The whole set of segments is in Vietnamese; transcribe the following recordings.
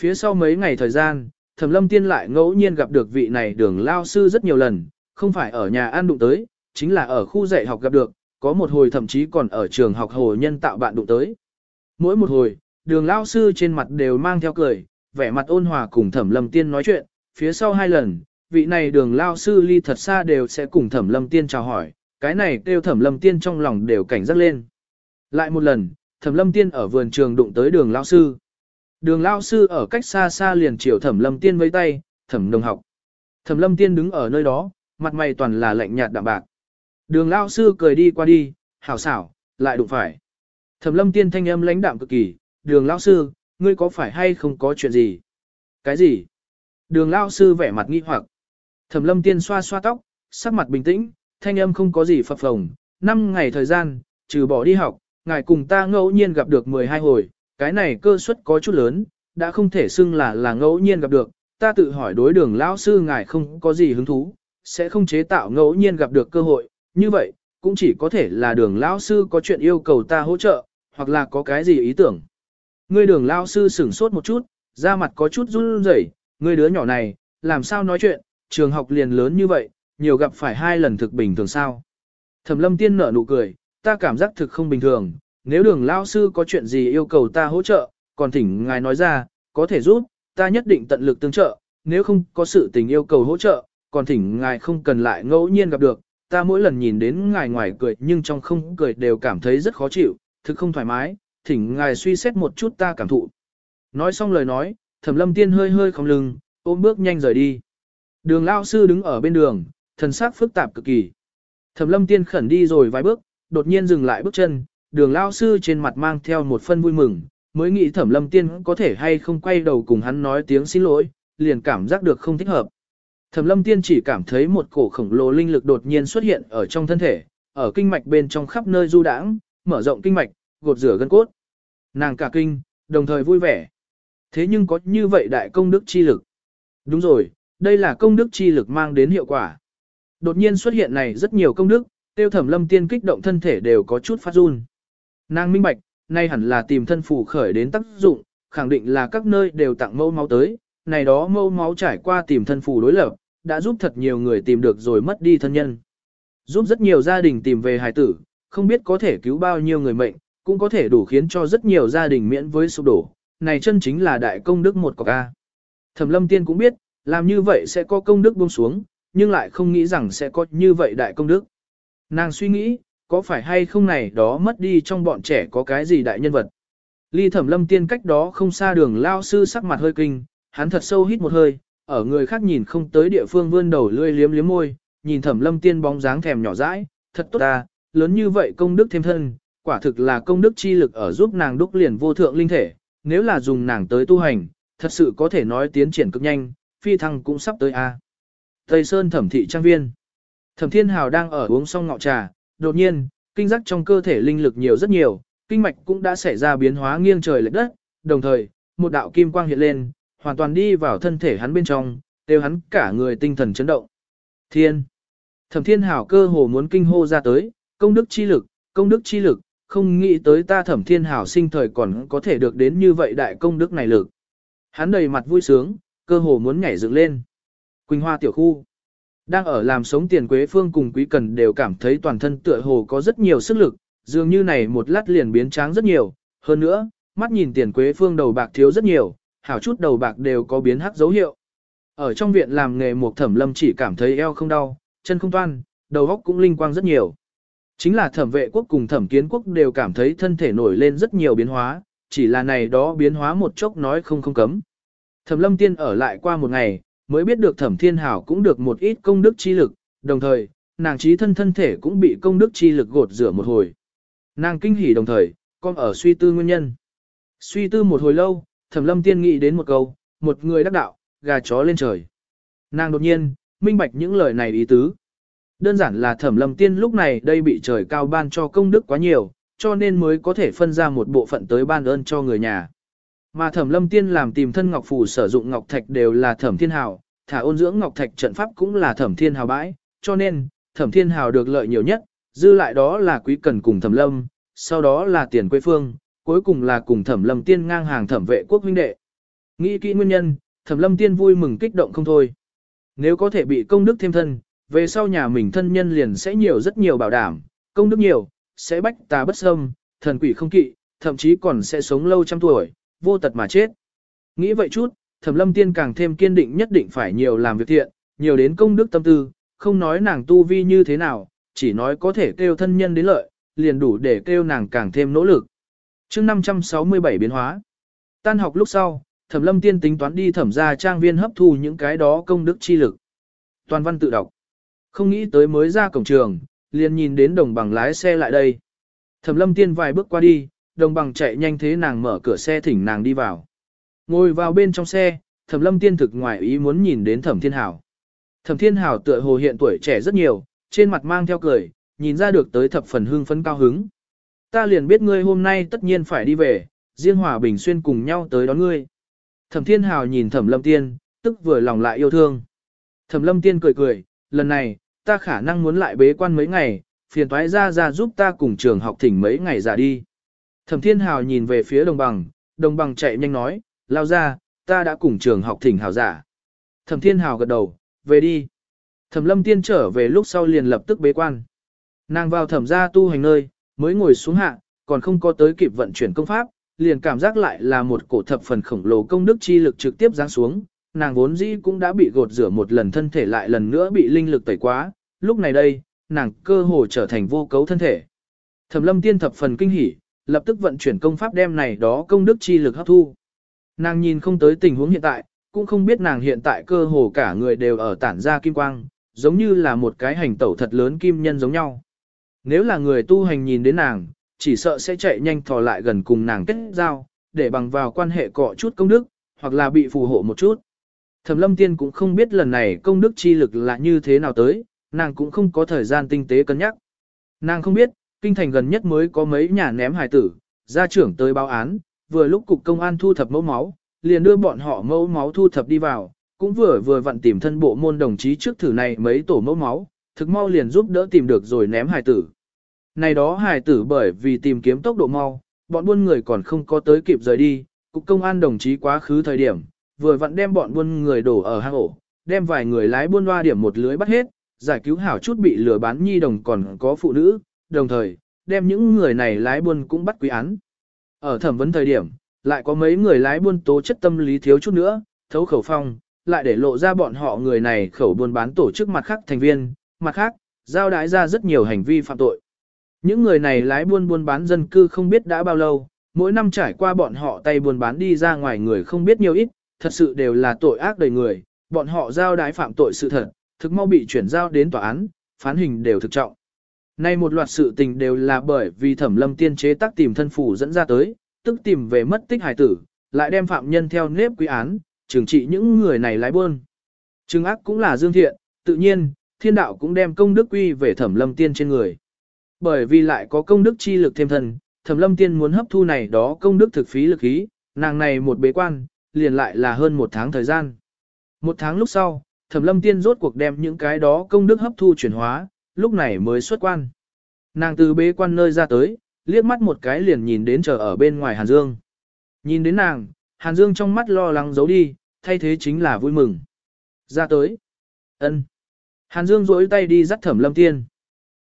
Phía sau mấy ngày thời gian, Thẩm Lâm Tiên lại ngẫu nhiên gặp được vị này đường lao sư rất nhiều lần, không phải ở nhà ăn đụng tới, chính là ở khu dạy học gặp được, có một hồi thậm chí còn ở trường học hồ nhân tạo bạn đụng tới. Mỗi một hồi, đường lao sư trên mặt đều mang theo cười, vẻ mặt ôn hòa cùng Thẩm Lâm Tiên nói chuyện, phía sau hai lần, vị này đường lao sư ly thật xa đều sẽ cùng Thẩm Lâm Tiên chào hỏi, cái này kêu Thẩm Lâm Tiên trong lòng đều cảnh giác lên. Lại một lần, Thẩm Lâm Tiên ở vườn trường đụng tới đường lao sư. Đường lao sư ở cách xa xa liền chiều Thẩm Lâm Tiên với tay, Thẩm đồng học. Thẩm Lâm Tiên đứng ở nơi đó, mặt mày toàn là lạnh nhạt đạm bạc. Đường lao sư cười đi qua đi, hảo xảo, lại đụng phải. Thẩm Lâm Tiên thanh âm lãnh đạm cực kỳ, "Đường lao sư, ngươi có phải hay không có chuyện gì?" "Cái gì?" Đường lao sư vẻ mặt nghi hoặc. Thẩm Lâm Tiên xoa xoa tóc, sắc mặt bình tĩnh, thanh âm không có gì phập phồng, năm ngày thời gian, trừ bỏ đi học, ngài cùng ta ngẫu nhiên gặp được 12 hồi, cái này cơ suất có chút lớn, đã không thể xưng là là ngẫu nhiên gặp được, ta tự hỏi đối đường lão sư ngài không có gì hứng thú, sẽ không chế tạo ngẫu nhiên gặp được cơ hội, như vậy, cũng chỉ có thể là đường lão sư có chuyện yêu cầu ta hỗ trợ, hoặc là có cái gì ý tưởng. Ngươi đường lão sư sửng sốt một chút, da mặt có chút run rẩy, ngươi đứa nhỏ này, làm sao nói chuyện, trường học liền lớn như vậy, nhiều gặp phải hai lần thực bình thường sao. Thẩm lâm tiên nở nụ cười, ta cảm giác thực không bình thường, nếu đường lao sư có chuyện gì yêu cầu ta hỗ trợ, còn thỉnh ngài nói ra, có thể giúp, ta nhất định tận lực tương trợ, nếu không có sự tình yêu cầu hỗ trợ, còn thỉnh ngài không cần lại ngẫu nhiên gặp được, ta mỗi lần nhìn đến ngài ngoài cười nhưng trong không cười đều cảm thấy rất khó chịu, thực không thoải mái, thỉnh ngài suy xét một chút ta cảm thụ. Nói xong lời nói, thẩm lâm tiên hơi hơi không lưng, ôm bước nhanh rời đi. Đường lao sư đứng ở bên đường, thần sắc phức tạp cực kỳ. Thẩm lâm tiên khẩn đi rồi vài bước, đột nhiên dừng lại bước chân, đường lao sư trên mặt mang theo một phân vui mừng, mới nghĩ thẩm lâm tiên có thể hay không quay đầu cùng hắn nói tiếng xin lỗi, liền cảm giác được không thích hợp. Thẩm lâm tiên chỉ cảm thấy một cổ khổng lồ linh lực đột nhiên xuất hiện ở trong thân thể, ở kinh mạch bên trong khắp nơi du đãng, mở rộng kinh mạch, gột rửa gân cốt. Nàng cả kinh, đồng thời vui vẻ. Thế nhưng có như vậy đại công đức chi lực. Đúng rồi, đây là công đức chi lực mang đến hiệu quả. Đột nhiên xuất hiện này rất nhiều công đức, tiêu thẩm lâm tiên kích động thân thể đều có chút phát run. Nàng minh bạch, nay hẳn là tìm thân phù khởi đến tác dụng, khẳng định là các nơi đều tặng mẫu máu tới, này đó mẫu máu trải qua tìm thân phù đối lập, đã giúp thật nhiều người tìm được rồi mất đi thân nhân. Giúp rất nhiều gia đình tìm về hài tử, không biết có thể cứu bao nhiêu người mệnh, cũng có thể đủ khiến cho rất nhiều gia đình miễn với sụp đổ. Này chân chính là đại công đức một cọc A. Thẩm lâm tiên cũng biết, làm như vậy sẽ có công đức buông xuống, nhưng lại không nghĩ rằng sẽ có như vậy đại công đức. Nàng suy nghĩ, có phải hay không này đó mất đi trong bọn trẻ có cái gì đại nhân vật. Ly thẩm lâm tiên cách đó không xa đường lao sư sắc mặt hơi kinh, hắn thật sâu hít một hơi, ở người khác nhìn không tới địa phương vươn đầu lươi liếm liếm môi, nhìn thẩm lâm tiên bóng dáng thèm nhỏ dãi, thật tốt ta, lớn như vậy công đức thêm thân, quả thực là công đức chi lực ở giúp nàng đúc liền vô thượng linh thể, nếu là dùng nàng tới tu hành, thật sự có thể nói tiến triển cực nhanh, phi thăng cũng sắp tới a. Tây Sơn thẩm thị trang viên. Thẩm Thiên Hào đang ở uống xong ngọ trà, đột nhiên, kinh giác trong cơ thể linh lực nhiều rất nhiều, kinh mạch cũng đã xảy ra biến hóa nghiêng trời lệch đất, đồng thời, một đạo kim quang hiện lên, hoàn toàn đi vào thân thể hắn bên trong, đều hắn cả người tinh thần chấn động. Thiên. Thẩm Thiên Hảo cơ hồ muốn kinh hô ra tới, công đức chi lực, công đức chi lực, không nghĩ tới ta Thẩm Thiên Hảo sinh thời còn có thể được đến như vậy đại công đức này lực. Hắn đầy mặt vui sướng, cơ hồ muốn nhảy dựng lên. Quỳnh Hoa tiểu khu. Đang ở làm sống tiền quế phương cùng quý cần đều cảm thấy toàn thân tựa hồ có rất nhiều sức lực, dường như này một lát liền biến tráng rất nhiều. Hơn nữa, mắt nhìn tiền quế phương đầu bạc thiếu rất nhiều, hảo chút đầu bạc đều có biến hắc dấu hiệu. Ở trong viện làm nghề một thẩm lâm chỉ cảm thấy eo không đau, chân không toan, đầu óc cũng linh quang rất nhiều. Chính là thẩm vệ quốc cùng thẩm kiến quốc đều cảm thấy thân thể nổi lên rất nhiều biến hóa, chỉ là này đó biến hóa một chốc nói không không cấm. Thẩm lâm tiên ở lại qua một ngày, mới biết được thẩm thiên hảo cũng được một ít công đức chi lực, đồng thời, nàng trí thân thân thể cũng bị công đức chi lực gột rửa một hồi. Nàng kinh hỉ đồng thời, còn ở suy tư nguyên nhân. Suy tư một hồi lâu, thẩm lâm tiên nghĩ đến một câu, một người đắc đạo, gà chó lên trời. Nàng đột nhiên, minh bạch những lời này ý tứ. Đơn giản là thẩm lâm tiên lúc này đây bị trời cao ban cho công đức quá nhiều, cho nên mới có thể phân ra một bộ phận tới ban ơn cho người nhà. Mà thẩm lâm tiên làm tìm thân ngọc phù sử dụng ngọc thạch đều là thẩm thiên hào, thả ôn dưỡng ngọc thạch trận pháp cũng là thẩm thiên hào bãi, cho nên, thẩm thiên hào được lợi nhiều nhất, dư lại đó là quý cần cùng thẩm lâm, sau đó là tiền quê phương, cuối cùng là cùng thẩm lâm tiên ngang hàng thẩm vệ quốc huynh đệ. Nghĩ kỹ nguyên nhân, Thẩm Lâm Tiên vui mừng kích động không thôi. Nếu có thể bị công đức thêm thân, về sau nhà mình thân nhân liền sẽ nhiều rất nhiều bảo đảm, công đức nhiều, sẽ bách tà bất xâm, thần quỷ không kỵ, thậm chí còn sẽ sống lâu trăm tuổi, vô tật mà chết. Nghĩ vậy chút, Thẩm Lâm Tiên càng thêm kiên định nhất định phải nhiều làm việc thiện, nhiều đến công đức tâm tư, không nói nàng tu vi như thế nào, chỉ nói có thể kêu thân nhân đến lợi, liền đủ để kêu nàng càng thêm nỗ lực. chương 567 biến hóa. Tan học lúc sau, Thẩm Lâm Tiên tính toán đi thẩm gia trang viên hấp thu những cái đó công đức chi lực. Toàn văn tự đọc. Không nghĩ tới mới ra cổng trường, liền nhìn đến đồng bằng lái xe lại đây. Thẩm Lâm Tiên vài bước qua đi, đồng bằng chạy nhanh thế nàng mở cửa xe thỉnh nàng đi vào. Ngồi vào bên trong xe, Thẩm Lâm Tiên thực ngoài ý muốn nhìn đến Thẩm Thiên Hảo. Thẩm Thiên Hảo tựa hồ hiện tuổi trẻ rất nhiều, trên mặt mang theo cười, nhìn ra được tới thập phần hưng phấn cao hứng. Ta liền biết ngươi hôm nay tất nhiên phải đi về, riêng hòa bình xuyên cùng nhau tới đón ngươi. Thẩm Thiên Hảo nhìn Thẩm Lâm Tiên, tức vừa lòng lại yêu thương. Thẩm Lâm Tiên cười cười, lần này, ta khả năng muốn lại bế quan mấy ngày, phiền toái ra ra giúp ta cùng trường học thỉnh mấy ngày giả đi. Thẩm Thiên Hào nhìn về phía đồng bằng, đồng bằng chạy nhanh nói, lao ra, ta đã cùng trường học thỉnh hào giả. Thẩm Thiên Hào gật đầu, về đi. Thẩm Lâm Tiên trở về lúc sau liền lập tức bế quan. Nàng vào thẩm gia tu hành nơi, mới ngồi xuống hạ, còn không có tới kịp vận chuyển công pháp, liền cảm giác lại là một cổ thập phần khổng lồ công đức chi lực trực tiếp giáng xuống, nàng vốn dĩ cũng đã bị gột rửa một lần thân thể lại lần nữa bị linh lực tẩy quá, lúc này đây, nàng cơ hồ trở thành vô cấu thân thể. Thẩm lâm tiên thập phần kinh hỉ, lập tức vận chuyển công pháp đem này đó công đức chi lực hấp thu. Nàng nhìn không tới tình huống hiện tại, cũng không biết nàng hiện tại cơ hồ cả người đều ở tản ra kim quang, giống như là một cái hành tẩu thật lớn kim nhân giống nhau. Nếu là người tu hành nhìn đến nàng, chỉ sợ sẽ chạy nhanh thò lại gần cùng nàng kết giao, để bằng vào quan hệ cọ chút công đức, hoặc là bị phù hộ một chút. Thẩm lâm tiên cũng không biết lần này công đức chi lực là như thế nào tới, nàng cũng không có thời gian tinh tế cân nhắc. Nàng không biết, kinh thành gần nhất mới có mấy nhà ném hài tử, gia trưởng tới báo án, vừa lúc cục công an thu thập mẫu máu, liền đưa bọn họ mẫu máu thu thập đi vào, cũng vừa vừa vặn tìm thân bộ môn đồng chí trước thử này mấy tổ mẫu máu, thực mau liền giúp đỡ tìm được rồi ném hài tử. Này đó hài tử bởi vì tìm kiếm tốc độ mau, bọn buôn người còn không có tới kịp rời đi, cục công an đồng chí quá khứ thời điểm, vừa vặn đem bọn buôn người đổ ở hang ổ, đem vài người lái buôn loa điểm một lưới bắt hết, giải cứu hảo chút bị lừa bán nhi đồng còn có phụ nữ, đồng thời, đem những người này lái buôn cũng bắt quý án. Ở thẩm vấn thời điểm, lại có mấy người lái buôn tố chất tâm lý thiếu chút nữa, thấu khẩu phong, lại để lộ ra bọn họ người này khẩu buôn bán tổ chức mặt khác thành viên, mặt khác, giao đái ra rất nhiều hành vi phạm tội. Những người này lái buôn buôn bán dân cư không biết đã bao lâu, mỗi năm trải qua bọn họ tay buôn bán đi ra ngoài người không biết nhiều ít, thật sự đều là tội ác đầy người, bọn họ giao đái phạm tội sự thật, thực mau bị chuyển giao đến tòa án, phán hình đều thực trọng. Nay một loạt sự tình đều là bởi vì thẩm lâm tiên chế tác tìm thân phủ dẫn ra tới, tức tìm về mất tích hải tử, lại đem phạm nhân theo nếp quy án, trừng trị những người này lái buôn. Trừng ác cũng là dương thiện, tự nhiên, thiên đạo cũng đem công đức quy về thẩm lâm tiên trên người. Bởi vì lại có công đức chi lực thêm thần, thẩm lâm tiên muốn hấp thu này đó công đức thực phí lực ý, nàng này một bế quan, liền lại là hơn một tháng thời gian. Một tháng lúc sau, thẩm lâm tiên rốt cuộc đem những cái đó công đức hấp thu chuyển hóa, lúc này mới xuất quan. Nàng từ bế quan nơi ra tới, liếc mắt một cái liền nhìn đến chờ ở bên ngoài Hàn Dương. Nhìn đến nàng, Hàn Dương trong mắt lo lắng giấu đi, thay thế chính là vui mừng. Ra tới. ân. Hàn Dương rỗi tay đi dắt thẩm lâm tiên.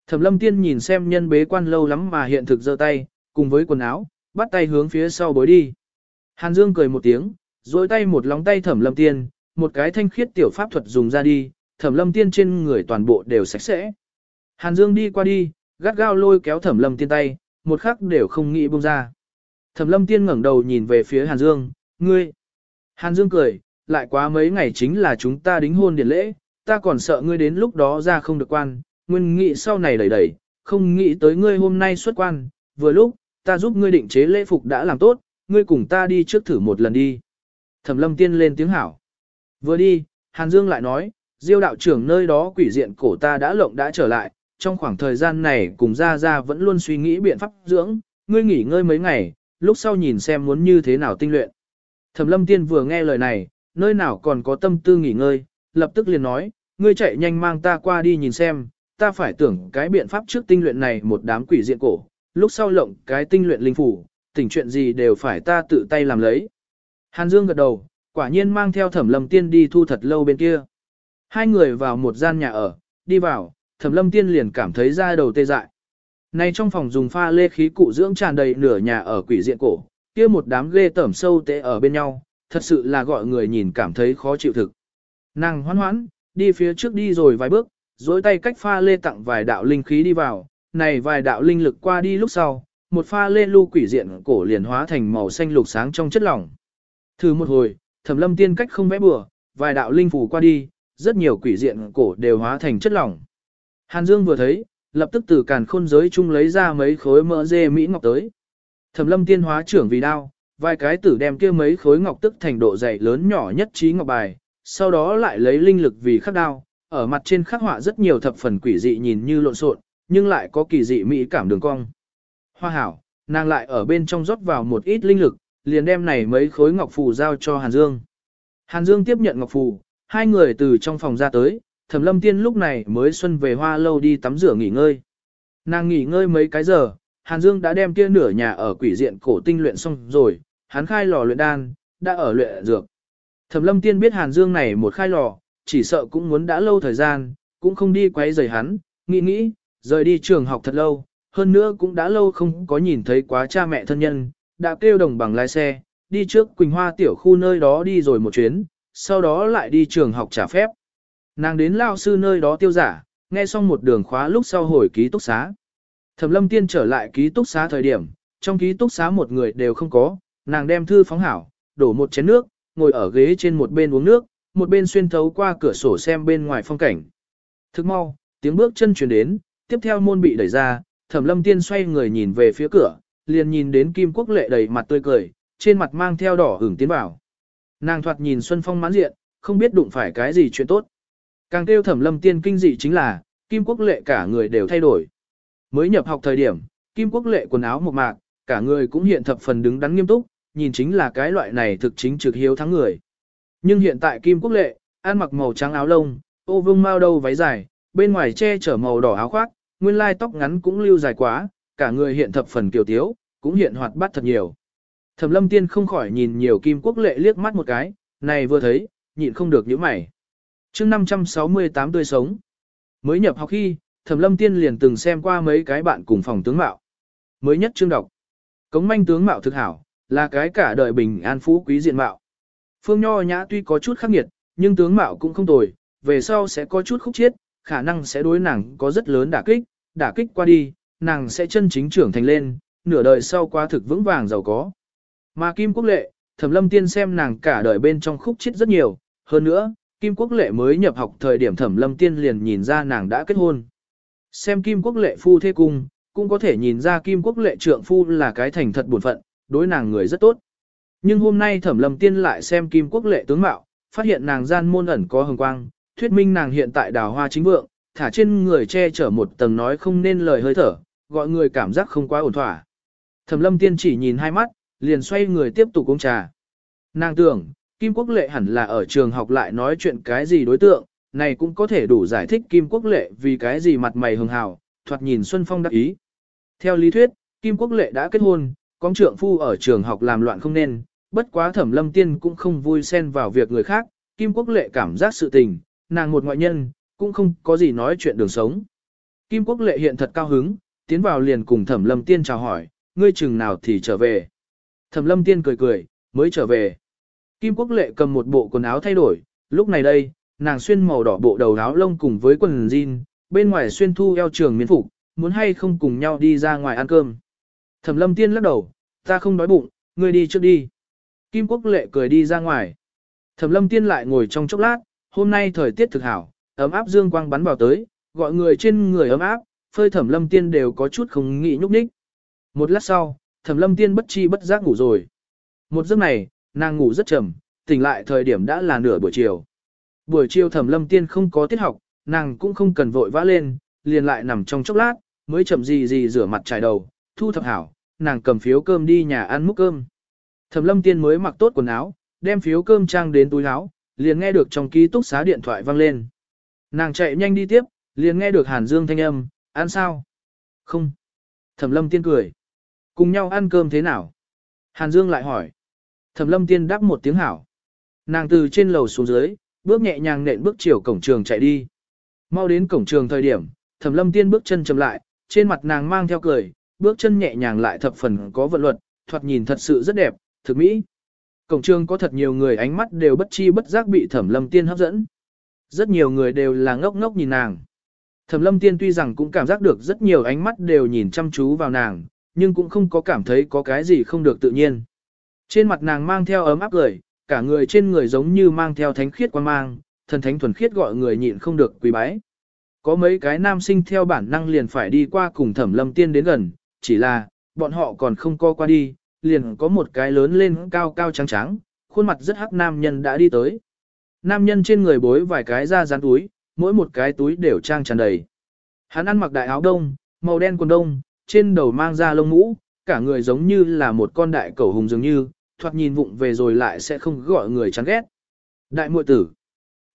Thẩm lâm tiên nhìn xem nhân bế quan lâu lắm mà hiện thực giơ tay, cùng với quần áo, bắt tay hướng phía sau bối đi. Hàn Dương cười một tiếng, rỗi tay một lóng tay thẩm lâm tiên, một cái thanh khiết tiểu pháp thuật dùng ra đi, thẩm lâm tiên trên người toàn bộ đều sạch sẽ. Hàn Dương đi qua đi, gắt gao lôi kéo thẩm lâm tiên tay, một khắc đều không nghĩ buông ra. Thẩm lâm tiên ngẩng đầu nhìn về phía Hàn Dương, ngươi. Hàn Dương cười, lại quá mấy ngày chính là chúng ta đính hôn điển lễ, ta còn sợ ngươi đến lúc đó ra không được quan, nguyên nghĩ sau này đẩy đẩy, không nghĩ tới ngươi hôm nay xuất quan, vừa lúc, ta giúp ngươi định chế lễ phục đã làm tốt, ngươi cùng ta đi trước thử một lần đi. Thẩm lâm tiên lên tiếng hảo. Vừa đi, Hàn Dương lại nói, diêu đạo trưởng nơi đó quỷ diện cổ ta đã lộng đã trở lại, trong khoảng thời gian này cùng gia gia vẫn luôn suy nghĩ biện pháp dưỡng, ngươi nghỉ ngơi mấy ngày, lúc sau nhìn xem muốn như thế nào tinh luyện. Thẩm lâm tiên vừa nghe lời này, nơi nào còn có tâm tư nghỉ ngơi, lập tức liền nói, ngươi chạy nhanh mang ta qua đi nhìn xem, ta phải tưởng cái biện pháp trước tinh luyện này một đám quỷ diện cổ, lúc sau lộng cái tinh luyện linh phủ, tình chuyện gì đều phải ta tự tay làm lấy. Hàn Dương gật đầu, quả nhiên mang theo thẩm lâm tiên đi thu thật lâu bên kia. Hai người vào một gian nhà ở, đi vào, thẩm lâm tiên liền cảm thấy da đầu tê dại. Này trong phòng dùng pha lê khí cụ dưỡng tràn đầy nửa nhà ở quỷ diện cổ, kia một đám ghê tẩm sâu tệ ở bên nhau, thật sự là gọi người nhìn cảm thấy khó chịu thực. Nàng hoan hoãn, đi phía trước đi rồi vài bước, dối tay cách pha lê tặng vài đạo linh khí đi vào, này vài đạo linh lực qua đi lúc sau, một pha lê lưu quỷ diện cổ liền hóa thành màu xanh lục sáng trong chất lỏng. Thử một hồi, thẩm lâm tiên cách không vẽ bừa, vài đạo linh phù qua đi, rất nhiều quỷ diện cổ đều hóa thành chất lỏng. Hàn Dương vừa thấy, lập tức từ càn khôn giới chung lấy ra mấy khối mỡ dê Mỹ Ngọc tới. Thẩm lâm tiên hóa trưởng vì đao, vài cái tử đem kia mấy khối ngọc tức thành độ dày lớn nhỏ nhất trí ngọc bài, sau đó lại lấy linh lực vì khắc đao, ở mặt trên khắc họa rất nhiều thập phần quỷ dị nhìn như lộn xộn, nhưng lại có kỳ dị mỹ cảm đường cong. Hoa hảo, nàng lại ở bên trong rót vào một ít linh lực, liền đem này mấy khối ngọc phù giao cho Hàn Dương. Hàn Dương tiếp nhận ngọc phù, hai người từ trong phòng ra tới, Thẩm Lâm Tiên lúc này mới xuân về hoa lâu đi tắm rửa nghỉ ngơi. Nàng nghỉ ngơi mấy cái giờ, Hàn Dương đã đem kia nửa nhà ở quỷ diện cổ tinh luyện xong rồi, hắn khai lò luyện đan, đã ở luyện dược. Thẩm Lâm Tiên biết Hàn Dương này một khai lò, chỉ sợ cũng muốn đã lâu thời gian, cũng không đi quấy rầy hắn, nghĩ nghĩ, rời đi trường học thật lâu, hơn nữa cũng đã lâu không có nhìn thấy quá cha mẹ thân nhân, đã kêu đồng bằng lái xe, đi trước Quỳnh Hoa tiểu khu nơi đó đi rồi một chuyến, sau đó lại đi trường học trả phép. Nàng đến lao sư nơi đó tiêu giả, nghe xong một đường khóa lúc sau hồi ký túc xá. Thẩm lâm tiên trở lại ký túc xá thời điểm, trong ký túc xá một người đều không có, nàng đem thư phóng hảo, đổ một chén nước, ngồi ở ghế trên một bên uống nước, một bên xuyên thấu qua cửa sổ xem bên ngoài phong cảnh. Thức mau, tiếng bước chân chuyển đến, tiếp theo môn bị đẩy ra, thẩm lâm tiên xoay người nhìn về phía cửa, liền nhìn đến Kim Quốc Lệ đầy mặt tươi cười, trên mặt mang theo đỏ hửng tiến vào. Nàng thoạt nhìn Xuân Phong mãn diện, không biết đụng phải cái gì chuyện tốt. Càng kêu thẩm lâm tiên kinh dị chính là, Kim Quốc Lệ cả người đều thay đổi. Mới nhập học thời điểm, Kim Quốc Lệ quần áo một mạc, cả người cũng hiện thập phần đứng đắn nghiêm túc, nhìn chính là cái loại này thực chính trực hiếu thắng người. Nhưng hiện tại Kim Quốc Lệ, ăn mặc màu trắng áo lông, ô vương mao đầu váy dài, bên ngoài che chở màu đỏ áo khoác, nguyên lai tóc ngắn cũng lưu dài quá, cả người hiện thập phần kiều tiếu, cũng hiện hoạt bát thật nhiều. Thẩm lâm tiên không khỏi nhìn nhiều Kim Quốc Lệ liếc mắt một cái, này vừa thấy, nhịn không được những mày chương 568 tươi sống. Mới nhập học khi, Thẩm lâm tiên liền từng xem qua mấy cái bạn cùng phòng tướng mạo. Mới nhất chương đọc. Cống manh tướng mạo thực hảo, là cái cả đời bình an phú quý diện mạo. Phương Nho Nhã tuy có chút khắc nghiệt, nhưng tướng mạo cũng không tồi, về sau sẽ có chút khúc chiết, khả năng sẽ đối nàng có rất lớn đả kích, đả kích qua đi, nàng sẽ chân chính trưởng thành lên, nửa đời sau qua thực vững vàng giàu có. Mà Kim Quốc Lệ, Thẩm Lâm Tiên xem nàng cả đời bên trong khúc chiết rất nhiều, hơn nữa, Kim Quốc Lệ mới nhập học thời điểm Thẩm Lâm Tiên liền nhìn ra nàng đã kết hôn. Xem Kim Quốc Lệ phu thế cung, cũng có thể nhìn ra Kim Quốc Lệ trượng phu là cái thành thật buồn phận, đối nàng người rất tốt. Nhưng hôm nay Thẩm Lâm Tiên lại xem Kim Quốc Lệ tướng mạo, phát hiện nàng gian môn ẩn có hồng quang, thuyết minh nàng hiện tại đào hoa chính vượng, thả trên người che chở một tầng nói không nên lời hơi thở, gọi người cảm giác không quá ổn thỏa. Thẩm Lâm Tiên chỉ nhìn hai mắt, liền xoay người tiếp tục uống trà. Nàng tưởng, Kim Quốc Lệ hẳn là ở trường học lại nói chuyện cái gì đối tượng, này cũng có thể đủ giải thích Kim Quốc Lệ vì cái gì mặt mày hường hào, thoạt nhìn Xuân Phong đắc ý. Theo lý thuyết, Kim Quốc Lệ đã kết hôn, con trượng phu ở trường học làm loạn không nên, bất quá thẩm lâm tiên cũng không vui xen vào việc người khác, Kim Quốc Lệ cảm giác sự tình, nàng một ngoại nhân, cũng không có gì nói chuyện đường sống. Kim Quốc Lệ hiện thật cao hứng, tiến vào liền cùng thẩm lâm tiên chào hỏi, ngươi chừng nào thì trở về. Thẩm lâm tiên cười cười, mới trở về. Kim Quốc Lệ cầm một bộ quần áo thay đổi, lúc này đây, nàng xuyên màu đỏ bộ đầu áo lông cùng với quần jean, bên ngoài xuyên thu eo trường miến phục, muốn hay không cùng nhau đi ra ngoài ăn cơm. Thẩm lâm tiên lắc đầu, ta không đói bụng, ngươi đi trước đi. Kim Quốc Lệ cười đi ra ngoài. Thẩm lâm tiên lại ngồi trong chốc lát, hôm nay thời tiết thực hảo, ấm áp dương quang bắn vào tới, gọi người trên người ấm áp, phơi thẩm lâm tiên đều có chút không nghĩ nhúc nhích. Một lát sau, thẩm lâm tiên bất chi bất giác ngủ rồi. Một giấc này, nàng ngủ rất trầm, tỉnh lại thời điểm đã là nửa buổi chiều. Buổi chiều thẩm lâm tiên không có tiết học, nàng cũng không cần vội vã lên, liền lại nằm trong chốc lát, mới chậm gì gì rửa mặt trải đầu, thu thập hảo, nàng cầm phiếu cơm đi nhà ăn múc cơm. Thẩm lâm tiên mới mặc tốt quần áo, đem phiếu cơm trang đến túi áo, liền nghe được trong ký túc xá điện thoại vang lên. Nàng chạy nhanh đi tiếp, liền nghe được Hàn Dương thanh âm, ăn sao? Không. Thẩm lâm tiên cười. Cùng nhau ăn cơm thế nào? Hàn Dương lại hỏi. Thẩm lâm tiên đáp một tiếng hảo. Nàng từ trên lầu xuống dưới, bước nhẹ nhàng nện bước chiều cổng trường chạy đi. Mau đến cổng trường thời điểm, Thẩm Lâm Tiên bước chân chậm lại, trên mặt nàng mang theo cười, bước chân nhẹ nhàng lại thập phần có vận luật, thoạt nhìn thật sự rất đẹp, thực mỹ. Cổng trường có thật nhiều người ánh mắt đều bất chi bất giác bị Thẩm Lâm Tiên hấp dẫn. Rất nhiều người đều là ngốc ngốc nhìn nàng. Thẩm Lâm Tiên tuy rằng cũng cảm giác được rất nhiều ánh mắt đều nhìn chăm chú vào nàng, nhưng cũng không có cảm thấy có cái gì không được tự nhiên. Trên mặt nàng mang theo ấm áp cười, cả người trên người giống như mang theo thánh khiết quan mang, thần thánh thuần khiết gọi người nhịn không được quỳ bái. Có mấy cái nam sinh theo bản năng liền phải đi qua cùng thẩm lâm tiên đến gần, chỉ là, bọn họ còn không co qua đi, liền có một cái lớn lên cao cao trắng trắng, khuôn mặt rất hắc nam nhân đã đi tới. Nam nhân trên người bối vài cái da dán túi, mỗi một cái túi đều trang tràn đầy. Hắn ăn mặc đại áo đông, màu đen quần đông, trên đầu mang ra lông mũ, cả người giống như là một con đại cẩu hùng dường như, thoạt nhìn vụng về rồi lại sẽ không gọi người chán ghét. Đại muội tử.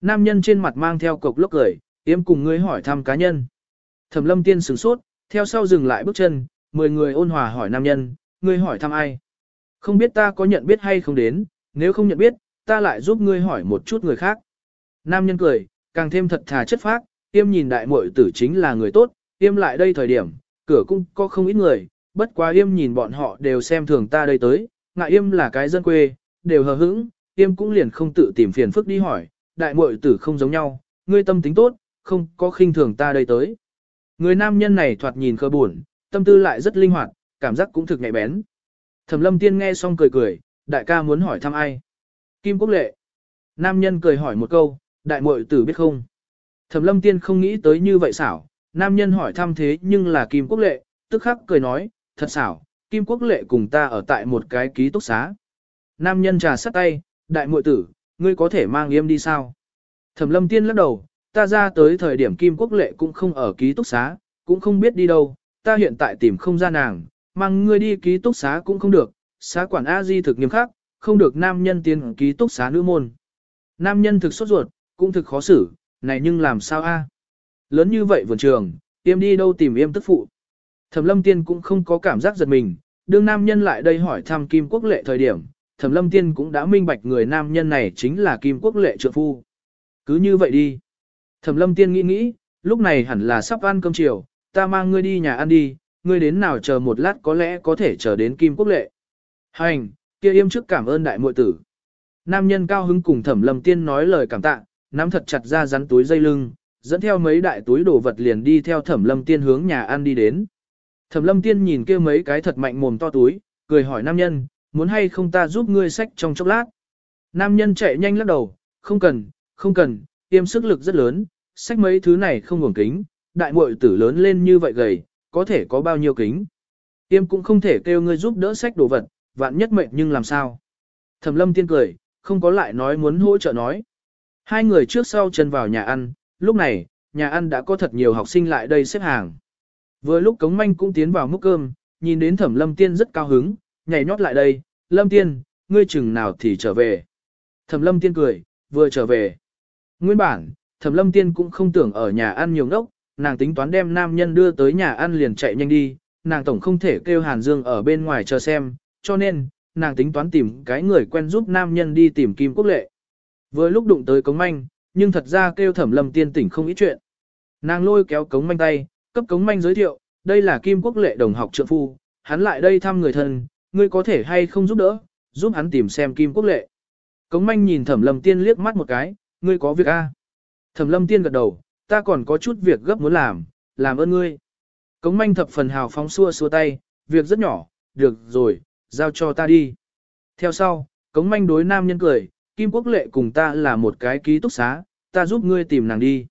Nam nhân trên mặt mang theo cục lốc cười, yếm cùng ngươi hỏi thăm cá nhân. Thẩm lâm tiên sửng sốt, theo sau dừng lại bước chân, mười người ôn hòa hỏi nam nhân, ngươi hỏi thăm ai? Không biết ta có nhận biết hay không đến, nếu không nhận biết, ta lại giúp ngươi hỏi một chút người khác. Nam nhân cười, càng thêm thật thà chất phác, tiêm nhìn đại muội tử chính là người tốt, tiêm lại đây thời điểm, cửa cung có không ít người, bất quá yêm nhìn bọn họ đều xem thường ta đây tới, ngại yêm là cái dân quê, đều hờ hững, yêm cũng liền không tự tìm phiền phức đi hỏi, đại muội tử không giống nhau, ngươi tâm tính tốt, không có khinh thường ta đây tới. Người nam nhân này thoạt nhìn khờ buồn, tâm tư lại rất linh hoạt, cảm giác cũng thực nhạy bén. Thẩm lâm tiên nghe xong cười cười, đại ca muốn hỏi thăm ai. Kim Quốc Lệ. Nam nhân cười hỏi một câu, đại muội tử biết không. Thẩm lâm tiên không nghĩ tới như vậy xảo, nam nhân hỏi thăm thế nhưng là Kim Quốc Lệ, tức khắc cười nói, thật xảo, Kim Quốc Lệ cùng ta ở tại một cái ký túc xá. Nam nhân trà sắt tay, đại muội tử, ngươi có thể mang yêm đi sao? Thẩm lâm tiên lắc đầu, ta ra tới thời điểm Kim Quốc Lệ cũng không ở ký túc xá, cũng không biết đi đâu, ta hiện tại tìm không ra nàng, mang ngươi đi ký túc xá cũng không được, xá quản A Di thực nghiêm khắc, không được nam nhân tiến ký túc xá nữ môn. Nam nhân thực sốt ruột, cũng thực khó xử, này nhưng làm sao a? Lớn như vậy vườn trường, yêm đi đâu tìm yêm tức phụ. Thẩm lâm tiên cũng không có cảm giác giật mình, đương nam nhân lại đây hỏi thăm Kim Quốc Lệ thời điểm, Thẩm lâm tiên cũng đã minh bạch người nam nhân này chính là Kim Quốc Lệ trượng phu. Cứ như vậy đi. Thẩm lâm tiên nghĩ nghĩ, lúc này hẳn là sắp ăn cơm chiều, ta mang ngươi đi nhà ăn đi, ngươi đến nào chờ một lát có lẽ có thể chờ đến Kim Quốc Lệ. Hành, kia yêm trước cảm ơn đại muội tử. Nam nhân cao hứng cùng Thẩm lâm tiên nói lời cảm tạ, nắm thật chặt ra rắn túi dây lưng, dẫn theo mấy đại túi đồ vật liền đi theo thẩm lâm tiên hướng nhà ăn đi đến. Thẩm lâm tiên nhìn kia mấy cái thật mạnh mồm to túi, cười hỏi nam nhân, muốn hay không ta giúp ngươi sách trong chốc lát. Nam nhân chạy nhanh lắc đầu, không cần, không cần, tiêm sức lực rất lớn, sách mấy thứ này không ngủng kính, đại muội tử lớn lên như vậy gầy, có thể có bao nhiêu kính. Tiêm cũng không thể kêu ngươi giúp đỡ sách đồ vật, vạn nhất mệnh nhưng làm sao. Thẩm lâm tiên cười, không có lại nói muốn hỗ trợ nói. Hai người trước sau chân vào nhà ăn, lúc này, nhà ăn đã có thật nhiều học sinh lại đây xếp hàng. Vừa lúc Cống Manh cũng tiến vào múc cơm, nhìn đến Thẩm Lâm Tiên rất cao hứng, nhảy nhót lại đây, Lâm Tiên, ngươi chừng nào thì trở về. Thẩm Lâm Tiên cười, vừa trở về. Nguyên bản, Thẩm Lâm Tiên cũng không tưởng ở nhà ăn nhiều ngốc, nàng tính toán đem nam nhân đưa tới nhà ăn liền chạy nhanh đi, nàng tổng không thể kêu Hàn Dương ở bên ngoài chờ xem, cho nên, nàng tính toán tìm cái người quen giúp nam nhân đi tìm Kim Quốc Lệ. Vừa lúc đụng tới cống manh, nhưng thật ra kêu thẩm lâm tiên tỉnh không ít chuyện. Nàng lôi kéo cống manh tay, cấp cống manh giới thiệu, đây là Kim Quốc Lệ đồng học trượng phu, hắn lại đây thăm người thân, ngươi có thể hay không giúp đỡ, giúp hắn tìm xem Kim Quốc Lệ. Cống manh nhìn thẩm lâm tiên liếc mắt một cái, ngươi có việc a? Thẩm lâm tiên gật đầu, ta còn có chút việc gấp muốn làm, làm ơn ngươi. Cống manh thập phần hào phóng xua xua tay, việc rất nhỏ, được rồi, giao cho ta đi. Theo sau, cống manh đối nam nhân cười, Kim Quốc Lệ cùng ta là một cái ký túc xá, ta giúp ngươi tìm nàng đi.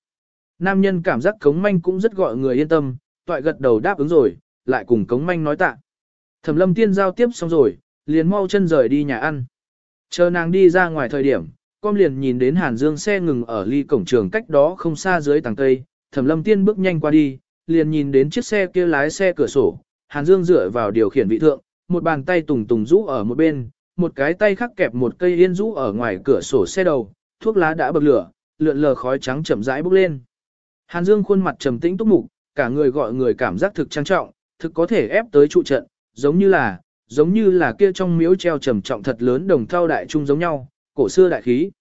Nam nhân cảm giác cống manh cũng rất gọi người yên tâm, toại gật đầu đáp ứng rồi, lại cùng cống manh nói tạ. Thẩm lâm tiên giao tiếp xong rồi, liền mau chân rời đi nhà ăn. Chờ nàng đi ra ngoài thời điểm, con liền nhìn đến Hàn Dương xe ngừng ở ly cổng trường cách đó không xa dưới tầng cây, Thẩm Lâm Tiên bước nhanh qua đi, liền nhìn đến chiếc xe kia lái xe cửa sổ, Hàn Dương dựa vào điều khiển vị thượng, một bàn tay tùng tùng rũ ở một bên, một cái tay khắc kẹp một cây yên rũ ở ngoài cửa sổ xe đầu, thuốc lá đã bập lửa, lượn lờ khói trắng chậm rãi bốc lên. Hàn Dương khuôn mặt trầm tĩnh túc mục, cả người gọi người cảm giác thực trang trọng, thực có thể ép tới trụ trận, giống như là, giống như là kia trong miếu treo trầm trọng thật lớn đồng thau đại trung giống nhau, cổ xưa đại khí.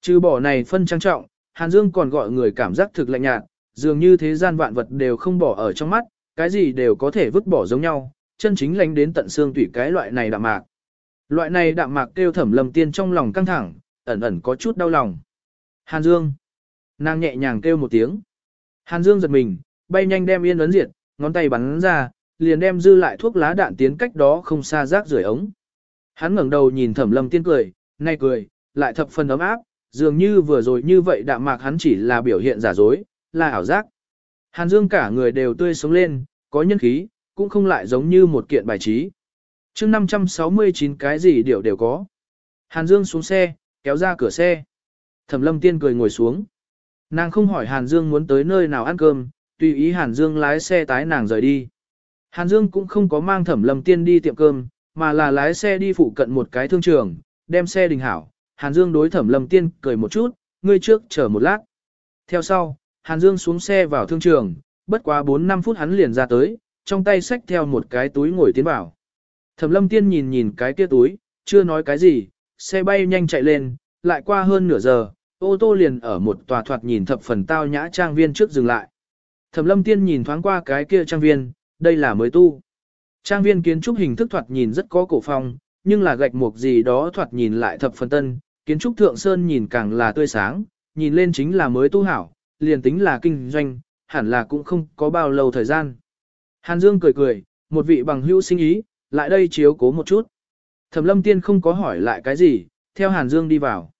Trừ bỏ này phân trang trọng, Hàn Dương còn gọi người cảm giác thực lạnh nhạt, dường như thế gian vạn vật đều không bỏ ở trong mắt, cái gì đều có thể vứt bỏ giống nhau, chân chính lánh đến tận xương tủy cái loại này đạm mạc. Loại này đạm mạc kêu thẩm lầm tiên trong lòng căng thẳng, ẩn ẩn có chút đau lòng. Hàn Dương. Nàng nhẹ nhàng kêu một tiếng. Hàn Dương giật mình, bay nhanh đem yên ấn diệt, ngón tay bắn ra, liền đem dư lại thuốc lá đạn tiến cách đó không xa rác rưởi ống. Hắn ngẩng đầu nhìn thẩm lâm tiên cười, nay cười, lại thập phần ấm áp, dường như vừa rồi như vậy đạm mạc hắn chỉ là biểu hiện giả dối, là ảo giác. Hàn Dương cả người đều tươi sống lên, có nhân khí, cũng không lại giống như một kiện bài trí. chương 569 cái gì điều đều có. Hàn Dương xuống xe, kéo ra cửa xe. Thẩm lâm tiên cười ngồi xuống. Nàng không hỏi Hàn Dương muốn tới nơi nào ăn cơm, tùy ý Hàn Dương lái xe tái nàng rời đi. Hàn Dương cũng không có mang thẩm lâm tiên đi tiệm cơm, mà là lái xe đi phụ cận một cái thương trường, đem xe đình hảo. Hàn Dương đối thẩm lâm tiên cười một chút, ngươi trước chờ một lát. Theo sau, Hàn Dương xuống xe vào thương trường, bất quá 4-5 phút hắn liền ra tới, trong tay xách theo một cái túi ngồi tiến vào. Thẩm lâm tiên nhìn nhìn cái kia túi, chưa nói cái gì, xe bay nhanh chạy lên, lại qua hơn nửa giờ, ô tô liền ở một tòa thoạt nhìn thập phần tao nhã trang viên trước dừng lại. Thẩm lâm tiên nhìn thoáng qua cái kia trang viên, đây là mới tu. Trang viên kiến trúc hình thức thoạt nhìn rất có cổ phong, nhưng là gạch mục gì đó thoạt nhìn lại thập phần tân, kiến trúc thượng sơn nhìn càng là tươi sáng, nhìn lên chính là mới tu hảo, liền tính là kinh doanh, hẳn là cũng không có bao lâu thời gian. Hàn Dương cười cười, một vị bằng hữu sinh ý, lại đây chiếu cố một chút. Thẩm lâm tiên không có hỏi lại cái gì, theo Hàn Dương đi vào.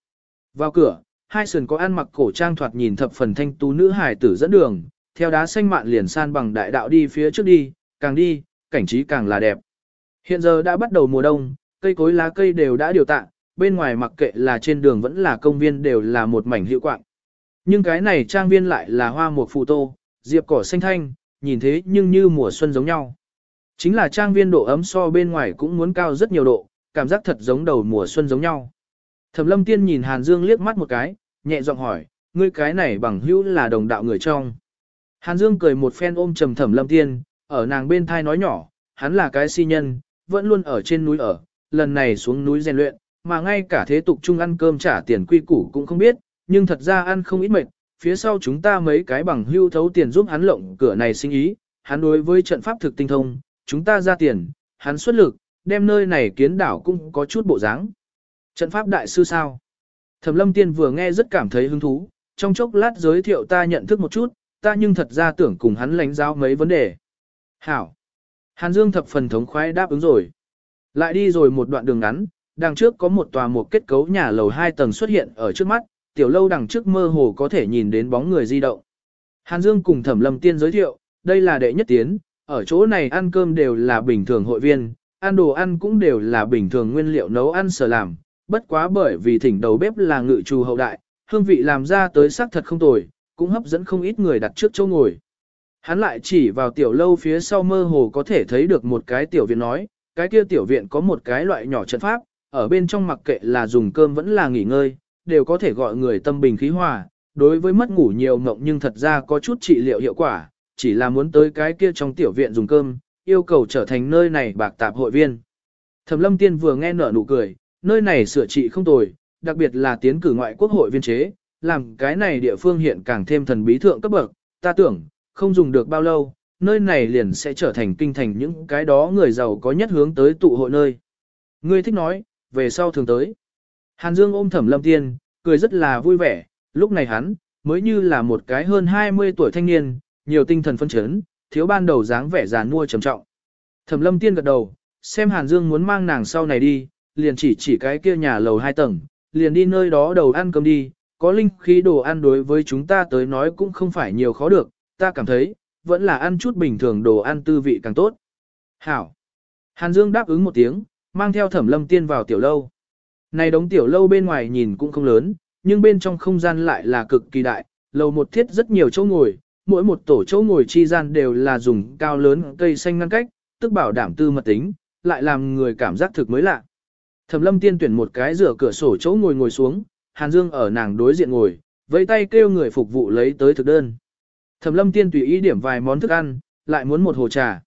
Vào cửa, hai sườn có ăn mặc cổ trang thoạt nhìn thập phần thanh tú nữ hải tử dẫn đường, theo đá xanh mạn liền san bằng đại đạo đi phía trước đi, càng đi, cảnh trí càng là đẹp. Hiện giờ đã bắt đầu mùa đông, cây cối lá cây đều đã điều tạ, bên ngoài mặc kệ là trên đường vẫn là công viên đều là một mảnh hiệu quạng. Nhưng cái này trang viên lại là hoa mùa phù tô, diệp cỏ xanh thanh, nhìn thế nhưng như mùa xuân giống nhau. Chính là trang viên độ ấm so bên ngoài cũng muốn cao rất nhiều độ, cảm giác thật giống đầu mùa xuân giống nhau. Thẩm lâm tiên nhìn Hàn Dương liếc mắt một cái, nhẹ giọng hỏi, ngươi cái này bằng hữu là đồng đạo người trong. Hàn Dương cười một phen ôm trầm thẩm lâm tiên, ở nàng bên thai nói nhỏ, hắn là cái si nhân, vẫn luôn ở trên núi ở, lần này xuống núi rèn luyện, mà ngay cả thế tục chung ăn cơm trả tiền quy củ cũng không biết, nhưng thật ra ăn không ít mệt, phía sau chúng ta mấy cái bằng hưu thấu tiền giúp hắn lộng cửa này sinh ý, hắn đối với trận pháp thực tinh thông, chúng ta ra tiền, hắn xuất lực, đem nơi này kiến đảo cũng có chút bộ dáng. Trận pháp đại sư sao? Thẩm lâm tiên vừa nghe rất cảm thấy hứng thú, trong chốc lát giới thiệu ta nhận thức một chút, ta nhưng thật ra tưởng cùng hắn lãnh giáo mấy vấn đề. Hảo. Hàn Dương thập phần thống khoái đáp ứng rồi. Lại đi rồi một đoạn đường ngắn, đằng trước có một tòa một kết cấu nhà lầu hai tầng xuất hiện ở trước mắt, tiểu lâu đằng trước mơ hồ có thể nhìn đến bóng người di động. Hàn Dương cùng Thẩm Lâm Tiên giới thiệu, đây là đệ nhất tiến, ở chỗ này ăn cơm đều là bình thường hội viên, ăn đồ ăn cũng đều là bình thường nguyên liệu nấu ăn sở làm, bất quá bởi vì thỉnh đầu bếp là ngự trù hậu đại, hương vị làm ra tới sắc thật không tồi, cũng hấp dẫn không ít người đặt trước chỗ ngồi. Hắn lại chỉ vào tiểu lâu phía sau mơ hồ có thể thấy được một cái tiểu viện nói, cái kia tiểu viện có một cái loại nhỏ trận pháp, ở bên trong mặc kệ là dùng cơm vẫn là nghỉ ngơi, đều có thể gọi người tâm bình khí hòa, đối với mất ngủ nhiều mộng nhưng thật ra có chút trị liệu hiệu quả, chỉ là muốn tới cái kia trong tiểu viện dùng cơm, yêu cầu trở thành nơi này bạc tạp hội viên. Thẩm lâm tiên vừa nghe nở nụ cười, nơi này sửa trị không tồi, đặc biệt là tiến cử ngoại quốc hội viên chế, làm cái này địa phương hiện càng thêm thần bí thượng cấp bậc, ta tưởng, không dùng được bao lâu, nơi này liền sẽ trở thành kinh thành những cái đó người giàu có nhất hướng tới tụ hội nơi. Ngươi thích nói, về sau thường tới. Hàn Dương ôm thẩm lâm tiên, cười rất là vui vẻ, lúc này hắn, mới như là một cái hơn 20 tuổi thanh niên, nhiều tinh thần phân chấn, thiếu ban đầu dáng vẻ già nua trầm trọng. Thẩm lâm tiên gật đầu, xem Hàn Dương muốn mang nàng sau này đi, liền chỉ chỉ cái kia nhà lầu hai tầng, liền đi nơi đó đầu ăn cơm đi, có linh khí đồ ăn đối với chúng ta tới nói cũng không phải nhiều khó được, ta cảm thấy, vẫn là ăn chút bình thường đồ ăn tư vị càng tốt. Hảo. Hàn Dương đáp ứng một tiếng, mang theo thẩm lâm tiên vào tiểu lâu. Này đống tiểu lâu bên ngoài nhìn cũng không lớn, nhưng bên trong không gian lại là cực kỳ đại, lầu một thiết rất nhiều chỗ ngồi, mỗi một tổ chỗ ngồi chi gian đều là dùng cao lớn cây xanh ngăn cách, tức bảo đảm tư mật tính, lại làm người cảm giác thực mới lạ. Thẩm lâm tiên tuyển một cái rửa cửa sổ chỗ ngồi ngồi xuống, Hàn Dương ở nàng đối diện ngồi, vẫy tay kêu người phục vụ lấy tới thực đơn. Thẩm lâm tiên tùy ý điểm vài món thức ăn, lại muốn một hồ trà.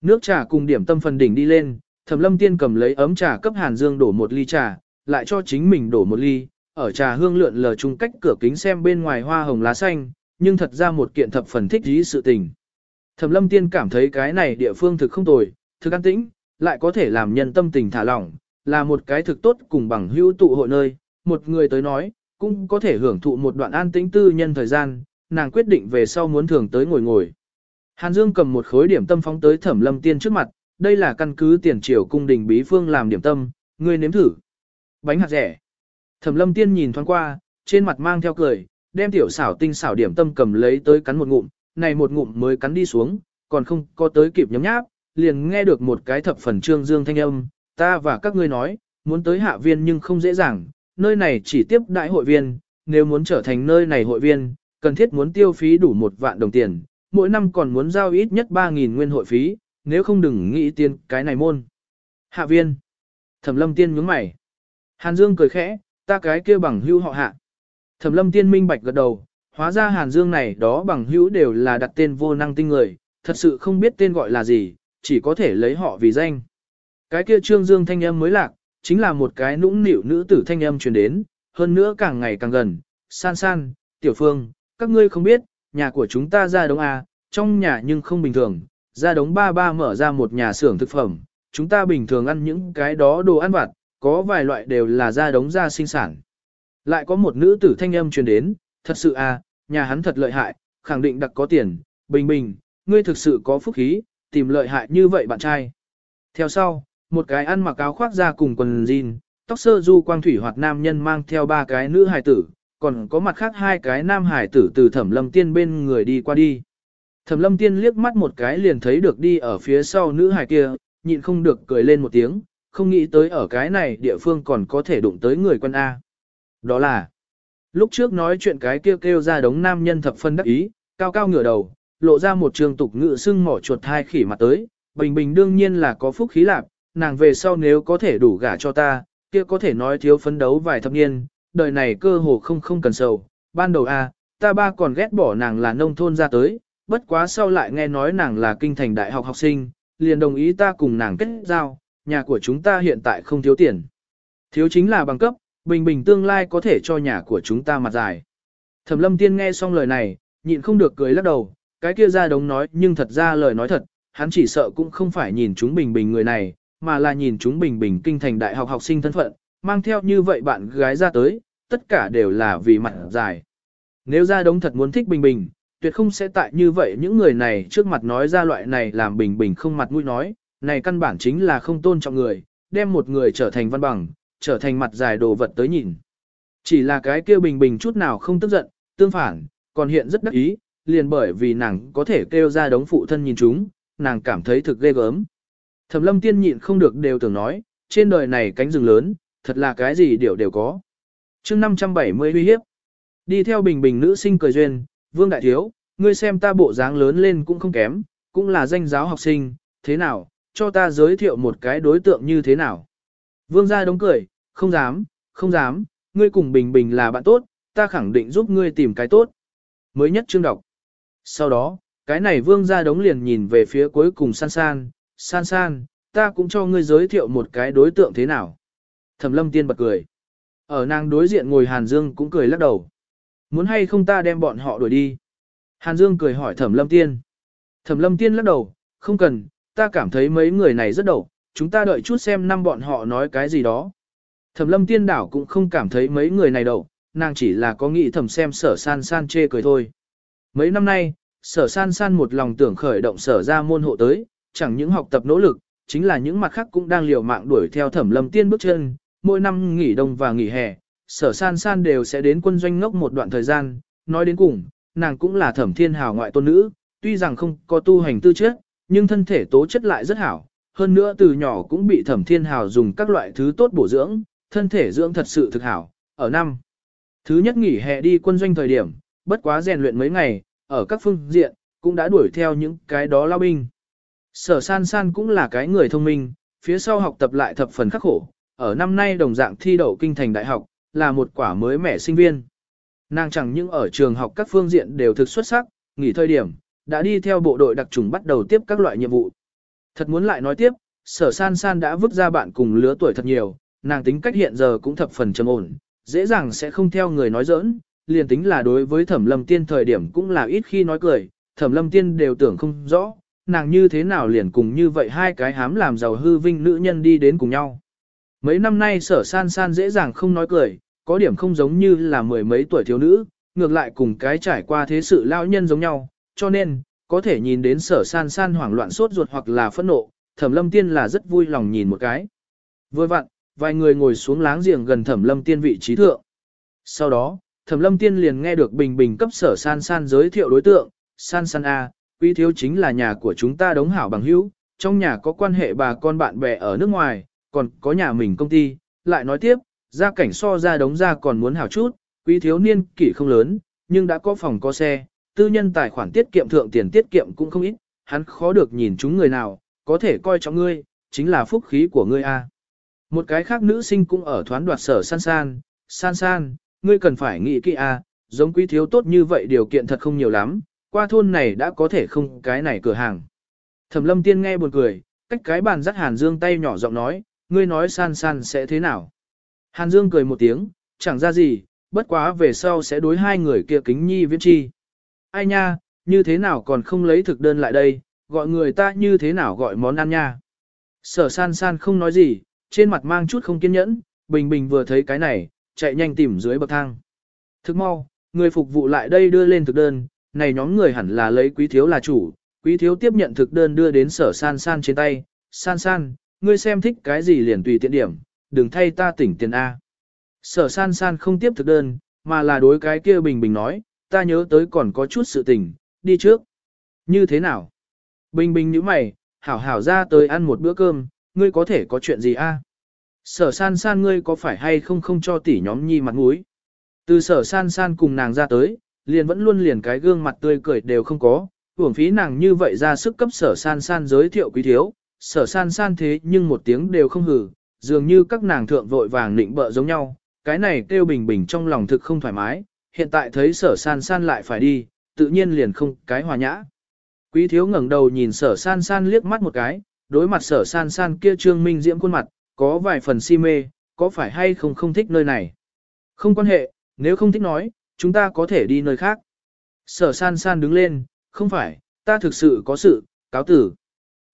Nước trà cùng điểm tâm phần đỉnh đi lên, Thẩm lâm tiên cầm lấy ấm trà cấp Hàn Dương đổ một ly trà, lại cho chính mình đổ một ly, ở trà hương lượn lờ chung cách cửa kính xem bên ngoài hoa hồng lá xanh, nhưng thật ra một kiện thập phần thích dí sự tình. Thẩm lâm tiên cảm thấy cái này địa phương thực không tồi, thực an tĩnh, lại có thể làm nhân tâm tình thả lỏng, là một cái thực tốt cùng bằng hữu tụ hội nơi, một người tới nói, cũng có thể hưởng thụ một đoạn an tĩnh tư nhân thời gian, nàng quyết định về sau muốn thường tới ngồi ngồi. Hàn Dương cầm một khối điểm tâm phóng tới Thẩm Lâm Tiên trước mặt, đây là căn cứ tiền triều cung đình bí phương làm điểm tâm, ngươi nếm thử. Bánh hạt rẻ. Thẩm Lâm Tiên nhìn thoáng qua, trên mặt mang theo cười, đem tiểu xảo tinh xảo điểm tâm cầm lấy tới cắn một ngụm, này một ngụm mới cắn đi xuống, còn không có tới kịp nhấm nháp, liền nghe được một cái thập phần trương dương thanh âm, ta và các ngươi nói, muốn tới hạ viên nhưng không dễ dàng, nơi này chỉ tiếp đại hội viên, nếu muốn trở thành nơi này hội viên, cần thiết muốn tiêu phí đủ một vạn đồng tiền, mỗi năm còn muốn giao ít nhất 3.000 nguyên hội phí, nếu không đừng nghĩ tiền cái này môn. Hạ viên. Thẩm lâm tiên nhướng mày. Hàn Dương cười khẽ, ta cái kia bằng hưu họ hạ. Thẩm lâm tiên minh bạch gật đầu, hóa ra Hàn Dương này đó bằng hữu đều là đặt tên vô năng tinh người, thật sự không biết tên gọi là gì, chỉ có thể lấy họ vì danh. Cái kia Trương Dương thanh âm mới lạc, chính là một cái nũng nịu nữ tử thanh âm truyền đến, hơn nữa càng ngày càng gần. San san, tiểu phương, các ngươi không biết, nhà của chúng ta ra đống A, trong nhà nhưng không bình thường, ra đống ba ba mở ra một nhà xưởng thực phẩm, chúng ta bình thường ăn những cái đó đồ ăn vặt, có vài loại đều là ra đống ra sinh sản. Lại có một nữ tử thanh âm truyền đến, thật sự à, nhà hắn thật lợi hại, khẳng định đặc có tiền, bình bình, ngươi thực sự có phúc khí, tìm lợi hại như vậy bạn trai. Theo sau, một cái ăn mặc áo khoác ra cùng quần jean, tóc sơ du quang thủy hoạt nam nhân mang theo ba cái nữ hài tử, còn có mặt khác hai cái nam hài tử từ thẩm lâm tiên bên người đi qua đi. Thẩm lâm tiên liếc mắt một cái liền thấy được đi ở phía sau nữ hài kia, nhịn không được cười lên một tiếng, không nghĩ tới ở cái này địa phương còn có thể đụng tới người quân A. Đó là, lúc trước nói chuyện cái kia kêu, kêu ra đống nam nhân thập phân đắc ý, cao cao ngửa đầu, lộ ra một trường tục ngự sưng mỏ chuột hai khỉ mặt tới, bình bình đương nhiên là có phúc khí lạc, nàng về sau nếu có thể đủ gả cho ta, kia có thể nói thiếu phấn đấu vài thập niên, đời này cơ hồ không không cần sầu, ban đầu a, ta ba còn ghét bỏ nàng là nông thôn ra tới, bất quá sau lại nghe nói nàng là kinh thành đại học học sinh, liền đồng ý ta cùng nàng kết giao, nhà của chúng ta hiện tại không thiếu tiền. Thiếu chính là bằng cấp, bình bình tương lai có thể cho nhà của chúng ta mặt dài. Thẩm lâm tiên nghe xong lời này, nhịn không được cười lắc đầu, cái kia ra đống nói nhưng thật ra lời nói thật, hắn chỉ sợ cũng không phải nhìn chúng bình bình người này, mà là nhìn chúng bình bình kinh thành đại học học sinh thân phận, mang theo như vậy bạn gái ra tới, tất cả đều là vì mặt dài. Nếu ra đống thật muốn thích bình bình, tuyệt không sẽ tại như vậy những người này trước mặt nói ra loại này làm bình bình không mặt mũi nói, này căn bản chính là không tôn trọng người, đem một người trở thành văn bằng, trở thành mặt dài đồ vật tới nhìn. Chỉ là cái kia bình bình chút nào không tức giận, tương phản, còn hiện rất đắc ý, liền bởi vì nàng có thể kêu ra đống phụ thân nhìn chúng, nàng cảm thấy thực ghê gớm. Thẩm lâm tiên nhịn không được đều tưởng nói, trên đời này cánh rừng lớn, thật là cái gì đều đều có. chương 570 uy hiếp. Đi theo bình bình nữ sinh cười duyên, vương đại thiếu, ngươi xem ta bộ dáng lớn lên cũng không kém, cũng là danh giáo học sinh, thế nào, cho ta giới thiệu một cái đối tượng như thế nào. Vương gia đống cười, không dám, không dám, ngươi cùng bình bình là bạn tốt, ta khẳng định giúp ngươi tìm cái tốt. Mới nhất chương đọc. Sau đó, cái này vương gia đống liền nhìn về phía cuối cùng san san, san san, ta cũng cho ngươi giới thiệu một cái đối tượng thế nào. Thẩm lâm tiên bật cười. Ở nàng đối diện ngồi Hàn Dương cũng cười lắc đầu. Muốn hay không ta đem bọn họ đuổi đi. Hàn Dương cười hỏi thẩm lâm tiên. Thẩm lâm tiên lắc đầu, không cần, ta cảm thấy mấy người này rất đầu, chúng ta đợi chút xem năm bọn họ nói cái gì đó. Thẩm lâm tiên đảo cũng không cảm thấy mấy người này đầu, nàng chỉ là có nghĩ thẩm xem sở san san chê cười thôi. Mấy năm nay, sở san san một lòng tưởng khởi động sở ra môn hộ tới, chẳng những học tập nỗ lực, chính là những mặt khác cũng đang liều mạng đuổi theo thẩm lâm tiên bước chân, mỗi năm nghỉ đông và nghỉ hè, sở san san đều sẽ đến quân doanh ngốc một đoạn thời gian, nói đến cùng, nàng cũng là thẩm thiên hào ngoại tôn nữ, tuy rằng không có tu hành tư chất, nhưng thân thể tố chất lại rất hảo, hơn nữa từ nhỏ cũng bị thẩm thiên hào dùng các loại thứ tốt bổ dưỡng, thân thể dưỡng thật sự thực hảo, ở năm. Thứ nhất nghỉ hè đi quân doanh thời điểm, bất quá rèn luyện mấy ngày, ở các phương diện, cũng đã đuổi theo những cái đó lao binh. Sở san san cũng là cái người thông minh, phía sau học tập lại thập phần khắc khổ, ở năm nay đồng dạng thi đậu kinh thành đại học, là một quả mới mẻ sinh viên. Nàng chẳng những ở trường học các phương diện đều thực xuất sắc, nghỉ thời điểm, đã đi theo bộ đội đặc trùng bắt đầu tiếp các loại nhiệm vụ. Thật muốn lại nói tiếp, sở san san đã vứt ra bạn cùng lứa tuổi thật nhiều, nàng tính cách hiện giờ cũng thập phần trầm ổn, dễ dàng sẽ không theo người nói giỡn, liền tính là đối với thẩm lâm tiên thời điểm cũng là ít khi nói cười, thẩm lâm tiên đều tưởng không rõ, nàng như thế nào liền cùng như vậy hai cái hám làm giàu hư vinh nữ nhân đi đến cùng nhau. Mấy năm nay sở san san dễ dàng không nói cười, có điểm không giống như là mười mấy tuổi thiếu nữ, ngược lại cùng cái trải qua thế sự lao nhân giống nhau, cho nên, có thể nhìn đến sở san san hoảng loạn sốt ruột hoặc là phẫn nộ, thẩm lâm tiên là rất vui lòng nhìn một cái. Vừa vặn, vài người ngồi xuống láng giềng gần thẩm lâm tiên vị trí thượng. Sau đó, thẩm lâm tiên liền nghe được bình bình cấp sở san san giới thiệu đối tượng, san san A, quý thiếu chính là nhà của chúng ta đống hảo bằng hữu, trong nhà có quan hệ bà con bạn bè ở nước ngoài, còn có nhà mình công ty, lại nói tiếp, gia cảnh so ra đống ra còn muốn hảo chút, quý thiếu niên kỷ không lớn, nhưng đã có phòng có xe, tư nhân tài khoản tiết kiệm thượng tiền tiết kiệm cũng không ít, hắn khó được nhìn chúng người nào, có thể coi trọng ngươi, chính là phúc khí của ngươi a. Một cái khác nữ sinh cũng ở thoán đoạt sở san san, san san, ngươi cần phải nghĩ kỹ a, giống quý thiếu tốt như vậy điều kiện thật không nhiều lắm, qua thôn này đã có thể không cái này cửa hàng. Thẩm lâm tiên nghe buồn cười, cách cái bàn dắt Hàn Dương tay nhỏ giọng nói, ngươi nói san san sẽ thế nào. Hàn Dương cười một tiếng, chẳng ra gì, bất quá về sau sẽ đối hai người kia kính nhi viễn chi. Ai nha, như thế nào còn không lấy thực đơn lại đây, gọi người ta như thế nào gọi món ăn nha. Sở san san không nói gì, trên mặt mang chút không kiên nhẫn, bình bình vừa thấy cái này, chạy nhanh tìm dưới bậc thang. Thức mau, người phục vụ lại đây đưa lên thực đơn, này nhóm người hẳn là lấy quý thiếu là chủ, quý thiếu tiếp nhận thực đơn đưa đến sở san san trên tay, san san, ngươi xem thích cái gì liền tùy tiện điểm, đừng thay ta tỉnh tiền A. Sở san san không tiếp thực đơn, mà là đối cái kia bình bình nói, ta nhớ tới còn có chút sự tình, đi trước. Như thế nào? Bình bình như mày, hảo hảo ra tới ăn một bữa cơm, ngươi có thể có chuyện gì a? Sở san san ngươi có phải hay không không cho tỷ nhóm nhi mặt mũi? Từ sở san san cùng nàng ra tới, liền vẫn luôn liền cái gương mặt tươi cười đều không có, uổng phí nàng như vậy ra sức cấp sở san san giới thiệu quý thiếu, sở san san thế nhưng một tiếng đều không hử, dường như các nàng thượng vội vàng nịnh bợ giống nhau, cái này kêu bình bình trong lòng thực không thoải mái, hiện tại thấy sở san san lại phải đi, tự nhiên liền không cái hòa nhã. Quý thiếu ngẩng đầu nhìn sở san san liếc mắt một cái, đối mặt sở san san kia trương minh diễm khuôn mặt, có vài phần si mê, có phải hay không không thích nơi này. Không quan hệ, nếu không thích nói, chúng ta có thể đi nơi khác. Sở san san đứng lên, không phải, ta thực sự có sự, cáo tử.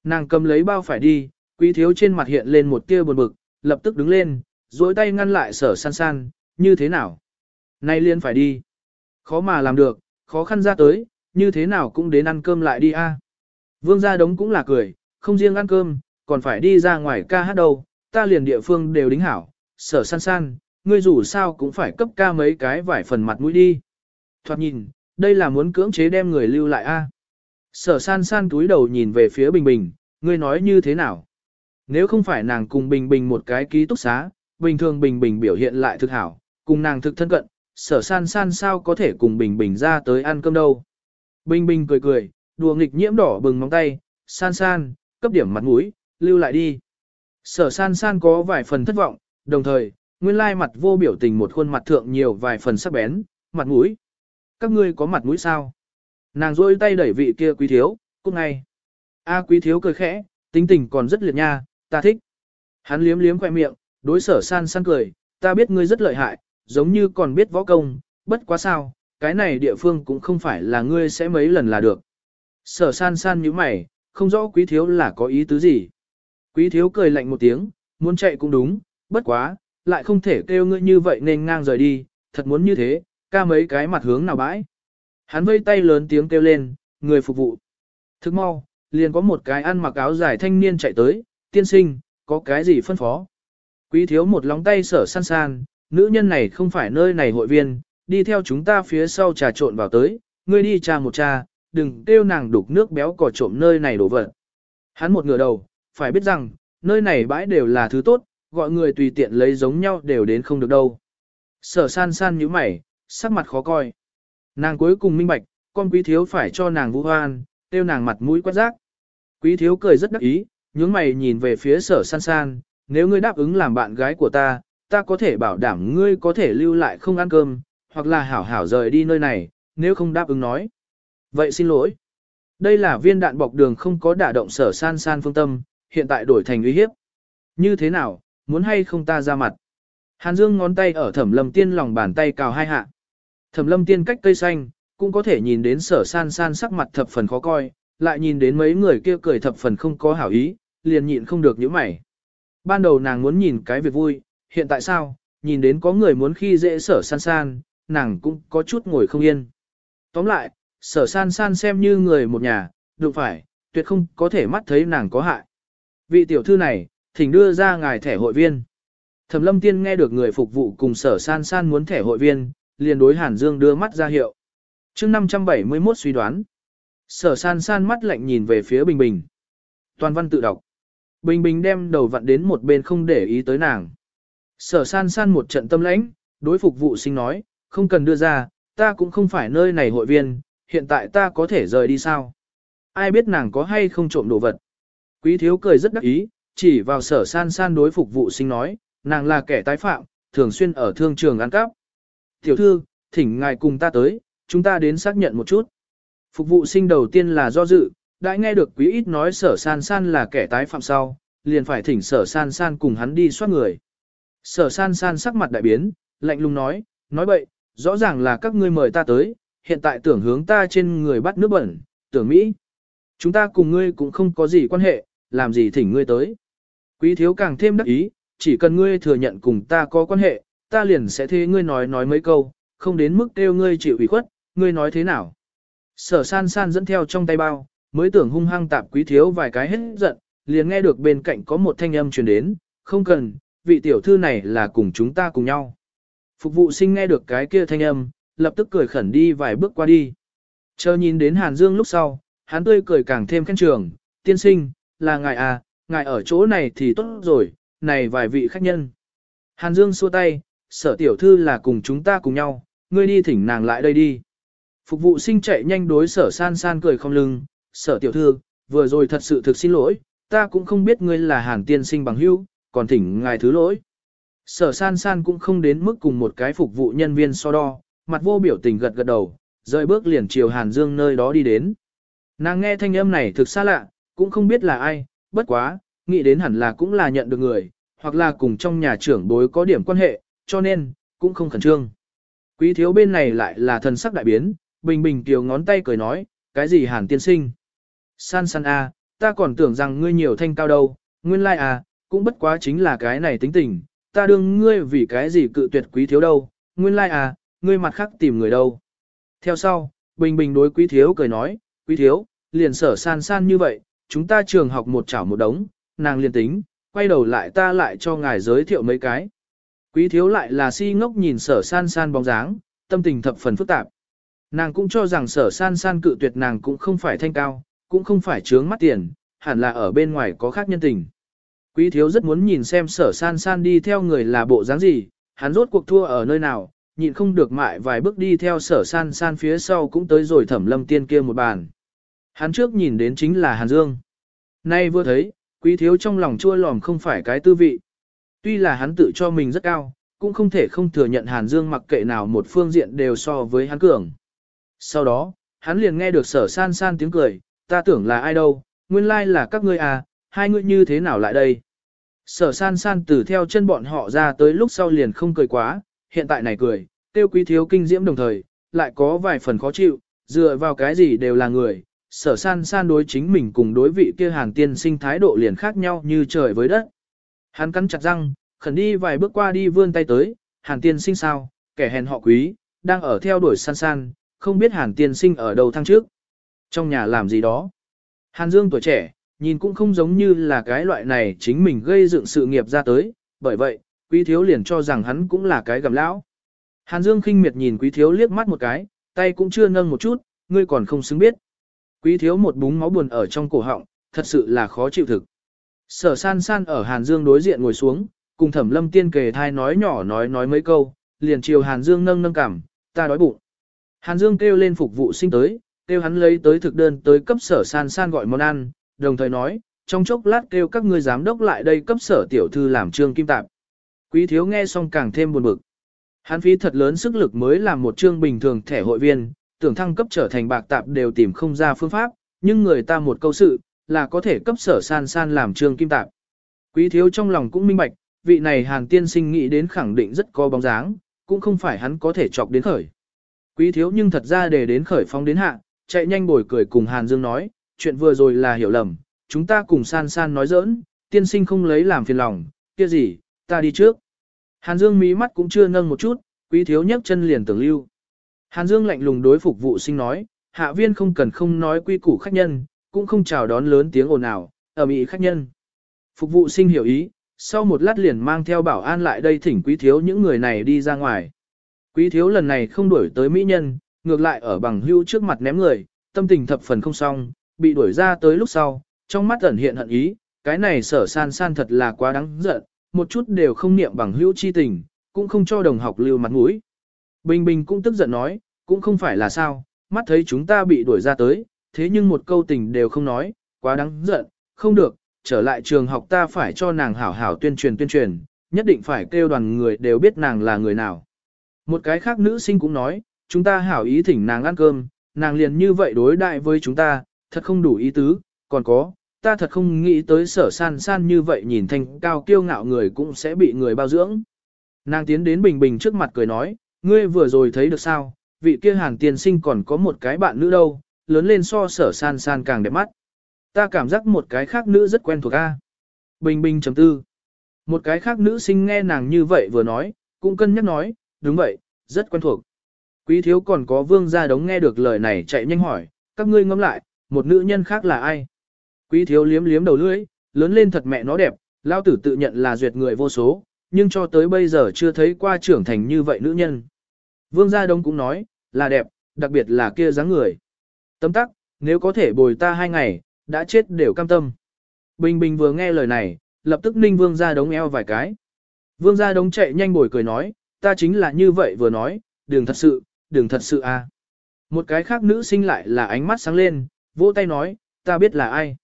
Nàng cầm lấy bao phải đi, quý thiếu trên mặt hiện lên một tia buồn bực, lập tức đứng lên, duỗi tay ngăn lại sở san san, như thế nào? Nay liên phải đi. Khó mà làm được, khó khăn ra tới, như thế nào cũng đến ăn cơm lại đi a. Vương gia đống cũng là cười, không riêng ăn cơm, còn phải đi ra ngoài ca hát đâu, ta liền địa phương đều đính hảo, sở san san, ngươi dù sao cũng phải cấp ca mấy cái vải phần mặt mũi đi. Thoạt nhìn, đây là muốn cưỡng chế đem người lưu lại a. Sở san san túi đầu nhìn về phía Bình Bình, ngươi nói như thế nào? Nếu không phải nàng cùng Bình Bình một cái ký túc xá, bình thường Bình Bình biểu hiện lại thực hảo, cùng nàng thực thân cận, sở san san sao có thể cùng Bình Bình ra tới ăn cơm đâu. Bình Bình cười cười, đùa nghịch nhiễm đỏ bừng móng tay, san san, cấp điểm mặt mũi, lưu lại đi. Sở san san có vài phần thất vọng, đồng thời, nguyên lai mặt vô biểu tình một khuôn mặt thượng nhiều vài phần sắc bén, mặt mũi. Các ngươi có mặt mũi sao? Nàng rôi tay đẩy vị kia quý thiếu, cút ngay. A quý thiếu cười khẽ, tính tình còn rất liệt nha, ta thích. Hắn liếm liếm khoe miệng, đối sở san san cười, ta biết ngươi rất lợi hại, giống như còn biết võ công, bất quá sao, cái này địa phương cũng không phải là ngươi sẽ mấy lần là được. Sở san san như mày, không rõ quý thiếu là có ý tứ gì. Quý thiếu cười lạnh một tiếng, muốn chạy cũng đúng, bất quá, lại không thể kêu ngươi như vậy nên ngang rời đi, thật muốn như thế, ca mấy cái mặt hướng nào bãi. Hắn vây tay lớn tiếng kêu lên, người phục vụ. Thức mau, liền có một cái ăn mặc áo dài thanh niên chạy tới, tiên sinh, có cái gì phân phó. Quý thiếu một lóng tay sở san san, nữ nhân này không phải nơi này hội viên, đi theo chúng ta phía sau trà trộn vào tới, ngươi đi trà một trà, đừng kêu nàng đục nước béo cò trộm nơi này đổ vật. Hắn một ngửa đầu, phải biết rằng, nơi này bãi đều là thứ tốt, gọi người tùy tiện lấy giống nhau đều đến không được đâu. Sở san san như mày, sắc mặt khó coi. Nàng cuối cùng minh bạch, con quý thiếu phải cho nàng vũ hoan, tiêu nàng mặt mũi quát rác. Quý thiếu cười rất đắc ý, nhướng mày nhìn về phía sở san san, nếu ngươi đáp ứng làm bạn gái của ta, ta có thể bảo đảm ngươi có thể lưu lại không ăn cơm, hoặc là hảo hảo rời đi nơi này, nếu không đáp ứng nói. Vậy xin lỗi. Đây là viên đạn bọc đường không có đả động sở san san phương tâm, hiện tại đổi thành uy hiếp. Như thế nào, muốn hay không ta ra mặt. Hàn Dương ngón tay ở thẩm lâm tiên lòng bàn tay cào hai hạ. Thẩm lâm tiên cách cây xanh, cũng có thể nhìn đến sở san san sắc mặt thập phần khó coi, lại nhìn đến mấy người kia cười thập phần không có hảo ý, liền nhịn không được những mày. Ban đầu nàng muốn nhìn cái việc vui, hiện tại sao, nhìn đến có người muốn khi dễ sở san san, nàng cũng có chút ngồi không yên. Tóm lại, sở san san xem như người một nhà, đụng phải, tuyệt không có thể mắt thấy nàng có hại. Vị tiểu thư này, thỉnh đưa ra ngài thẻ hội viên. Thẩm lâm tiên nghe được người phục vụ cùng sở san san muốn thẻ hội viên, liền đối Hàn Dương đưa mắt ra hiệu. chương 571 suy đoán. Sở san san mắt lạnh nhìn về phía Bình Bình. Toàn văn tự đọc. Bình Bình đem đầu vặn đến một bên không để ý tới nàng. Sở san san một trận tâm lãnh, đối phục vụ sinh nói, không cần đưa ra, ta cũng không phải nơi này hội viên, hiện tại ta có thể rời đi sao? Ai biết nàng có hay không trộm đồ vật? Quý thiếu cười rất đắc ý, chỉ vào sở san san đối phục vụ sinh nói, nàng là kẻ tái phạm, thường xuyên ở thương trường ăn cắp. Tiểu thư, thỉnh ngài cùng ta tới, chúng ta đến xác nhận một chút. Phục vụ sinh đầu tiên là do dự, đã nghe được quý ít nói sở san san là kẻ tái phạm sau, liền phải thỉnh sở san san cùng hắn đi soát người. Sở san san sắc mặt đại biến, lạnh lùng nói, nói bậy, rõ ràng là các ngươi mời ta tới, hiện tại tưởng hướng ta trên người bắt nước bẩn, tưởng Mỹ. Chúng ta cùng ngươi cũng không có gì quan hệ, làm gì thỉnh ngươi tới. Quý thiếu càng thêm đắc ý, chỉ cần ngươi thừa nhận cùng ta có quan hệ, ta liền sẽ thế ngươi nói nói mấy câu, không đến mức kêu ngươi chịu ủy khuất, ngươi nói thế nào. Sở san san dẫn theo trong tay bao, mới tưởng hung hăng tạp quý thiếu vài cái hết giận, liền nghe được bên cạnh có một thanh âm truyền đến, không cần, vị tiểu thư này là cùng chúng ta cùng nhau. Phục vụ sinh nghe được cái kia thanh âm, lập tức cười khẩn đi vài bước qua đi. Chờ nhìn đến Hàn Dương lúc sau, hắn tươi cười càng thêm khen trường, tiên sinh, là ngài à, ngài ở chỗ này thì tốt rồi, này vài vị khách nhân. Hàn Dương xua tay, sở tiểu thư là cùng chúng ta cùng nhau, ngươi đi thỉnh nàng lại đây đi. Phục vụ sinh chạy nhanh đối sở san san cười không lưng, sở tiểu thư, vừa rồi thật sự thực xin lỗi, ta cũng không biết ngươi là hàn tiên sinh bằng hữu, còn thỉnh ngài thứ lỗi. Sở san san cũng không đến mức cùng một cái phục vụ nhân viên so đo, mặt vô biểu tình gật gật đầu, rời bước liền chiều Hàn Dương nơi đó đi đến. Nàng nghe thanh âm này thực xa lạ, cũng không biết là ai, bất quá, nghĩ đến hẳn là cũng là nhận được người, hoặc là cùng trong nhà trưởng bối có điểm quan hệ, cho nên, cũng không khẩn trương. Quý thiếu bên này lại là thần sắc đại biến, bình bình kiều ngón tay cười nói, cái gì hàn tiên sinh? San san a, ta còn tưởng rằng ngươi nhiều thanh cao đâu, nguyên lai like à, cũng bất quá chính là cái này tính tình, ta đương ngươi vì cái gì cự tuyệt quý thiếu đâu, nguyên lai like à, ngươi mặt khác tìm người đâu. Theo sau, bình bình đối quý thiếu cười nói, quý thiếu, liền sở san san như vậy, chúng ta trường học một chảo một đống, nàng liền tính, quay đầu lại ta lại cho ngài giới thiệu mấy cái. Quý thiếu lại là si ngốc nhìn sở san san bóng dáng, tâm tình thập phần phức tạp. Nàng cũng cho rằng sở san san cự tuyệt nàng cũng không phải thanh cao, cũng không phải trướng mắt tiền, hẳn là ở bên ngoài có khác nhân tình. Quý thiếu rất muốn nhìn xem sở san san đi theo người là bộ dáng gì, hắn rốt cuộc thua ở nơi nào, nhịn không được mại vài bước đi theo sở san san phía sau cũng tới rồi thẩm lâm tiên kia một bàn. Hắn trước nhìn đến chính là Hàn Dương. Nay vừa thấy, quý thiếu trong lòng chua lòm không phải cái tư vị. Tuy là hắn tự cho mình rất cao, cũng không thể không thừa nhận Hàn Dương mặc kệ nào một phương diện đều so với hắn cường. Sau đó, hắn liền nghe được sở san san tiếng cười, ta tưởng là ai đâu, nguyên lai là các ngươi à, hai ngươi như thế nào lại đây. Sở san san từ theo chân bọn họ ra tới lúc sau liền không cười quá, hiện tại này cười, tiêu quý thiếu kinh diễm đồng thời, lại có vài phần khó chịu, dựa vào cái gì đều là người, sở san san đối chính mình cùng đối vị kia hàng tiên sinh thái độ liền khác nhau như trời với đất. Hắn cắn chặt răng, khẩn đi vài bước qua đi vươn tay tới, hàn tiên sinh sao, kẻ hèn họ quý, đang ở theo đuổi san san, không biết hàn tiên sinh ở đầu thăng trước. Trong nhà làm gì đó. Hàn Dương tuổi trẻ, nhìn cũng không giống như là cái loại này chính mình gây dựng sự nghiệp ra tới, bởi vậy, quý thiếu liền cho rằng hắn cũng là cái gầm lão. Hàn Dương khinh miệt nhìn quý thiếu liếc mắt một cái, tay cũng chưa nâng một chút, ngươi còn không xứng biết. Quý thiếu một búng máu buồn ở trong cổ họng, thật sự là khó chịu thực. Sở san san ở Hàn Dương đối diện ngồi xuống, cùng thẩm lâm tiên kề thai nói nhỏ nói nói mấy câu, liền chiều Hàn Dương nâng nâng cảm, ta đói bụng. Hàn Dương kêu lên phục vụ sinh tới, kêu hắn lấy tới thực đơn tới cấp sở san san gọi món ăn, đồng thời nói, trong chốc lát kêu các ngươi giám đốc lại đây cấp sở tiểu thư làm trương kim tạp. Quý thiếu nghe xong càng thêm buồn bực. Hắn phí thật lớn sức lực mới làm một trương bình thường thẻ hội viên, tưởng thăng cấp trở thành bạc tạp đều tìm không ra phương pháp, nhưng người ta một câu sự, là có thể cấp sở san san làm trương kim tạp. Quý thiếu trong lòng cũng minh bạch, vị này hàn tiên sinh nghĩ đến khẳng định rất có bóng dáng, cũng không phải hắn có thể chọc đến khởi. Quý thiếu nhưng thật ra để đến khởi phong đến hạ, chạy nhanh bồi cười cùng Hàn Dương nói, chuyện vừa rồi là hiểu lầm, chúng ta cùng san san nói giỡn, tiên sinh không lấy làm phiền lòng, kia gì, ta đi trước. Hàn Dương mí mắt cũng chưa nâng một chút, quý thiếu nhấc chân liền tưởng lưu. Hàn Dương lạnh lùng đối phục vụ sinh nói, hạ viên không cần không nói quy củ khách nhân, cũng không chào đón lớn tiếng ồn ào, ở mỹ khách nhân. Phục vụ sinh hiểu ý, sau một lát liền mang theo bảo an lại đây thỉnh quý thiếu những người này đi ra ngoài. Quý thiếu lần này không đuổi tới mỹ nhân, ngược lại ở bằng hưu trước mặt ném người, tâm tình thập phần không xong, bị đuổi ra tới lúc sau, trong mắt ẩn hiện hận ý, cái này sở san san thật là quá đáng giận, một chút đều không niệm bằng hữu chi tình, cũng không cho đồng học lưu mặt mũi. Bình Bình cũng tức giận nói, cũng không phải là sao, mắt thấy chúng ta bị đuổi ra tới, thế nhưng một câu tình đều không nói, quá đáng giận, không được, trở lại trường học ta phải cho nàng hảo hảo tuyên truyền tuyên truyền, nhất định phải kêu đoàn người đều biết nàng là người nào. Một cái khác nữ sinh cũng nói, chúng ta hảo ý thỉnh nàng ăn cơm, nàng liền như vậy đối đại với chúng ta, thật không đủ ý tứ, còn có, ta thật không nghĩ tới sở san san như vậy nhìn thanh cao kiêu ngạo người cũng sẽ bị người bao dưỡng. Nàng tiến đến bình bình trước mặt cười nói, ngươi vừa rồi thấy được sao, vị kia hàn tiên sinh còn có một cái bạn nữ đâu, lớn lên so sở san san càng đẹp mắt. Ta cảm giác một cái khác nữ rất quen thuộc a. Bình bình chấm tư. Một cái khác nữ sinh nghe nàng như vậy vừa nói, cũng cân nhắc nói, đúng vậy, rất quen thuộc. Quý thiếu còn có vương gia đống nghe được lời này chạy nhanh hỏi, các ngươi ngẫm lại, một nữ nhân khác là ai? Quý thiếu liếm liếm đầu lưỡi, lớn lên thật mẹ nó đẹp, lao tử tự nhận là duyệt người vô số, nhưng cho tới bây giờ chưa thấy qua trưởng thành như vậy nữ nhân. Vương gia đông cũng nói, là đẹp, đặc biệt là kia dáng người. Tấm tắc, nếu có thể bồi ta hai ngày, đã chết đều cam tâm. Bình Bình vừa nghe lời này, lập tức ninh vương gia đống eo vài cái. Vương gia đống chạy nhanh bồi cười nói, ta chính là như vậy vừa nói, đừng thật sự, đừng thật sự à? Một cái khác nữ sinh lại là ánh mắt sáng lên, vỗ tay nói, ta biết là ai.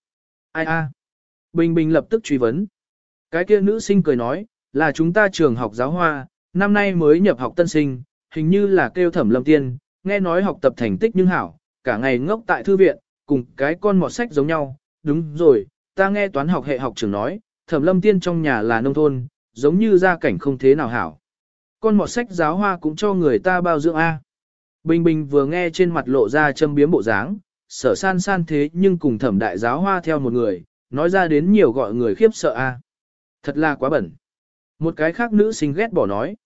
Ai a? Bình Bình lập tức truy vấn. Cái kia nữ sinh cười nói, là chúng ta trường học giáo hoa, năm nay mới nhập học tân sinh, hình như là kêu thẩm lâm tiên, nghe nói học tập thành tích nhưng hảo, cả ngày ngốc tại thư viện, cùng cái con mọt sách giống nhau, đúng rồi, ta nghe toán học hệ học trưởng nói, thẩm lâm tiên trong nhà là nông thôn, giống như gia cảnh không thế nào hảo. Con mọt sách giáo hoa cũng cho người ta bao dưỡng A. Bình Bình vừa nghe trên mặt lộ ra châm biếm bộ dáng, sở san san thế nhưng cùng thẩm đại giáo hoa theo một người, nói ra đến nhiều gọi người khiếp sợ a. Thật là quá bẩn. Một cái khác nữ sinh ghét bỏ nói.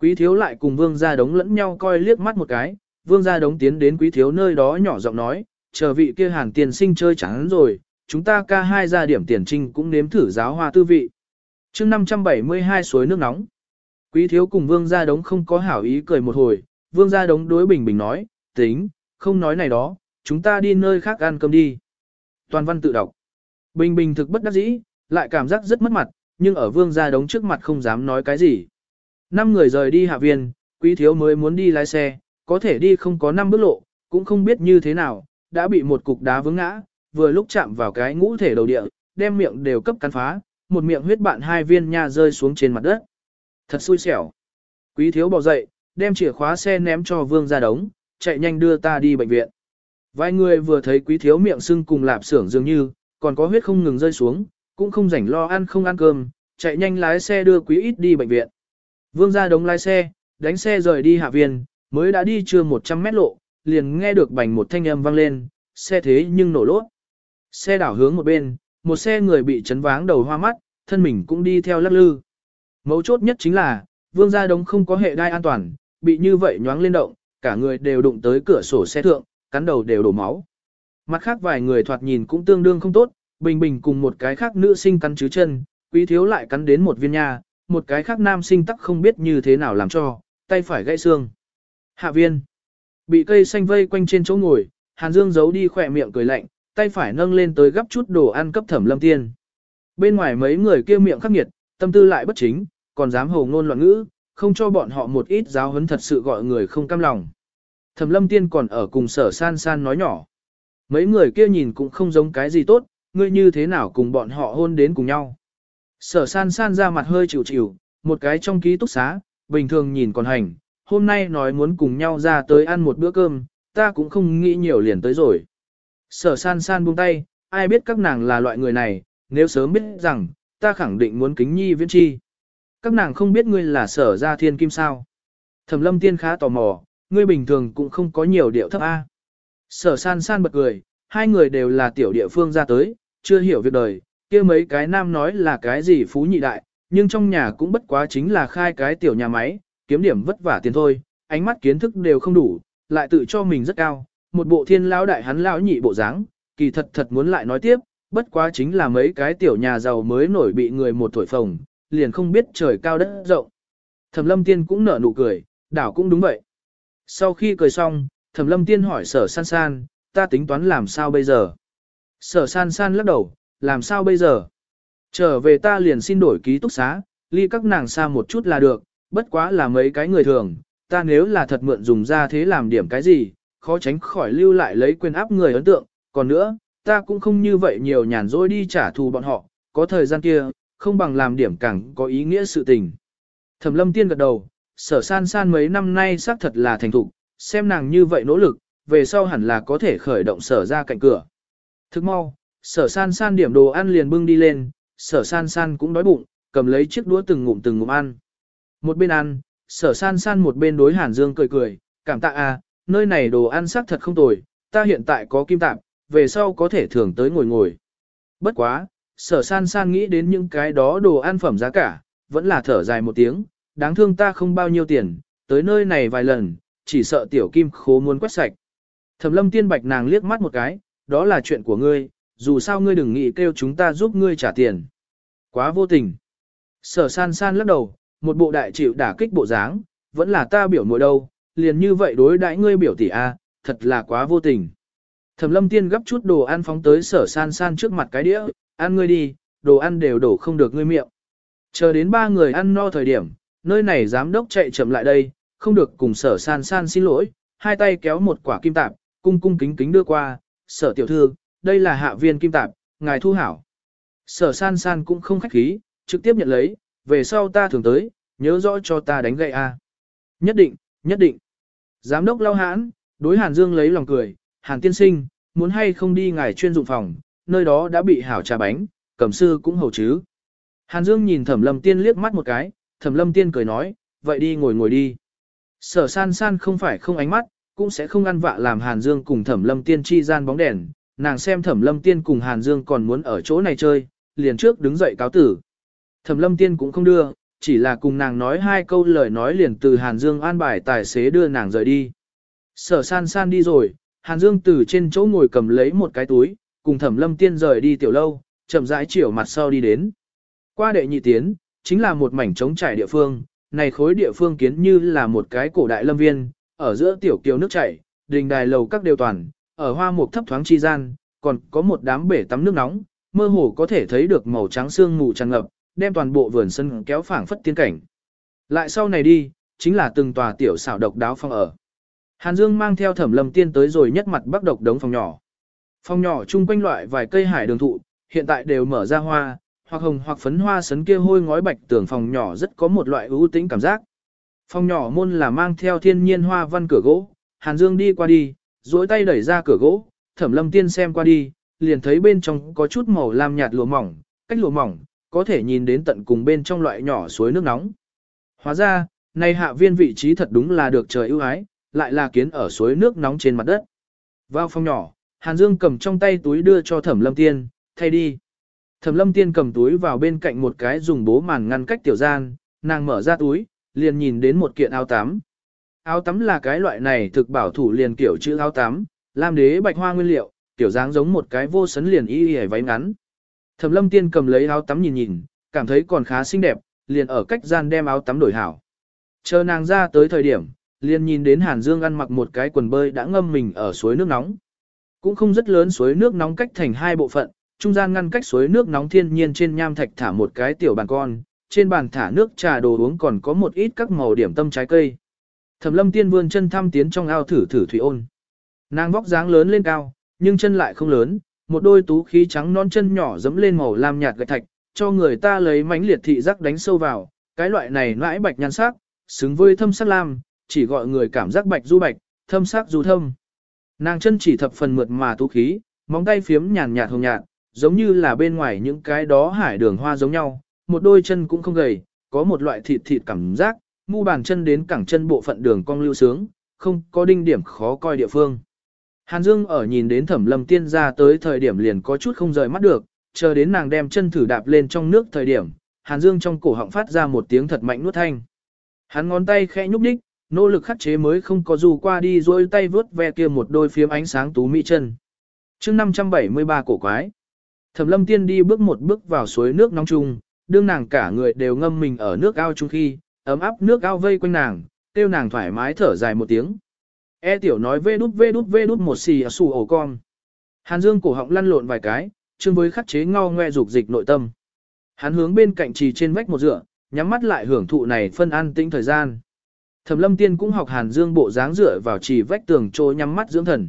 Quý thiếu lại cùng vương gia đống lẫn nhau coi liếc mắt một cái, vương gia đống tiến đến quý thiếu nơi đó nhỏ giọng nói, chờ vị kia hàng tiền sinh chơi chán rồi, chúng ta ca hai ra điểm tiền trinh cũng nếm thử giáo hoa tư vị. chương 572 suối nước nóng. Quý thiếu cùng vương gia đống không có hảo ý cười một hồi, vương gia đống đối bình bình nói, tính, không nói này đó, chúng ta đi nơi khác ăn cơm đi. Toàn văn tự đọc. Bình bình thực bất đắc dĩ, lại cảm giác rất mất mặt, nhưng ở vương gia đống trước mặt không dám nói cái gì. Năm người rời đi hạ viên, quý thiếu mới muốn đi lái xe, có thể đi không có năm bước lộ, cũng không biết như thế nào, đã bị một cục đá vướng ngã, vừa lúc chạm vào cái ngũ thể đầu địa, đem miệng đều cấp cắn phá, một miệng huyết bạn hai viên nha rơi xuống trên mặt đất. Thật xui xẻo. Quý thiếu bỏ dậy, đem chìa khóa xe ném cho vương gia đống, chạy nhanh đưa ta đi bệnh viện. Vài người vừa thấy quý thiếu miệng sưng cùng lạp xưởng dường như, còn có huyết không ngừng rơi xuống, cũng không rảnh lo ăn không ăn cơm, chạy nhanh lái xe đưa quý ít đi bệnh viện. Vương ra đống lái xe, đánh xe rời đi hạ viên, mới đã đi chưa 100 mét lộ, liền nghe được bành một thanh âm vang lên, xe thế nhưng nổ lốt. Xe đảo hướng một bên, một xe người bị chấn váng đầu hoa mắt, thân mình cũng đi theo lắc lư. Mấu chốt nhất chính là, vương gia đống không có hệ đai an toàn, bị như vậy nhoáng lên động, cả người đều đụng tới cửa sổ xe thượng, cắn đầu đều đổ máu. Mặt khác vài người thoạt nhìn cũng tương đương không tốt, bình bình cùng một cái khác nữ sinh cắn chứ chân, quý thiếu lại cắn đến một viên nha, một cái khác nam sinh tắc không biết như thế nào làm cho, tay phải gãy xương. Hạ viên, bị cây xanh vây quanh trên chỗ ngồi, Hàn Dương giấu đi khỏe miệng cười lạnh, tay phải nâng lên tới gấp chút đồ ăn cấp thẩm lâm tiên. Bên ngoài mấy người kia miệng khắc nghiệt, tâm tư lại bất chính, còn dám hồ ngôn loạn ngữ, không cho bọn họ một ít giáo huấn thật sự gọi người không cam lòng. Thẩm lâm tiên còn ở cùng sở san san nói nhỏ. Mấy người kia nhìn cũng không giống cái gì tốt, ngươi như thế nào cùng bọn họ hôn đến cùng nhau. Sở san san ra mặt hơi chịu chịu, một cái trong ký túc xá, bình thường nhìn còn hành, hôm nay nói muốn cùng nhau ra tới ăn một bữa cơm, ta cũng không nghĩ nhiều liền tới rồi. Sở san san buông tay, ai biết các nàng là loại người này, nếu sớm biết rằng, ta khẳng định muốn kính nhi viễn chi. các nàng không biết ngươi là sở gia thiên kim sao. Thẩm lâm tiên khá tò mò, ngươi bình thường cũng không có nhiều điệu thấp A. Sở san san bật cười, hai người đều là tiểu địa phương ra tới, chưa hiểu việc đời, kia mấy cái nam nói là cái gì phú nhị đại, nhưng trong nhà cũng bất quá chính là khai cái tiểu nhà máy, kiếm điểm vất vả tiền thôi, ánh mắt kiến thức đều không đủ, lại tự cho mình rất cao, một bộ thiên lão đại hắn lão nhị bộ dáng, kỳ thật thật muốn lại nói tiếp, bất quá chính là mấy cái tiểu nhà giàu mới nổi bị người một thổi phồng, liền không biết trời cao đất rộng. Thẩm lâm tiên cũng nở nụ cười, đảo cũng đúng vậy. Sau khi cười xong, thẩm lâm tiên hỏi sở san san, ta tính toán làm sao bây giờ? Sở san san lắc đầu, làm sao bây giờ? Trở về ta liền xin đổi ký túc xá, ly các nàng xa một chút là được, bất quá là mấy cái người thường, ta nếu là thật mượn dùng ra thế làm điểm cái gì, khó tránh khỏi lưu lại lấy quyền áp người ấn tượng, còn nữa, ta cũng không như vậy nhiều nhàn rỗi đi trả thù bọn họ, có thời gian kia, không bằng làm điểm càng có ý nghĩa sự tình. Thẩm lâm tiên gật đầu, sở san san mấy năm nay xác thật là thành thục, xem nàng như vậy nỗ lực, về sau hẳn là có thể khởi động sở ra cạnh cửa. Thức mau, sở san san điểm đồ ăn liền bưng đi lên, sở san san cũng đói bụng, cầm lấy chiếc đũa từng ngụm từng ngụm ăn. Một bên ăn, sở san san một bên đối Hàn Dương cười cười, cảm tạ à, nơi này đồ ăn sắc thật không tồi, ta hiện tại có kim tạm, về sau có thể thường tới ngồi ngồi. Bất quá, sở san san nghĩ đến những cái đó đồ ăn phẩm giá cả, vẫn là thở dài một tiếng, đáng thương ta không bao nhiêu tiền, tới nơi này vài lần, chỉ sợ tiểu kim khố muốn quét sạch. Thẩm lâm tiên bạch nàng liếc mắt một cái, đó là chuyện của ngươi, dù sao ngươi đừng nghĩ kêu chúng ta giúp ngươi trả tiền. Quá vô tình. Sở san san lắc đầu, một bộ đại chịu đả kích bộ dáng, vẫn là ta biểu mội đâu, liền như vậy đối đãi ngươi biểu tỷ A, thật là quá vô tình. Thẩm lâm tiên gấp chút đồ ăn phóng tới sở san san trước mặt cái đĩa, ăn ngươi đi, đồ ăn đều đổ không được ngươi miệng. Chờ đến ba người ăn no thời điểm, nơi này giám đốc chạy chậm lại đây, không được cùng sở san san xin lỗi, hai tay kéo một quả kim tạp, cung cung kính kính đưa qua, sở tiểu thư, đây là hạ viên kim tạp, ngài thu hảo. Sở san san cũng không khách khí, trực tiếp nhận lấy, về sau ta thường tới, nhớ rõ cho ta đánh gậy a. Nhất định, nhất định. Giám đốc lao hãn, đối Hàn Dương lấy lòng cười, Hàn tiên sinh, muốn hay không đi ngài chuyên dụng phòng, nơi đó đã bị hảo trà bánh, cẩm sư cũng hầu chứ. Hàn Dương nhìn thẩm lâm tiên liếc mắt một cái, thẩm lâm tiên cười nói, vậy đi ngồi ngồi đi. Sở san san không phải không ánh mắt, cũng sẽ không ăn vạ làm Hàn Dương cùng thẩm lâm tiên chi gian bóng đèn, nàng xem thẩm lâm tiên cùng Hàn Dương còn muốn ở chỗ này chơi, liền trước đứng dậy cáo tử. Thẩm lâm tiên cũng không đưa, chỉ là cùng nàng nói hai câu lời nói liền từ Hàn Dương an bài tài xế đưa nàng rời đi. Sở san san đi rồi, Hàn Dương từ trên chỗ ngồi cầm lấy một cái túi, cùng thẩm lâm tiên rời đi tiểu lâu, chậm rãi chiều mặt sau đi đến. Qua đệ nhị tiến, chính là một mảnh trống trải địa phương, này khối địa phương kiến như là một cái cổ đại lâm viên, ở giữa tiểu kiều nước chảy, đình đài lầu các đều toàn, ở hoa mục thấp thoáng chi gian, còn có một đám bể tắm nước nóng, mơ hồ có thể thấy được màu trắng sương mù tràn ngập, đem toàn bộ vườn sân kéo phảng phất tiên cảnh. Lại sau này đi, chính là từng tòa tiểu xảo độc đáo phong ở. Hàn Dương mang theo thẩm lâm tiên tới rồi nhất mặt bắc độc đống phòng nhỏ. Phòng nhỏ chung quanh loại vài cây hải đường thụ, hiện tại đều mở ra hoa, hoặc hồng hoặc phấn hoa sấn kia hôi ngói bạch tường phòng nhỏ rất có một loại ưu tĩnh cảm giác. Phòng nhỏ môn là mang theo thiên nhiên hoa văn cửa gỗ, Hàn Dương đi qua đi, duỗi tay đẩy ra cửa gỗ, thẩm lâm tiên xem qua đi, liền thấy bên trong có chút màu lam nhạt lụa mỏng, cách lụa mỏng, có thể nhìn đến tận cùng bên trong loại nhỏ suối nước nóng. Hóa ra, này hạ viên vị trí thật đúng là được trời ưu ái, lại là kiến ở suối nước nóng trên mặt đất. Vào phòng nhỏ, Hàn Dương cầm trong tay túi đưa cho Thẩm Lâm Tiên, thay đi. Thẩm Lâm Tiên cầm túi vào bên cạnh một cái dùng bố màn ngăn cách tiểu gian, nàng mở ra túi, liền nhìn đến một kiện áo tắm. Áo tắm là cái loại này thực bảo thủ liền kiểu chữ áo tắm, lam đế bạch hoa nguyên liệu, tiểu dáng giống một cái vô sấn liền y y váy ngắn. Thẩm Lâm Tiên cầm lấy áo tắm nhìn nhìn, cảm thấy còn khá xinh đẹp, liền ở cách gian đem áo tắm đổi hảo. Chờ nàng ra tới thời điểm, liền nhìn đến Hàn Dương ăn mặc một cái quần bơi đã ngâm mình ở suối nước nóng. Cũng không rất lớn suối nước nóng cách thành hai bộ phận, trung gian ngăn cách suối nước nóng thiên nhiên trên nham thạch thả một cái tiểu bàn con, trên bàn thả nước trà đồ uống còn có một ít các màu điểm tâm trái cây. Thẩm Lâm Tiên vươn chân thăm tiến trong ao thử thử thủy ôn. Nàng vóc dáng lớn lên cao, nhưng chân lại không lớn, một đôi tú khí trắng non chân nhỏ dẫm lên màu lam nhạt gạch thạch, cho người ta lấy mánh liệt thị giác đánh sâu vào, cái loại này nãi bạch nhan sắc, xứng với thâm sắc lam, chỉ gọi người cảm giác bạch du bạch, thâm sắc du thâm. Nàng chân chỉ thập phần mượt mà tú khí, móng tay phiếm nhàn nhạt hồng nhạt, giống như là bên ngoài những cái đó hải đường hoa giống nhau, một đôi chân cũng không gầy, có một loại thịt thịt cảm giác, mu bàn chân đến cẳng chân bộ phận đường cong lưu sướng, không có đinh điểm khó coi địa phương. Hàn Dương ở nhìn đến thẩm lâm tiên ra tới thời điểm liền có chút không rời mắt được, chờ đến nàng đem chân thử đạp lên trong nước thời điểm, Hàn Dương trong cổ họng phát ra một tiếng thật mạnh nuốt thanh. Hắn ngón tay khẽ nhúc nhích, nỗ lực khắc chế mới không có dù qua đi rồi tay vướt ve kia một đôi phiếm ánh sáng tú mỹ chân. chương 573 cổ quái. Thẩm lâm tiên đi bước một bước vào suối nước nóng chung, đương nàng cả người đều ngâm mình ở nước ao chung khi, ấm áp nước ao vây quanh nàng, tiêu nàng thoải mái thở dài một tiếng. E tiểu nói vê đút vê đút vê đút một xì xù ổ con. Hàn Dương cổ họng lăn lộn vài cái, chương với khắc chế ngao ngoe dục dịch nội tâm. Hắn hướng bên cạnh trì trên vách một dựa, nhắm mắt lại hưởng thụ này phân an tĩnh thời gian. Thẩm Lâm Tiên cũng học Hàn Dương bộ dáng dựa vào trì vách tường trô nhắm mắt dưỡng thần.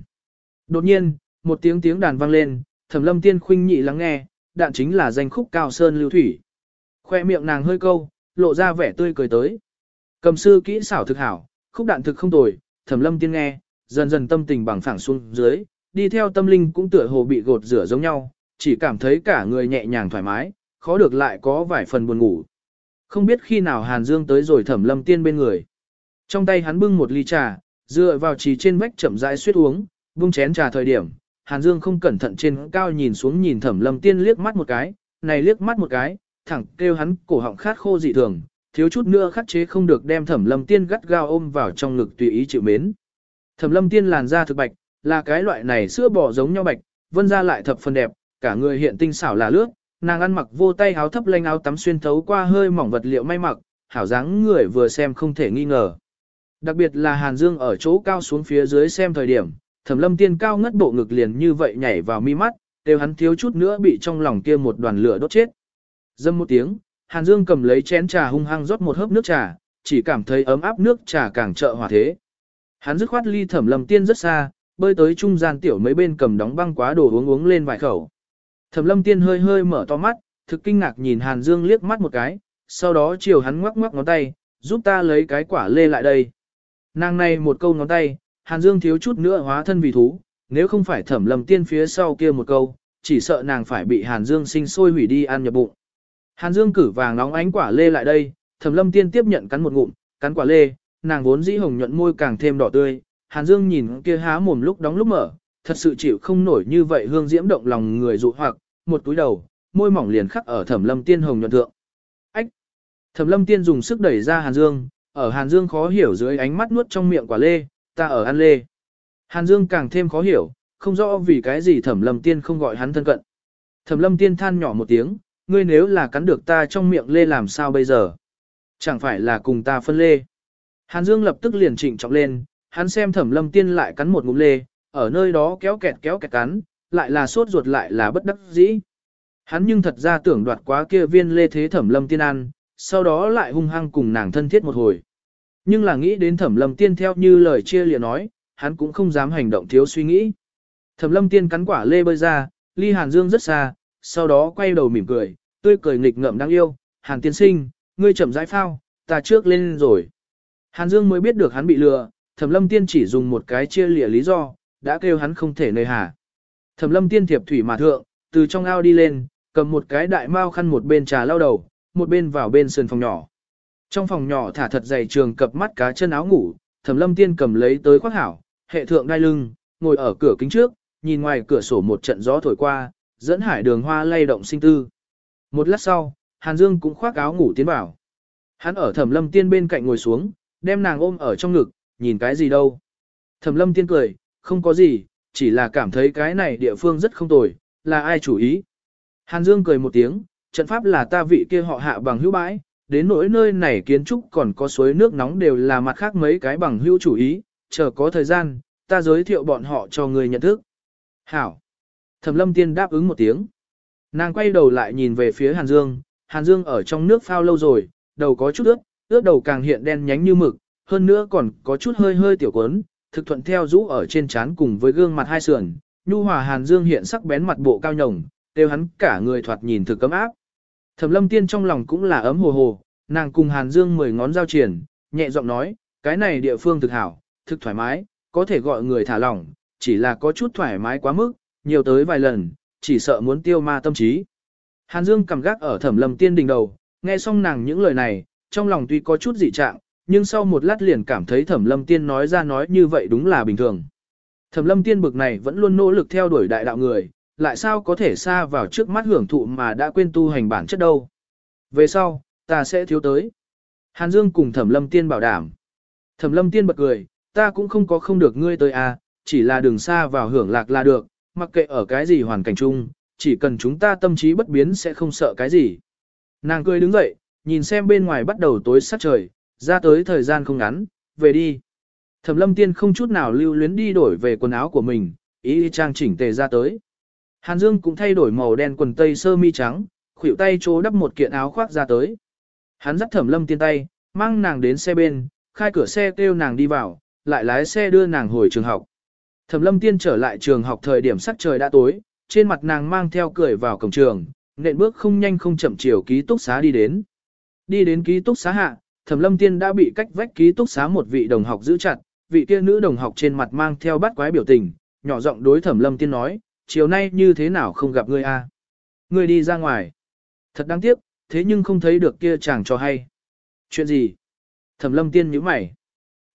Đột nhiên, một tiếng tiếng đàn vang lên, Thẩm Lâm Tiên khuynh nhị lắng nghe, đạn chính là danh khúc cao sơn lưu thủy. Khoe miệng nàng hơi câu, lộ ra vẻ tươi cười tới. Cầm sư kỹ xảo thực hảo, khúc đạn thực không tồi, Thẩm Lâm Tiên nghe, dần dần tâm tình bằng phẳng xuống dưới, đi theo tâm linh cũng tựa hồ bị gột rửa giống nhau, chỉ cảm thấy cả người nhẹ nhàng thoải mái, khó được lại có vài phần buồn ngủ. Không biết khi nào Hàn Dương tới rồi Thẩm Lâm Tiên bên người. Trong tay hắn bưng một ly trà, dựa vào trì trên vách chậm rãi suýt uống, bưng chén trà thời điểm, Hàn Dương không cẩn thận trên cao nhìn xuống nhìn Thẩm Lâm Tiên liếc mắt một cái, này liếc mắt một cái, thẳng kêu hắn cổ họng khát khô dị thường, thiếu chút nữa khắc chế không được đem Thẩm Lâm Tiên gắt gao ôm vào trong ngực tùy ý chịu mến. Thẩm Lâm Tiên làn da thực bạch, là cái loại này sữa bò giống nhau bạch, vân ra lại thập phần đẹp, cả người hiện tinh xảo là lướt, nàng ăn mặc vô tay áo thấp lanh áo tắm xuyên thấu qua hơi mỏng vật liệu may mặc, hảo dáng người vừa xem không thể nghi ngờ. Đặc biệt là Hàn Dương ở chỗ cao xuống phía dưới xem thời điểm, Thẩm Lâm Tiên cao ngất bộ ngực liền như vậy nhảy vào mi mắt, đều hắn thiếu chút nữa bị trong lòng kia một đoàn lửa đốt chết. Dâm một tiếng, Hàn Dương cầm lấy chén trà hung hăng rót một hớp nước trà, chỉ cảm thấy ấm áp nước trà càng trợ hòa thế. Hắn dứt khoát ly Thẩm Lâm Tiên rất xa, bơi tới trung gian tiểu mấy bên cầm đóng băng quá đồ uống uống lên vài khẩu. Thẩm Lâm Tiên hơi hơi mở to mắt, thực kinh ngạc nhìn Hàn Dương liếc mắt một cái, sau đó chiều hắn ngoắc ngoắc ngón tay, giúp ta lấy cái quả lê lại đây. Nàng này một câu ngón tay, Hàn Dương thiếu chút nữa hóa thân vì thú, nếu không phải thẩm lầm tiên phía sau kia một câu, chỉ sợ nàng phải bị Hàn Dương sinh sôi hủy đi ăn nhập bụng. Hàn Dương cử vàng nóng ánh quả lê lại đây, thẩm lâm tiên tiếp nhận cắn một ngụm, cắn quả lê, nàng vốn dĩ hồng nhuận môi càng thêm đỏ tươi, Hàn Dương nhìn kia há mồm lúc đóng lúc mở, thật sự chịu không nổi như vậy hương diễm động lòng người dụ hoặc, một túi đầu, môi mỏng liền khắc ở thẩm lâm tiên hồng nhuận thượng. Ách! Thẩm lâm tiên dùng sức đẩy ra Hàn Dương, ở Hàn Dương khó hiểu dưới ánh mắt nuốt trong miệng quả lê, ta ở ăn lê. Hàn Dương càng thêm khó hiểu, không rõ vì cái gì thẩm lâm tiên không gọi hắn thân cận. Thẩm lâm tiên than nhỏ một tiếng, ngươi nếu là cắn được ta trong miệng lê làm sao bây giờ? Chẳng phải là cùng ta phân lê. Hàn Dương lập tức liền trịnh trọng lên, hắn xem thẩm lâm tiên lại cắn một ngụm lê, ở nơi đó kéo kẹt kéo kẹt cắn, lại là sốt ruột lại là bất đắc dĩ. Hắn nhưng thật ra tưởng đoạt quá kia viên lê thế thẩm lâm tiên ăn, sau đó lại hung hăng cùng nàng thân thiết một hồi. Nhưng là nghĩ đến thẩm lâm tiên theo như lời chia lìa nói, hắn cũng không dám hành động thiếu suy nghĩ. Thẩm lâm tiên cắn quả lê bơi ra, ly hàn dương rất xa, sau đó quay đầu mỉm cười, tươi cười nghịch ngợm đáng yêu, hàn tiên sinh, ngươi chậm rãi phao, ta trước lên rồi. Hàn dương mới biết được hắn bị lừa, thẩm lâm tiên chỉ dùng một cái chia lìa lý do, đã kêu hắn không thể nơi hà. Thẩm lâm tiên thiệp thủy mà thượng, từ trong ao đi lên, cầm một cái đại mao khăn một bên trà lau đầu, một bên vào bên sườn phòng nhỏ. Trong phòng nhỏ thả thật dày trường cập mắt cá chân áo ngủ, Thẩm Lâm Tiên cầm lấy tới khoác hảo, hệ thượng đai lưng, ngồi ở cửa kính trước, nhìn ngoài cửa sổ một trận gió thổi qua, dẫn hải đường hoa lay động sinh tư. Một lát sau, Hàn Dương cũng khoác áo ngủ tiến vào. Hắn ở Thẩm Lâm Tiên bên cạnh ngồi xuống, đem nàng ôm ở trong ngực, nhìn cái gì đâu. Thẩm Lâm Tiên cười, không có gì, chỉ là cảm thấy cái này địa phương rất không tồi, là ai chủ ý. Hàn Dương cười một tiếng, trận pháp là ta vị kia họ hạ bằng hữu bãi, đến nỗi nơi này kiến trúc còn có suối nước nóng đều là mặt khác mấy cái bằng hữu chủ ý, chờ có thời gian, ta giới thiệu bọn họ cho người nhận thức. Hảo. Thẩm lâm tiên đáp ứng một tiếng. Nàng quay đầu lại nhìn về phía Hàn Dương, Hàn Dương ở trong nước phao lâu rồi, đầu có chút ướt, ướt đầu càng hiện đen nhánh như mực, hơn nữa còn có chút hơi hơi tiểu quấn, thực thuận theo rũ ở trên trán cùng với gương mặt hai sườn, nhu hòa Hàn Dương hiện sắc bén mặt bộ cao nhồng, đều hắn cả người thoạt nhìn thực cấm áp. Thẩm lâm tiên trong lòng cũng là ấm hồ hồ, nàng cùng Hàn Dương mười ngón giao triển, nhẹ giọng nói, cái này địa phương thực hảo, thực thoải mái, có thể gọi người thả lỏng, chỉ là có chút thoải mái quá mức, nhiều tới vài lần, chỉ sợ muốn tiêu ma tâm trí. Hàn Dương cầm gác ở thẩm lâm tiên đỉnh đầu, nghe xong nàng những lời này, trong lòng tuy có chút dị trạng, nhưng sau một lát liền cảm thấy thẩm lâm tiên nói ra nói như vậy đúng là bình thường. Thẩm lâm tiên bực này vẫn luôn nỗ lực theo đuổi đại đạo người, lại sao có thể xa vào trước mắt hưởng thụ mà đã quên tu hành bản chất đâu. Về sau, ta sẽ thiếu tới. Hàn Dương cùng thẩm lâm tiên bảo đảm. Thẩm lâm tiên bật cười, ta cũng không có không được ngươi tới à, chỉ là đường xa vào hưởng lạc là được, mặc kệ ở cái gì hoàn cảnh chung, chỉ cần chúng ta tâm trí bất biến sẽ không sợ cái gì. Nàng cười đứng dậy, nhìn xem bên ngoài bắt đầu tối sát trời, ra tới thời gian không ngắn, về đi. Thẩm lâm tiên không chút nào lưu luyến đi đổi về quần áo của mình, ý trang chỉnh tề ra tới. Hàn Dương cũng thay đổi màu đen quần tây sơ mi trắng, khuỷu tay chỗ đắp một kiện áo khoác ra tới. Hắn dắt thẩm lâm tiên tay, mang nàng đến xe bên, khai cửa xe kêu nàng đi vào, lại lái xe đưa nàng hồi trường học. Thẩm lâm tiên trở lại trường học thời điểm sắc trời đã tối, trên mặt nàng mang theo cười vào cổng trường, nện bước không nhanh không chậm chiều ký túc xá đi đến. Đi đến ký túc xá hạ, Thẩm Lâm Tiên đã bị cách vách ký túc xá một vị đồng học giữ chặt, vị kia nữ đồng học trên mặt mang theo bắt quái biểu tình, nhỏ giọng đối Thẩm Lâm Tiên nói, chiều nay như thế nào không gặp ngươi a? Ngươi đi ra ngoài. Thật đáng tiếc, thế nhưng không thấy được kia chàng cho hay. Chuyện gì? Thẩm Lâm Tiên nhíu mày.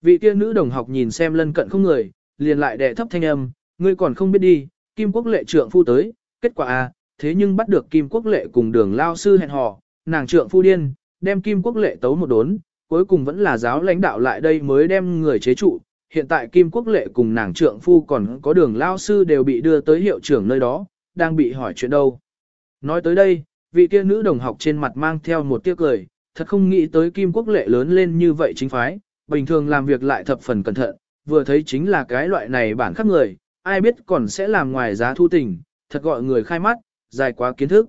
Vị kia nữ đồng học nhìn xem lân cận không người, liền lại đệ thấp thanh âm, ngươi còn không biết đi, Kim Quốc Lệ trượng phu tới, kết quả a, thế nhưng bắt được Kim Quốc Lệ cùng đường lao sư hẹn hò, nàng trượng phu điên, đem Kim Quốc Lệ tấu một đốn, cuối cùng vẫn là giáo lãnh đạo lại đây mới đem người chế trụ. Hiện tại Kim Quốc Lệ cùng nàng trượng phu còn có đường lao sư đều bị đưa tới hiệu trưởng nơi đó, đang bị hỏi chuyện đâu. Nói tới đây, vị kia nữ đồng học trên mặt mang theo một tiếc cười, thật không nghĩ tới Kim Quốc Lệ lớn lên như vậy chính phái, bình thường làm việc lại thập phần cẩn thận, vừa thấy chính là cái loại này bản khắc người, ai biết còn sẽ làm ngoài giá thu tình, thật gọi người khai mắt, dài quá kiến thức.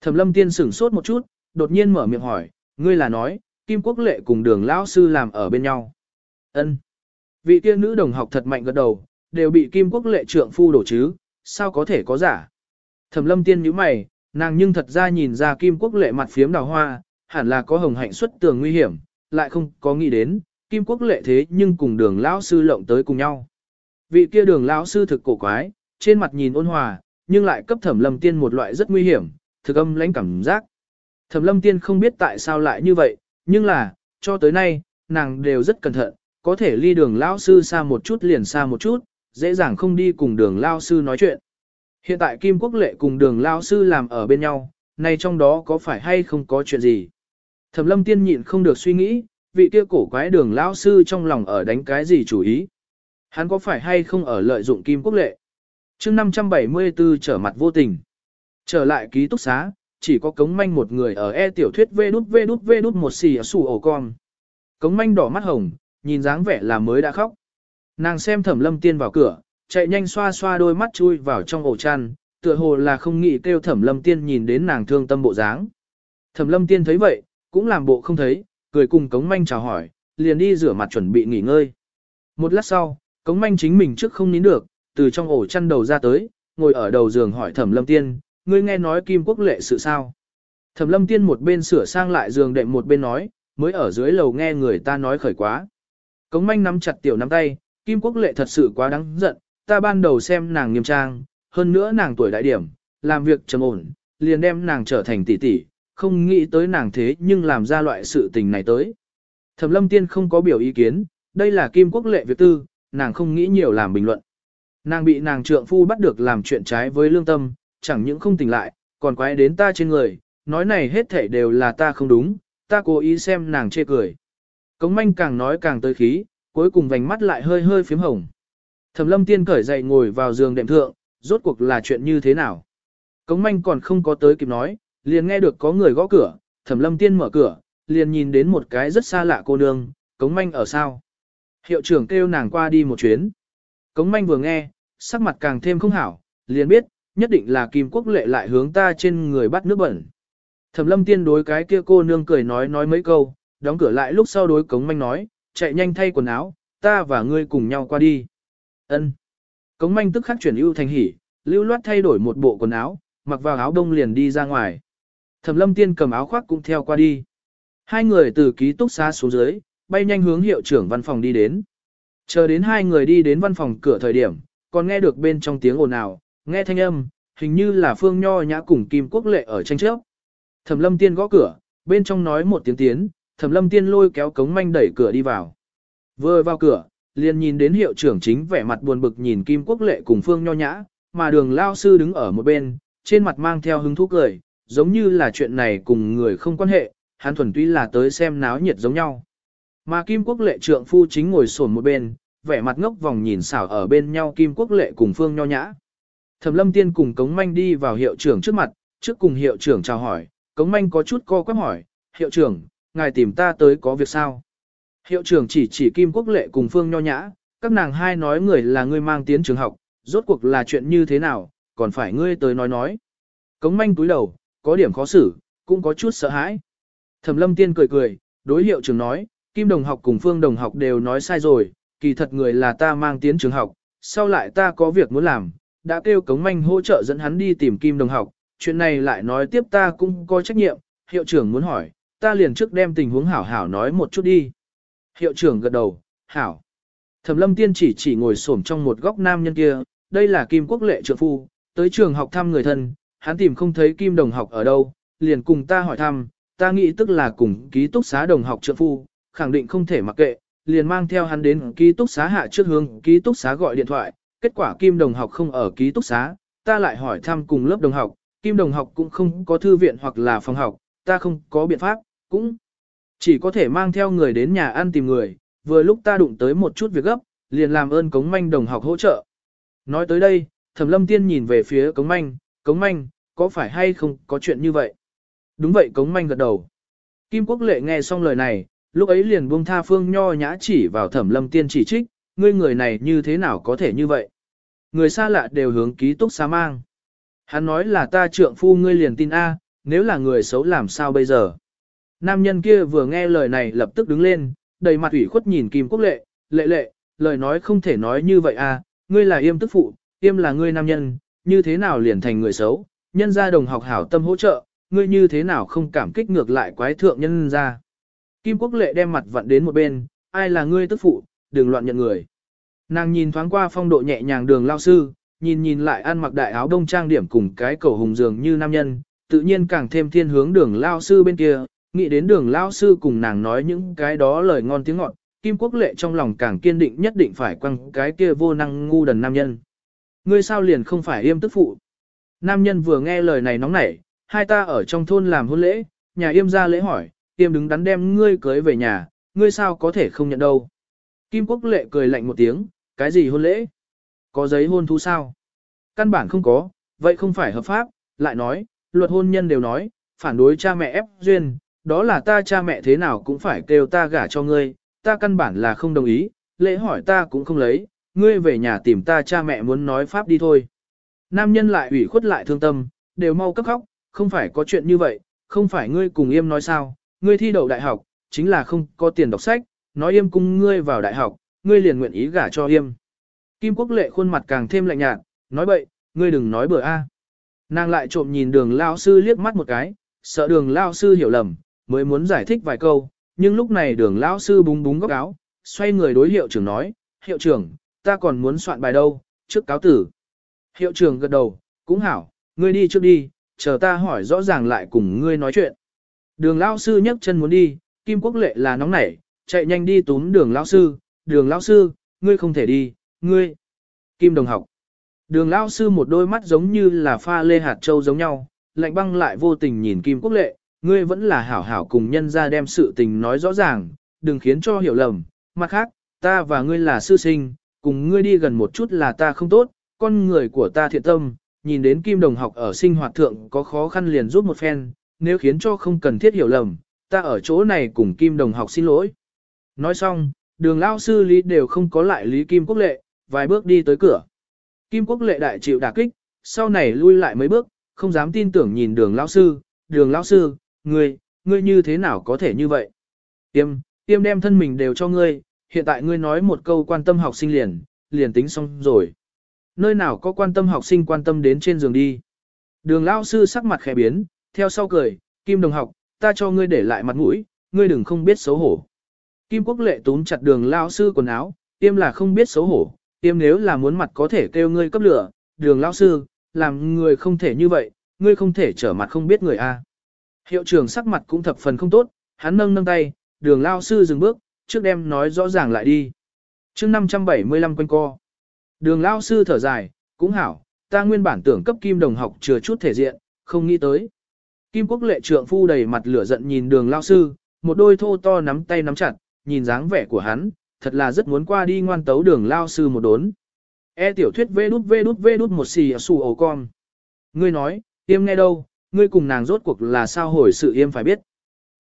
Thẩm lâm tiên sửng sốt một chút, đột nhiên mở miệng hỏi, ngươi là nói, Kim Quốc Lệ cùng đường lão sư làm ở bên nhau. Ân. Vị kia nữ đồng học thật mạnh gật đầu, đều bị Kim Quốc Lệ trượng phu đổ chứ, sao có thể có giả. Thẩm lâm tiên nhíu mày, nàng nhưng thật ra nhìn ra Kim Quốc Lệ mặt phiếm đào hoa, hẳn là có hồng hạnh xuất tường nguy hiểm, lại không có nghĩ đến, Kim Quốc Lệ thế nhưng cùng đường lão sư lộng tới cùng nhau. Vị kia đường lão sư thực cổ quái, trên mặt nhìn ôn hòa, nhưng lại cấp thẩm lâm tiên một loại rất nguy hiểm, thực âm lãnh cảm giác. Thẩm lâm tiên không biết tại sao lại như vậy, nhưng là, cho tới nay, nàng đều rất cẩn thận, có thể ly đường lão sư xa một chút liền xa một chút, dễ dàng không đi cùng đường lão sư nói chuyện. Hiện tại Kim Quốc Lệ cùng đường lão sư làm ở bên nhau, nay trong đó có phải hay không có chuyện gì? Thẩm lâm tiên nhịn không được suy nghĩ, vị kia cổ quái đường lão sư trong lòng ở đánh cái gì chủ ý? Hắn có phải hay không ở lợi dụng Kim Quốc Lệ? chương 574 trở mặt vô tình. Trở lại ký túc xá, chỉ có cống manh một người ở e tiểu thuyết vê đút vê đút vê đút một xì xù ổ con. Cống manh đỏ mắt hồng, nhìn dáng vẻ là mới đã khóc. Nàng xem thẩm lâm tiên vào cửa, chạy nhanh xoa xoa đôi mắt chui vào trong ổ chăn, tựa hồ là không nghĩ kêu thẩm lâm tiên nhìn đến nàng thương tâm bộ dáng. Thẩm lâm tiên thấy vậy, cũng làm bộ không thấy, cười cùng cống manh chào hỏi, liền đi rửa mặt chuẩn bị nghỉ ngơi. Một lát sau, cống manh chính mình trước không nín được, từ trong ổ chăn đầu ra tới, ngồi ở đầu giường hỏi thẩm lâm tiên, ngươi nghe nói kim quốc lệ sự sao. Thẩm lâm tiên một bên sửa sang lại giường đệm một bên nói, mới ở dưới lầu nghe người ta nói khởi quá. Cống manh nắm chặt tiểu nắm tay, kim quốc lệ thật sự quá đáng giận, ta ban đầu xem nàng nghiêm trang, hơn nữa nàng tuổi đại điểm, làm việc trầm ổn, liền đem nàng trở thành tỷ tỷ, không nghĩ tới nàng thế nhưng làm ra loại sự tình này tới. Thẩm lâm tiên không có biểu ý kiến, đây là kim quốc lệ việc tư, nàng không nghĩ nhiều làm bình luận. Nàng bị nàng trượng phu bắt được làm chuyện trái với lương tâm, chẳng những không tỉnh lại, còn quái đến ta trên người, nói này hết thể đều là ta không đúng, ta cố ý xem nàng chê cười. Cống manh càng nói càng tới khí, cuối cùng vành mắt lại hơi hơi phím hồng. Thẩm lâm tiên cởi dậy ngồi vào giường đệm thượng, rốt cuộc là chuyện như thế nào. Cống manh còn không có tới kịp nói, liền nghe được có người gõ cửa, thẩm lâm tiên mở cửa, liền nhìn đến một cái rất xa lạ cô nương, cống manh ở sao. Hiệu trưởng kêu nàng qua đi một chuyến. Cống manh vừa nghe, sắc mặt càng thêm không hảo, liền biết, nhất định là Kim Quốc Lệ lại hướng ta trên người bắt nước bẩn. Thẩm lâm tiên đối cái kia cô nương cười nói nói mấy câu, đóng cửa lại lúc sau đối cống manh nói, chạy nhanh thay quần áo, ta và ngươi cùng nhau qua đi. Ân. Cống manh tức khắc chuyển ưu thành hỉ, lưu loát thay đổi một bộ quần áo, mặc vào áo đông liền đi ra ngoài. Thẩm lâm tiên cầm áo khoác cũng theo qua đi. Hai người từ ký túc xá xuống dưới, bay nhanh hướng hiệu trưởng văn phòng đi đến. Chờ đến hai người đi đến văn phòng cửa thời điểm, còn nghe được bên trong tiếng ồn ào, nghe thanh âm, hình như là Phương Nho Nhã cùng Kim Quốc Lệ ở tranh chấp. Thẩm Lâm Tiên gõ cửa, bên trong nói một tiếng tiến, thẩm lâm tiên lôi kéo cống manh đẩy cửa đi vào. Vừa vào cửa, liền nhìn đến hiệu trưởng chính vẻ mặt buồn bực nhìn Kim Quốc Lệ cùng Phương Nho Nhã, mà đường lao sư đứng ở một bên, trên mặt mang theo hứng thú cười, giống như là chuyện này cùng người không quan hệ, hắn thuần túy là tới xem náo nhiệt giống nhau. Mà Kim Quốc Lệ trượng phu chính ngồi sổn một bên, vẻ mặt ngốc vòng nhìn xảo ở bên nhau Kim Quốc Lệ cùng Phương Nho Nhã. Thẩm Lâm Tiên cùng Cống Manh đi vào hiệu trưởng trước mặt, trước cùng hiệu trưởng chào hỏi, Cống Manh có chút co quắp hỏi, hiệu trưởng, ngài tìm ta tới có việc sao? Hiệu trưởng chỉ chỉ Kim Quốc Lệ cùng Phương Nho Nhã, các nàng hai nói người là ngươi mang tiến trường học, rốt cuộc là chuyện như thế nào, còn phải ngươi tới nói nói. Cống Manh túi đầu, có điểm khó xử, cũng có chút sợ hãi. Thẩm Lâm Tiên cười cười, đối hiệu trưởng nói, Kim Đồng học cùng Phương Đồng học đều nói sai rồi, kỳ thật người là ta mang tiến trường học, sau lại ta có việc muốn làm, đã kêu Cống Manh hỗ trợ dẫn hắn đi tìm Kim Đồng học, chuyện này lại nói tiếp ta cũng có trách nhiệm, hiệu trưởng muốn hỏi, ta liền trước đem tình huống hảo hảo nói một chút đi. Hiệu trưởng gật đầu, hảo. Thẩm lâm tiên chỉ chỉ ngồi xổm trong một góc nam nhân kia, đây là Kim Quốc Lệ trượng phu, tới trường học thăm người thân, hắn tìm không thấy Kim đồng học ở đâu, liền cùng ta hỏi thăm, ta nghĩ tức là cùng ký túc xá đồng học trượng phu, khẳng định không thể mặc kệ, liền mang theo hắn đến ký túc xá hạ trước hướng ký túc xá gọi điện thoại, kết quả Kim đồng học không ở ký túc xá, ta lại hỏi thăm cùng lớp đồng học, Kim đồng học cũng không có thư viện hoặc là phòng học, ta không có biện pháp, cũng chỉ có thể mang theo người đến nhà ăn tìm người, vừa lúc ta đụng tới một chút việc gấp, liền làm ơn cống manh đồng học hỗ trợ. Nói tới đây, thẩm lâm tiên nhìn về phía cống manh, cống manh, có phải hay không có chuyện như vậy? Đúng vậy cống manh gật đầu. Kim Quốc Lệ nghe xong lời này, lúc ấy liền buông tha phương nho nhã chỉ vào thẩm lâm tiên chỉ trích, ngươi người này như thế nào có thể như vậy? Người xa lạ đều hướng ký túc xá mang. Hắn nói là ta trượng phu ngươi liền tin A, nếu là người xấu làm sao bây giờ? Nam nhân kia vừa nghe lời này lập tức đứng lên, đầy mặt ủy khuất nhìn Kim Quốc Lệ, lệ lệ, lời nói không thể nói như vậy à, ngươi là yêm tức phụ, yêm là ngươi nam nhân, như thế nào liền thành người xấu, nhân gia đồng học hảo tâm hỗ trợ, ngươi như thế nào không cảm kích ngược lại quái thượng nhân gia. Kim Quốc Lệ đem mặt vặn đến một bên, ai là ngươi tức phụ, đừng loạn nhận người. Nàng nhìn thoáng qua phong độ nhẹ nhàng đường lao sư, nhìn nhìn lại ăn mặc đại áo đông trang điểm cùng cái cầu hùng dường như nam nhân, tự nhiên càng thêm thiên hướng đường lao sư bên kia, nghĩ đến đường lao sư cùng nàng nói những cái đó lời ngon tiếng ngọt, Kim Quốc Lệ trong lòng càng kiên định nhất định phải quăng cái kia vô năng ngu đần nam nhân. Ngươi sao liền không phải yêm tức phụ? Nam nhân vừa nghe lời này nóng nảy, hai ta ở trong thôn làm hôn lễ, nhà yêm ra lễ hỏi, yêm đứng đắn đem ngươi cưới về nhà, ngươi sao có thể không nhận đâu. Kim Quốc Lệ cười lạnh một tiếng, cái gì hôn lễ? Có giấy hôn thú sao? Căn bản không có, vậy không phải hợp pháp, lại nói, luật hôn nhân đều nói, phản đối cha mẹ ép duyên, đó là ta cha mẹ thế nào cũng phải kêu ta gả cho ngươi, ta căn bản là không đồng ý, lễ hỏi ta cũng không lấy, ngươi về nhà tìm ta cha mẹ muốn nói pháp đi thôi. Nam nhân lại ủy khuất lại thương tâm, đều mau cấp khóc, không phải có chuyện như vậy, không phải ngươi cùng yêm nói sao, ngươi thi đậu đại học, chính là không có tiền đọc sách, nói yêm cùng ngươi vào đại học, ngươi liền nguyện ý gả cho yêm. Kim Quốc Lệ khuôn mặt càng thêm lạnh nhạt, nói bậy, ngươi đừng nói bừa a. Nàng lại trộm nhìn đường lao sư liếc mắt một cái, sợ đường lao sư hiểu lầm, mới muốn giải thích vài câu, nhưng lúc này đường lão sư búng búng góc áo, xoay người đối hiệu trưởng nói, hiệu trưởng, ta còn muốn soạn bài đâu, trước cáo tử. Hiệu trưởng gật đầu, cũng hảo, ngươi đi trước đi, chờ ta hỏi rõ ràng lại cùng ngươi nói chuyện. Đường lão sư nhấc chân muốn đi, Kim Quốc Lệ là nóng nảy, chạy nhanh đi túm đường lão sư, đường lão sư, ngươi không thể đi, ngươi. Kim đồng học. Đường lão sư một đôi mắt giống như là pha lê hạt châu giống nhau, lạnh băng lại vô tình nhìn Kim Quốc Lệ, ngươi vẫn là hảo hảo cùng nhân ra đem sự tình nói rõ ràng, đừng khiến cho hiểu lầm. Mặt khác, ta và ngươi là sư sinh, cùng ngươi đi gần một chút là ta không tốt, con người của ta thiện tâm, nhìn đến kim đồng học ở sinh hoạt thượng có khó khăn liền giúp một phen, nếu khiến cho không cần thiết hiểu lầm, ta ở chỗ này cùng kim đồng học xin lỗi. Nói xong, đường lao sư lý đều không có lại lý kim quốc lệ, vài bước đi tới cửa. Kim quốc lệ đại chịu đả kích, sau này lui lại mấy bước, không dám tin tưởng nhìn đường lao sư, đường lao sư, ngươi, ngươi như thế nào có thể như vậy? Tiêm, tiêm đem thân mình đều cho ngươi, hiện tại ngươi nói một câu quan tâm học sinh liền, liền tính xong rồi. Nơi nào có quan tâm học sinh quan tâm đến trên giường đi. Đường lao sư sắc mặt khẽ biến, theo sau cười, Kim đồng học, ta cho ngươi để lại mặt mũi, ngươi đừng không biết xấu hổ. Kim quốc lệ túm chặt đường lao sư quần áo, tiêm là không biết xấu hổ, tiêm nếu là muốn mặt có thể kêu ngươi cấp lửa, đường lao sư, làm người không thể như vậy, ngươi không thể trở mặt không biết người a. Hiệu trưởng sắc mặt cũng thập phần không tốt, hắn nâng nâng tay, đường lao sư dừng bước, trước đem nói rõ ràng lại đi. chương 575 quanh co. Đường lao sư thở dài, cũng hảo, ta nguyên bản tưởng cấp kim đồng học chừa chút thể diện, không nghĩ tới. Kim quốc lệ trượng phu đầy mặt lửa giận nhìn đường lao sư, một đôi thô to nắm tay nắm chặt, nhìn dáng vẻ của hắn, thật là rất muốn qua đi ngoan tấu đường lao sư một đốn. E tiểu thuyết vê đút vê đút vê đút một xì ở xù ổ con. Ngươi nói, yêm nghe đâu, ngươi cùng nàng rốt cuộc là sao hồi sự yêm phải biết.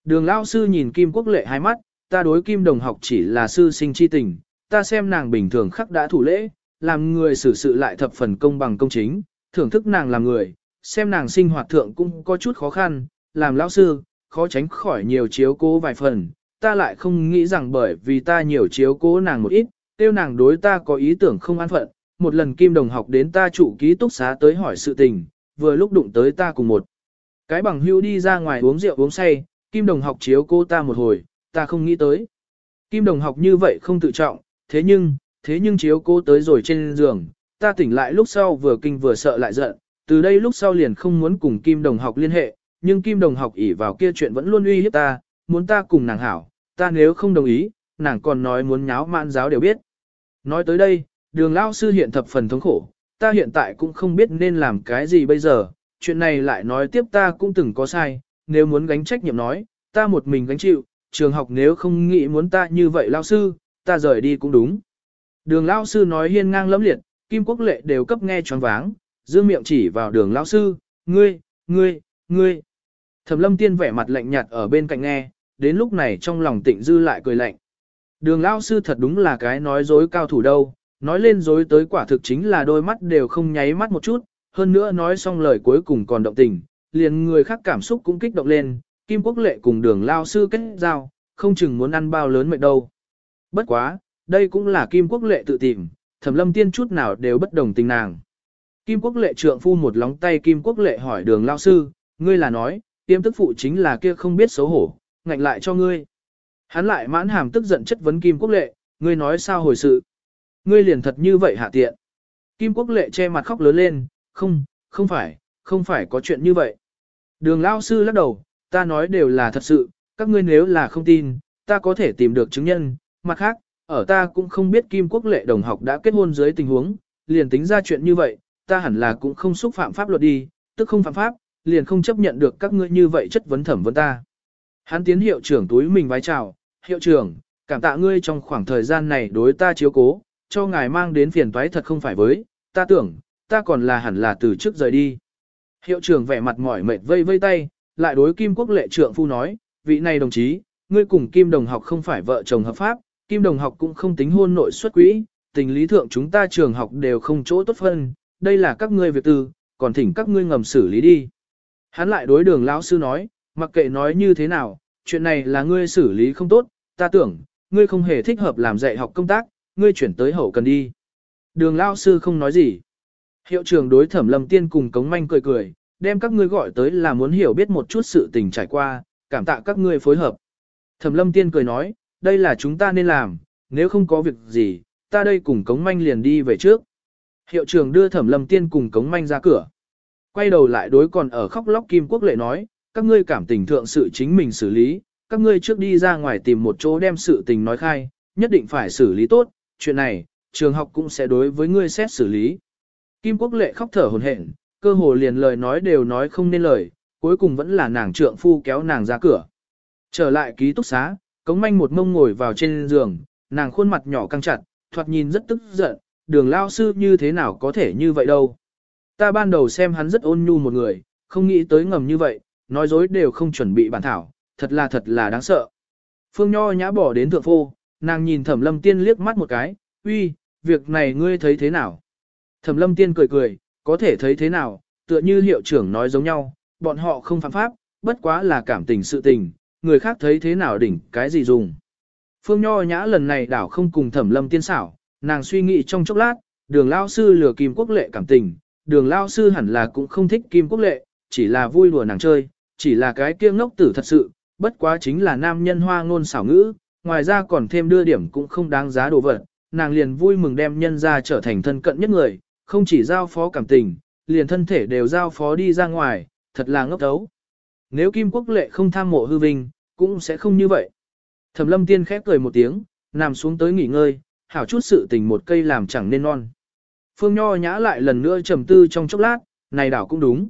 Đường lao sư nhìn Kim Quốc Lệ hai mắt, ta đối Kim Đồng học chỉ là sư sinh chi tình, ta xem nàng bình thường khắc đã thủ lễ, làm người xử sự lại thập phần công bằng công chính, thưởng thức nàng làm người, xem nàng sinh hoạt thượng cũng có chút khó khăn, làm lão sư, khó tránh khỏi nhiều chiếu cố vài phần, ta lại không nghĩ rằng bởi vì ta nhiều chiếu cố nàng một ít, tiêu nàng đối ta có ý tưởng không an phận, một lần Kim Đồng học đến ta trụ ký túc xá tới hỏi sự tình, vừa lúc đụng tới ta cùng một. Cái bằng hưu đi ra ngoài uống rượu uống say, Kim Đồng học chiếu cô ta một hồi, ta không nghĩ tới. Kim Đồng học như vậy không tự trọng, thế nhưng, thế nhưng chiếu cô tới rồi trên giường, ta tỉnh lại lúc sau vừa kinh vừa sợ lại giận, từ đây lúc sau liền không muốn cùng Kim Đồng học liên hệ, nhưng Kim Đồng học ỉ vào kia chuyện vẫn luôn uy hiếp ta, muốn ta cùng nàng hảo, ta nếu không đồng ý, nàng còn nói muốn nháo mạn giáo đều biết. Nói tới đây, đường lao sư hiện thập phần thống khổ, ta hiện tại cũng không biết nên làm cái gì bây giờ, chuyện này lại nói tiếp ta cũng từng có sai, nếu muốn gánh trách nhiệm nói, ta một mình gánh chịu, trường học nếu không nghĩ muốn ta như vậy lao sư, ta rời đi cũng đúng. Đường Lão sư nói hiên ngang lẫm liệt, Kim Quốc Lệ đều cấp nghe choáng váng, dương miệng chỉ vào đường Lão sư, ngươi, ngươi, ngươi. Thẩm lâm tiên vẻ mặt lạnh nhạt ở bên cạnh nghe, đến lúc này trong lòng tịnh dư lại cười lạnh. Đường Lão sư thật đúng là cái nói dối cao thủ đâu, nói lên dối tới quả thực chính là đôi mắt đều không nháy mắt một chút, hơn nữa nói xong lời cuối cùng còn động tình, liền người khác cảm xúc cũng kích động lên, Kim Quốc Lệ cùng đường Lão sư kết giao, không chừng muốn ăn bao lớn mệt đâu. Bất quá, đây cũng là Kim Quốc Lệ tự tìm, thẩm lâm tiên chút nào đều bất đồng tình nàng. Kim Quốc Lệ trượng phu một lóng tay Kim Quốc Lệ hỏi đường Lão sư, ngươi là nói, tiêm tức phụ chính là kia không biết xấu hổ, ngạnh lại cho ngươi. Hắn lại mãn hàm tức giận chất vấn Kim Quốc Lệ, ngươi nói sao hồi sự. Ngươi liền thật như vậy hạ tiện. Kim Quốc Lệ che mặt khóc lớn lên, không, không phải, không phải có chuyện như vậy. Đường Lão sư lắc đầu, ta nói đều là thật sự, các ngươi nếu là không tin, ta có thể tìm được chứng nhân. Mặt khác, ở ta cũng không biết Kim Quốc Lệ đồng học đã kết hôn dưới tình huống, liền tính ra chuyện như vậy, ta hẳn là cũng không xúc phạm pháp luật đi, tức không phạm pháp, liền không chấp nhận được các ngươi như vậy chất vấn thẩm vấn ta. Hắn tiến hiệu trưởng túi mình vái chào, hiệu trưởng, cảm tạ ngươi trong khoảng thời gian này đối ta chiếu cố, cho ngài mang đến phiền toái thật không phải với, ta tưởng, ta còn là hẳn là từ trước rời đi. Hiệu trưởng vẻ mặt mỏi mệt vây vây tay, lại đối Kim Quốc lệ trưởng phu nói, vị này đồng chí, ngươi cùng Kim đồng học không phải vợ chồng hợp pháp, Kim đồng học cũng không tính hôn nội xuất quỹ, tình lý thượng chúng ta trường học đều không chỗ tốt phân, đây là các ngươi việc tư, còn thỉnh các ngươi ngầm xử lý đi. Hắn lại đối đường lão sư nói, mặc kệ nói như thế nào, chuyện này là ngươi xử lý không tốt, ta tưởng, ngươi không hề thích hợp làm dạy học công tác, ngươi chuyển tới hậu cần đi. Đường lão sư không nói gì. Hiệu trưởng đối thẩm lâm tiên cùng cống manh cười cười, đem các ngươi gọi tới là muốn hiểu biết một chút sự tình trải qua, cảm tạ các ngươi phối hợp. Thẩm lâm tiên cười nói, đây là chúng ta nên làm, nếu không có việc gì, ta đây cùng cống manh liền đi về trước. Hiệu trưởng đưa thẩm lâm tiên cùng cống manh ra cửa. Quay đầu lại đối còn ở khóc lóc Kim Quốc Lệ nói, các ngươi cảm tình thượng sự chính mình xử lý, các ngươi trước đi ra ngoài tìm một chỗ đem sự tình nói khai, nhất định phải xử lý tốt, chuyện này, trường học cũng sẽ đối với ngươi xét xử lý. Kim Quốc Lệ khóc thở hổn hển, cơ hồ liền lời nói đều nói không nên lời, cuối cùng vẫn là nàng trượng phu kéo nàng ra cửa. Trở lại ký túc xá, cống manh một mông ngồi vào trên giường, nàng khuôn mặt nhỏ căng chặt, thoạt nhìn rất tức giận, đường lao sư như thế nào có thể như vậy đâu. Ta ban đầu xem hắn rất ôn nhu một người, không nghĩ tới ngầm như vậy, nói dối đều không chuẩn bị bản thảo, thật là thật là đáng sợ. Phương Nho nhã bỏ đến thượng phô, nàng nhìn thẩm lâm tiên liếc mắt một cái, uy, việc này ngươi thấy thế nào? Thẩm lâm tiên cười cười, có thể thấy thế nào, tựa như hiệu trưởng nói giống nhau, bọn họ không phạm pháp, bất quá là cảm tình sự tình, người khác thấy thế nào đỉnh cái gì dùng. Phương Nho nhã lần này đảo không cùng thẩm lâm tiên xảo, nàng suy nghĩ trong chốc lát, đường lao sư lừa kim quốc lệ cảm tình, đường lao sư hẳn là cũng không thích kim quốc lệ, chỉ là vui đùa nàng chơi, chỉ là cái kia ngốc tử thật sự, bất quá chính là nam nhân hoa ngôn xảo ngữ, ngoài ra còn thêm đưa điểm cũng không đáng giá đồ vật, nàng liền vui mừng đem nhân ra trở thành thân cận nhất người, không chỉ giao phó cảm tình, liền thân thể đều giao phó đi ra ngoài, thật là ngốc đấu. Nếu Kim Quốc Lệ không tham mộ hư vinh, cũng sẽ không như vậy. Thẩm lâm tiên khép cười một tiếng, nằm xuống tới nghỉ ngơi, hảo chút sự tình một cây làm chẳng nên non. Phương Nho nhã lại lần nữa trầm tư trong chốc lát, này đảo cũng đúng.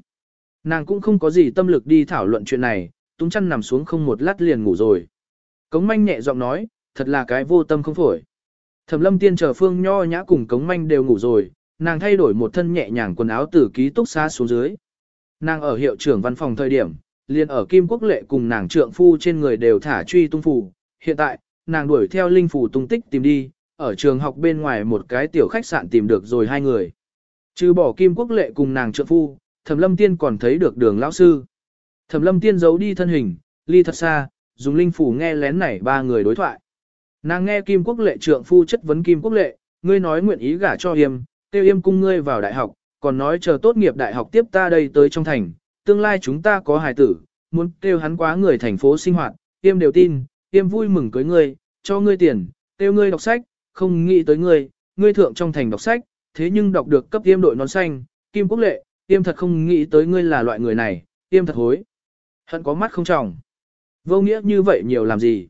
Nàng cũng không có gì tâm lực đi thảo luận chuyện này, túng chăn nằm xuống không một lát liền ngủ rồi. Cống manh nhẹ giọng nói, thật là cái vô tâm không phổi. Thẩm lâm tiên chờ Phương Nho nhã cùng cống manh đều ngủ rồi, nàng thay đổi một thân nhẹ nhàng quần áo từ ký túc xá xuống dưới. Nàng ở hiệu trưởng văn phòng thời điểm, liền ở Kim Quốc Lệ cùng nàng trượng phu trên người đều thả truy tung phủ. Hiện tại, nàng đuổi theo linh phủ tung tích tìm đi, ở trường học bên ngoài một cái tiểu khách sạn tìm được rồi hai người. Trừ bỏ Kim Quốc Lệ cùng nàng trượng phu, Thẩm Lâm Tiên còn thấy được đường lão sư. Thẩm Lâm Tiên giấu đi thân hình, ly thật xa, dùng linh phủ nghe lén này ba người đối thoại. Nàng nghe Kim Quốc Lệ trượng phu chất vấn Kim Quốc Lệ, ngươi nói nguyện ý gả cho Yêm, tiêu Yêm cung ngươi vào đại học, còn nói chờ tốt nghiệp đại học tiếp ta đây tới trong thành, tương lai chúng ta có hài tử, muốn kêu hắn quá người thành phố sinh hoạt, Tiêm đều tin, Tiêm vui mừng cưới ngươi, cho ngươi tiền, kêu ngươi đọc sách, không nghĩ tới ngươi, ngươi thượng trong thành đọc sách, thế nhưng đọc được cấp Tiêm đội nón xanh, Kim Quốc Lệ, Tiêm thật không nghĩ tới ngươi là loại người này, Tiêm thật hối. Hận có mắt không trọng. Vô nghĩa như vậy nhiều làm gì?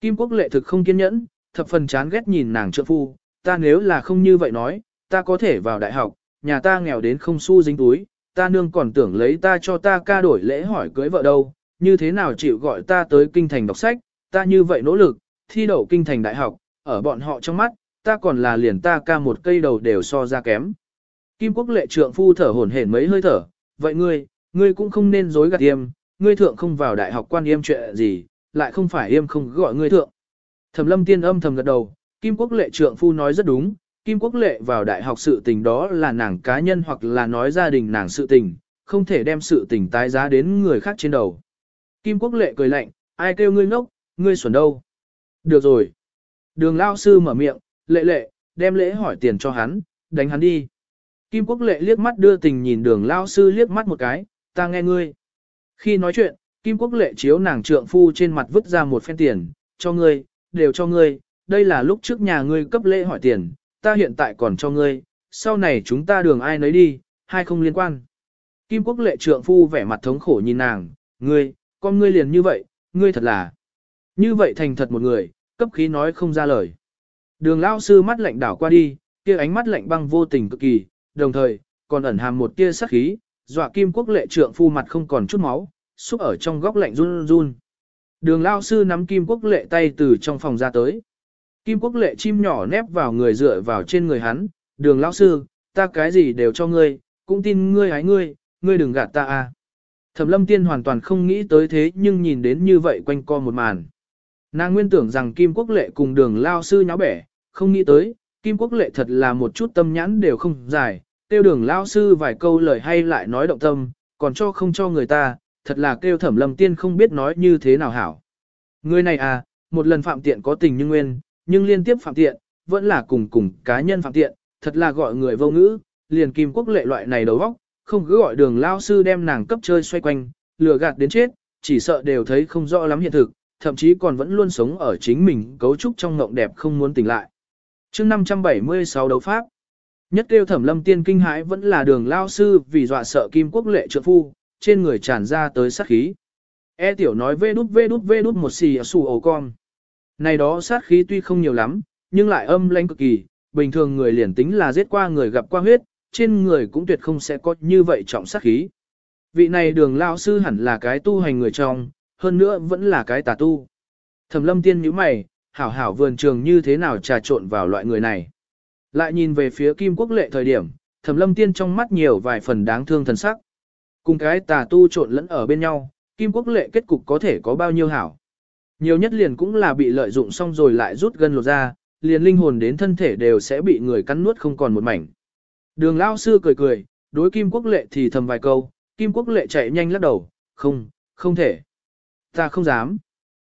Kim Quốc Lệ thực không kiên nhẫn, thập phần chán ghét nhìn nàng trợ phu, ta nếu là không như vậy nói, ta có thể vào đại học, nhà ta nghèo đến không xu dính túi, ta nương còn tưởng lấy ta cho ta ca đổi lễ hỏi cưới vợ đâu, như thế nào chịu gọi ta tới kinh thành đọc sách, ta như vậy nỗ lực, thi đậu kinh thành đại học, ở bọn họ trong mắt, ta còn là liền ta ca một cây đầu đều so ra kém. Kim Quốc Lệ trượng phu thở hổn hển mấy hơi thở, vậy ngươi, ngươi cũng không nên dối gạt yêm, ngươi thượng không vào đại học quan yêm chuyện gì, lại không phải yêm không gọi ngươi thượng. Thẩm lâm tiên âm thầm gật đầu, Kim Quốc Lệ trượng phu nói rất đúng, Kim Quốc Lệ vào đại học sự tình đó là nàng cá nhân hoặc là nói gia đình nàng sự tình, không thể đem sự tình tái giá đến người khác trên đầu. Kim Quốc Lệ cười lạnh, ai kêu ngươi ngốc, ngươi xuẩn đâu. Được rồi. Đường lao sư mở miệng, lệ lệ, đem lễ hỏi tiền cho hắn, đánh hắn đi. Kim Quốc Lệ liếc mắt đưa tình nhìn đường lao sư liếc mắt một cái, ta nghe ngươi. Khi nói chuyện, Kim Quốc Lệ chiếu nàng trượng phu trên mặt vứt ra một phen tiền, cho ngươi, đều cho ngươi, đây là lúc trước nhà ngươi cấp lễ hỏi tiền, ta hiện tại còn cho ngươi, sau này chúng ta đường ai nấy đi, hai không liên quan. Kim Quốc Lệ trượng phu vẻ mặt thống khổ nhìn nàng, ngươi, con ngươi liền như vậy, ngươi thật là. Như vậy thành thật một người, cấp khí nói không ra lời. Đường lao sư mắt lạnh đảo qua đi, kia ánh mắt lạnh băng vô tình cực kỳ, đồng thời, còn ẩn hàm một tia sắc khí, dọa kim quốc lệ trượng phu mặt không còn chút máu, xúc ở trong góc lạnh run run. Đường lao sư nắm kim quốc lệ tay từ trong phòng ra tới. Kim quốc lệ chim nhỏ nép vào người dựa vào trên người hắn, đường lão sư, ta cái gì đều cho ngươi, cũng tin ngươi hái ngươi, ngươi đừng gạt ta à. Thẩm lâm tiên hoàn toàn không nghĩ tới thế nhưng nhìn đến như vậy quanh co một màn. Nàng nguyên tưởng rằng Kim Quốc Lệ cùng đường lao sư nháo bẻ, không nghĩ tới, Kim Quốc Lệ thật là một chút tâm nhãn đều không dài, tiêu đường lao sư vài câu lời hay lại nói động tâm, còn cho không cho người ta, thật là kêu thẩm lâm tiên không biết nói như thế nào hảo. Người này à, một lần phạm tiện có tình như nguyên, nhưng liên tiếp phạm tiện, vẫn là cùng cùng cá nhân phạm tiện, thật là gọi người vô ngữ, liền Kim Quốc Lệ loại này đầu óc, không cứ gọi đường lao sư đem nàng cấp chơi xoay quanh, lừa gạt đến chết, chỉ sợ đều thấy không rõ lắm hiện thực, thậm chí còn vẫn luôn sống ở chính mình cấu trúc trong ngộng đẹp không muốn tỉnh lại. chương 576 đấu pháp, nhất kêu thẩm lâm tiên kinh hãi vẫn là đường lao sư vì dọa sợ kim quốc lệ trượng phu, trên người tràn ra tới sát khí. E tiểu nói vê đút vê đút vê đút một xì xù ổ con. Này đó sát khí tuy không nhiều lắm, nhưng lại âm lãnh cực kỳ, bình thường người liền tính là giết qua người gặp qua huyết, trên người cũng tuyệt không sẽ có như vậy trọng sát khí. Vị này đường lao sư hẳn là cái tu hành người trong, hơn nữa vẫn là cái tà tu. Thẩm lâm tiên nhíu mày, hảo hảo vườn trường như thế nào trà trộn vào loại người này. Lại nhìn về phía kim quốc lệ thời điểm, thẩm lâm tiên trong mắt nhiều vài phần đáng thương thần sắc. Cùng cái tà tu trộn lẫn ở bên nhau, kim quốc lệ kết cục có thể có bao nhiêu hảo. Nhiều nhất liền cũng là bị lợi dụng xong rồi lại rút gân lột ra, liền linh hồn đến thân thể đều sẽ bị người cắn nuốt không còn một mảnh. Đường lao sư cười cười, đối kim quốc lệ thì thầm vài câu, kim quốc lệ chạy nhanh lắc đầu, không, không thể. Ta không dám.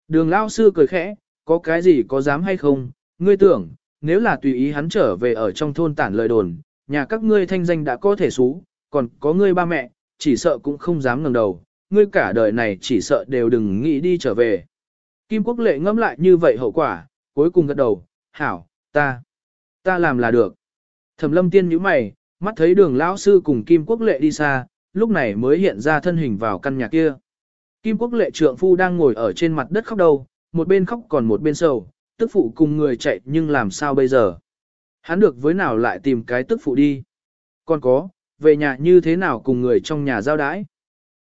Đường lao sư cười khẽ, có cái gì có dám hay không, ngươi tưởng, nếu là tùy ý hắn trở về ở trong thôn tản lời đồn, nhà các ngươi thanh danh đã có thể xú, còn có ngươi ba mẹ, chỉ sợ cũng không dám ngẩng đầu, ngươi cả đời này chỉ sợ đều đừng nghĩ đi trở về. Kim Quốc Lệ ngẫm lại như vậy hậu quả, cuối cùng gật đầu, hảo, ta, ta làm là được. Thẩm lâm tiên nhíu mày, mắt thấy đường lão sư cùng Kim Quốc Lệ đi xa, lúc này mới hiện ra thân hình vào căn nhà kia. Kim Quốc lệ trượng phu đang ngồi ở trên mặt đất khóc đầu, một bên khóc còn một bên sầu, tức phụ cùng người chạy nhưng làm sao bây giờ. Hắn được với nào lại tìm cái tức phụ đi. Còn có, về nhà như thế nào cùng người trong nhà giao đãi.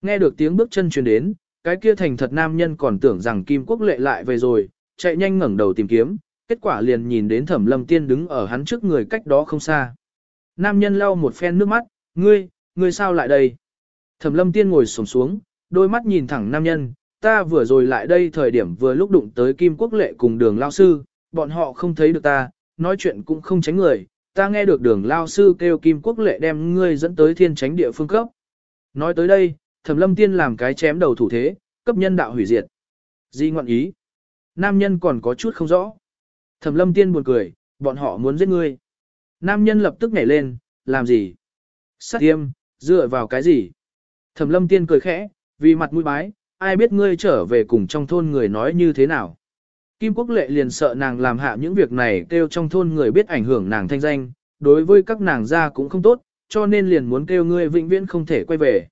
Nghe được tiếng bước chân truyền đến, cái kia thành thật nam nhân còn tưởng rằng Kim Quốc lệ lại về rồi, chạy nhanh ngẩng đầu tìm kiếm, kết quả liền nhìn đến thẩm lâm tiên đứng ở hắn trước người cách đó không xa. Nam nhân lau một phen nước mắt, ngươi, ngươi sao lại đây? Thẩm lâm tiên ngồi xổm xuống, đôi mắt nhìn thẳng nam nhân, ta vừa rồi lại đây thời điểm vừa lúc đụng tới Kim Quốc lệ cùng đường lao sư, bọn họ không thấy được ta, nói chuyện cũng không tránh người, ta nghe được đường lao sư kêu Kim Quốc lệ đem ngươi dẫn tới thiên tránh địa phương cấp. Nói tới đây, thẩm lâm tiên làm cái chém đầu thủ thế, cấp nhân đạo hủy diệt. Di ngoạn ý. Nam nhân còn có chút không rõ. Thẩm lâm tiên buồn cười, bọn họ muốn giết ngươi. Nam nhân lập tức nhảy lên, làm gì? Sát tiêm, dựa vào cái gì? Thẩm lâm tiên cười khẽ, vì mặt mũi bái, ai biết ngươi trở về cùng trong thôn người nói như thế nào. Kim Quốc Lệ liền sợ nàng làm hạ những việc này kêu trong thôn người biết ảnh hưởng nàng thanh danh, đối với các nàng gia cũng không tốt, cho nên liền muốn kêu ngươi vĩnh viễn không thể quay về.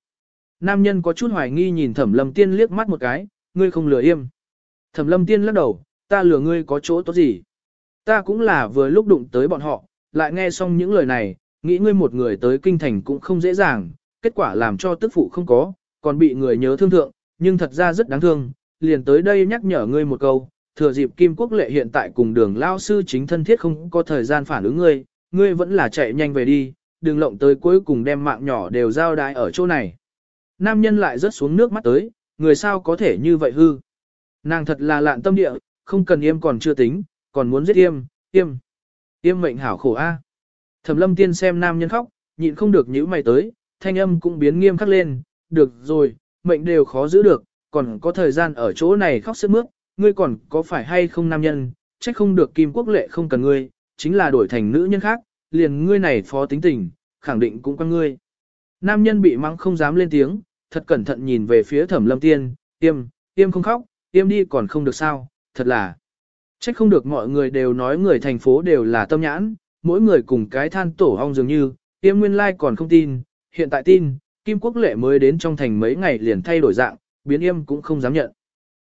Nam nhân có chút hoài nghi nhìn Thẩm Lâm Tiên liếc mắt một cái, ngươi không lừa im. Thẩm Lâm Tiên lắc đầu, ta lừa ngươi có chỗ tốt gì? Ta cũng là vừa lúc đụng tới bọn họ, lại nghe xong những lời này, nghĩ ngươi một người tới kinh thành cũng không dễ dàng, kết quả làm cho tức phụ không có, còn bị người nhớ thương thượng, nhưng thật ra rất đáng thương, liền tới đây nhắc nhở ngươi một câu, thừa dịp Kim Quốc Lệ hiện tại cùng đường lao sư chính thân thiết không có thời gian phản ứng ngươi, ngươi vẫn là chạy nhanh về đi, đừng lộng tới cuối cùng đem mạng nhỏ đều giao đái ở chỗ này. Nam nhân lại rớt xuống nước mắt tới, người sao có thể như vậy hư. Nàng thật là lạn tâm địa, không cần yêm còn chưa tính, còn muốn giết yêm, yêm. Yêm mệnh hảo khổ a. Thẩm lâm tiên xem nam nhân khóc, nhịn không được nhíu mày tới, thanh âm cũng biến nghiêm khắc lên, được rồi, mệnh đều khó giữ được, còn có thời gian ở chỗ này khóc sức mướt, ngươi còn có phải hay không nam nhân, trách không được kim quốc lệ không cần ngươi, chính là đổi thành nữ nhân khác, liền ngươi này phó tính tình, khẳng định cũng quan ngươi. Nam nhân bị mắng không dám lên tiếng, thật cẩn thận nhìn về phía thẩm lâm tiên, tiêm, tiêm không khóc, tiêm đi còn không được sao, thật là. Trách không được mọi người đều nói người thành phố đều là tâm nhãn, mỗi người cùng cái than tổ hong dường như, tiêm nguyên lai like còn không tin, hiện tại tin, Kim Quốc Lệ mới đến trong thành mấy ngày liền thay đổi dạng, biến yêm cũng không dám nhận.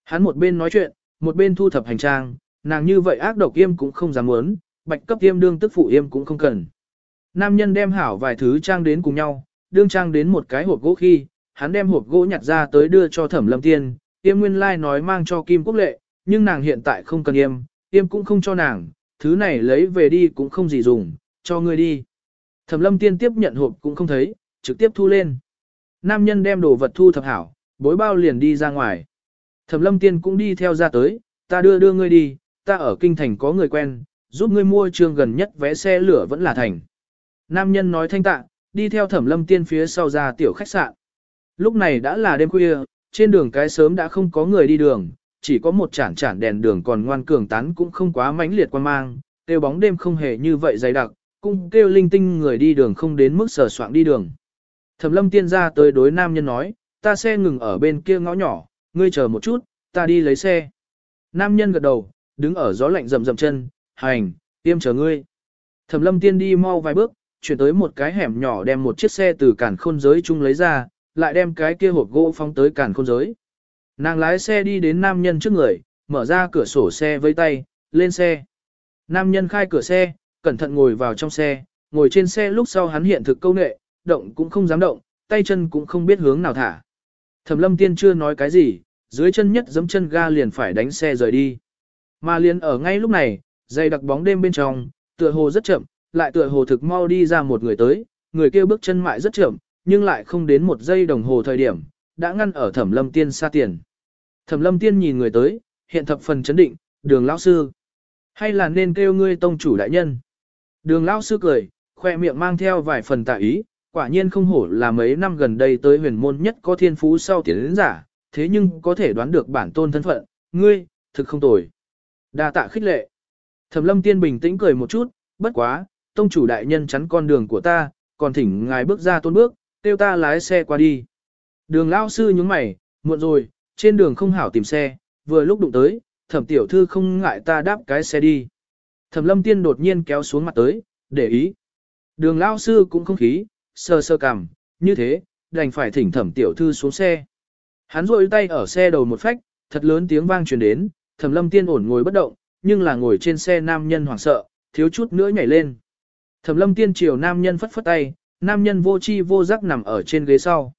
Hắn một bên nói chuyện, một bên thu thập hành trang, nàng như vậy ác độc yêm cũng không dám muốn, bạch cấp yêm đương tức phụ yêm cũng không cần. Nam nhân đem hảo vài thứ trang đến cùng nhau, đương trang đến một cái hộp gỗ khi, hắn đem hộp gỗ nhặt ra tới đưa cho thẩm lâm tiên, yêm nguyên lai like nói mang cho Kim Quốc Lệ, nhưng nàng hiện tại không cần yêm, yêm cũng không cho nàng, thứ này lấy về đi cũng không gì dùng, cho ngươi đi. Thẩm lâm tiên tiếp nhận hộp cũng không thấy, trực tiếp thu lên. Nam nhân đem đồ vật thu thập hảo, bối bao liền đi ra ngoài. Thẩm lâm tiên cũng đi theo ra tới, ta đưa đưa ngươi đi, ta ở kinh thành có người quen, giúp ngươi mua trường gần nhất vé xe lửa vẫn là thành. Nam nhân nói thanh tạ, đi theo thẩm lâm tiên phía sau ra tiểu khách sạn. Lúc này đã là đêm khuya, trên đường cái sớm đã không có người đi đường, chỉ có một chản chản đèn đường còn ngoan cường tán cũng không quá mãnh liệt quan mang, tiêu bóng đêm không hề như vậy dày đặc, cũng kêu linh tinh người đi đường không đến mức sở soạng đi đường. Thẩm lâm tiên ra tới đối nam nhân nói, ta xe ngừng ở bên kia ngõ nhỏ, ngươi chờ một chút, ta đi lấy xe. Nam nhân gật đầu, đứng ở gió lạnh rầm rầm chân, hành, tiêm chờ ngươi. Thẩm lâm tiên đi mau vài bước, chuyển tới một cái hẻm nhỏ đem một chiếc xe từ cản khôn giới chung lấy ra, lại đem cái kia hộp gỗ phóng tới càn khôn giới. Nàng lái xe đi đến nam nhân trước người, mở ra cửa sổ xe với tay, lên xe. Nam nhân khai cửa xe, cẩn thận ngồi vào trong xe, ngồi trên xe lúc sau hắn hiện thực câu nệ, động cũng không dám động, tay chân cũng không biết hướng nào thả. Thẩm lâm tiên chưa nói cái gì, dưới chân nhất giấm chân ga liền phải đánh xe rời đi. Mà liền ở ngay lúc này, dây đặc bóng đêm bên trong, tựa hồ rất chậm, lại tựa hồ thực mau đi ra một người tới, người kia bước chân mại rất chậm, nhưng lại không đến một giây đồng hồ thời điểm, đã ngăn ở thẩm lâm tiên xa tiền. Thẩm lâm tiên nhìn người tới, hiện thập phần chấn định, đường lão sư. Hay là nên kêu ngươi tông chủ đại nhân. Đường lão sư cười, khoe miệng mang theo vài phần tạ ý, quả nhiên không hổ là mấy năm gần đây tới huyền môn nhất có thiên phú sau tiến đến giả, thế nhưng có thể đoán được bản tôn thân phận, ngươi, thực không tồi. đa tạ khích lệ. Thẩm lâm tiên bình tĩnh cười một chút, bất quá, tông chủ đại nhân chắn con đường của ta, còn thỉnh ngài bước ra tôn bước, tiêu ta lái xe qua đi. Đường lao sư nhúng mày, muộn rồi, trên đường không hảo tìm xe, vừa lúc đụng tới, thẩm tiểu thư không ngại ta đáp cái xe đi. Thẩm lâm tiên đột nhiên kéo xuống mặt tới, để ý. Đường lao sư cũng không khí, sơ sơ cằm, như thế, đành phải thỉnh thẩm tiểu thư xuống xe. Hắn rôi tay ở xe đầu một phách, thật lớn tiếng vang truyền đến, Thẩm lâm tiên ổn ngồi bất động, nhưng là ngồi trên xe nam nhân hoảng sợ, thiếu chút nữa nhảy lên. Thẩm lâm tiên chiều nam nhân phất phất tay, nam nhân vô chi vô giác nằm ở trên ghế sau.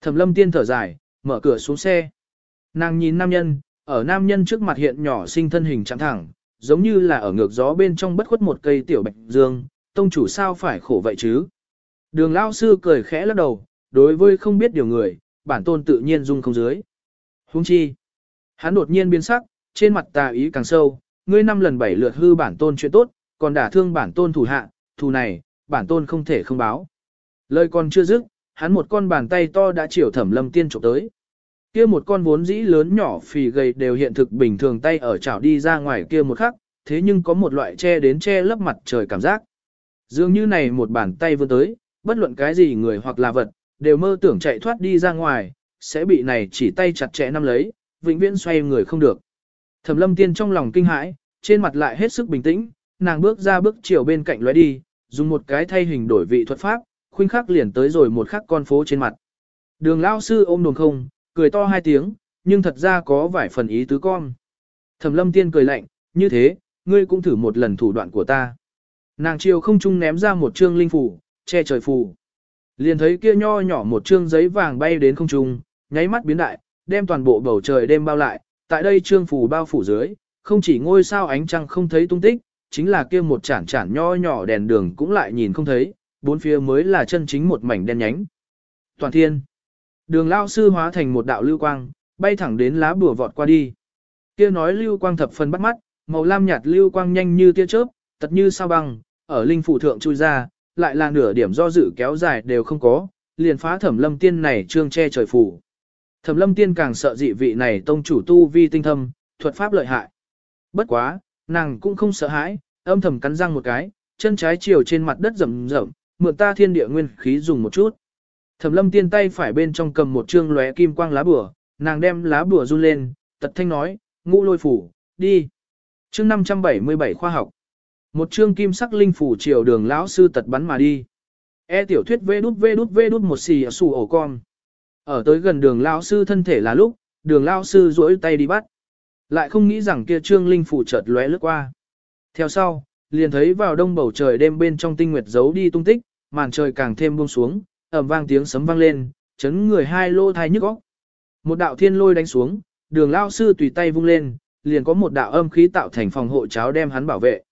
Thẩm lâm tiên thở dài, mở cửa xuống xe. Nàng nhìn nam nhân, ở nam nhân trước mặt hiện nhỏ sinh thân hình chẳng thẳng, giống như là ở ngược gió bên trong bất khuất một cây tiểu bạch dương, tông chủ sao phải khổ vậy chứ. Đường lao sư cười khẽ lắc đầu, đối với không biết điều người, bản tôn tự nhiên dung không dưới. Huống chi, hắn đột nhiên biến sắc, trên mặt tà ý càng sâu, ngươi năm lần bảy lượt hư bản tôn chuyện tốt, còn đả thương bản tôn thủ hạ, thù này, bản tôn không thể không báo. Lời còn chưa dứt, hắn một con bàn tay to đã chiều thẩm lâm tiên trộm tới. Kia một con vốn dĩ lớn nhỏ phì gầy đều hiện thực bình thường tay ở chảo đi ra ngoài kia một khắc, thế nhưng có một loại che đến che lấp mặt trời cảm giác. Dường như này một bàn tay vươn tới, bất luận cái gì người hoặc là vật, đều mơ tưởng chạy thoát đi ra ngoài, sẽ bị này chỉ tay chặt chẽ nắm lấy, vĩnh viễn xoay người không được. Thẩm lâm tiên trong lòng kinh hãi, trên mặt lại hết sức bình tĩnh, nàng bước ra bước chiều bên cạnh lóe đi, dùng một cái thay hình đổi vị thuật pháp, khuynh khắc liền tới rồi một khắc con phố trên mặt. Đường lao sư ôm đồn không, cười to hai tiếng, nhưng thật ra có vài phần ý tứ con. Thẩm lâm tiên cười lạnh, như thế, ngươi cũng thử một lần thủ đoạn của ta. Nàng chiều không trung ném ra một trương linh phủ, che trời phủ Liền thấy kia nho nhỏ một trương giấy vàng bay đến không trung, nháy mắt biến đại, đem toàn bộ bầu trời đêm bao lại, tại đây trương phủ bao phủ dưới, không chỉ ngôi sao ánh trăng không thấy tung tích, chính là kia một chản chản nho nhỏ đèn đường cũng lại nhìn không thấy, bốn phía mới là chân chính một mảnh đen nhánh. Toàn thiên, đường lao sư hóa thành một đạo lưu quang, bay thẳng đến lá bùa vọt qua đi. Kia nói lưu quang thập phần bắt mắt, màu lam nhạt lưu quang nhanh như tia chớp, tật như sao băng, ở linh phủ thượng chui ra, lại là nửa điểm do dự kéo dài đều không có, liền phá thẩm lâm tiên này trương che trời phủ. Thẩm lâm tiên càng sợ dị vị này tông chủ tu vi tinh thâm, thuật pháp lợi hại. Bất quá, nàng cũng không sợ hãi, âm thầm cắn răng một cái, chân trái chiều trên mặt đất rầm rầm, mượn ta thiên địa nguyên khí dùng một chút. Thẩm lâm tiên tay phải bên trong cầm một trương lóe kim quang lá bùa, nàng đem lá bùa run lên, tật thanh nói, ngũ lôi phủ, đi. Chương 577 khoa học. Một chương kim sắc linh phủ chiều đường lão sư tật bắn mà đi. E tiểu thuyết vê đút vê đút vê đút một xì ở sù ổ con. Ở tới gần đường lão sư thân thể là lúc, đường lão sư duỗi tay đi bắt. Lại không nghĩ rằng kia trương linh phủ chợt lóe lướt qua. Theo sau, liền thấy vào đông bầu trời đêm bên trong tinh nguyệt giấu đi tung tích, màn trời càng thêm buông xuống, ầm vang tiếng sấm vang lên, chấn người hai lô thai nhức óc. Một đạo thiên lôi đánh xuống, đường lão sư tùy tay vung lên, liền có một đạo âm khí tạo thành phòng hộ cháo đem hắn bảo vệ.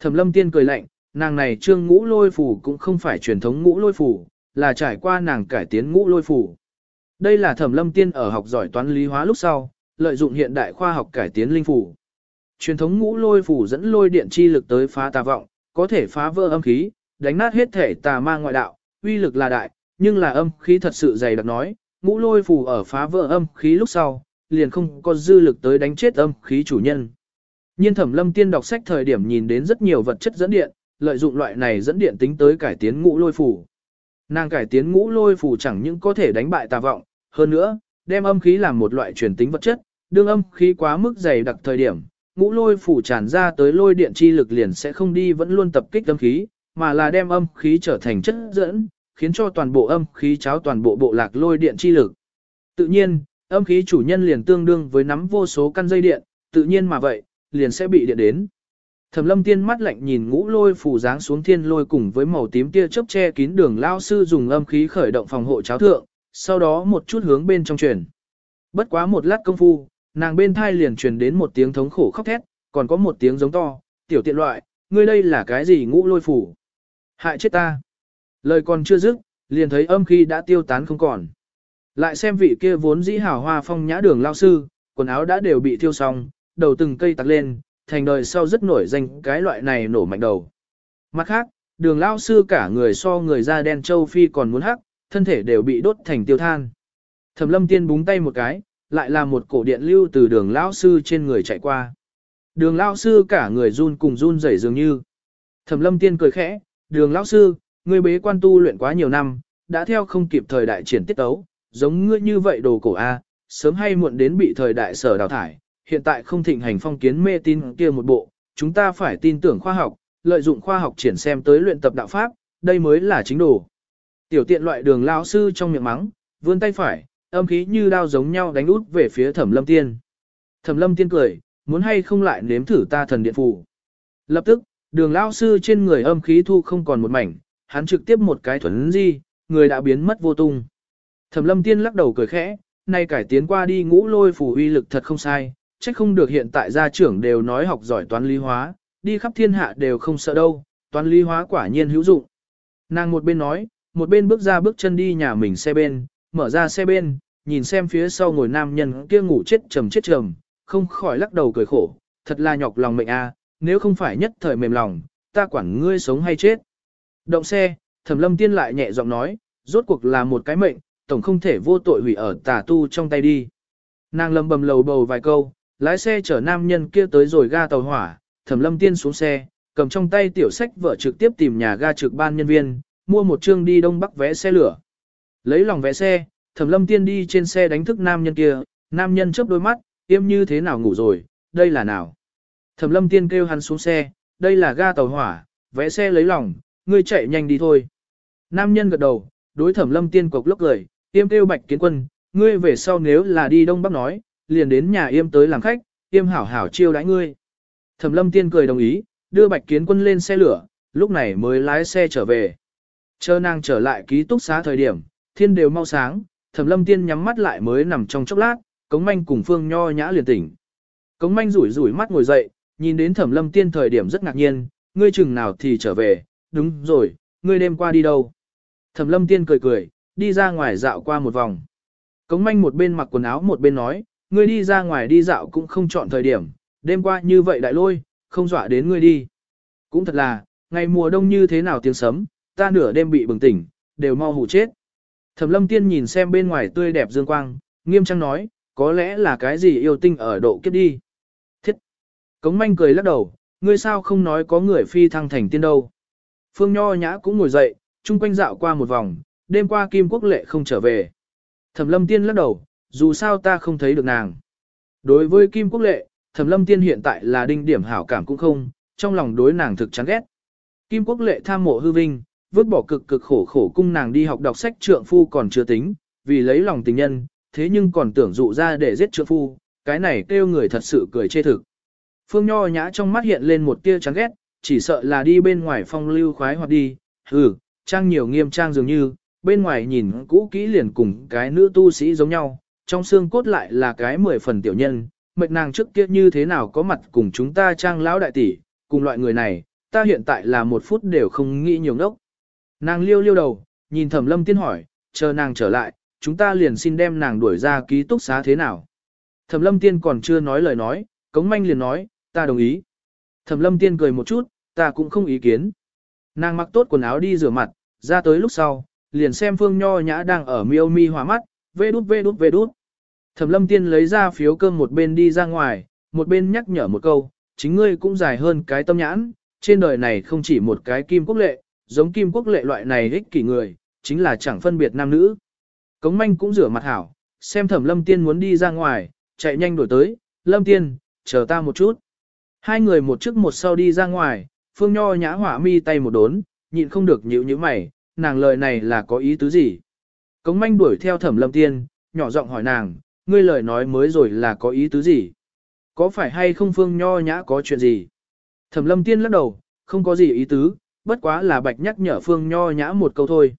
Thẩm lâm tiên cười lạnh, nàng này trương ngũ lôi phủ cũng không phải truyền thống ngũ lôi phủ, là trải qua nàng cải tiến ngũ lôi phủ. Đây là thẩm lâm tiên ở học giỏi toán lý hóa lúc sau, lợi dụng hiện đại khoa học cải tiến linh phủ. Truyền thống ngũ lôi phủ dẫn lôi điện chi lực tới phá tà vọng, có thể phá vỡ âm khí, đánh nát hết thể tà ma ngoại đạo, uy lực là đại, nhưng là âm khí thật sự dày đặc nói, ngũ lôi phủ ở phá vỡ âm khí lúc sau, liền không có dư lực tới đánh chết âm khí chủ nhân. Nhiên thẩm lâm tiên đọc sách thời điểm nhìn đến rất nhiều vật chất dẫn điện, lợi dụng loại này dẫn điện tính tới cải tiến ngũ lôi phủ. Nàng cải tiến ngũ lôi phủ chẳng những có thể đánh bại tà vọng, hơn nữa, đem âm khí làm một loại truyền tính vật chất, đương âm khí quá mức dày đặc thời điểm, ngũ lôi phủ tràn ra tới lôi điện chi lực liền sẽ không đi vẫn luôn tập kích âm khí, mà là đem âm khí trở thành chất dẫn, khiến cho toàn bộ âm khí cháo toàn bộ bộ lạc lôi điện chi lực. Tự nhiên, âm khí chủ nhân liền tương đương với nắm vô số căn dây điện, tự nhiên mà vậy, liền sẽ bị điện đến. Thẩm lâm tiên mắt lạnh nhìn ngũ lôi phủ dáng xuống thiên lôi cùng với màu tím tia chớp che kín đường lao sư dùng âm khí khởi động phòng hộ cháo thượng, sau đó một chút hướng bên trong truyền. Bất quá một lát công phu, nàng bên thai liền truyền đến một tiếng thống khổ khóc thét, còn có một tiếng giống to, tiểu tiện loại, ngươi đây là cái gì ngũ lôi phủ? Hại chết ta. Lời còn chưa dứt, liền thấy âm khí đã tiêu tán không còn. Lại xem vị kia vốn dĩ hào hoa phong nhã đường lao sư, quần áo đã đều bị thiêu xong, đầu từng cây tặc lên, thành đời sau rất nổi danh cái loại này nổ mạnh đầu. Mặt khác, đường lao sư cả người so người da đen châu Phi còn muốn hắc, thân thể đều bị đốt thành tiêu than. Thẩm lâm tiên búng tay một cái, lại là một cổ điện lưu từ đường lão sư trên người chạy qua. Đường lão sư cả người run cùng run rẩy dường như. Thẩm lâm tiên cười khẽ, đường lão sư, ngươi bế quan tu luyện quá nhiều năm, đã theo không kịp thời đại triển tiết tấu, giống ngươi như vậy đồ cổ A, sớm hay muộn đến bị thời đại sở đào thải, hiện tại không thịnh hành phong kiến mê tin kia một bộ, chúng ta phải tin tưởng khoa học, lợi dụng khoa học triển xem tới luyện tập đạo pháp, đây mới là chính đồ. Tiểu tiện loại đường lão sư trong miệng mắng, vươn tay phải, âm khí như đao giống nhau đánh út về phía thẩm lâm tiên. Thẩm lâm tiên cười, muốn hay không lại nếm thử ta thần điện phù. Lập tức, đường lao sư trên người âm khí thu không còn một mảnh, hắn trực tiếp một cái thuấn di, người đã biến mất vô tung. Thẩm lâm tiên lắc đầu cười khẽ, nay cải tiến qua đi ngũ lôi phù uy lực thật không sai, trách không được hiện tại gia trưởng đều nói học giỏi toán lý hóa, đi khắp thiên hạ đều không sợ đâu, toán lý hóa quả nhiên hữu dụng. Nàng một bên nói, một bên bước ra bước chân đi nhà mình xe bên, mở ra xe bên, nhìn xem phía sau ngồi nam nhân kia ngủ chết trầm chết trầm, không khỏi lắc đầu cười khổ, thật là nhọc lòng mệnh a, nếu không phải nhất thời mềm lòng, ta quản ngươi sống hay chết. Động xe, Thẩm Lâm Tiên lại nhẹ giọng nói, rốt cuộc là một cái mệnh, tổng không thể vô tội hủy ở tà tu trong tay đi. Nàng lâm bầm lầu bầu vài câu, lái xe chở nam nhân kia tới rồi ga tàu hỏa, Thẩm Lâm Tiên xuống xe, cầm trong tay tiểu sách vợ trực tiếp tìm nhà ga trực ban nhân viên, mua một chương đi đông bắc vé xe lửa. Lấy lòng vé xe, Thẩm Lâm Tiên đi trên xe đánh thức nam nhân kia, nam nhân chớp đôi mắt, im như thế nào ngủ rồi, đây là nào. Thẩm Lâm Tiên kêu hắn xuống xe, đây là ga tàu hỏa, vé xe lấy lòng, ngươi chạy nhanh đi thôi. Nam nhân gật đầu, đối Thẩm Lâm Tiên cộc lốc cười, Yêm kêu bạch kiến quân, ngươi về sau nếu là đi Đông Bắc nói, liền đến nhà Yêm tới làm khách, Yêm hảo hảo chiêu đãi ngươi. Thẩm lâm tiên cười đồng ý, đưa bạch kiến quân lên xe lửa, lúc này mới lái xe trở về. Chờ nàng trở lại ký túc xá thời điểm, thiên đều mau sáng, thẩm lâm tiên nhắm mắt lại mới nằm trong chốc lát, cống manh cùng phương nho nhã liền tỉnh. Cống manh rủi rủi mắt ngồi dậy, nhìn đến thẩm lâm tiên thời điểm rất ngạc nhiên, ngươi chừng nào thì trở về, đúng rồi, ngươi đêm qua đi đâu. Thẩm lâm tiên cười cười, đi ra ngoài dạo qua một vòng. Cống manh một bên mặc quần áo một bên nói, ngươi đi ra ngoài đi dạo cũng không chọn thời điểm, đêm qua như vậy đại lôi, không dọa đến ngươi đi. Cũng thật là, ngày mùa đông như thế nào tiếng sấm, ta nửa đêm bị bừng tỉnh, đều mau hủ chết. Thẩm lâm tiên nhìn xem bên ngoài tươi đẹp dương quang, nghiêm trang nói, có lẽ là cái gì yêu tinh ở độ kiếp đi. Thiết! Cống manh cười lắc đầu, ngươi sao không nói có người phi thăng thành tiên đâu. Phương Nho Nhã cũng ngồi dậy, chung quanh dạo qua một vòng, đêm qua Kim Quốc Lệ không trở về. Thẩm lâm tiên lắc đầu, dù sao ta không thấy được nàng. Đối với Kim Quốc Lệ, Thẩm lâm tiên hiện tại là đinh điểm hảo cảm cũng không, trong lòng đối nàng thực chán ghét. Kim Quốc Lệ tham mộ hư vinh, vứt bỏ cực cực khổ khổ cung nàng đi học đọc sách trượng phu còn chưa tính, vì lấy lòng tình nhân, thế nhưng còn tưởng dụ ra để giết trượng phu, cái này kêu người thật sự cười chê thực. Phương Nho Nhã trong mắt hiện lên một tia chán ghét, chỉ sợ là đi bên ngoài phong lưu khoái hoặc đi, hừ, trang nhiều nghiêm trang dường như, bên ngoài nhìn cũ kỹ liền cùng cái nữ tu sĩ giống nhau, trong xương cốt lại là cái mười phần tiểu nhân, mệnh nàng trước kia như thế nào có mặt cùng chúng ta trang lão đại tỷ, cùng loại người này, ta hiện tại là một phút đều không nghĩ nhiều ngốc. Nàng liêu liêu đầu, nhìn thẩm lâm tiên hỏi, chờ nàng trở lại, chúng ta liền xin đem nàng đuổi ra ký túc xá thế nào. Thẩm lâm tiên còn chưa nói lời nói, cống manh liền nói, ta đồng ý. Thẩm lâm tiên cười một chút, ta cũng không ý kiến. Nàng mặc tốt quần áo đi rửa mặt, ra tới lúc sau, liền xem Phương Nho Nhã đang ở miêu mi hòa mắt, vê đút vê đút vê đút. Thẩm lâm tiên lấy ra phiếu cơm một bên đi ra ngoài, một bên nhắc nhở một câu, chính ngươi cũng dài hơn cái tâm nhãn, trên đời này không chỉ một cái kim quốc lệ, giống kim quốc lệ loại này ích kỷ người, chính là chẳng phân biệt nam nữ. Cống manh cũng rửa mặt hảo, xem thẩm lâm tiên muốn đi ra ngoài, chạy nhanh đổi tới, lâm tiên, chờ ta một chút. Hai người một trước một sau đi ra ngoài, phương nho nhã hỏa mi tay một đốn, nhịn không được nhíu nhíu mày, nàng lời này là có ý tứ gì? Cống manh đuổi theo thẩm lâm tiên, nhỏ giọng hỏi nàng, ngươi lời nói mới rồi là có ý tứ gì? Có phải hay không phương nho nhã có chuyện gì? Thẩm lâm tiên lắc đầu, không có gì ý tứ, bất quá là bạch nhắc nhở phương nho nhã một câu thôi.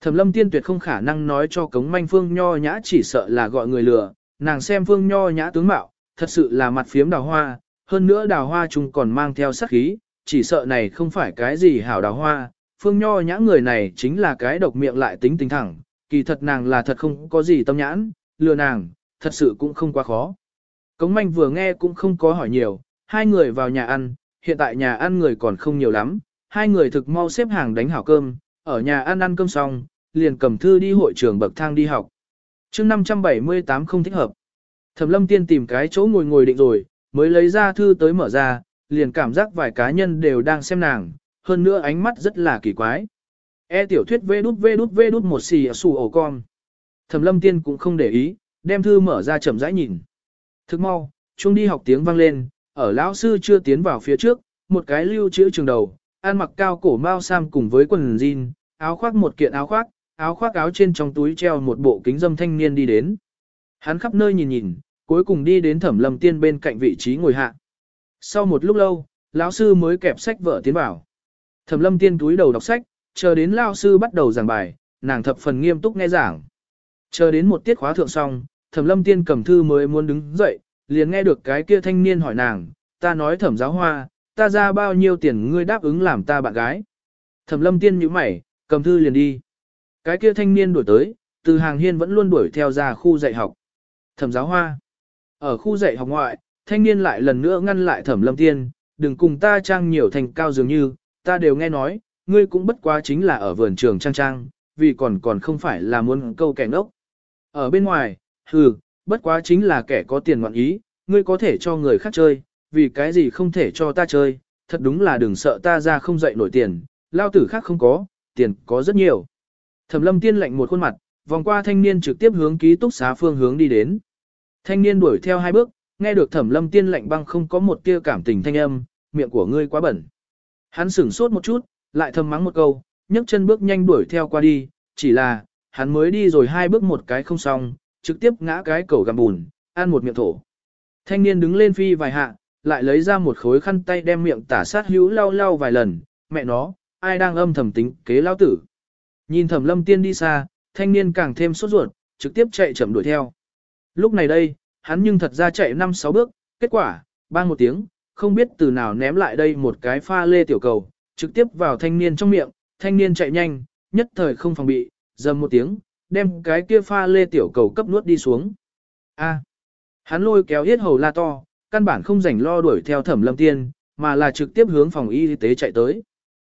Thẩm lâm tiên tuyệt không khả năng nói cho cống manh phương nho nhã chỉ sợ là gọi người lừa, nàng xem phương nho nhã tướng mạo, thật sự là mặt phiếm đào hoa, hơn nữa đào hoa chúng còn mang theo sắc khí, chỉ sợ này không phải cái gì hảo đào hoa, phương nho nhã người này chính là cái độc miệng lại tính tình thẳng, kỳ thật nàng là thật không có gì tâm nhãn, lừa nàng, thật sự cũng không quá khó. Cống manh vừa nghe cũng không có hỏi nhiều, hai người vào nhà ăn, hiện tại nhà ăn người còn không nhiều lắm, hai người thực mau xếp hàng đánh hảo cơm, ở nhà ăn ăn cơm xong, liền cầm thư đi hội trường bậc thang đi học. chương 578 không thích hợp. Thẩm lâm tiên tìm cái chỗ ngồi ngồi định rồi, mới lấy ra thư tới mở ra, liền cảm giác vài cá nhân đều đang xem nàng, hơn nữa ánh mắt rất là kỳ quái. E tiểu thuyết vê đút vê đút vê đút một xì xù ổ con. Thẩm lâm tiên cũng không để ý, đem thư mở ra chậm rãi nhìn. Thức mau, chuông đi học tiếng vang lên, ở lão sư chưa tiến vào phía trước, một cái lưu chữ trường đầu, ăn mặc cao cổ mao sam cùng với quần jean, áo khoác một kiện áo khoác, áo khoác áo trên trong túi treo một bộ kính dâm thanh niên đi đến. Hắn khắp nơi nhìn nhìn, cuối cùng đi đến thẩm lâm tiên bên cạnh vị trí ngồi hạ. Sau một lúc lâu, lão sư mới kẹp sách vợ tiến vào. Thẩm lâm tiên túi đầu đọc sách, chờ đến lão sư bắt đầu giảng bài, nàng thập phần nghiêm túc nghe giảng. Chờ đến một tiết khóa thượng xong, thẩm lâm tiên cầm thư mới muốn đứng dậy, liền nghe được cái kia thanh niên hỏi nàng, ta nói thẩm giáo hoa, ta ra bao nhiêu tiền ngươi đáp ứng làm ta bạn gái. Thẩm lâm tiên nhíu mày, cầm thư liền đi. Cái kia thanh niên đuổi tới, từ hàng hiên vẫn luôn đuổi theo ra khu dạy học. Thẩm giáo hoa. Ở khu dạy học ngoại, thanh niên lại lần nữa ngăn lại thẩm lâm tiên, đừng cùng ta trang nhiều thành cao dường như, ta đều nghe nói, ngươi cũng bất quá chính là ở vườn trường trang trang, vì còn còn không phải là muốn câu kẻ ngốc. Ở bên ngoài, hừ, bất quá chính là kẻ có tiền ngoạn ý, ngươi có thể cho người khác chơi, vì cái gì không thể cho ta chơi, thật đúng là đừng sợ ta ra không dậy nổi tiền, lao tử khác không có, tiền có rất nhiều. Thẩm lâm tiên lạnh một khuôn mặt, vòng qua thanh niên trực tiếp hướng ký túc xá phương hướng đi đến. Thanh niên đuổi theo hai bước, nghe được thẩm lâm tiên lạnh băng không có một tia cảm tình thanh âm, miệng của ngươi quá bẩn. Hắn sửng sốt một chút, lại thầm mắng một câu, nhấc chân bước nhanh đuổi theo qua đi, chỉ là, hắn mới đi rồi hai bước một cái không xong, trực tiếp ngã cái cầu gầm bùn, ăn một miệng thổ. Thanh niên đứng lên phi vài hạ, lại lấy ra một khối khăn tay đem miệng tả sát hữu lau lau vài lần, mẹ nó, ai đang âm thầm tính kế lao tử. Nhìn thẩm lâm tiên đi xa, thanh niên càng thêm sốt ruột, trực tiếp chạy chậm đuổi theo. Lúc này đây, hắn nhưng thật ra chạy 5-6 bước, kết quả, bang một tiếng, không biết từ nào ném lại đây một cái pha lê tiểu cầu, trực tiếp vào thanh niên trong miệng, thanh niên chạy nhanh, nhất thời không phòng bị, dầm một tiếng, đem cái kia pha lê tiểu cầu cấp nuốt đi xuống. A. hắn lôi kéo hết hầu la to, căn bản không rảnh lo đuổi theo thẩm lâm tiên, mà là trực tiếp hướng phòng y tế chạy tới.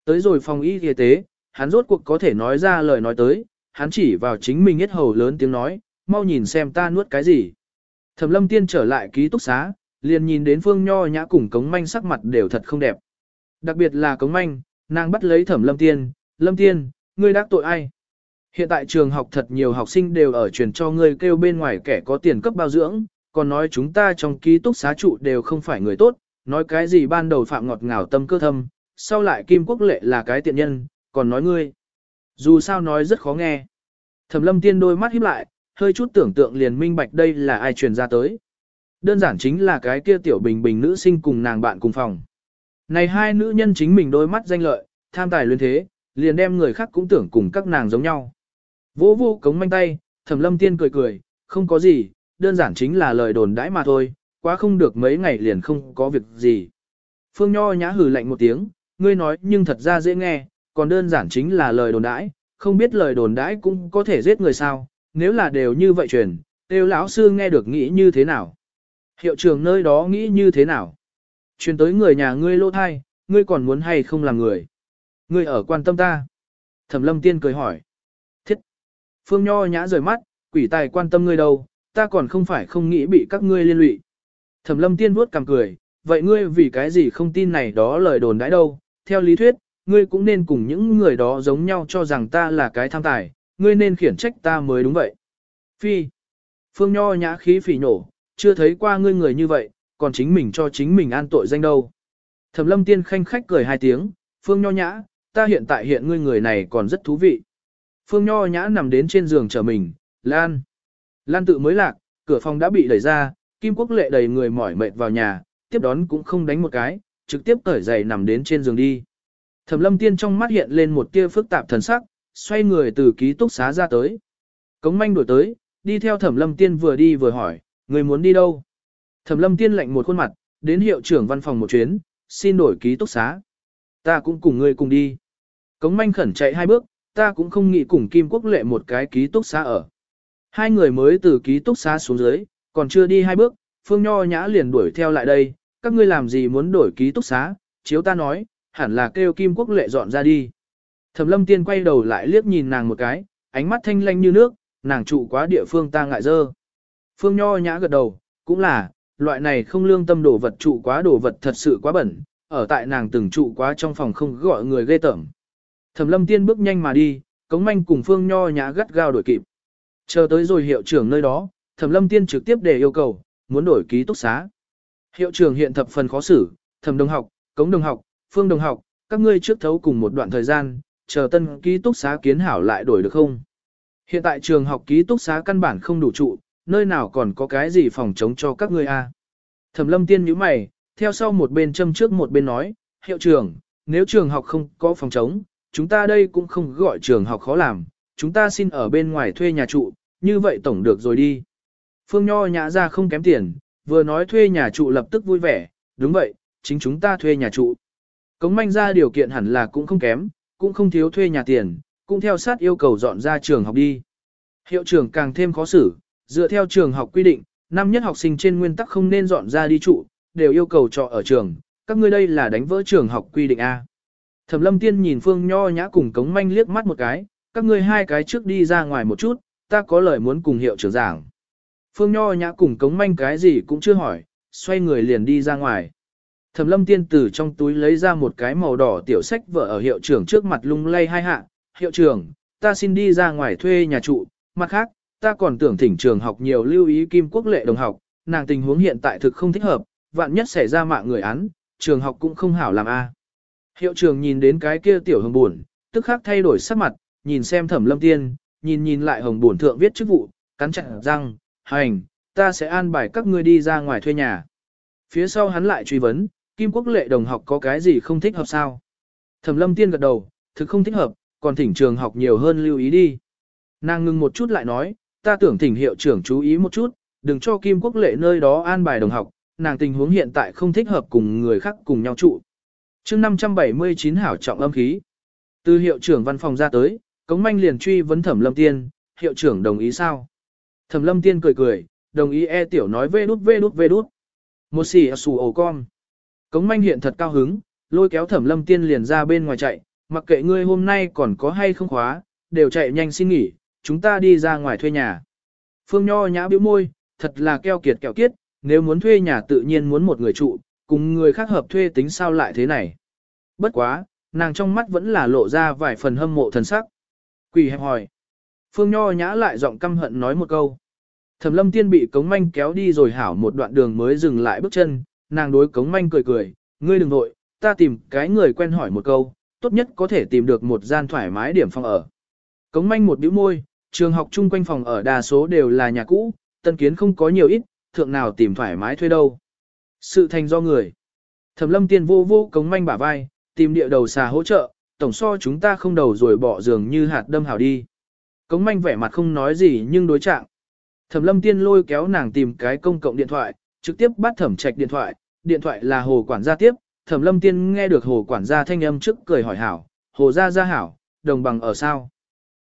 Tới rồi phòng y tế, hắn rốt cuộc có thể nói ra lời nói tới, hắn chỉ vào chính mình hết hầu lớn tiếng nói, mau nhìn xem ta nuốt cái gì. Thẩm lâm tiên trở lại ký túc xá, liền nhìn đến phương nho nhã cùng cống manh sắc mặt đều thật không đẹp. Đặc biệt là cống manh, nàng bắt lấy thẩm lâm tiên, lâm tiên, ngươi đắc tội ai? Hiện tại trường học thật nhiều học sinh đều ở truyền cho ngươi kêu bên ngoài kẻ có tiền cấp bao dưỡng, còn nói chúng ta trong ký túc xá trụ đều không phải người tốt, nói cái gì ban đầu phạm ngọt ngào tâm cơ thâm, sau lại kim quốc lệ là cái tiện nhân, còn nói ngươi. Dù sao nói rất khó nghe. Thẩm lâm tiên đôi mắt híp lại, hơi chút tưởng tượng liền minh bạch đây là ai truyền ra tới. Đơn giản chính là cái kia tiểu bình bình nữ sinh cùng nàng bạn cùng phòng. Này hai nữ nhân chính mình đôi mắt danh lợi, tham tài luyến thế, liền đem người khác cũng tưởng cùng các nàng giống nhau. Vô vô cống manh tay, thẩm lâm tiên cười cười, không có gì, đơn giản chính là lời đồn đãi mà thôi, quá không được mấy ngày liền không có việc gì. Phương Nho nhã hừ lạnh một tiếng, ngươi nói nhưng thật ra dễ nghe, còn đơn giản chính là lời đồn đãi, không biết lời đồn đãi cũng có thể giết người sao, nếu là đều như vậy truyền, đều lão sư nghe được nghĩ như thế nào. Hiệu trưởng nơi đó nghĩ như thế nào. Truyền tới người nhà ngươi lô thai, ngươi còn muốn hay không làm người. Ngươi ở quan tâm ta. Thẩm lâm tiên cười hỏi. Thiết. Phương Nho nhã rời mắt, quỷ tài quan tâm ngươi đâu, ta còn không phải không nghĩ bị các ngươi liên lụy. Thẩm lâm tiên vuốt cằm cười, vậy ngươi vì cái gì không tin này đó lời đồn đãi đâu, theo lý thuyết, ngươi cũng nên cùng những người đó giống nhau cho rằng ta là cái tham tài, ngươi nên khiển trách ta mới đúng vậy. Phi. Phương Nho nhã khí phỉ nổ, chưa thấy qua ngươi người như vậy, còn chính mình cho chính mình an tội danh đâu. Thẩm lâm tiên khanh khách cười hai tiếng, Phương Nho nhã, ta hiện tại hiện ngươi người này còn rất thú vị. Phương Nho nhã nằm đến trên giường chờ mình, Lan. Lan tự mới lạc, cửa phòng đã bị đẩy ra, Kim Quốc lệ đầy người mỏi mệt vào nhà, tiếp đón cũng không đánh một cái, trực tiếp cởi giày nằm đến trên giường đi. Thẩm lâm tiên trong mắt hiện lên một tia phức tạp thần sắc, xoay người từ ký túc xá ra tới. Cống manh đuổi tới, đi theo thẩm lâm tiên vừa đi vừa hỏi, người muốn đi đâu? Thẩm lâm tiên lạnh một khuôn mặt, đến hiệu trưởng văn phòng một chuyến, xin đổi ký túc xá. Ta cũng cùng ngươi cùng đi. Cống manh khẩn chạy hai bước, ta cũng không nghĩ cùng Kim Quốc lệ một cái ký túc xá ở. Hai người mới từ ký túc xá xuống dưới, còn chưa đi hai bước, Phương Nho Nhã liền đuổi theo lại đây, các ngươi làm gì muốn đổi ký túc xá, chiếu ta nói, hẳn là kêu Kim Quốc lệ dọn ra đi. Thẩm lâm tiên quay đầu lại liếc nhìn nàng một cái, ánh mắt thanh lanh như nước, nàng trụ quá địa phương ta ngại dơ. Phương Nho Nhã gật đầu, cũng là, loại này không lương tâm đồ vật trụ quá đồ vật thật sự quá bẩn, ở tại nàng từng trụ quá trong phòng không gọi người ghê tởm. Thẩm lâm tiên bước nhanh mà đi, cống manh cùng Phương Nho Nhã gắt gao đuổi kịp. Chờ tới rồi hiệu trưởng nơi đó, Thẩm lâm tiên trực tiếp để yêu cầu, muốn đổi ký túc xá. Hiệu trưởng hiện thập phần khó xử, Thẩm đồng học, cống đồng học, Phương đồng học, các ngươi trước thấu cùng một đoạn thời gian, chờ tân ký túc xá kiến hảo lại đổi được không? Hiện tại trường học ký túc xá căn bản không đủ trụ, nơi nào còn có cái gì phòng chống cho các ngươi a? Thẩm lâm tiên nhíu mày, theo sau một bên châm trước một bên nói, hiệu trưởng, nếu trường học không có phòng chống, chúng ta đây cũng không gọi trường học khó làm, chúng ta xin ở bên ngoài thuê nhà trụ, như vậy tổng được rồi đi. Phương Nho nhã ra không kém tiền, vừa nói thuê nhà trụ lập tức vui vẻ, đúng vậy, chính chúng ta thuê nhà trụ. Cống manh ra điều kiện hẳn là cũng không kém, cũng không thiếu thuê nhà tiền, cũng theo sát yêu cầu dọn ra trường học đi. Hiệu trưởng càng thêm khó xử, dựa theo trường học quy định, năm nhất học sinh trên nguyên tắc không nên dọn ra đi trụ, đều yêu cầu trọ ở trường, các ngươi đây là đánh vỡ trường học quy định A. Thẩm lâm tiên nhìn Phương Nho nhã cùng cống manh liếc mắt một cái, các ngươi hai cái trước đi ra ngoài một chút, ta có lời muốn cùng hiệu trưởng giảng. Phương Nho nhã cùng cống manh cái gì cũng chưa hỏi, xoay người liền đi ra ngoài. Thẩm lâm tiên tử trong túi lấy ra một cái màu đỏ tiểu sách vợ ở hiệu trưởng trước mặt lung lay hai hạ. Hiệu trưởng, ta xin đi ra ngoài thuê nhà trụ, mặt khác, ta còn tưởng thỉnh trường học nhiều lưu ý kim quốc lệ đồng học, nàng tình huống hiện tại thực không thích hợp, vạn nhất xảy ra mạng người án, trường học cũng không hảo làm a. Hiệu trưởng nhìn đến cái kia tiểu hồng buồn, tức khắc thay đổi sắc mặt, nhìn xem thẩm lâm tiên, nhìn nhìn lại hồng buồn thượng viết chức vụ, cắn chặt răng, hành, ta sẽ an bài các ngươi đi ra ngoài thuê nhà. Phía sau hắn lại truy vấn, Kim Quốc lệ đồng học có cái gì không thích hợp sao? Thẩm lâm tiên gật đầu, thực không thích hợp, còn thỉnh trường học nhiều hơn lưu ý đi. Nàng ngừng một chút lại nói, ta tưởng thỉnh hiệu trưởng chú ý một chút, đừng cho Kim Quốc lệ nơi đó an bài đồng học, nàng tình huống hiện tại không thích hợp cùng người khác cùng nhau trụ. mươi 579 hảo trọng âm khí. Từ hiệu trưởng văn phòng ra tới, Cống Manh liền truy vấn Thẩm Lâm Tiên, hiệu trưởng đồng ý sao? Thẩm Lâm Tiên cười cười, đồng ý e tiểu nói vê đút vê đút vê đút. Một xì à, xù ổ con. Cống Manh hiện thật cao hứng, lôi kéo Thẩm Lâm Tiên liền ra bên ngoài chạy, mặc kệ ngươi hôm nay còn có hay không khóa, đều chạy nhanh xin nghỉ, chúng ta đi ra ngoài thuê nhà. Phương Nho nhã bĩu môi, thật là keo kiệt kẹo kiết, nếu muốn thuê nhà tự nhiên muốn một người trụ, cùng người khác hợp thuê tính sao lại thế này. Bất quá, nàng trong mắt vẫn là lộ ra vài phần hâm mộ thần sắc. Quỷ hẹp hỏi. Phương Nho nhã lại giọng căm hận nói một câu. Thẩm lâm tiên bị cống manh kéo đi rồi hảo một đoạn đường mới dừng lại bước chân, nàng đối cống manh cười cười, ngươi đừng nội, ta tìm cái người quen hỏi một câu, tốt nhất có thể tìm được một gian thoải mái điểm phòng ở. Cống manh một bĩu môi, trường học chung quanh phòng ở đa số đều là nhà cũ, tân kiến không có nhiều ít, thượng nào tìm thoải mái thuê đâu. Sự thành do người. Thẩm lâm tiên vô vô cống manh bả vai, tìm địa đầu xà hỗ trợ, tổng so chúng ta không đầu rồi bỏ giường như hạt đâm hảo đi. Cống manh vẻ mặt không nói gì nhưng đối trạng. Thẩm lâm tiên lôi kéo nàng tìm cái công cộng điện thoại, trực tiếp bắt thẩm trạch điện thoại, điện thoại là hồ quản gia tiếp, thẩm lâm tiên nghe được hồ quản gia thanh âm trước cười hỏi hảo, hồ gia gia hảo, đồng bằng ở sao?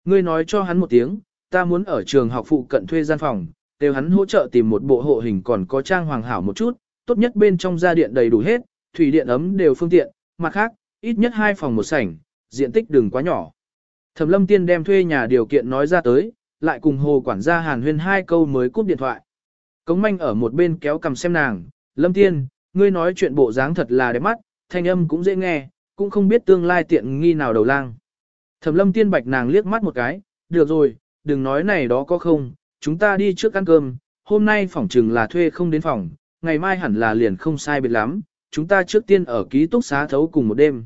Ngươi nói cho hắn một tiếng, ta muốn ở trường học phụ cận thuê gian phòng, đều hắn hỗ trợ tìm một bộ hộ hình còn có trang hoàng hảo một chút, tốt nhất bên trong gia điện đầy đủ hết, thủy điện ấm đều phương tiện, mặt khác, ít nhất hai phòng một sảnh, diện tích đừng quá nhỏ. Thẩm lâm tiên đem thuê nhà điều kiện nói ra tới, lại cùng hồ quản gia hàn huyên hai câu mới cúp điện thoại. Cống manh ở một bên kéo cầm xem nàng, lâm tiên, ngươi nói chuyện bộ dáng thật là đẹp mắt, thanh âm cũng dễ nghe, cũng không biết tương lai tiện nghi nào đầu lang. Thẩm lâm tiên bạch nàng liếc mắt một cái, được rồi, đừng nói này đó có không, chúng ta đi trước ăn cơm, hôm nay phòng trừng là thuê không đến phòng, ngày mai hẳn là liền không sai biệt lắm, chúng ta trước tiên ở ký túc xá thấu cùng một đêm.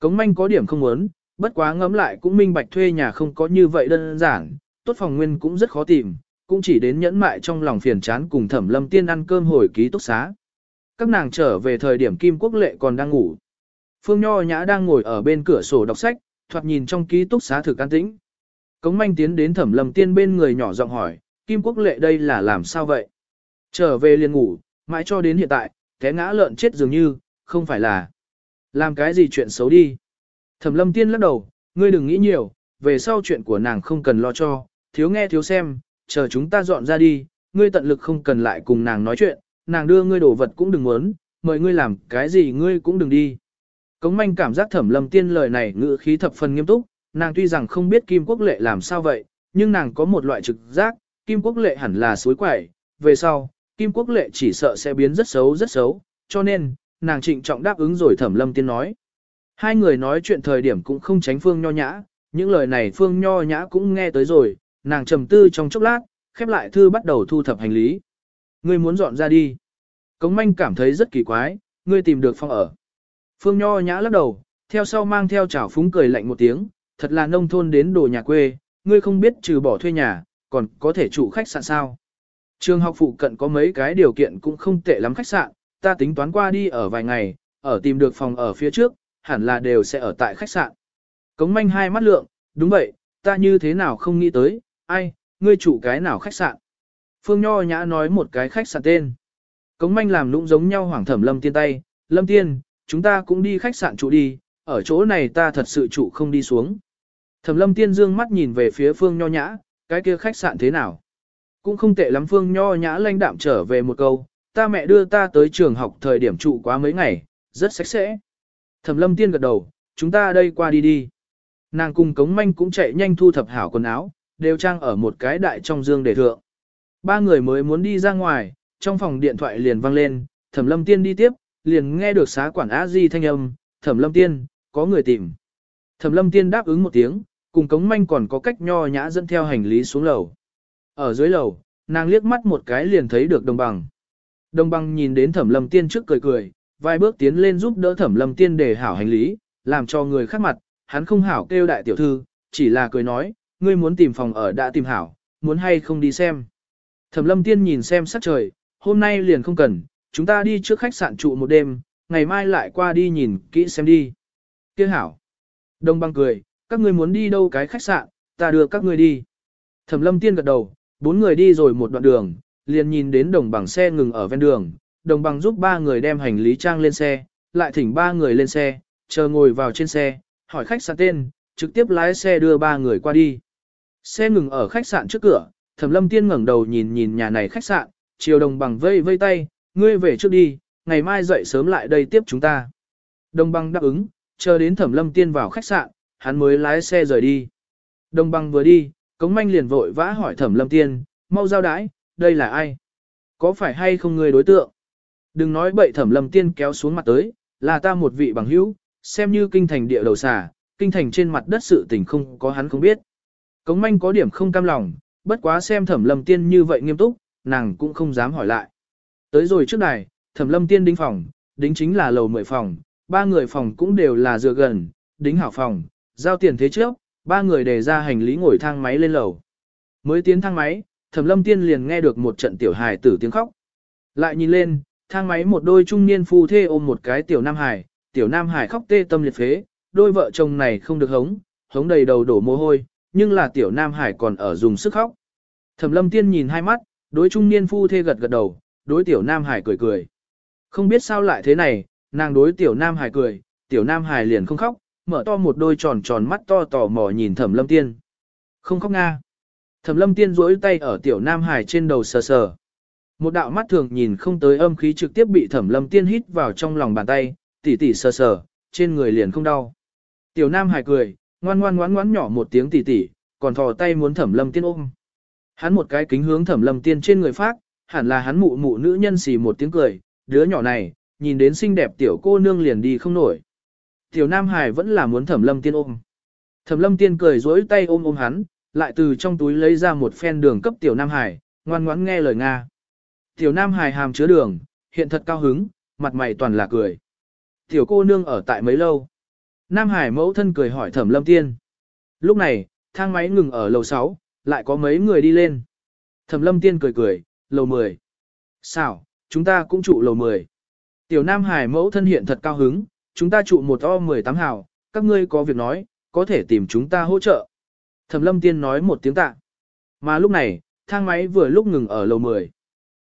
Cống manh có điểm không muốn, bất quá ngẫm lại cũng minh bạch thuê nhà không có như vậy đơn giản, tốt phòng nguyên cũng rất khó tìm, cũng chỉ đến nhẫn mại trong lòng phiền chán cùng thẩm lâm tiên ăn cơm hồi ký túc xá. Các nàng trở về thời điểm Kim Quốc Lệ còn đang ngủ. Phương Nho Nhã đang ngồi ở bên cửa sổ đọc sách, thoạt nhìn trong ký túc xá thực an tĩnh. Cống manh tiến đến thẩm lâm tiên bên người nhỏ giọng hỏi, Kim Quốc Lệ đây là làm sao vậy? Trở về liền ngủ, mãi cho đến hiện tại, té ngã lợn chết dường như, không phải là. Làm cái gì chuyện xấu đi? Thẩm lâm tiên lắc đầu, ngươi đừng nghĩ nhiều, về sau chuyện của nàng không cần lo cho, thiếu nghe thiếu xem, chờ chúng ta dọn ra đi, ngươi tận lực không cần lại cùng nàng nói chuyện, nàng đưa ngươi đồ vật cũng đừng muốn, mời ngươi làm cái gì ngươi cũng đừng đi. Cống manh cảm giác thẩm lâm tiên lời này ngữ khí thập phần nghiêm túc, nàng tuy rằng không biết Kim Quốc Lệ làm sao vậy, nhưng nàng có một loại trực giác, Kim Quốc Lệ hẳn là suối quẩy, về sau, Kim Quốc Lệ chỉ sợ sẽ biến rất xấu rất xấu, cho nên, nàng trịnh trọng đáp ứng rồi thẩm lâm tiên nói. Hai người nói chuyện thời điểm cũng không tránh Phương Nho Nhã, những lời này Phương Nho Nhã cũng nghe tới rồi, nàng trầm tư trong chốc lát, khép lại thư bắt đầu thu thập hành lý. Ngươi muốn dọn ra đi. Cống manh cảm thấy rất kỳ quái, ngươi tìm được phòng ở. Phương Nho Nhã lắc đầu, theo sau mang theo chảo phúng cười lạnh một tiếng, thật là nông thôn đến đồ nhà quê, ngươi không biết trừ bỏ thuê nhà, còn có thể chủ khách sạn sao. Trường học phụ cận có mấy cái điều kiện cũng không tệ lắm khách sạn, ta tính toán qua đi ở vài ngày, ở tìm được phòng ở phía trước, hẳn là đều sẽ ở tại khách sạn. Cống manh hai mắt lượng, đúng vậy, ta như thế nào không nghĩ tới, ai, ngươi chủ cái nào khách sạn. Phương Nho Nhã nói một cái khách sạn tên. Cống manh làm lũng giống nhau hoảng thẩm lâm tiên tay, lâm tiên, chúng ta cũng đi khách sạn trụ đi, ở chỗ này ta thật sự trụ không đi xuống. Thẩm lâm tiên dương mắt nhìn về phía Phương Nho Nhã, cái kia khách sạn thế nào? Cũng không tệ lắm Phương Nho Nhã lanh đạm trở về một câu, ta mẹ đưa ta tới trường học thời điểm trụ quá mấy ngày, rất sạch sẽ. Thẩm lâm tiên gật đầu, chúng ta đây qua đi đi. Nàng cùng cống manh cũng chạy nhanh thu thập hảo quần áo, đều trang ở một cái đại trong dương để thượng. Ba người mới muốn đi ra ngoài, trong phòng điện thoại liền vang lên, thẩm lâm tiên đi tiếp, liền nghe được xá quản á di thanh âm, thẩm lâm tiên, có người tìm. Thẩm lâm tiên đáp ứng một tiếng, cùng cống manh còn có cách nho nhã dẫn theo hành lý xuống lầu. Ở dưới lầu, nàng liếc mắt một cái liền thấy được đồng bằng. Đồng bằng nhìn đến thẩm lâm tiên trước cười cười, vài bước tiến lên giúp đỡ thẩm lâm tiên để hảo hành lý, làm cho người khác mặt, hắn không hảo kêu đại tiểu thư, chỉ là cười nói, ngươi muốn tìm phòng ở đã tìm hảo, muốn hay không đi xem. Thẩm lâm tiên nhìn xem sắc trời, hôm nay liền không cần, chúng ta đi trước khách sạn trụ một đêm, ngày mai lại qua đi nhìn kỹ xem đi. Kia hảo. Đông băng cười, các ngươi muốn đi đâu cái khách sạn, ta đưa các ngươi đi. Thẩm lâm tiên gật đầu, bốn người đi rồi một đoạn đường, liền nhìn đến đồng bằng xe ngừng ở ven đường, đồng bằng giúp ba người đem hành lý trang lên xe, lại thỉnh ba người lên xe, chờ ngồi vào trên xe, hỏi khách sạn tên, trực tiếp lái xe đưa ba người qua đi. Xe ngừng ở khách sạn trước cửa, Thẩm Lâm Tiên ngẩng đầu nhìn nhìn nhà này khách sạn, chiều đồng bằng vây vây tay, ngươi về trước đi, ngày mai dậy sớm lại đây tiếp chúng ta. Đồng bằng đáp ứng, chờ đến Thẩm Lâm Tiên vào khách sạn, hắn mới lái xe rời đi. Đồng bằng vừa đi, Cống Manh liền vội vã hỏi Thẩm Lâm Tiên, mau giao đái, đây là ai? Có phải hay không người đối tượng? Đừng nói bậy Thẩm Lâm Tiên kéo xuống mặt tới, là ta một vị bằng hữu, xem như kinh thành địa đầu xà, kinh thành trên mặt đất sự tình không có hắn không biết. Cống Manh có điểm không cam lòng, bất quá xem Thẩm Lâm Tiên như vậy nghiêm túc, nàng cũng không dám hỏi lại. Tới rồi trước này Thẩm Lâm Tiên đính phòng, đính chính là lầu 10 phòng, ba người phòng cũng đều là dựa gần, đính hảo phòng, giao tiền thế trước, ba người đề ra hành lý ngồi thang máy lên lầu. Mới tiến thang máy, Thẩm Lâm Tiên liền nghe được một trận tiểu hài tử tiếng khóc. Lại nhìn lên, thang máy một đôi trung niên phu thê ôm một cái tiểu nam Hải, tiểu nam Hải khóc tê tâm liệt phế, đôi vợ chồng này không được hống, hống đầy đầu đổ mồ hôi, nhưng là tiểu nam hải còn ở dùng sức khóc. Thẩm Lâm Tiên nhìn hai mắt, đối trung niên phu thê gật gật đầu, đối tiểu nam hải cười cười. Không biết sao lại thế này, nàng đối tiểu nam hải cười, tiểu nam hải liền không khóc, mở to một đôi tròn tròn mắt to tò mò nhìn thẩm lâm tiên. Không khóc nga. Thẩm lâm tiên duỗi tay ở tiểu nam hải trên đầu sờ sờ. Một đạo mắt thường nhìn không tới âm khí trực tiếp bị thẩm lâm tiên hít vào trong lòng bàn tay, tỉ tỉ sờ sờ, trên người liền không đau. Tiểu nam hải cười, ngoan ngoan ngoan ngoan nhỏ một tiếng tỉ tỉ, còn thò tay muốn thẩm lâm tiên ôm. Hắn một cái kính hướng thẩm lâm tiên trên người phát, hẳn là hắn mụ mụ nữ nhân xì một tiếng cười, đứa nhỏ này, nhìn đến xinh đẹp tiểu cô nương liền đi không nổi. Tiểu Nam Hải vẫn là muốn thẩm lâm tiên ôm. Thẩm lâm tiên cười duỗi tay ôm ôm hắn, lại từ trong túi lấy ra một phen đường cấp tiểu Nam Hải, ngoan ngoãn nghe lời Nga. Tiểu Nam Hải hàm chứa đường, hiện thật cao hứng, mặt mày toàn là cười. Tiểu cô nương ở tại mấy lâu. Nam Hải mẫu thân cười hỏi thẩm lâm tiên. Lúc này, thang máy ngừng ở lầu 6, lại có mấy người đi lên. Thẩm lâm tiên cười cười, lầu 10. Sao, chúng ta cũng trụ lầu 10. Tiểu Nam Hải mẫu thân hiện thật cao hứng, chúng ta trụ một o 18 hào, các ngươi có việc nói, có thể tìm chúng ta hỗ trợ. Thẩm lâm tiên nói một tiếng tạ. Mà lúc này, thang máy vừa lúc ngừng ở lầu 10.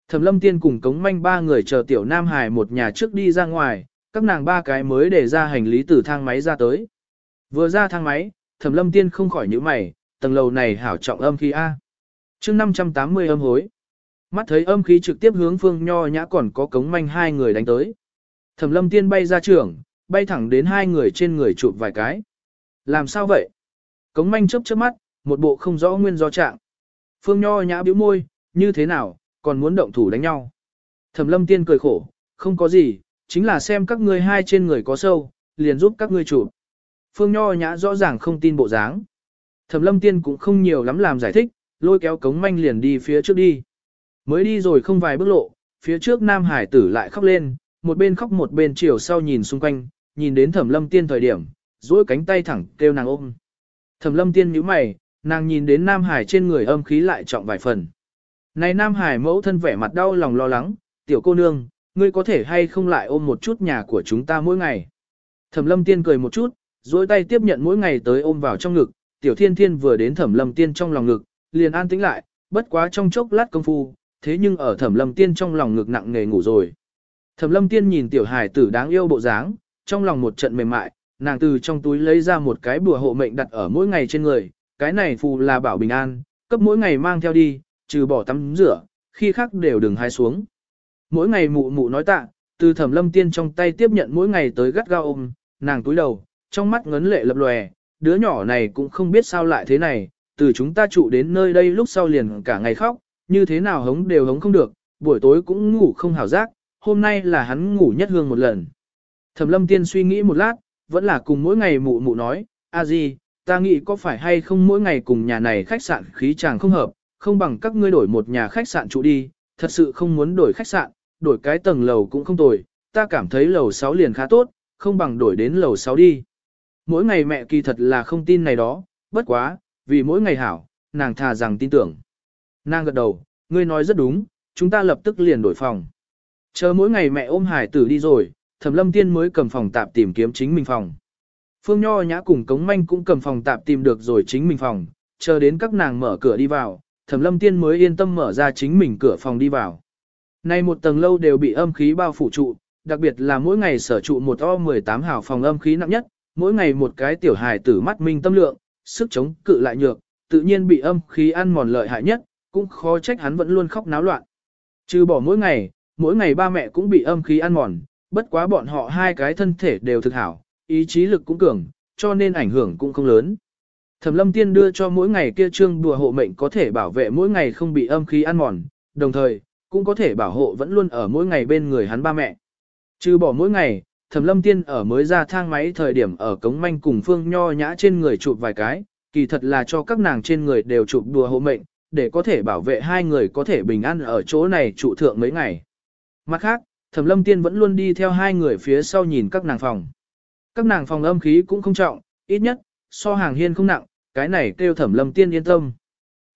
Thẩm lâm tiên cùng cống manh ba người chờ tiểu Nam Hải một nhà trước đi ra ngoài, các nàng ba cái mới để ra hành lý từ thang máy ra tới. Vừa ra thang máy, thẩm lâm tiên không khỏi nhíu mày, tầng lầu này hảo trọng âm khí A. chương 580 âm hối. Mắt thấy âm khí trực tiếp hướng phương nho nhã còn có cống manh hai người đánh tới. Thẩm lâm tiên bay ra trường, bay thẳng đến hai người trên người chụp vài cái. Làm sao vậy? Cống manh chớp chớp mắt, một bộ không rõ nguyên do trạng. Phương nho nhã bĩu môi, như thế nào, còn muốn động thủ đánh nhau. Thẩm lâm tiên cười khổ, không có gì, chính là xem các ngươi hai trên người có sâu, liền giúp các ngươi chụp. Phương nho nhã rõ ràng không tin bộ dáng. Thẩm lâm tiên cũng không nhiều lắm làm giải thích, lôi kéo cống manh liền đi phía trước đi. Mới đi rồi không vài bước lộ, phía trước nam hải tử lại khóc lên, một bên khóc một bên chiều sau nhìn xung quanh, nhìn đến thẩm lâm tiên thời điểm, duỗi cánh tay thẳng kêu nàng ôm. Thẩm lâm tiên nhíu mày, nàng nhìn đến nam hải trên người âm khí lại trọng vài phần. Này Nam Hải mẫu thân vẻ mặt đau lòng lo lắng, tiểu cô nương, ngươi có thể hay không lại ôm một chút nhà của chúng ta mỗi ngày. Thẩm lâm tiên cười một chút, duỗi tay tiếp nhận mỗi ngày tới ôm vào trong ngực, tiểu thiên thiên vừa đến thẩm lâm tiên trong lòng ngực, liền an tĩnh lại, bất quá trong chốc lát công phu, thế nhưng ở thẩm lâm tiên trong lòng ngực nặng nề ngủ rồi. Thẩm lâm tiên nhìn tiểu hải tử đáng yêu bộ dáng, trong lòng một trận mềm mại, nàng từ trong túi lấy ra một cái bùa hộ mệnh đặt ở mỗi ngày trên người, cái này phù là bảo bình an, cấp mỗi ngày mang theo đi, trừ bỏ tắm rửa, khi khác đều đừng hái xuống. Mỗi ngày mụ mụ nói tạ, từ thẩm lâm tiên trong tay tiếp nhận mỗi ngày tới gắt gao ôm, nàng túi đầu, trong mắt ngấn lệ lập lòe, đứa nhỏ này cũng không biết sao lại thế này, từ chúng ta trụ đến nơi đây lúc sau liền cả ngày khóc, như thế nào hống đều hống không được, buổi tối cũng ngủ không hảo giác, hôm nay là hắn ngủ nhất hương một lần. Thẩm lâm tiên suy nghĩ một lát, vẫn là cùng mỗi ngày mụ mụ nói, a gì, ta nghĩ có phải hay không mỗi ngày cùng nhà này khách sạn khí chàng không hợp, không bằng các ngươi đổi một nhà khách sạn trụ đi, thật sự không muốn đổi khách sạn, đổi cái tầng lầu cũng không tồi, ta cảm thấy lầu 6 liền khá tốt, không bằng đổi đến lầu 6 đi. Mỗi ngày mẹ kỳ thật là không tin này đó, bất quá, vì mỗi ngày hảo, nàng thà rằng tin tưởng. Nàng gật đầu, ngươi nói rất đúng, chúng ta lập tức liền đổi phòng. Chờ mỗi ngày mẹ ôm hải tử đi rồi, thẩm lâm tiên mới cầm phòng tạp tìm kiếm chính mình phòng. Phương Nho Nhã cùng Cống Manh cũng cầm phòng tạp tìm được rồi chính mình phòng, chờ đến các nàng mở cửa đi vào, thẩm lâm tiên mới yên tâm mở ra chính mình cửa phòng đi vào. Nay một tầng lâu đều bị âm khí bao phủ trụ, đặc biệt là mỗi ngày sở trụ một o 18 hào phòng âm khí nặng nhất, mỗi ngày một cái tiểu hài tử mắt minh tâm lượng, sức chống cự lại nhược, tự nhiên bị âm khí ăn mòn lợi hại nhất, cũng khó trách hắn vẫn luôn khóc náo loạn. Trừ bỏ mỗi ngày, mỗi ngày ba mẹ cũng bị âm khí ăn mòn, bất quá bọn họ hai cái thân thể đều thực hảo, ý chí lực cũng cường, cho nên ảnh hưởng cũng không lớn. Thẩm lâm tiên đưa cho mỗi ngày kia trương đùa hộ mệnh có thể bảo vệ mỗi ngày không bị âm khí ăn mòn, đồng thời, cũng có thể bảo hộ vẫn luôn ở mỗi ngày bên người hắn ba mẹ. Trừ bỏ mỗi ngày, Thẩm Lâm Tiên ở mới ra thang máy thời điểm ở cống manh cùng Phương Nho Nhã trên người chụp vài cái, kỳ thật là cho các nàng trên người đều chụp đùa hộ mệnh, để có thể bảo vệ hai người có thể bình an ở chỗ này trụ thượng mấy ngày. Mặt khác, Thẩm Lâm Tiên vẫn luôn đi theo hai người phía sau nhìn các nàng phòng. Các nàng phòng âm khí cũng không trọng, ít nhất, so hàng hiên không nặng, cái này kêu Thẩm Lâm Tiên yên tâm.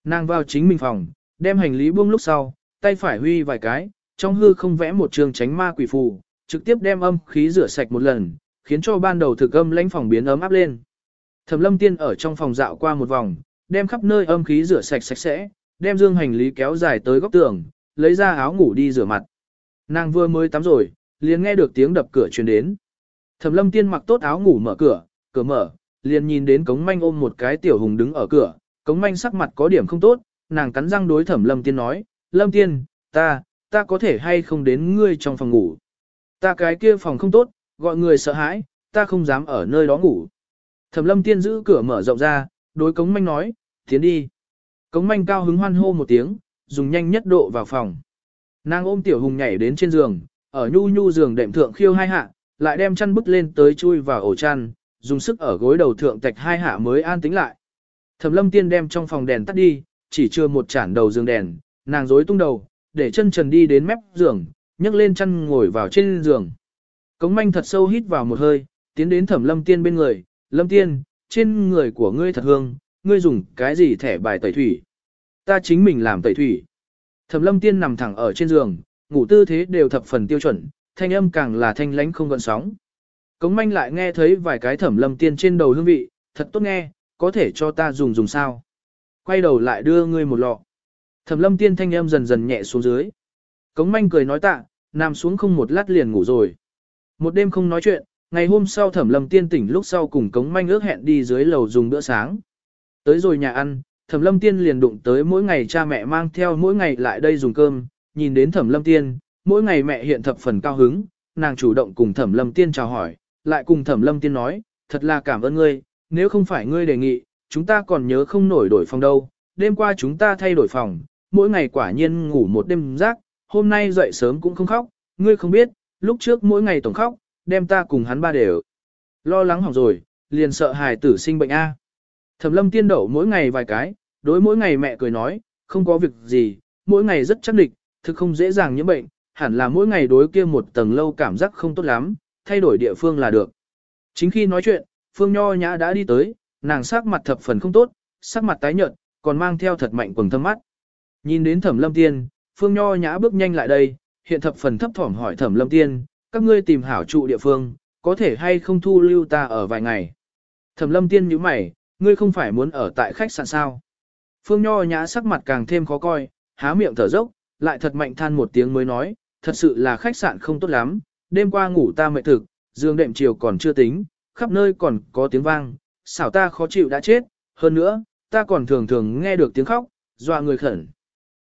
Nàng vào chính mình phòng, đem hành lý buông lúc sau, tay phải huy vài cái, trong hư không vẽ một trường tránh ma quỷ phù, trực tiếp đem âm khí rửa sạch một lần, khiến cho ban đầu thực âm lãnh phòng biến ấm áp lên. Thẩm Lâm Tiên ở trong phòng dạo qua một vòng, đem khắp nơi âm khí rửa sạch sạch sẽ, đem dương hành lý kéo dài tới góc tường, lấy ra áo ngủ đi rửa mặt. Nàng vừa mới tắm rồi, liền nghe được tiếng đập cửa truyền đến. Thẩm Lâm Tiên mặc tốt áo ngủ mở cửa, cửa mở, liền nhìn đến Cống Manh ôm một cái tiểu hùng đứng ở cửa, Cống Manh sắc mặt có điểm không tốt, nàng cắn răng đối Thẩm Lâm Tiên nói, "Lâm Tiên, ta, ta có thể hay không đến ngươi trong phòng ngủ?" Ta cái kia phòng không tốt, gọi người sợ hãi, ta không dám ở nơi đó ngủ. Thẩm lâm tiên giữ cửa mở rộng ra, đối cống manh nói, tiến đi. Cống manh cao hứng hoan hô một tiếng, dùng nhanh nhất độ vào phòng. Nàng ôm tiểu hùng nhảy đến trên giường, ở nhu nhu giường đệm thượng khiêu hai hạ, lại đem chăn bức lên tới chui vào ổ chăn, dùng sức ở gối đầu thượng tạch hai hạ mới an tĩnh lại. Thẩm lâm tiên đem trong phòng đèn tắt đi, chỉ chưa một chản đầu giường đèn, nàng rối tung đầu, để chân trần đi đến mép giường, nhấc lên chăn ngồi vào trên giường. Cống manh thật sâu hít vào một hơi, tiến đến thẩm lâm tiên bên người, lâm tiên, trên người của ngươi thật hương, ngươi dùng cái gì thẻ bài tẩy thủy. Ta chính mình làm tẩy thủy. Thẩm lâm tiên nằm thẳng ở trên giường, ngủ tư thế đều thập phần tiêu chuẩn, thanh âm càng là thanh lánh không gợn sóng. Cống manh lại nghe thấy vài cái thẩm lâm tiên trên đầu hương vị, thật tốt nghe, có thể cho ta dùng dùng sao. Quay đầu lại đưa ngươi một lọ. Thẩm lâm tiên thanh âm dần dần nhẹ xuống dưới. Cống manh cười nói tạ, nằm xuống không một lát liền ngủ rồi. Một đêm không nói chuyện, ngày hôm sau thẩm lâm tiên tỉnh lúc sau cùng cống manh ước hẹn đi dưới lầu dùng bữa sáng. Tới rồi nhà ăn, thẩm lâm tiên liền đụng tới mỗi ngày cha mẹ mang theo mỗi ngày lại đây dùng cơm, nhìn đến thẩm lâm tiên, mỗi ngày mẹ hiện thập phần cao hứng, nàng chủ động cùng thẩm lâm tiên chào hỏi, lại cùng thẩm lâm tiên nói, thật là cảm ơn ngươi, nếu không phải ngươi đề nghị, chúng ta còn nhớ không nổi đổi phòng đâu, đêm qua chúng ta thay đổi phòng, mỗi ngày quả nhiên ngủ một đêm rác, hôm nay dậy sớm cũng không khóc, ngươi không biết, lúc trước mỗi ngày tổng khóc, đem ta cùng hắn ba đều. Lo lắng hỏng rồi, liền sợ hài tử sinh bệnh A. Thẩm lâm tiên đậu mỗi ngày vài cái, đối mỗi ngày mẹ cười nói, không có việc gì, mỗi ngày rất chắc địch, thực không dễ dàng nhiễm bệnh, hẳn là mỗi ngày đối kia một tầng lâu cảm giác không tốt lắm, thay đổi địa phương là được. Chính khi nói chuyện, Phương Nho Nhã đã đi tới, nàng sắc mặt thập phần không tốt, sắc mặt tái nhợt, còn mang theo thật mạnh quầng thâm mắt. Nhìn đến thẩm lâm tiên, phương nho nhã bước nhanh lại đây, hiện thập phần thấp thỏm hỏi thẩm lâm tiên, các ngươi tìm hảo trụ địa phương, có thể hay không thu lưu ta ở vài ngày. Thẩm lâm tiên nhíu mày, ngươi không phải muốn ở tại khách sạn sao. Phương nho nhã sắc mặt càng thêm khó coi, há miệng thở dốc, lại thật mạnh than một tiếng mới nói, thật sự là khách sạn không tốt lắm, đêm qua ngủ ta mệt thực, giường đệm chiều còn chưa tính, khắp nơi còn có tiếng vang, xảo ta khó chịu đã chết, hơn nữa, ta còn thường thường nghe được tiếng khóc, dọa người khẩn.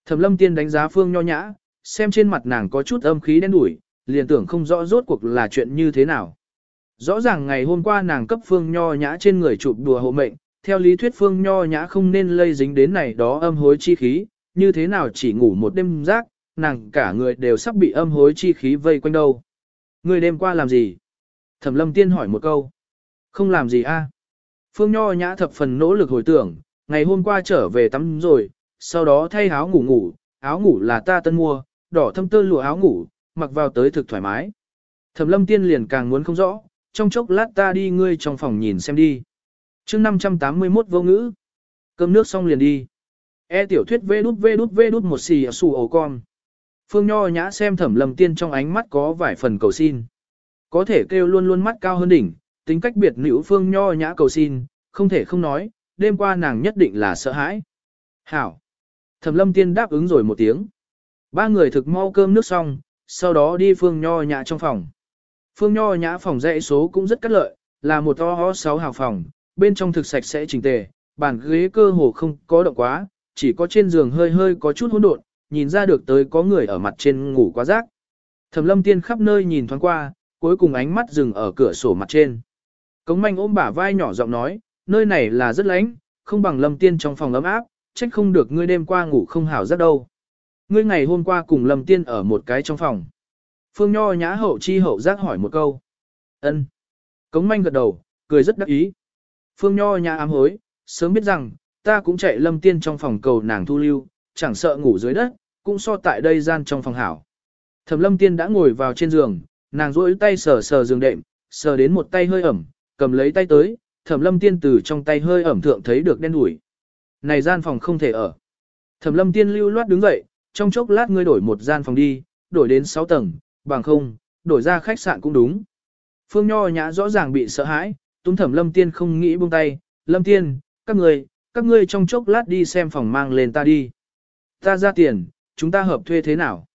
Thẩm lâm tiên đánh giá phương nho nhã, xem trên mặt nàng có chút âm khí đen đủi, liền tưởng không rõ rốt cuộc là chuyện như thế nào. Rõ ràng ngày hôm qua nàng cấp phương nho nhã trên người chụp đùa hộ mệnh, theo lý thuyết phương nho nhã không nên lây dính đến này đó âm hối chi khí, như thế nào chỉ ngủ một đêm rác, nàng cả người đều sắp bị âm hối chi khí vây quanh đâu. Người đêm qua làm gì? Thẩm lâm tiên hỏi một câu. Không làm gì a? À? Phương nho nhã thập phần nỗ lực hồi tưởng, ngày hôm qua trở về tắm rồi, sau đó thay áo ngủ ngủ, áo ngủ là ta tân mua, đỏ thâm tơ lụa áo ngủ, mặc vào tới thực thoải mái. Thẩm lâm tiên liền càng muốn không rõ, trong chốc lát ta đi ngươi trong phòng nhìn xem đi. chương 581 vô ngữ. Cơm nước xong liền đi. E tiểu thuyết vê đút vê đút vê đút một xì xù ổ con. Phương Nho nhã xem thẩm lâm tiên trong ánh mắt có vài phần cầu xin. Có thể kêu luôn luôn mắt cao hơn đỉnh, tính cách biệt nữ Phương Nho nhã cầu xin, không thể không nói, đêm qua nàng nhất định là sợ hãi. Hảo. Thẩm lâm tiên đáp ứng rồi một tiếng. Ba người thực mau cơm nước xong, sau đó đi Phương Nho nhã trong phòng. Phương Nho nhã phòng dãy số cũng rất cắt lợi, là một to ho sáu hào phòng, bên trong thực sạch sẽ chỉnh tề, bàn ghế cơ hồ không có động quá, chỉ có trên giường hơi hơi có chút hỗn độn, nhìn ra được tới có người ở mặt trên ngủ quá rác. Thẩm lâm tiên khắp nơi nhìn thoáng qua, cuối cùng ánh mắt dừng ở cửa sổ mặt trên. Cống manh ôm bả vai nhỏ giọng nói, nơi này là rất lạnh, không bằng lâm tiên trong phòng ấm áp, trách không được ngươi đêm qua ngủ không hảo rất đâu. Ngươi ngày hôm qua cùng lâm tiên ở một cái trong phòng. Phương Nho nhã hậu chi hậu giác hỏi một câu. ân Cống manh gật đầu, cười rất đắc ý. Phương Nho nhã ám hối, sớm biết rằng, ta cũng chạy lâm tiên trong phòng cầu nàng thu lưu, chẳng sợ ngủ dưới đất, cũng so tại đây gian trong phòng hảo. Thẩm lâm tiên đã ngồi vào trên giường, nàng duỗi tay sờ sờ giường đệm, sờ đến một tay hơi ẩm, cầm lấy tay tới, thẩm lâm tiên từ trong tay hơi ẩm thượng thấy được đen đủi. Này gian phòng không thể ở. Thẩm lâm tiên lưu loát đứng dậy, trong chốc lát ngươi đổi một gian phòng đi, đổi đến 6 tầng, bằng không, đổi ra khách sạn cũng đúng. Phương Nho Nhã rõ ràng bị sợ hãi, túm thẩm lâm tiên không nghĩ buông tay, lâm tiên, các người, các ngươi trong chốc lát đi xem phòng mang lên ta đi. Ta ra tiền, chúng ta hợp thuê thế nào?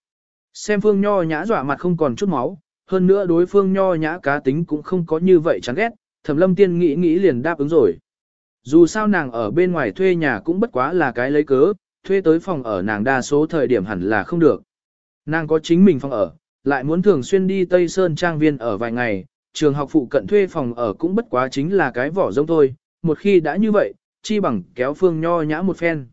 Xem Phương Nho Nhã dọa mặt không còn chút máu, hơn nữa đối phương Nho Nhã cá tính cũng không có như vậy chán ghét, thẩm lâm tiên nghĩ nghĩ liền đáp ứng rồi. Dù sao nàng ở bên ngoài thuê nhà cũng bất quá là cái lấy cớ, thuê tới phòng ở nàng đa số thời điểm hẳn là không được. Nàng có chính mình phòng ở, lại muốn thường xuyên đi Tây Sơn Trang Viên ở vài ngày, trường học phụ cận thuê phòng ở cũng bất quá chính là cái vỏ rông thôi, một khi đã như vậy, chi bằng kéo Phương Nho Nhã một phen.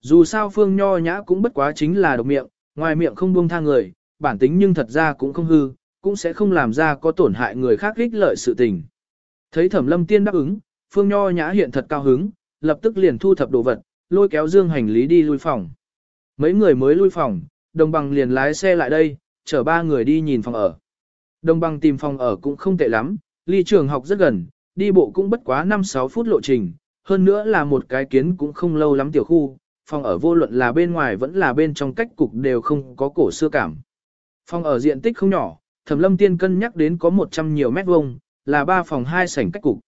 Dù sao Phương Nho Nhã cũng bất quá chính là độc miệng, ngoài miệng không buông tha người, bản tính nhưng thật ra cũng không hư, cũng sẽ không làm ra có tổn hại người khác ích lợi sự tình. Thấy Thẩm Lâm Tiên đáp ứng, Phương Nho Nhã hiện thật cao hứng, lập tức liền thu thập đồ vật, lôi kéo dương hành lý đi lui phòng. Mấy người mới lui phòng, đồng bằng liền lái xe lại đây, chở ba người đi nhìn phòng ở. Đồng bằng tìm phòng ở cũng không tệ lắm, ly trường học rất gần, đi bộ cũng bất quá 5-6 phút lộ trình, hơn nữa là một cái kiến cũng không lâu lắm tiểu khu, phòng ở vô luận là bên ngoài vẫn là bên trong cách cục đều không có cổ xưa cảm. Phòng ở diện tích không nhỏ, Thẩm Lâm Tiên cân nhắc đến có 100 nhiều mét vuông, là ba phòng hai sảnh cách cục.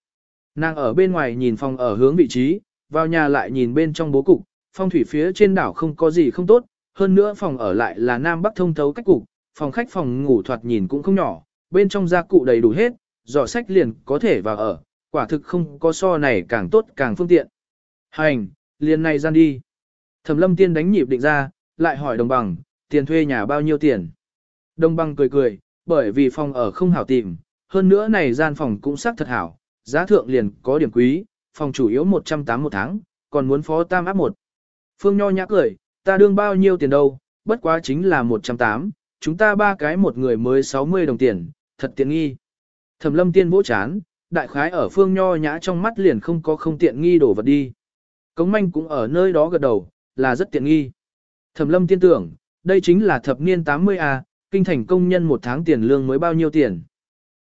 Nàng ở bên ngoài nhìn phòng ở hướng vị trí, vào nhà lại nhìn bên trong bố cục, phong thủy phía trên đảo không có gì không tốt, hơn nữa phòng ở lại là nam bắc thông thấu cách cục, phòng khách phòng ngủ thoạt nhìn cũng không nhỏ, bên trong gia cụ đầy đủ hết, giỏ sách liền có thể vào ở, quả thực không có so này càng tốt càng phương tiện. Hành, liền này gian đi. Thẩm lâm tiên đánh nhịp định ra, lại hỏi đồng bằng, tiền thuê nhà bao nhiêu tiền. Đồng bằng cười cười, bởi vì phòng ở không hảo tìm, hơn nữa này gian phòng cũng sắc thật hảo, giá thượng liền có điểm quý, phòng chủ yếu 180 một tháng, còn muốn phó tam áp một. Phương Nho nhã cười, ta đương bao nhiêu tiền đâu, bất quá chính là 180, chúng ta ba cái một người mới 60 đồng tiền, thật tiện nghi. Thẩm lâm tiên vỗ chán, đại khái ở Phương Nho nhã trong mắt liền không có không tiện nghi đổ vật đi. Cống manh cũng ở nơi đó gật đầu, là rất tiện nghi. Thẩm lâm tiên tưởng, đây chính là thập niên 80A, kinh thành công nhân một tháng tiền lương mới bao nhiêu tiền.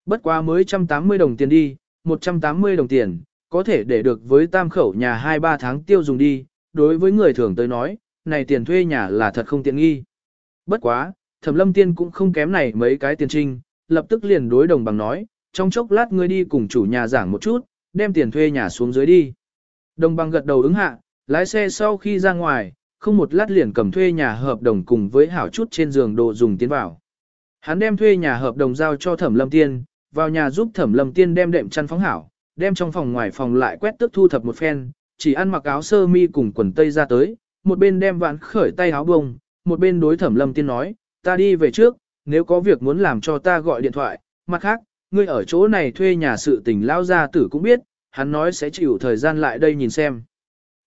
Bất quá mới 180 đồng tiền đi, 180 đồng tiền, có thể để được với tam khẩu nhà 2-3 tháng tiêu dùng đi, đối với người thường tới nói, này tiền thuê nhà là thật không tiện nghi. Bất quá, thẩm lâm tiên cũng không kém này mấy cái tiền trinh, lập tức liền đối đồng bằng nói, trong chốc lát ngươi đi cùng chủ nhà giảng một chút, đem tiền thuê nhà xuống dưới đi. Đồng bằng gật đầu ứng hạ, lái xe sau khi ra ngoài, không một lát liền cầm thuê nhà hợp đồng cùng với hảo chút trên giường đồ dùng tiến vào. Hắn đem thuê nhà hợp đồng giao cho Thẩm Lâm Tiên, vào nhà giúp Thẩm Lâm Tiên đem đệm chăn phóng hảo, đem trong phòng ngoài phòng lại quét tức thu thập một phen, chỉ ăn mặc áo sơ mi cùng quần tây ra tới, một bên đem vạn khởi tay áo bông, một bên đối Thẩm Lâm Tiên nói, ta đi về trước, nếu có việc muốn làm cho ta gọi điện thoại, mặt khác, ngươi ở chỗ này thuê nhà sự tình lao gia tử cũng biết, hắn nói sẽ chịu thời gian lại đây nhìn xem.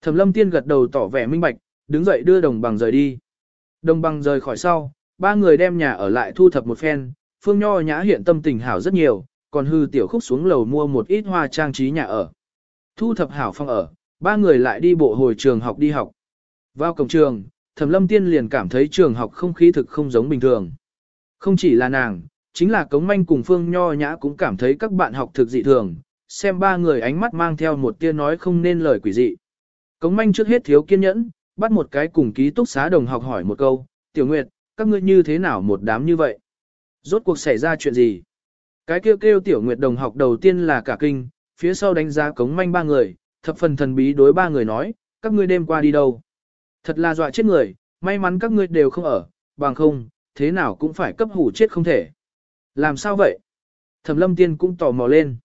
Thẩm lâm tiên gật đầu tỏ vẻ minh bạch, đứng dậy đưa đồng bằng rời đi. Đồng bằng rời khỏi sau, ba người đem nhà ở lại thu thập một phen, phương nho nhã hiện tâm tình hảo rất nhiều, còn hư tiểu khúc xuống lầu mua một ít hoa trang trí nhà ở. Thu thập hảo phong ở, ba người lại đi bộ hồi trường học đi học. Vào cổng trường, Thẩm Lâm Tiên liền cảm thấy trường học không khí thực không giống bình thường. Không chỉ là nàng, chính là Cống Manh cùng Phương Nho Nhã cũng cảm thấy các bạn học thực dị thường, xem ba người ánh mắt mang theo một tia nói không nên lời quỷ dị. Cống Manh trước hết thiếu kiên nhẫn, bắt một cái cùng ký túc xá đồng học hỏi một câu, Tiểu Nguyệt, các ngươi như thế nào một đám như vậy? Rốt cuộc xảy ra chuyện gì? Cái kêu kêu Tiểu Nguyệt đồng học đầu tiên là cả kinh, phía sau đánh giá Cống Manh ba người, thập phần thần bí đối ba người nói, các ngươi đêm qua đi đâu? Thật là dọa chết người, may mắn các ngươi đều không ở, bằng không, thế nào cũng phải cấp hủ chết không thể. Làm sao vậy? Thẩm lâm tiên cũng tò mò lên.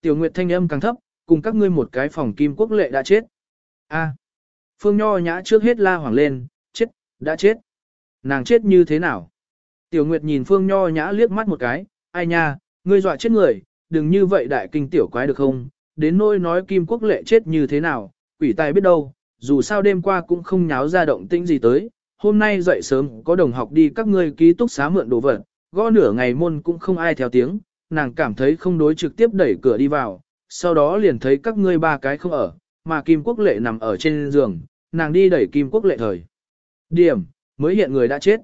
Tiểu Nguyệt thanh âm càng thấp, cùng các ngươi một cái phòng kim quốc lệ đã chết. A. Phương Nho nhã trước hết la hoảng lên, chết, đã chết. Nàng chết như thế nào? Tiểu Nguyệt nhìn Phương Nho nhã liếc mắt một cái, ai nha, ngươi dọa chết người, đừng như vậy đại kinh tiểu quái được không? Đến nỗi nói kim quốc lệ chết như thế nào, quỷ tài biết đâu, dù sao đêm qua cũng không nháo ra động tĩnh gì tới, hôm nay dậy sớm có đồng học đi các ngươi ký túc xá mượn đồ vật, gõ nửa ngày môn cũng không ai theo tiếng, nàng cảm thấy không đối trực tiếp đẩy cửa đi vào, sau đó liền thấy các ngươi ba cái không ở, mà Kim Quốc Lệ nằm ở trên giường, nàng đi đẩy Kim Quốc Lệ thời. Điểm, mới hiện người đã chết.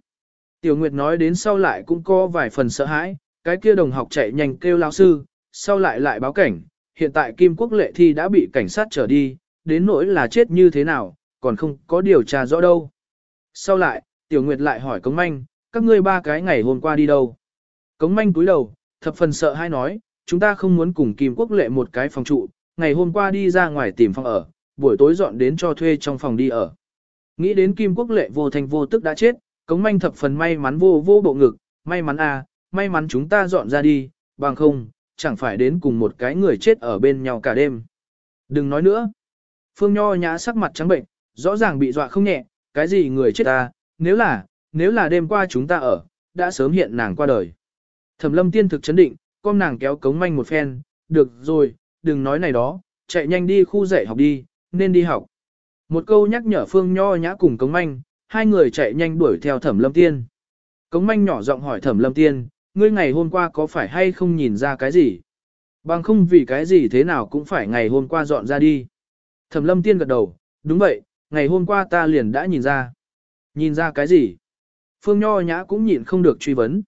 Tiểu Nguyệt nói đến sau lại cũng có vài phần sợ hãi, cái kia đồng học chạy nhanh kêu lao sư, sau lại lại báo cảnh, hiện tại Kim Quốc Lệ thi đã bị cảnh sát trở đi, đến nỗi là chết như thế nào, còn không có điều tra rõ đâu. Sau lại, Tiểu Nguyệt lại hỏi Cống Manh, các ngươi ba cái ngày hôm qua đi đâu? Cống Manh cúi đầu, thập phần sợ hay nói, chúng ta không muốn cùng Kim Quốc Lệ một cái phòng trụ, ngày hôm qua đi ra ngoài tìm phòng ở, buổi tối dọn đến cho thuê trong phòng đi ở. Nghĩ đến Kim Quốc Lệ vô thành vô tức đã chết, Cống Manh thập phần may mắn vô vô bộ ngực, may mắn à, may mắn chúng ta dọn ra đi, bằng không, chẳng phải đến cùng một cái người chết ở bên nhau cả đêm. Đừng nói nữa. Phương Nho nhã sắc mặt trắng bệnh, rõ ràng bị dọa không nhẹ, cái gì người chết ta, nếu là, nếu là đêm qua chúng ta ở, đã sớm hiện nàng qua đời. Thẩm lâm tiên thực chấn định, con nàng kéo cống manh một phen, được rồi, đừng nói này đó, chạy nhanh đi khu dạy học đi, nên đi học. Một câu nhắc nhở Phương Nho nhã cùng cống manh, hai người chạy nhanh đuổi theo thẩm lâm tiên. Cống manh nhỏ giọng hỏi thẩm lâm tiên, ngươi ngày hôm qua có phải hay không nhìn ra cái gì? Bằng không vì cái gì thế nào cũng phải ngày hôm qua dọn ra đi. Thẩm lâm tiên gật đầu, đúng vậy, ngày hôm qua ta liền đã nhìn ra. Nhìn ra cái gì? Phương Nho Nhã cũng nhịn không được truy vấn.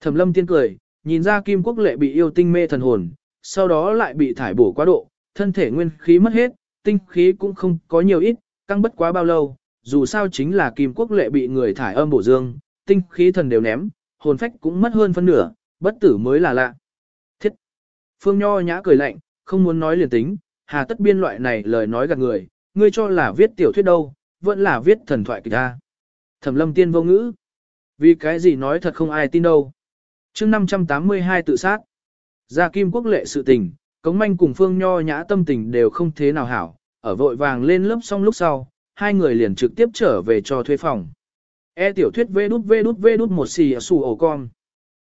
Thẩm lâm tiên cười, nhìn ra Kim Quốc Lệ bị yêu tinh mê thần hồn, sau đó lại bị thải bổ quá độ, thân thể nguyên khí mất hết, tinh khí cũng không có nhiều ít, căng bất quá bao lâu, dù sao chính là Kim Quốc Lệ bị người thải âm bổ dương, tinh khí thần đều ném, hồn phách cũng mất hơn phân nửa, bất tử mới là lạ. Thiết! Phương Nho Nhã cười lạnh, không muốn nói liền tính, hà tất biên loại này lời nói gạt người, ngươi cho là viết tiểu thuyết đâu, vẫn là viết thần thoại kịch ta. Thẩm lâm tiên vô ngữ. Vì cái gì nói thật không ai tin đâu. chương 582 tự sát. gia kim quốc lệ sự tình, cống manh cùng phương nho nhã tâm tình đều không thế nào hảo, ở vội vàng lên lớp xong lúc sau, hai người liền trực tiếp trở về cho thuê phòng. E tiểu thuyết vê đút vê đút vê đút một xì ở xù ổ con.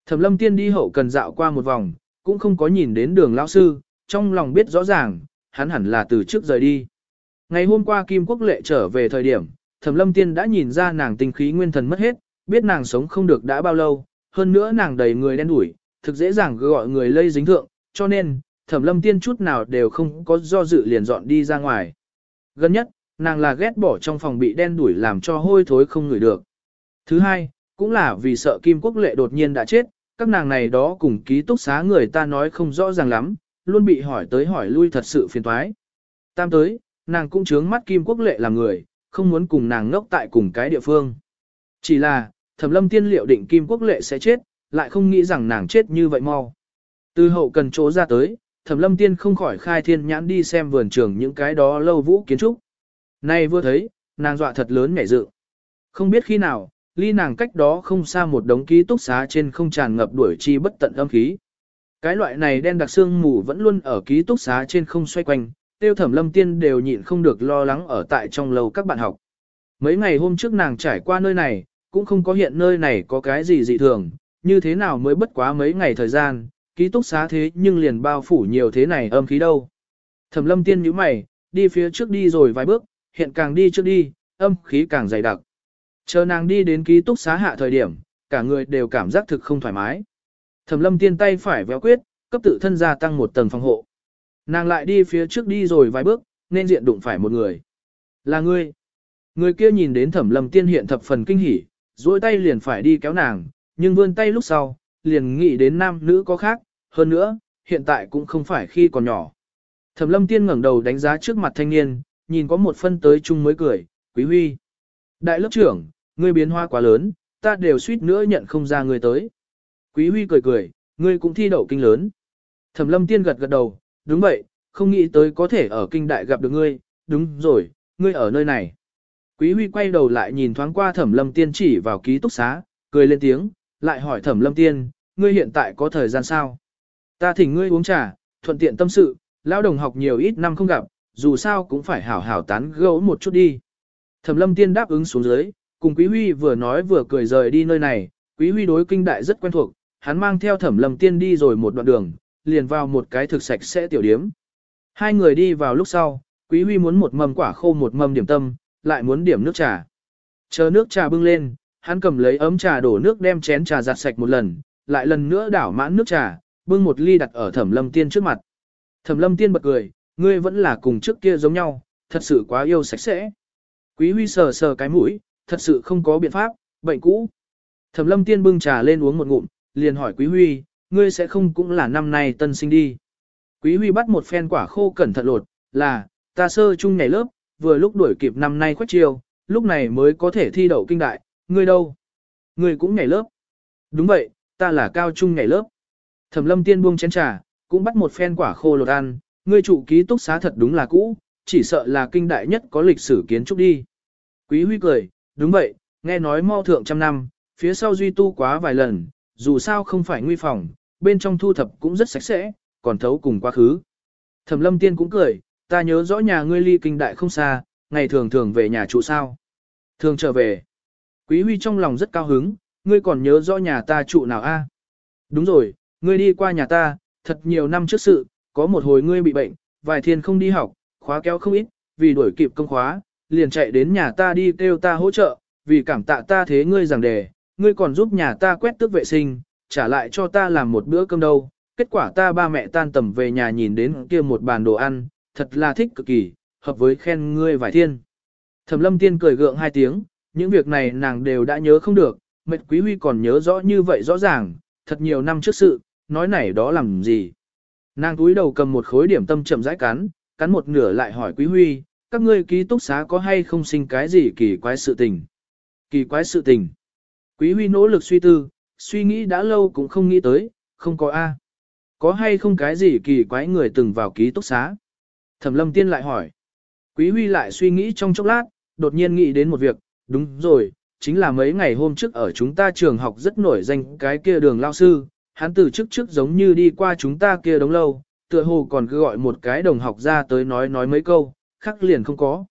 Thẩm lâm tiên đi hậu cần dạo qua một vòng, cũng không có nhìn đến đường lão sư, trong lòng biết rõ ràng, hắn hẳn là từ trước rời đi. Ngày hôm qua Kim Quốc Lệ trở về thời điểm, Thẩm Lâm Tiên đã nhìn ra nàng tinh khí nguyên thần mất hết, biết nàng sống không được đã bao lâu, hơn nữa nàng đầy người đen đủi, thực dễ dàng gọi người lây dính thượng, cho nên, Thẩm Lâm Tiên chút nào đều không có do dự liền dọn đi ra ngoài. Gần nhất, nàng là ghét bỏ trong phòng bị đen đủi làm cho hôi thối không ngửi được. Thứ hai, cũng là vì sợ Kim Quốc Lệ đột nhiên đã chết, các nàng này đó cùng ký túc xá người ta nói không rõ ràng lắm, luôn bị hỏi tới hỏi lui thật sự phiền toái. Tam tới, nàng cũng chướng mắt Kim Quốc Lệ làm người, không muốn cùng nàng ngốc tại cùng cái địa phương. Chỉ là, thẩm lâm tiên liệu định Kim Quốc Lệ sẽ chết, lại không nghĩ rằng nàng chết như vậy mau. Từ hậu cần chỗ ra tới, thẩm lâm tiên không khỏi khai thiên nhãn đi xem vườn trường những cái đó lâu vũ kiến trúc. Nay vừa thấy, nàng dọa thật lớn nhảy dự. Không biết khi nào, ly nàng cách đó không xa một đống ký túc xá trên không tràn ngập đuổi chi bất tận âm khí. Cái loại này đen đặc xương mù vẫn luôn ở ký túc xá trên không xoay quanh, tiêu thẩm lâm tiên đều nhịn không được lo lắng ở tại trong lầu các bạn học. Mấy ngày hôm trước nàng trải qua nơi này, cũng không có hiện nơi này có cái gì dị thường, như thế nào mới bất quá mấy ngày thời gian, ký túc xá thế nhưng liền bao phủ nhiều thế này âm khí đâu. Thẩm lâm tiên nhíu mày, đi phía trước đi rồi vài bước, hiện càng đi trước đi, âm khí càng dày đặc. Chờ nàng đi đến ký túc xá hạ thời điểm, cả người đều cảm giác thực không thoải mái. Thẩm lâm tiên tay phải véo quyết, cấp tự thân gia tăng một tầng phòng hộ. Nàng lại đi phía trước đi rồi vài bước, nên diện đụng phải một người. Là ngươi. Người kia nhìn đến thẩm lâm tiên hiện thập phần kinh hỉ, duỗi tay liền phải đi kéo nàng, nhưng vươn tay lúc sau, liền nghĩ đến nam nữ có khác, hơn nữa, hiện tại cũng không phải khi còn nhỏ. Thẩm lâm tiên ngẩng đầu đánh giá trước mặt thanh niên, nhìn có một phân tới chung mới cười, quý huy. Đại lớp trưởng, ngươi biến hoa quá lớn, ta đều suýt nữa nhận không ra ngươi tới. Quý huy cười cười, ngươi cũng thi đậu kinh lớn. Thẩm lâm tiên gật gật đầu, đúng vậy, không nghĩ tới có thể ở kinh đại gặp được ngươi, đúng rồi, ngươi ở nơi này. Quý huy quay đầu lại nhìn thoáng qua thẩm lâm tiên chỉ vào ký túc xá, cười lên tiếng, lại hỏi thẩm lâm tiên, ngươi hiện tại có thời gian sao? Ta thỉnh ngươi uống trà, thuận tiện tâm sự, lão đồng học nhiều ít năm không gặp, dù sao cũng phải hảo hảo tán gẫu một chút đi. Thẩm lâm tiên đáp ứng xuống dưới, cùng Quý Huy vừa nói vừa cười rời đi nơi này, Quý Huy đối kinh đại rất quen thuộc, hắn mang theo thẩm lâm tiên đi rồi một đoạn đường, liền vào một cái thực sạch sẽ tiểu điếm. Hai người đi vào lúc sau, Quý Huy muốn một mâm quả khô một mâm điểm tâm, lại muốn điểm nước trà. Chờ nước trà bưng lên, hắn cầm lấy ấm trà đổ nước đem chén trà giặt sạch một lần, lại lần nữa đảo mãn nước trà, bưng một ly đặt ở thẩm lâm tiên trước mặt. Thẩm lâm tiên bật cười, ngươi vẫn là cùng trước kia giống nhau, thật sự quá yêu sạch sẽ. Quý huy sờ sờ cái mũi, thật sự không có biện pháp, bệnh cũ. Thẩm lâm tiên bưng trà lên uống một ngụm, liền hỏi quý huy, ngươi sẽ không cũng là năm nay tân sinh đi. Quý huy bắt một phen quả khô cẩn thận lột, là, ta sơ chung ngày lớp, vừa lúc đuổi kịp năm nay khoách chiều, lúc này mới có thể thi đậu kinh đại, ngươi đâu? Ngươi cũng nhảy lớp. Đúng vậy, ta là cao trung nhảy lớp. Thẩm lâm tiên buông chén trà, cũng bắt một phen quả khô lột ăn, ngươi trụ ký túc xá thật đúng là cũ, chỉ sợ là kinh đại nhất có lịch sử kiến trúc đi. Quý huy cười, đúng vậy, nghe nói mau thượng trăm năm, phía sau duy tu quá vài lần, dù sao không phải nguy phòng, bên trong thu thập cũng rất sạch sẽ, còn thấu cùng quá khứ. Thẩm lâm tiên cũng cười, ta nhớ rõ nhà ngươi ly kinh đại không xa, ngày thường thường về nhà trụ sao. Thường trở về. Quý huy trong lòng rất cao hứng, ngươi còn nhớ rõ nhà ta trụ nào a? Đúng rồi, ngươi đi qua nhà ta, thật nhiều năm trước sự, có một hồi ngươi bị bệnh, vài thiên không đi học, khóa kéo không ít, vì đuổi kịp công khóa, liền chạy đến nhà ta đi kêu ta hỗ trợ, vì cảm tạ ta thế ngươi rằng đề, ngươi còn giúp nhà ta quét tước vệ sinh, trả lại cho ta làm một bữa cơm đâu. Kết quả ta ba mẹ tan tầm về nhà nhìn đến kia một bàn đồ ăn, thật là thích cực kỳ, hợp với khen ngươi vài thiên. Thẩm lâm tiên cười gượng hai tiếng, những việc này nàng đều đã nhớ không được, mệt quý huy còn nhớ rõ như vậy rõ ràng, thật nhiều năm trước sự, nói này đó làm gì. Nàng túi đầu cầm một khối điểm tâm chậm rãi cắn, cắn một nửa lại hỏi quý huy, các ngươi ký túc xá có hay không sinh cái gì kỳ quái sự tình. Kỳ quái sự tình. Quý huy nỗ lực suy tư, suy nghĩ đã lâu cũng không nghĩ tới, không có A. Có hay không cái gì kỳ quái người từng vào ký túc xá? Thẩm lâm tiên lại hỏi. Quý huy lại suy nghĩ trong chốc lát, đột nhiên nghĩ đến một việc, đúng rồi, chính là mấy ngày hôm trước ở chúng ta trường học rất nổi danh cái kia đường lao sư, hắn từ trước trước giống như đi qua chúng ta kia đống lâu, tựa hồ còn cứ gọi một cái đồng học ra tới nói nói mấy câu, khắc liền không có.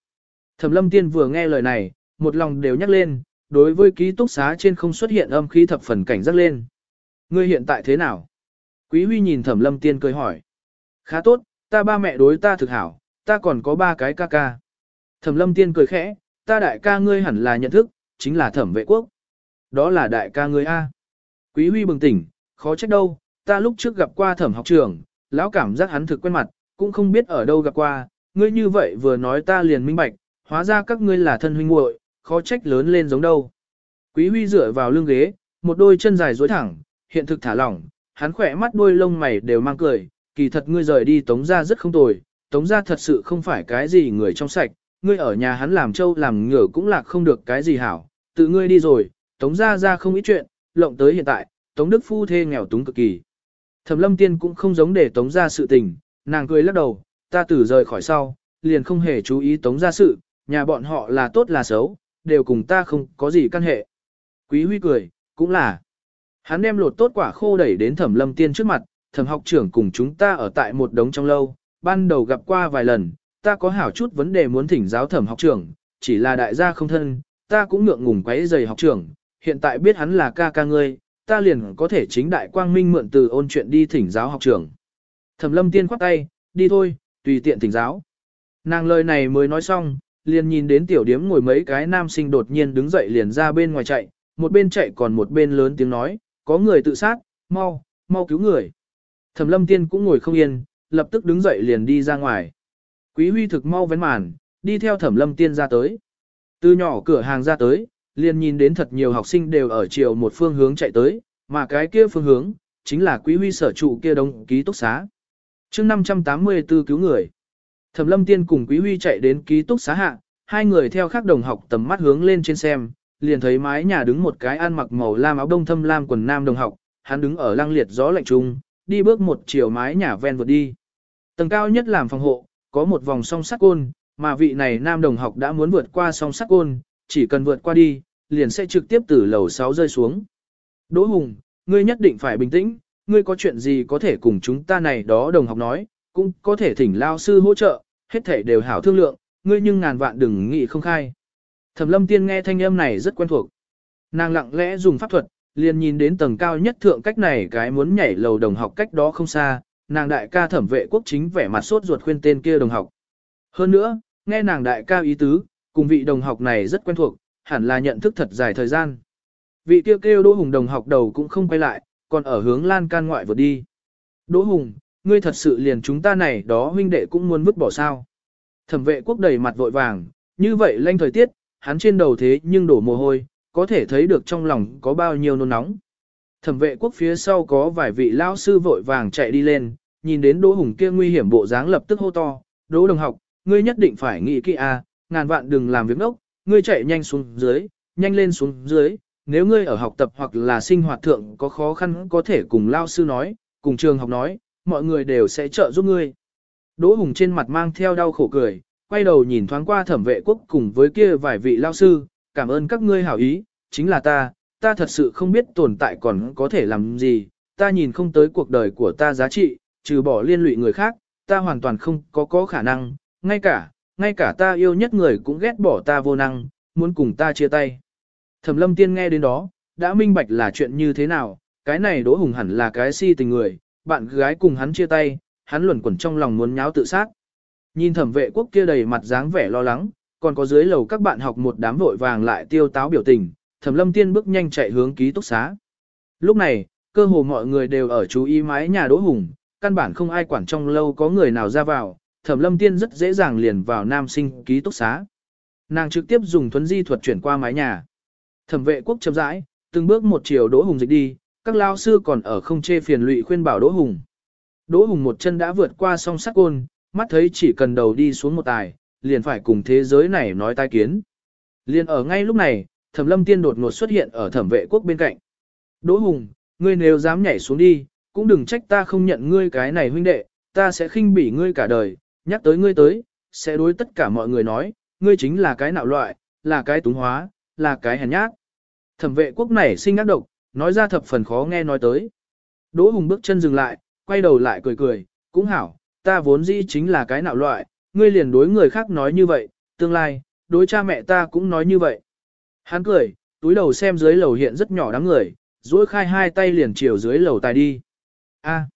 Thẩm lâm tiên vừa nghe lời này, một lòng đều nhắc lên, đối với ký túc xá trên không xuất hiện âm khí thập phần cảnh giác lên. Ngươi hiện tại thế nào? Quý huy nhìn thẩm lâm tiên cười hỏi. Khá tốt, ta ba mẹ đối ta thực hảo, ta còn có ba cái ca ca. Thẩm lâm tiên cười khẽ, ta đại ca ngươi hẳn là nhận thức, chính là thẩm vệ quốc. Đó là đại ca ngươi A. Quý huy bừng tỉnh, khó trách đâu, ta lúc trước gặp qua thẩm học trường, lão cảm giác hắn thực quen mặt, cũng không biết ở đâu gặp qua, ngươi như vậy vừa nói ta liền minh bạch, hóa ra các ngươi là thân huynh muội, khó trách lớn lên giống đâu. Quý huy dựa vào lưng ghế, một đôi chân dài duỗi thẳng, hiện thực thả lỏng, hắn khỏe mắt đôi lông mày đều mang cười, kỳ thật ngươi rời đi tống ra rất không tồi, tống ra thật sự không phải cái gì người trong sạch, ngươi ở nhà hắn làm trâu làm ngựa cũng lạc không được cái gì hảo, tự ngươi đi rồi, tống ra ra không ít chuyện, lộng tới hiện tại, tống đức phu thê nghèo túng cực kỳ. Thẩm lâm tiên cũng không giống để tống ra sự tình, nàng cười lắc đầu, ta tử rời khỏi sau, liền không hề chú ý tống ra sự, nhà bọn họ là tốt là xấu, đều cùng ta không có gì căn hệ. Quý huy cười, cũng là. Hắn đem lột tốt quả khô đẩy đến thẩm lâm tiên trước mặt, thẩm học trưởng cùng chúng ta ở tại một đống trong lâu, ban đầu gặp qua vài lần, ta có hảo chút vấn đề muốn thỉnh giáo thẩm học trưởng, chỉ là đại gia không thân, ta cũng ngượng ngùng quấy giày học trưởng, hiện tại biết hắn là ca ca ngươi, ta liền có thể chính đại quang minh mượn từ ôn chuyện đi thỉnh giáo học trưởng. Thẩm lâm tiên khoát tay, đi thôi, tùy tiện thỉnh giáo. Nàng lời này mới nói xong, liền nhìn đến tiểu điếm ngồi mấy cái nam sinh đột nhiên đứng dậy liền ra bên ngoài chạy, một bên chạy còn một bên lớn tiếng nói, có người tự sát, mau, mau cứu người. Thẩm lâm tiên cũng ngồi không yên, lập tức đứng dậy liền đi ra ngoài. Quý huy thực mau vén màn, đi theo thẩm lâm tiên ra tới. Từ nhỏ cửa hàng ra tới, liền nhìn đến thật nhiều học sinh đều ở chiều một phương hướng chạy tới, mà cái kia phương hướng, chính là quý huy sở trụ kia đông ký túc xá. chương 584 cứu người. Thẩm lâm tiên cùng quý huy chạy đến ký túc xá hạ, hai người theo khác đồng học tầm mắt hướng lên trên xem, liền thấy mái nhà đứng một cái ăn mặc màu lam áo đông thâm lam quần nam đồng học, hắn đứng ở lăng liệt gió lạnh trung, đi bước một chiều mái nhà ven vượt đi. Tầng cao nhất làm phòng hộ, có một vòng song sắt côn, mà vị này nam đồng học đã muốn vượt qua song sắt côn, chỉ cần vượt qua đi, liền sẽ trực tiếp từ lầu 6 rơi xuống. Đỗ Hùng, ngươi nhất định phải bình tĩnh, ngươi có chuyện gì có thể cùng chúng ta này đó đồng học nói, cũng có thể thỉnh lao sư hỗ trợ, hết thể đều hảo thương lượng, ngươi nhưng ngàn vạn đừng nghĩ không khai. Thẩm lâm tiên nghe thanh âm này rất quen thuộc. Nàng lặng lẽ dùng pháp thuật, liền nhìn đến tầng cao nhất thượng cách này cái muốn nhảy lầu đồng học cách đó không xa, nàng đại ca thẩm vệ quốc chính vẻ mặt sốt ruột khuyên tên kia đồng học. Hơn nữa, nghe nàng đại ca ý tứ, cùng vị đồng học này rất quen thuộc, hẳn là nhận thức thật dài thời gian. Vị kia kêu, kêu Đỗ Hùng đồng học đầu cũng không quay lại, còn ở hướng lan can ngoại vượt đi. Đỗ Hùng, ngươi thật sự liền chúng ta này đó huynh đệ cũng muốn vứt bỏ sao. Thẩm vệ quốc đầy mặt vội vàng, như vậy lanh thời tiết, hắn trên đầu thế nhưng đổ mồ hôi, có thể thấy được trong lòng có bao nhiêu nôn nóng. Thẩm vệ quốc phía sau có vài vị lao sư vội vàng chạy đi lên, nhìn đến Đỗ Hùng kia nguy hiểm bộ dáng lập tức hô to, Đỗ đồng học, ngươi nhất định phải nghĩ kỹ a, à, ngàn vạn đừng làm việc ngốc, ngươi chạy nhanh xuống dưới, nhanh lên xuống dưới, nếu ngươi ở học tập hoặc là sinh hoạt thượng có khó khăn có thể cùng lao sư nói, cùng trường học nói, mọi người đều sẽ trợ giúp ngươi. Đỗ Hùng trên mặt mang theo đau khổ cười, quay đầu nhìn thoáng qua thẩm vệ quốc cùng với kia vài vị lao sư, cảm ơn các ngươi hảo ý, chính là ta, ta thật sự không biết tồn tại còn có thể làm gì, ta nhìn không tới cuộc đời của ta giá trị, trừ bỏ liên lụy người khác, ta hoàn toàn không có có khả năng, ngay cả, ngay cả ta yêu nhất người cũng ghét bỏ ta vô năng, muốn cùng ta chia tay. Thẩm lâm tiên nghe đến đó, đã minh bạch là chuyện như thế nào, cái này đỗ hùng hẳn là cái si tình người, bạn gái cùng hắn chia tay, hắn luẩn quẩn trong lòng muốn nháo tự sát. Nhìn thẩm vệ quốc kia đầy mặt dáng vẻ lo lắng, còn có dưới lầu các bạn học một đám vội vàng lại tiêu táo biểu tình, thẩm lâm tiên bước nhanh chạy hướng ký túc xá. Lúc này, cơ hồ mọi người đều ở chú ý mái nhà đỗ hùng, căn bản không ai quản trong lâu có người nào ra vào, thẩm lâm tiên rất dễ dàng liền vào nam sinh ký túc xá. Nàng trực tiếp dùng thuấn di thuật chuyển qua mái nhà. Thẩm vệ quốc chậm rãi, từng bước một chiều đỗ hùng dịch đi, các lao sư còn ở không chê phiền lụy khuyên bảo đỗ hùng. Đỗ hùng một chân đã vượt qua song sắc côn, mắt thấy chỉ cần đầu đi xuống một tài, liền phải cùng thế giới này nói tai kiến. Liền ở ngay lúc này, thẩm lâm tiên đột ngột xuất hiện ở thẩm vệ quốc bên cạnh. Đỗ hùng, ngươi nếu dám nhảy xuống đi, cũng đừng trách ta không nhận ngươi cái này huynh đệ, ta sẽ khinh bỉ ngươi cả đời, nhắc tới ngươi tới, sẽ đối tất cả mọi người nói, ngươi chính là cái nạo loại, là cái túng hóa, là cái hèn nhát. Thẩm vệ quốc này sinh ác độc, nói ra thập phần khó nghe nói tới. Đỗ Hùng bước chân dừng lại, quay đầu lại cười cười, cũng hảo, ta vốn dĩ chính là cái nạo loại, ngươi liền đối người khác nói như vậy, tương lai, đối cha mẹ ta cũng nói như vậy. Hắn cười, túi đầu xem dưới lầu hiện rất nhỏ đám người, duỗi khai hai tay liền chiều dưới lầu tài đi. A.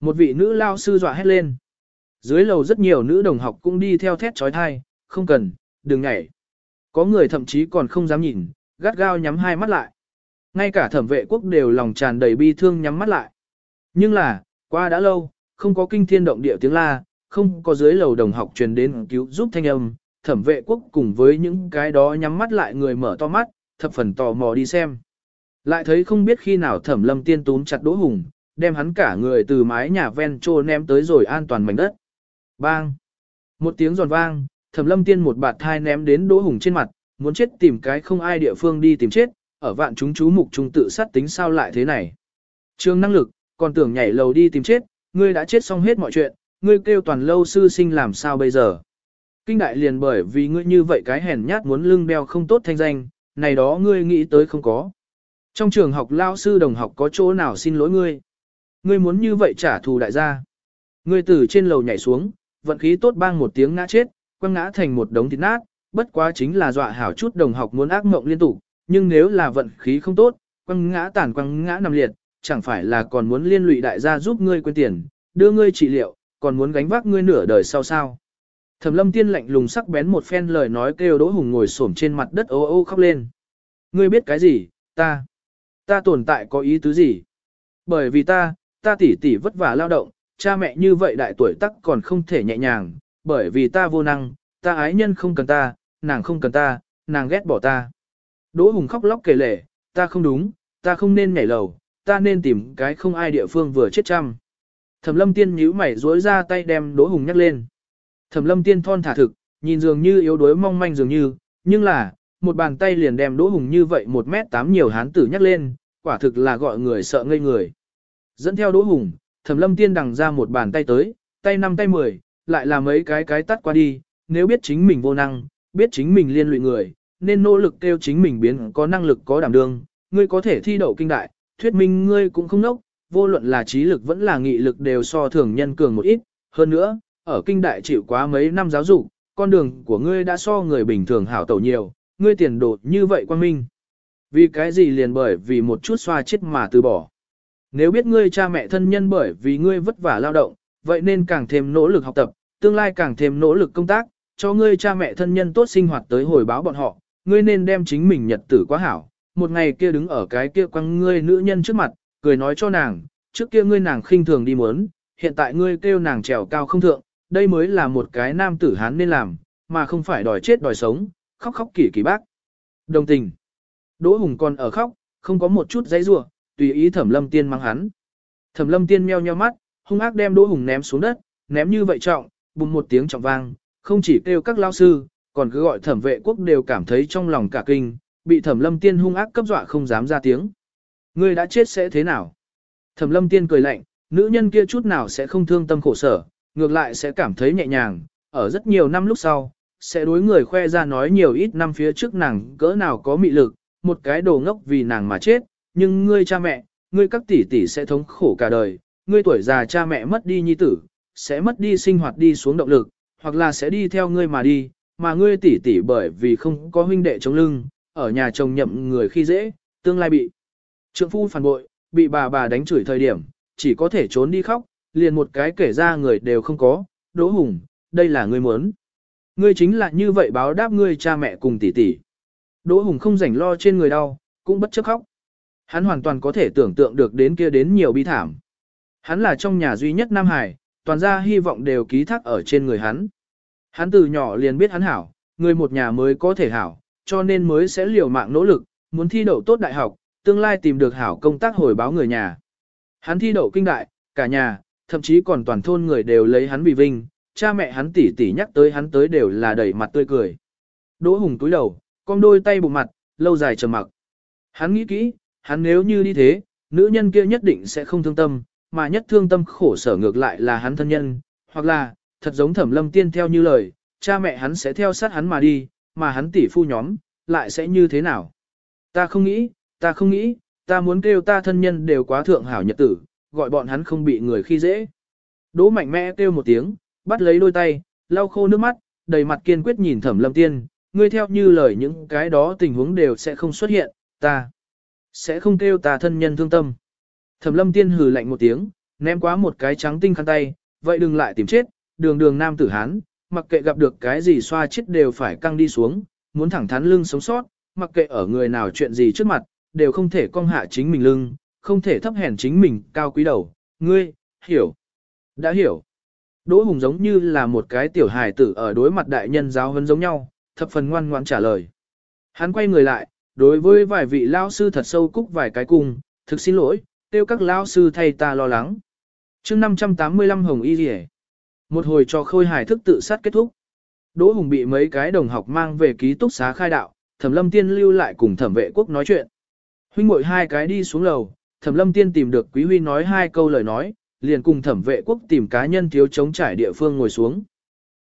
một vị nữ lao sư dọa hét lên. Dưới lầu rất nhiều nữ đồng học cũng đi theo thét trói thai, không cần, đừng nhảy. Có người thậm chí còn không dám nhìn, gắt gao nhắm hai mắt lại. Ngay cả thẩm vệ quốc đều lòng tràn đầy bi thương nhắm mắt lại. Nhưng là, qua đã lâu, không có kinh thiên động địa tiếng la, không có dưới lầu đồng học truyền đến cứu giúp thanh âm, thẩm vệ quốc cùng với những cái đó nhắm mắt lại người mở to mắt, thập phần tò mò đi xem. Lại thấy không biết khi nào thẩm lâm tiên túm chặt đỗ hùng, đem hắn cả người từ mái nhà ven trô ném tới rồi an toàn mảnh đất. Bang! Một tiếng giòn vang, Thẩm lâm tiên một bạt thai ném đến Đỗ Hùng trên mặt, muốn chết tìm cái không ai địa phương đi tìm chết, ở vạn chúng chú mục trung tự sát tính sao lại thế này. Trường năng lực, còn tưởng nhảy lầu đi tìm chết, ngươi đã chết xong hết mọi chuyện, ngươi kêu toàn lâu sư sinh làm sao bây giờ. Kinh đại liền bởi vì ngươi như vậy cái hèn nhát muốn lưng đeo không tốt thanh danh, này đó ngươi nghĩ tới không có. Trong trường học lao sư đồng học có chỗ nào xin lỗi ngươi. Ngươi muốn như vậy trả thù đại gia. Ngươi từ trên lầu nhảy xuống, vận khí tốt bang một tiếng ngã chết, quăng ngã thành một đống thịt nát, bất quá chính là dọa hảo chút đồng học muốn ác mộng liên tục, nhưng nếu là vận khí không tốt, quăng ngã tàn quăng ngã nằm liệt, chẳng phải là còn muốn liên lụy đại gia giúp ngươi quên tiền, đưa ngươi trị liệu, còn muốn gánh vác ngươi nửa đời sau sao. Thẩm lâm tiên lạnh lùng sắc bén một phen lời nói kêu Đỗ Hùng ngồi xổm trên mặt đất ô ô khóc lên. Ngươi biết cái gì, ta, ta tồn tại có ý tứ gì? Bởi vì ta, ta tỉ tỉ vất vả lao động, cha mẹ như vậy đại tuổi tắc còn không thể nhẹ nhàng, bởi vì ta vô năng, ta ái nhân không cần ta, nàng không cần ta, nàng ghét bỏ ta. Đỗ Hùng khóc lóc kể lể, ta không đúng, ta không nên nhảy lầu, ta nên tìm cái không ai địa phương vừa chết chăm. Thẩm lâm tiên nhíu mày duỗi ra tay đem Đỗ Hùng nhắc lên. Thẩm lâm tiên thon thả thực, nhìn dường như yếu đuối mong manh dường như, nhưng là, một bàn tay liền đem Đỗ Hùng như vậy một mét tám nhiều hán tử nhắc lên, quả thực là gọi người sợ ngây người. Dẫn theo Đỗ Hùng, Thẩm lâm tiên đằng ra một bàn tay tới, tay năm tay mười, lại là mấy cái cái tắt qua đi, nếu biết chính mình vô năng, biết chính mình liên lụy người, nên nỗ lực kêu chính mình biến có năng lực có đảm đương, ngươi có thể thi đậu kinh đại, thuyết minh ngươi cũng không nốc, vô luận là trí lực vẫn là nghị lực đều so thường nhân cường một ít, hơn nữa, ở kinh đại chịu quá mấy năm giáo dục, con đường của ngươi đã so người bình thường hảo tẩu nhiều, ngươi tiền đồ như vậy quan minh. Vì cái gì liền bởi vì một chút xoa chết mà từ bỏ. Nếu biết ngươi cha mẹ thân nhân bởi vì ngươi vất vả lao động, vậy nên càng thêm nỗ lực học tập, tương lai càng thêm nỗ lực công tác, cho ngươi cha mẹ thân nhân tốt sinh hoạt tới hồi báo bọn họ, ngươi nên đem chính mình nhật tử quá hảo. Một ngày kia đứng ở cái kia quăng ngươi nữ nhân trước mặt, cười nói cho nàng, trước kia ngươi nàng khinh thường đi muốn, hiện tại ngươi kêu nàng trèo cao không thượng, đây mới là một cái nam tử hán nên làm, mà không phải đòi chết đòi sống, khóc khóc kỳ kỳ bác. Đồng tình. Đỗ Hùng còn ở khóc, không có một chút dãy rủa, tùy ý Thẩm Lâm Tiên mang hắn. Thẩm Lâm Tiên meo nheo mắt, hung ác đem Đỗ Hùng ném xuống đất, ném như vậy trọng, bùng một tiếng trọng vang, không chỉ kêu các lao sư, còn cứ gọi thẩm vệ quốc đều cảm thấy trong lòng cả kinh, bị Thẩm Lâm Tiên hung ác cấp dọa không dám ra tiếng. Ngươi đã chết sẽ thế nào? Thẩm Lâm Tiên cười lạnh, nữ nhân kia chút nào sẽ không thương tâm khổ sở, ngược lại sẽ cảm thấy nhẹ nhàng, ở rất nhiều năm lúc sau, sẽ đối người khoe ra nói nhiều ít năm phía trước nàng cỡ nào có mị lực, một cái đồ ngốc vì nàng mà chết, nhưng ngươi cha mẹ, ngươi các tỷ tỷ sẽ thống khổ cả đời, ngươi tuổi già cha mẹ mất đi nhi tử, sẽ mất đi sinh hoạt đi xuống động lực, hoặc là sẽ đi theo ngươi mà đi, mà ngươi tỷ tỷ bởi vì không có huynh đệ chống lưng, ở nhà chồng nhậm người khi dễ, tương lai bị trượng phu phản bội, bị bà bà đánh chửi thời điểm, chỉ có thể trốn đi khóc, liền một cái kể ra người đều không có, Đỗ Hùng, đây là ngươi muốn. Ngươi chính là như vậy báo đáp ngươi cha mẹ cùng tỷ tỷ. Đỗ Hùng không rảnh lo trên người đau, cũng bất chấp khóc. Hắn hoàn toàn có thể tưởng tượng được đến kia đến nhiều bi thảm. Hắn là trong nhà duy nhất Nam Hải, toàn gia hy vọng đều ký thác ở trên người hắn. Hắn từ nhỏ liền biết hắn hảo, người một nhà mới có thể hảo, cho nên mới sẽ liều mạng nỗ lực, muốn thi đậu tốt đại học, tương lai tìm được hảo công tác hồi báo người nhà. Hắn thi đậu kinh đại, cả nhà, thậm chí còn toàn thôn người đều lấy hắn vì vinh, cha mẹ hắn tỉ tỉ nhắc tới hắn tới đều là đẩy mặt tươi cười. Đỗ Hùng túi đầu, cong đôi tay bụng mặt, lâu dài trầm mặc. Hắn nghĩ kỹ, hắn nếu như đi thế, nữ nhân kia nhất định sẽ không thương tâm, mà nhất thương tâm khổ sở ngược lại là hắn thân nhân, hoặc là, thật giống thẩm lâm tiên theo như lời, cha mẹ hắn sẽ theo sát hắn mà đi, mà hắn tỷ phu nhóm, lại sẽ như thế nào. Ta không nghĩ, ta không nghĩ, ta muốn kêu ta thân nhân đều quá thượng hảo nhật tử, gọi bọn hắn không bị người khi dễ. Đỗ mạnh mẽ kêu một tiếng, bắt lấy đôi tay, lau khô nước mắt, đầy mặt kiên quyết nhìn thẩm lâm tiên, ngươi theo như lời những cái đó tình huống đều sẽ không xuất hiện, ta sẽ không kêu ta thân nhân thương tâm. Thẩm lâm tiên hừ lạnh một tiếng, ném quá một cái trắng tinh khăn tay, vậy đừng lại tìm chết, đường đường nam tử hán, mặc kệ gặp được cái gì xoa chết đều phải căng đi xuống, muốn thẳng thắn lưng sống sót, mặc kệ ở người nào chuyện gì trước mặt, đều không thể cong hạ chính mình lưng, không thể thấp hèn chính mình cao quý đầu, ngươi, hiểu, đã hiểu. Đỗ Hùng giống như là một cái tiểu hài tử ở đối mặt đại nhân giáo huấn giống nhau, thập phần ngoan ngoãn trả lời. Hắn quay người lại, đối với vài vị lao sư thật sâu cúc vài cái cùng, thực xin lỗi, tiêu các lao sư thay ta lo lắng. chương 585 Hồng Y Rỉ. Một hồi cho khôi hài thức tự sát kết thúc. Đỗ Hùng bị mấy cái đồng học mang về ký túc xá khai đạo, Thẩm Lâm Tiên lưu lại cùng Thẩm Vệ Quốc nói chuyện. Huynh muội hai cái đi xuống lầu, Thẩm Lâm Tiên tìm được Quý Huy nói hai câu lời nói, liền cùng Thẩm Vệ Quốc tìm cá nhân thiếu chống trải địa phương ngồi xuống.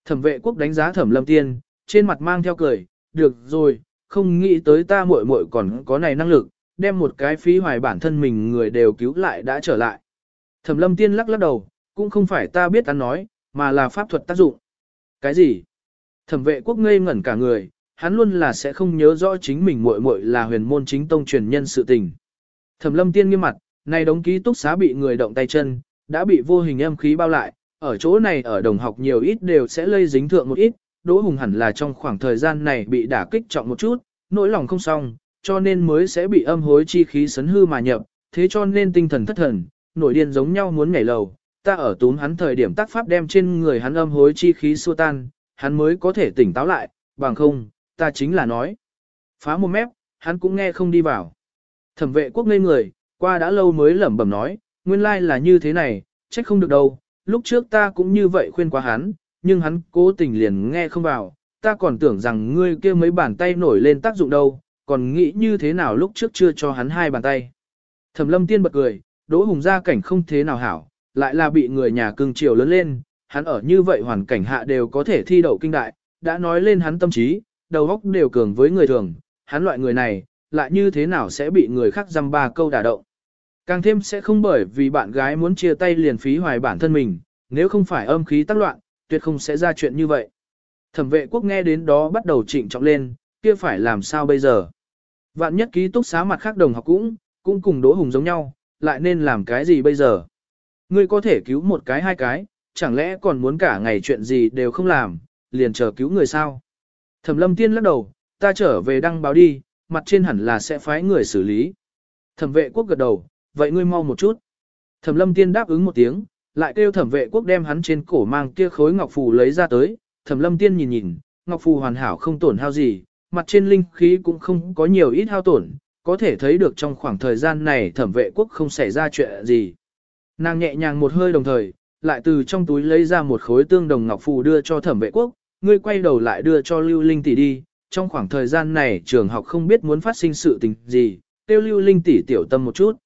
Thẩm Vệ Quốc đánh giá Thẩm Lâm Tiên, trên mặt mang theo cười, "Được rồi, không nghĩ tới ta muội muội còn có này năng lực, đem một cái phí hoài bản thân mình người đều cứu lại đã trở lại." Thẩm Lâm Tiên lắc lắc đầu, "Cũng không phải ta biết ăn nói, mà là pháp thuật tác dụng." "Cái gì?" Thẩm Vệ Quốc ngây ngẩn cả người, hắn luôn là sẽ không nhớ rõ chính mình muội muội là huyền môn chính tông truyền nhân sự tình. Thẩm lâm tiên nghiêm mặt, này đống ký túc xá bị người động tay chân, đã bị vô hình âm khí bao lại, ở chỗ này ở đồng học nhiều ít đều sẽ lây dính thượng một ít, Đỗ Hùng hẳn là trong khoảng thời gian này bị đả kích trọng một chút, nỗi lòng không xong, cho nên mới sẽ bị âm hối chi khí sấn hư mà nhập, thế cho nên tinh thần thất thần, nổi điên giống nhau muốn nhảy lầu, ta ở túm hắn thời điểm tác pháp đem trên người hắn âm hối chi khí xua tan, hắn mới có thể tỉnh táo lại, bằng không, ta chính là nói. Phá một mép, hắn cũng nghe không đi vào. Thẩm vệ quốc ngây người, qua đã lâu mới lẩm bẩm nói, nguyên lai là như thế này, trách không được đâu, lúc trước ta cũng như vậy khuyên qua hắn, nhưng hắn cố tình liền nghe không vào, ta còn tưởng rằng ngươi kia mấy bàn tay nổi lên tác dụng đâu, còn nghĩ như thế nào lúc trước chưa cho hắn hai bàn tay. Thẩm lâm tiên bật cười, đỗ hùng gia cảnh không thế nào hảo, lại là bị người nhà cưng chiều lớn lên, hắn ở như vậy hoàn cảnh hạ đều có thể thi đậu kinh đại, đã nói lên hắn tâm trí, đầu óc đều cường với người thường, hắn loại người này, lại như thế nào sẽ bị người khác dăm ba câu đả động. Càng thêm sẽ không bởi vì bạn gái muốn chia tay liền phí hoài bản thân mình, nếu không phải âm khí tác loạn, tuyệt không sẽ ra chuyện như vậy. Thẩm vệ quốc nghe đến đó bắt đầu trịnh trọng lên, kia phải làm sao bây giờ. Vạn nhất ký túc xá mặt khác đồng học cũng, cũng cùng Đỗ Hùng giống nhau, lại nên làm cái gì bây giờ? Ngươi có thể cứu một cái hai cái, chẳng lẽ còn muốn cả ngày chuyện gì đều không làm, liền chờ cứu người sao? Thẩm lâm tiên lắc đầu, ta trở về đăng báo đi, mặt trên hẳn là sẽ phái người xử lý. Thẩm vệ quốc gật đầu, vậy ngươi mau một chút. Thẩm lâm tiên đáp ứng một tiếng, lại kêu thẩm vệ quốc đem hắn trên cổ mang kia khối ngọc phù lấy ra tới. Thẩm lâm tiên nhìn nhìn, ngọc phù hoàn hảo không tổn hao gì, mặt trên linh khí cũng không có nhiều ít hao tổn, có thể thấy được trong khoảng thời gian này thẩm vệ quốc không xảy ra chuyện gì. Nàng nhẹ nhàng một hơi đồng thời, lại từ trong túi lấy ra một khối tương đồng ngọc phù đưa cho thẩm vệ quốc, ngươi quay đầu lại đưa cho Lưu Linh tỷ đi, trong khoảng thời gian này trường học không biết muốn phát sinh sự tình gì, tiêu Lưu Linh tỷ tiểu tâm một chút.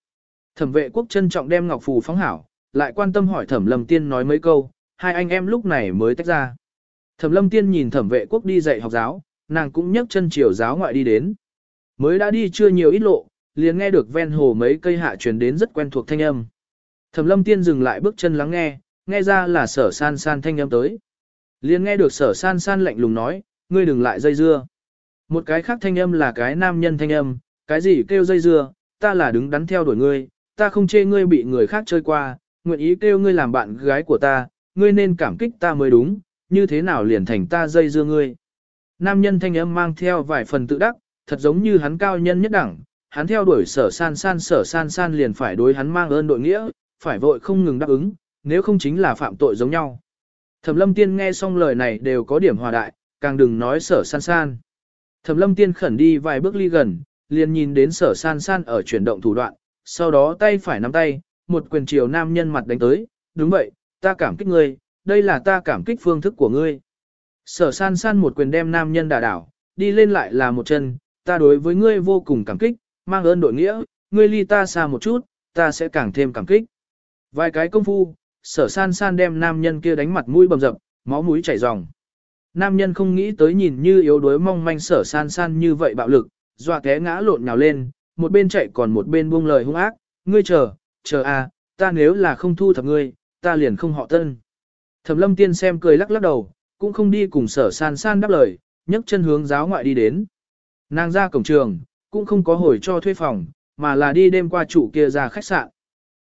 Thẩm vệ quốc trân trọng đem ngọc phù phóng hảo, lại quan tâm hỏi thẩm lâm tiên nói mấy câu, hai anh em lúc này mới tách ra. Thẩm lâm tiên nhìn thẩm vệ quốc đi dạy học giáo, nàng cũng nhấc chân chiều giáo ngoại đi đến. Mới đã đi chưa nhiều ít lộ, liền nghe được ven hồ mấy cây hạ truyền đến rất quen thuộc thanh âm. Thẩm lâm tiên dừng lại bước chân lắng nghe, nghe ra là sở san san thanh âm tới. Liền nghe được sở san san lạnh lùng nói, ngươi đừng lại dây dưa. Một cái khác thanh âm là cái nam nhân thanh âm, cái gì kêu dây dưa, ta là đứng đắn theo đuổi ngươi, ta không chê ngươi bị người khác chơi qua, nguyện ý kêu ngươi làm bạn gái của ta, ngươi nên cảm kích ta mới đúng, như thế nào liền thành ta dây dưa ngươi. Nam nhân thanh âm mang theo vài phần tự đắc, thật giống như hắn cao nhân nhất đẳng, hắn theo đuổi sở san san sở san san liền phải đối hắn mang ơn đội nghĩa, phải vội không ngừng đáp ứng, nếu không chính là phạm tội giống nhau. Thẩm lâm tiên nghe xong lời này đều có điểm hòa đại, càng đừng nói sở san san. Thẩm lâm tiên khẩn đi vài bước ly gần, liền nhìn đến sở san san ở chuyển động thủ đoạn, sau đó tay phải nắm tay, một quyền chiều nam nhân mặt đánh tới, đúng vậy, ta cảm kích ngươi, đây là ta cảm kích phương thức của ngươi. Sở san san một quyền đem nam nhân đả đảo, đi lên lại là một chân, ta đối với ngươi vô cùng cảm kích, mang ơn đội nghĩa, ngươi ly ta xa một chút, ta sẽ càng thêm cảm kích. Vài cái công phu, sở san san đem nam nhân kia đánh mặt mũi bầm dập, máu mũi chảy ròng. Nam nhân không nghĩ tới nhìn như yếu đuối mong manh sở san san như vậy bạo lực, dọa té ngã lộn nhào lên, một bên chạy còn một bên buông lời hung ác, ngươi chờ, chờ à, ta nếu là không thu thập ngươi, ta liền không họ tân. Thẩm lâm tiên xem cười lắc lắc đầu, cũng không đi cùng sở san san đáp lời, nhấc chân hướng giáo ngoại đi đến. Nàng ra cổng trường, cũng không có hồi cho thuê phòng, mà là đi đêm qua chủ kia ra khách sạn.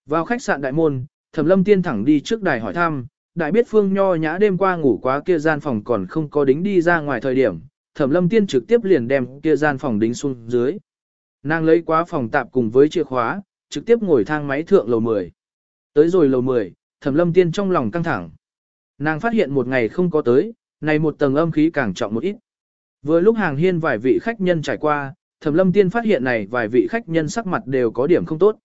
Vào khách sạn đại môn, Thẩm Lâm Tiên thẳng đi trước đài hỏi thăm, đại biết Phương Nho nhã đêm qua ngủ quá kia gian phòng còn không có đính đi ra ngoài thời điểm, Thẩm Lâm Tiên trực tiếp liền đem kia gian phòng đính xuống dưới. Nàng lấy quá phòng tạm cùng với chìa khóa, trực tiếp ngồi thang máy thượng lầu 10. Tới rồi lầu 10, Thẩm Lâm Tiên trong lòng căng thẳng. Nàng phát hiện một ngày không có tới, này một tầng âm khí càng trọng một ít. Vừa lúc hàng hiên vài vị khách nhân trải qua, Thẩm Lâm Tiên phát hiện này vài vị khách nhân sắc mặt đều có điểm không tốt.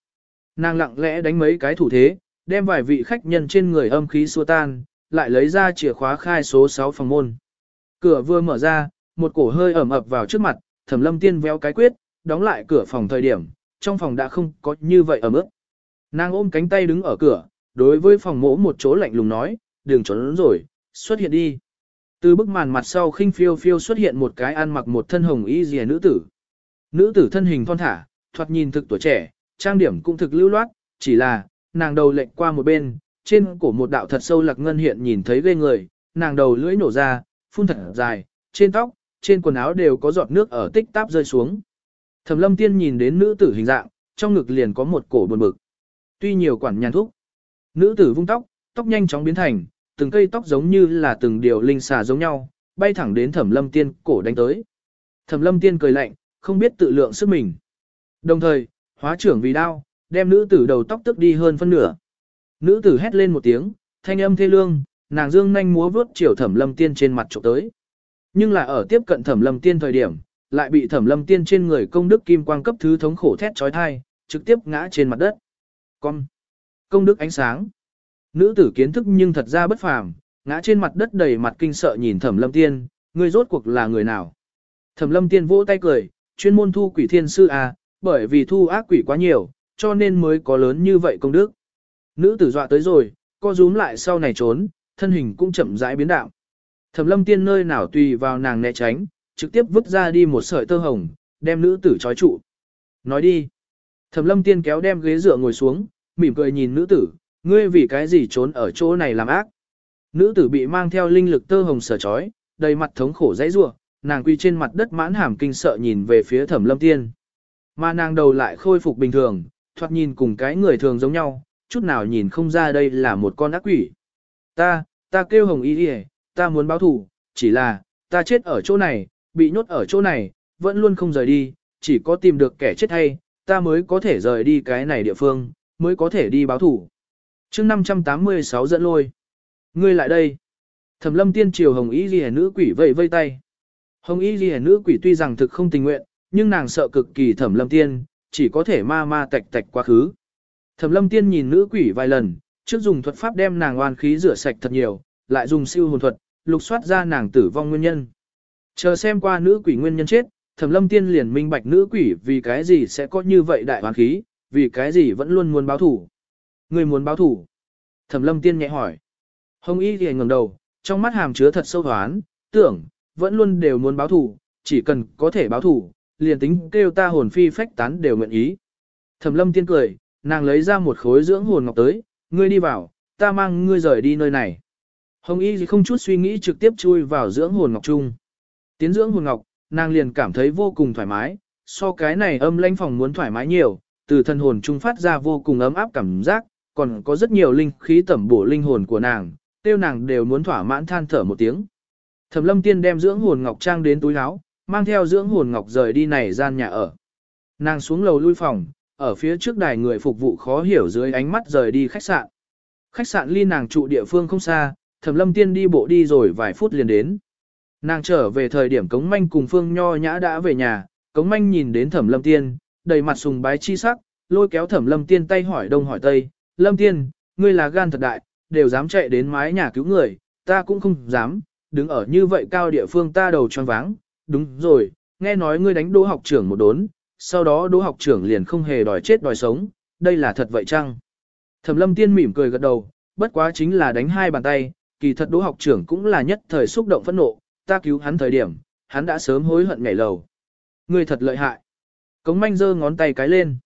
Nàng lặng lẽ đánh mấy cái thủ thế, đem vài vị khách nhân trên người âm khí xua tan, lại lấy ra chìa khóa khai số 6 phòng môn. Cửa vừa mở ra, một cổ hơi ẩm ập vào trước mặt, thẩm lâm tiên véo cái quyết, đóng lại cửa phòng thời điểm, trong phòng đã không có như vậy ẩm ướt. Nàng ôm cánh tay đứng ở cửa, đối với phòng mỗ một chỗ lạnh lùng nói, đừng trốn rồi, xuất hiện đi. Từ bức màn mặt sau khinh phiêu phiêu xuất hiện một cái ăn mặc một thân hồng y rìa nữ tử. Nữ tử thân hình thon thả, thoạt nhìn thực tuổi trẻ, trang điểm cũng thực lưu loát, chỉ là, nàng đầu lệnh qua một bên, trên cổ một đạo thật sâu lạc ngân hiện nhìn thấy ghê người, nàng đầu lưỡi nổ ra, phun thật dài, trên tóc, trên quần áo đều có giọt nước ở tích táp rơi xuống. Thẩm lâm tiên nhìn đến nữ tử hình dạng, trong ngực liền có một cổ buồn bực. Tuy nhiều quản nhàn thúc, nữ tử vung tóc, tóc nhanh chóng biến thành, từng cây tóc giống như là từng điều linh xà giống nhau, bay thẳng đến thẩm lâm tiên cổ đánh tới. Thẩm lâm tiên cười lạnh, không biết tự lượng sức mình. Đồng thời, hóa trưởng vì đao, đem nữ tử đầu tóc tức đi hơn phân nửa. Nữ tử hét lên một tiếng, thanh âm thê lương, nàng dương nhanh múa vuốt chiều thẩm lâm tiên trên mặt trộm tới. Nhưng là ở tiếp cận thẩm lâm tiên thời điểm, lại bị thẩm lâm tiên trên người công đức kim quang cấp thứ thống khổ thét trói thai, trực tiếp ngã trên mặt đất. Con! Công đức ánh sáng! Nữ tử kiến thức nhưng thật ra bất phàm, ngã trên mặt đất đầy mặt kinh sợ nhìn thẩm lâm tiên, người rốt cuộc là người nào? Thẩm lâm tiên vỗ tay cười, chuyên môn thu quỷ thiên sư à, bởi vì thu ác quỷ quá nhiều, cho nên mới có lớn như vậy công đức. Nữ tử dọa tới rồi, co rúm lại sau này trốn, thân hình cũng chậm rãi biến đạo. Thẩm lâm tiên nơi nào tùy vào nàng né tránh, trực tiếp vứt ra đi một sợi tơ hồng, đem nữ tử trói trụ. Nói đi. Thẩm lâm tiên kéo đem ghế dựa ngồi xuống, mỉm cười nhìn nữ tử, ngươi vì cái gì trốn ở chỗ này làm ác. Nữ tử bị mang theo linh lực tơ hồng sở trói, đầy mặt thống khổ dãy rủa, nàng quy trên mặt đất mãn hàm kinh sợ nhìn về phía thẩm lâm tiên. Mà nàng đầu lại khôi phục bình thường, thoạt nhìn cùng cái người thường giống nhau, chút nào nhìn không ra đây là một con ác quỷ. Ta, ta kêu hồng y đi ta muốn báo thù, chỉ là, ta chết ở chỗ này, bị nhốt ở chỗ này, vẫn luôn không rời đi, chỉ có tìm được kẻ chết hay, ta mới có thể rời đi cái này địa phương, mới có thể đi báo thù. chương 586 dẫn lôi. Ngươi lại đây. Thẩm lâm tiên triều hồng y ghi nữ quỷ vẫy vây tay. Hồng y ghi nữ quỷ tuy rằng thực không tình nguyện, nhưng nàng sợ cực kỳ thẩm lâm tiên, chỉ có thể ma ma tạch tạch quá khứ. Thẩm lâm tiên nhìn nữ quỷ vài lần, trước dùng thuật pháp đem nàng oan khí rửa sạch thật nhiều, lại dùng siêu hồn thuật, lục soát ra nàng tử vong nguyên nhân. Chờ xem qua nữ quỷ nguyên nhân chết, Thẩm Lâm Tiên liền minh bạch nữ quỷ vì cái gì sẽ có như vậy đại oan khí, vì cái gì vẫn luôn muốn báo thủ. Người muốn báo thủ? Thẩm Lâm Tiên nhẹ hỏi. Hồng Y thì ngẩng đầu, trong mắt hàm chứa thật sâu hoán, tưởng, vẫn luôn đều muốn báo thủ, chỉ cần có thể báo thủ, liền tính kêu ta hồn phi phách tán đều nguyện ý. Thẩm Lâm Tiên cười, nàng lấy ra một khối dưỡng hồn ngọc tới, ngươi đi vào, ta mang ngươi rời đi nơi này. Hồng Y không chút suy nghĩ trực tiếp chui vào dưỡng hồn ngọc chung. Tiến dưỡng hồn ngọc, nàng liền cảm thấy vô cùng thoải mái, so cái này âm lãnh phòng muốn thoải mái nhiều, từ thân hồn trung phát ra vô cùng ấm áp cảm giác, còn có rất nhiều linh khí tẩm bổ linh hồn của nàng, tiêu nàng đều muốn thỏa mãn than thở một tiếng. Thẩm Lâm Tiên đem dưỡng hồn ngọc trang đến túi áo, mang theo dưỡng hồn ngọc rời đi này gian nhà ở. Nàng xuống lầu lui phòng, ở phía trước đài người phục vụ khó hiểu dưới ánh mắt rời đi khách sạn. Khách sạn ly nàng trụ địa phương không xa, Thẩm Lâm Tiên đi bộ đi rồi vài phút liền đến. Nàng trở về thời điểm Cống Manh cùng Phương Nho Nhã đã về nhà, Cống Manh nhìn đến Thẩm Lâm Tiên, đầy mặt sùng bái chi sắc, lôi kéo Thẩm Lâm Tiên tay hỏi đông hỏi tây, "Lâm Tiên, ngươi là gan thật đại, đều dám chạy đến mái nhà cứu người, ta cũng không dám, đứng ở như vậy cao địa phương ta đầu choáng váng, đúng rồi, nghe nói ngươi đánh đỗ học trưởng một đốn, sau đó đỗ học trưởng liền không hề đòi chết đòi sống, đây là thật vậy chăng?" Thẩm Lâm Tiên mỉm cười gật đầu, bất quá chính là đánh hai bàn tay, kỳ thật đỗ học trưởng cũng là nhất thời xúc động phẫn nộ, ta cứu hắn thời điểm, hắn đã sớm hối hận nhảy lầu. Ngươi thật lợi hại. Cống manh giơ ngón tay cái lên.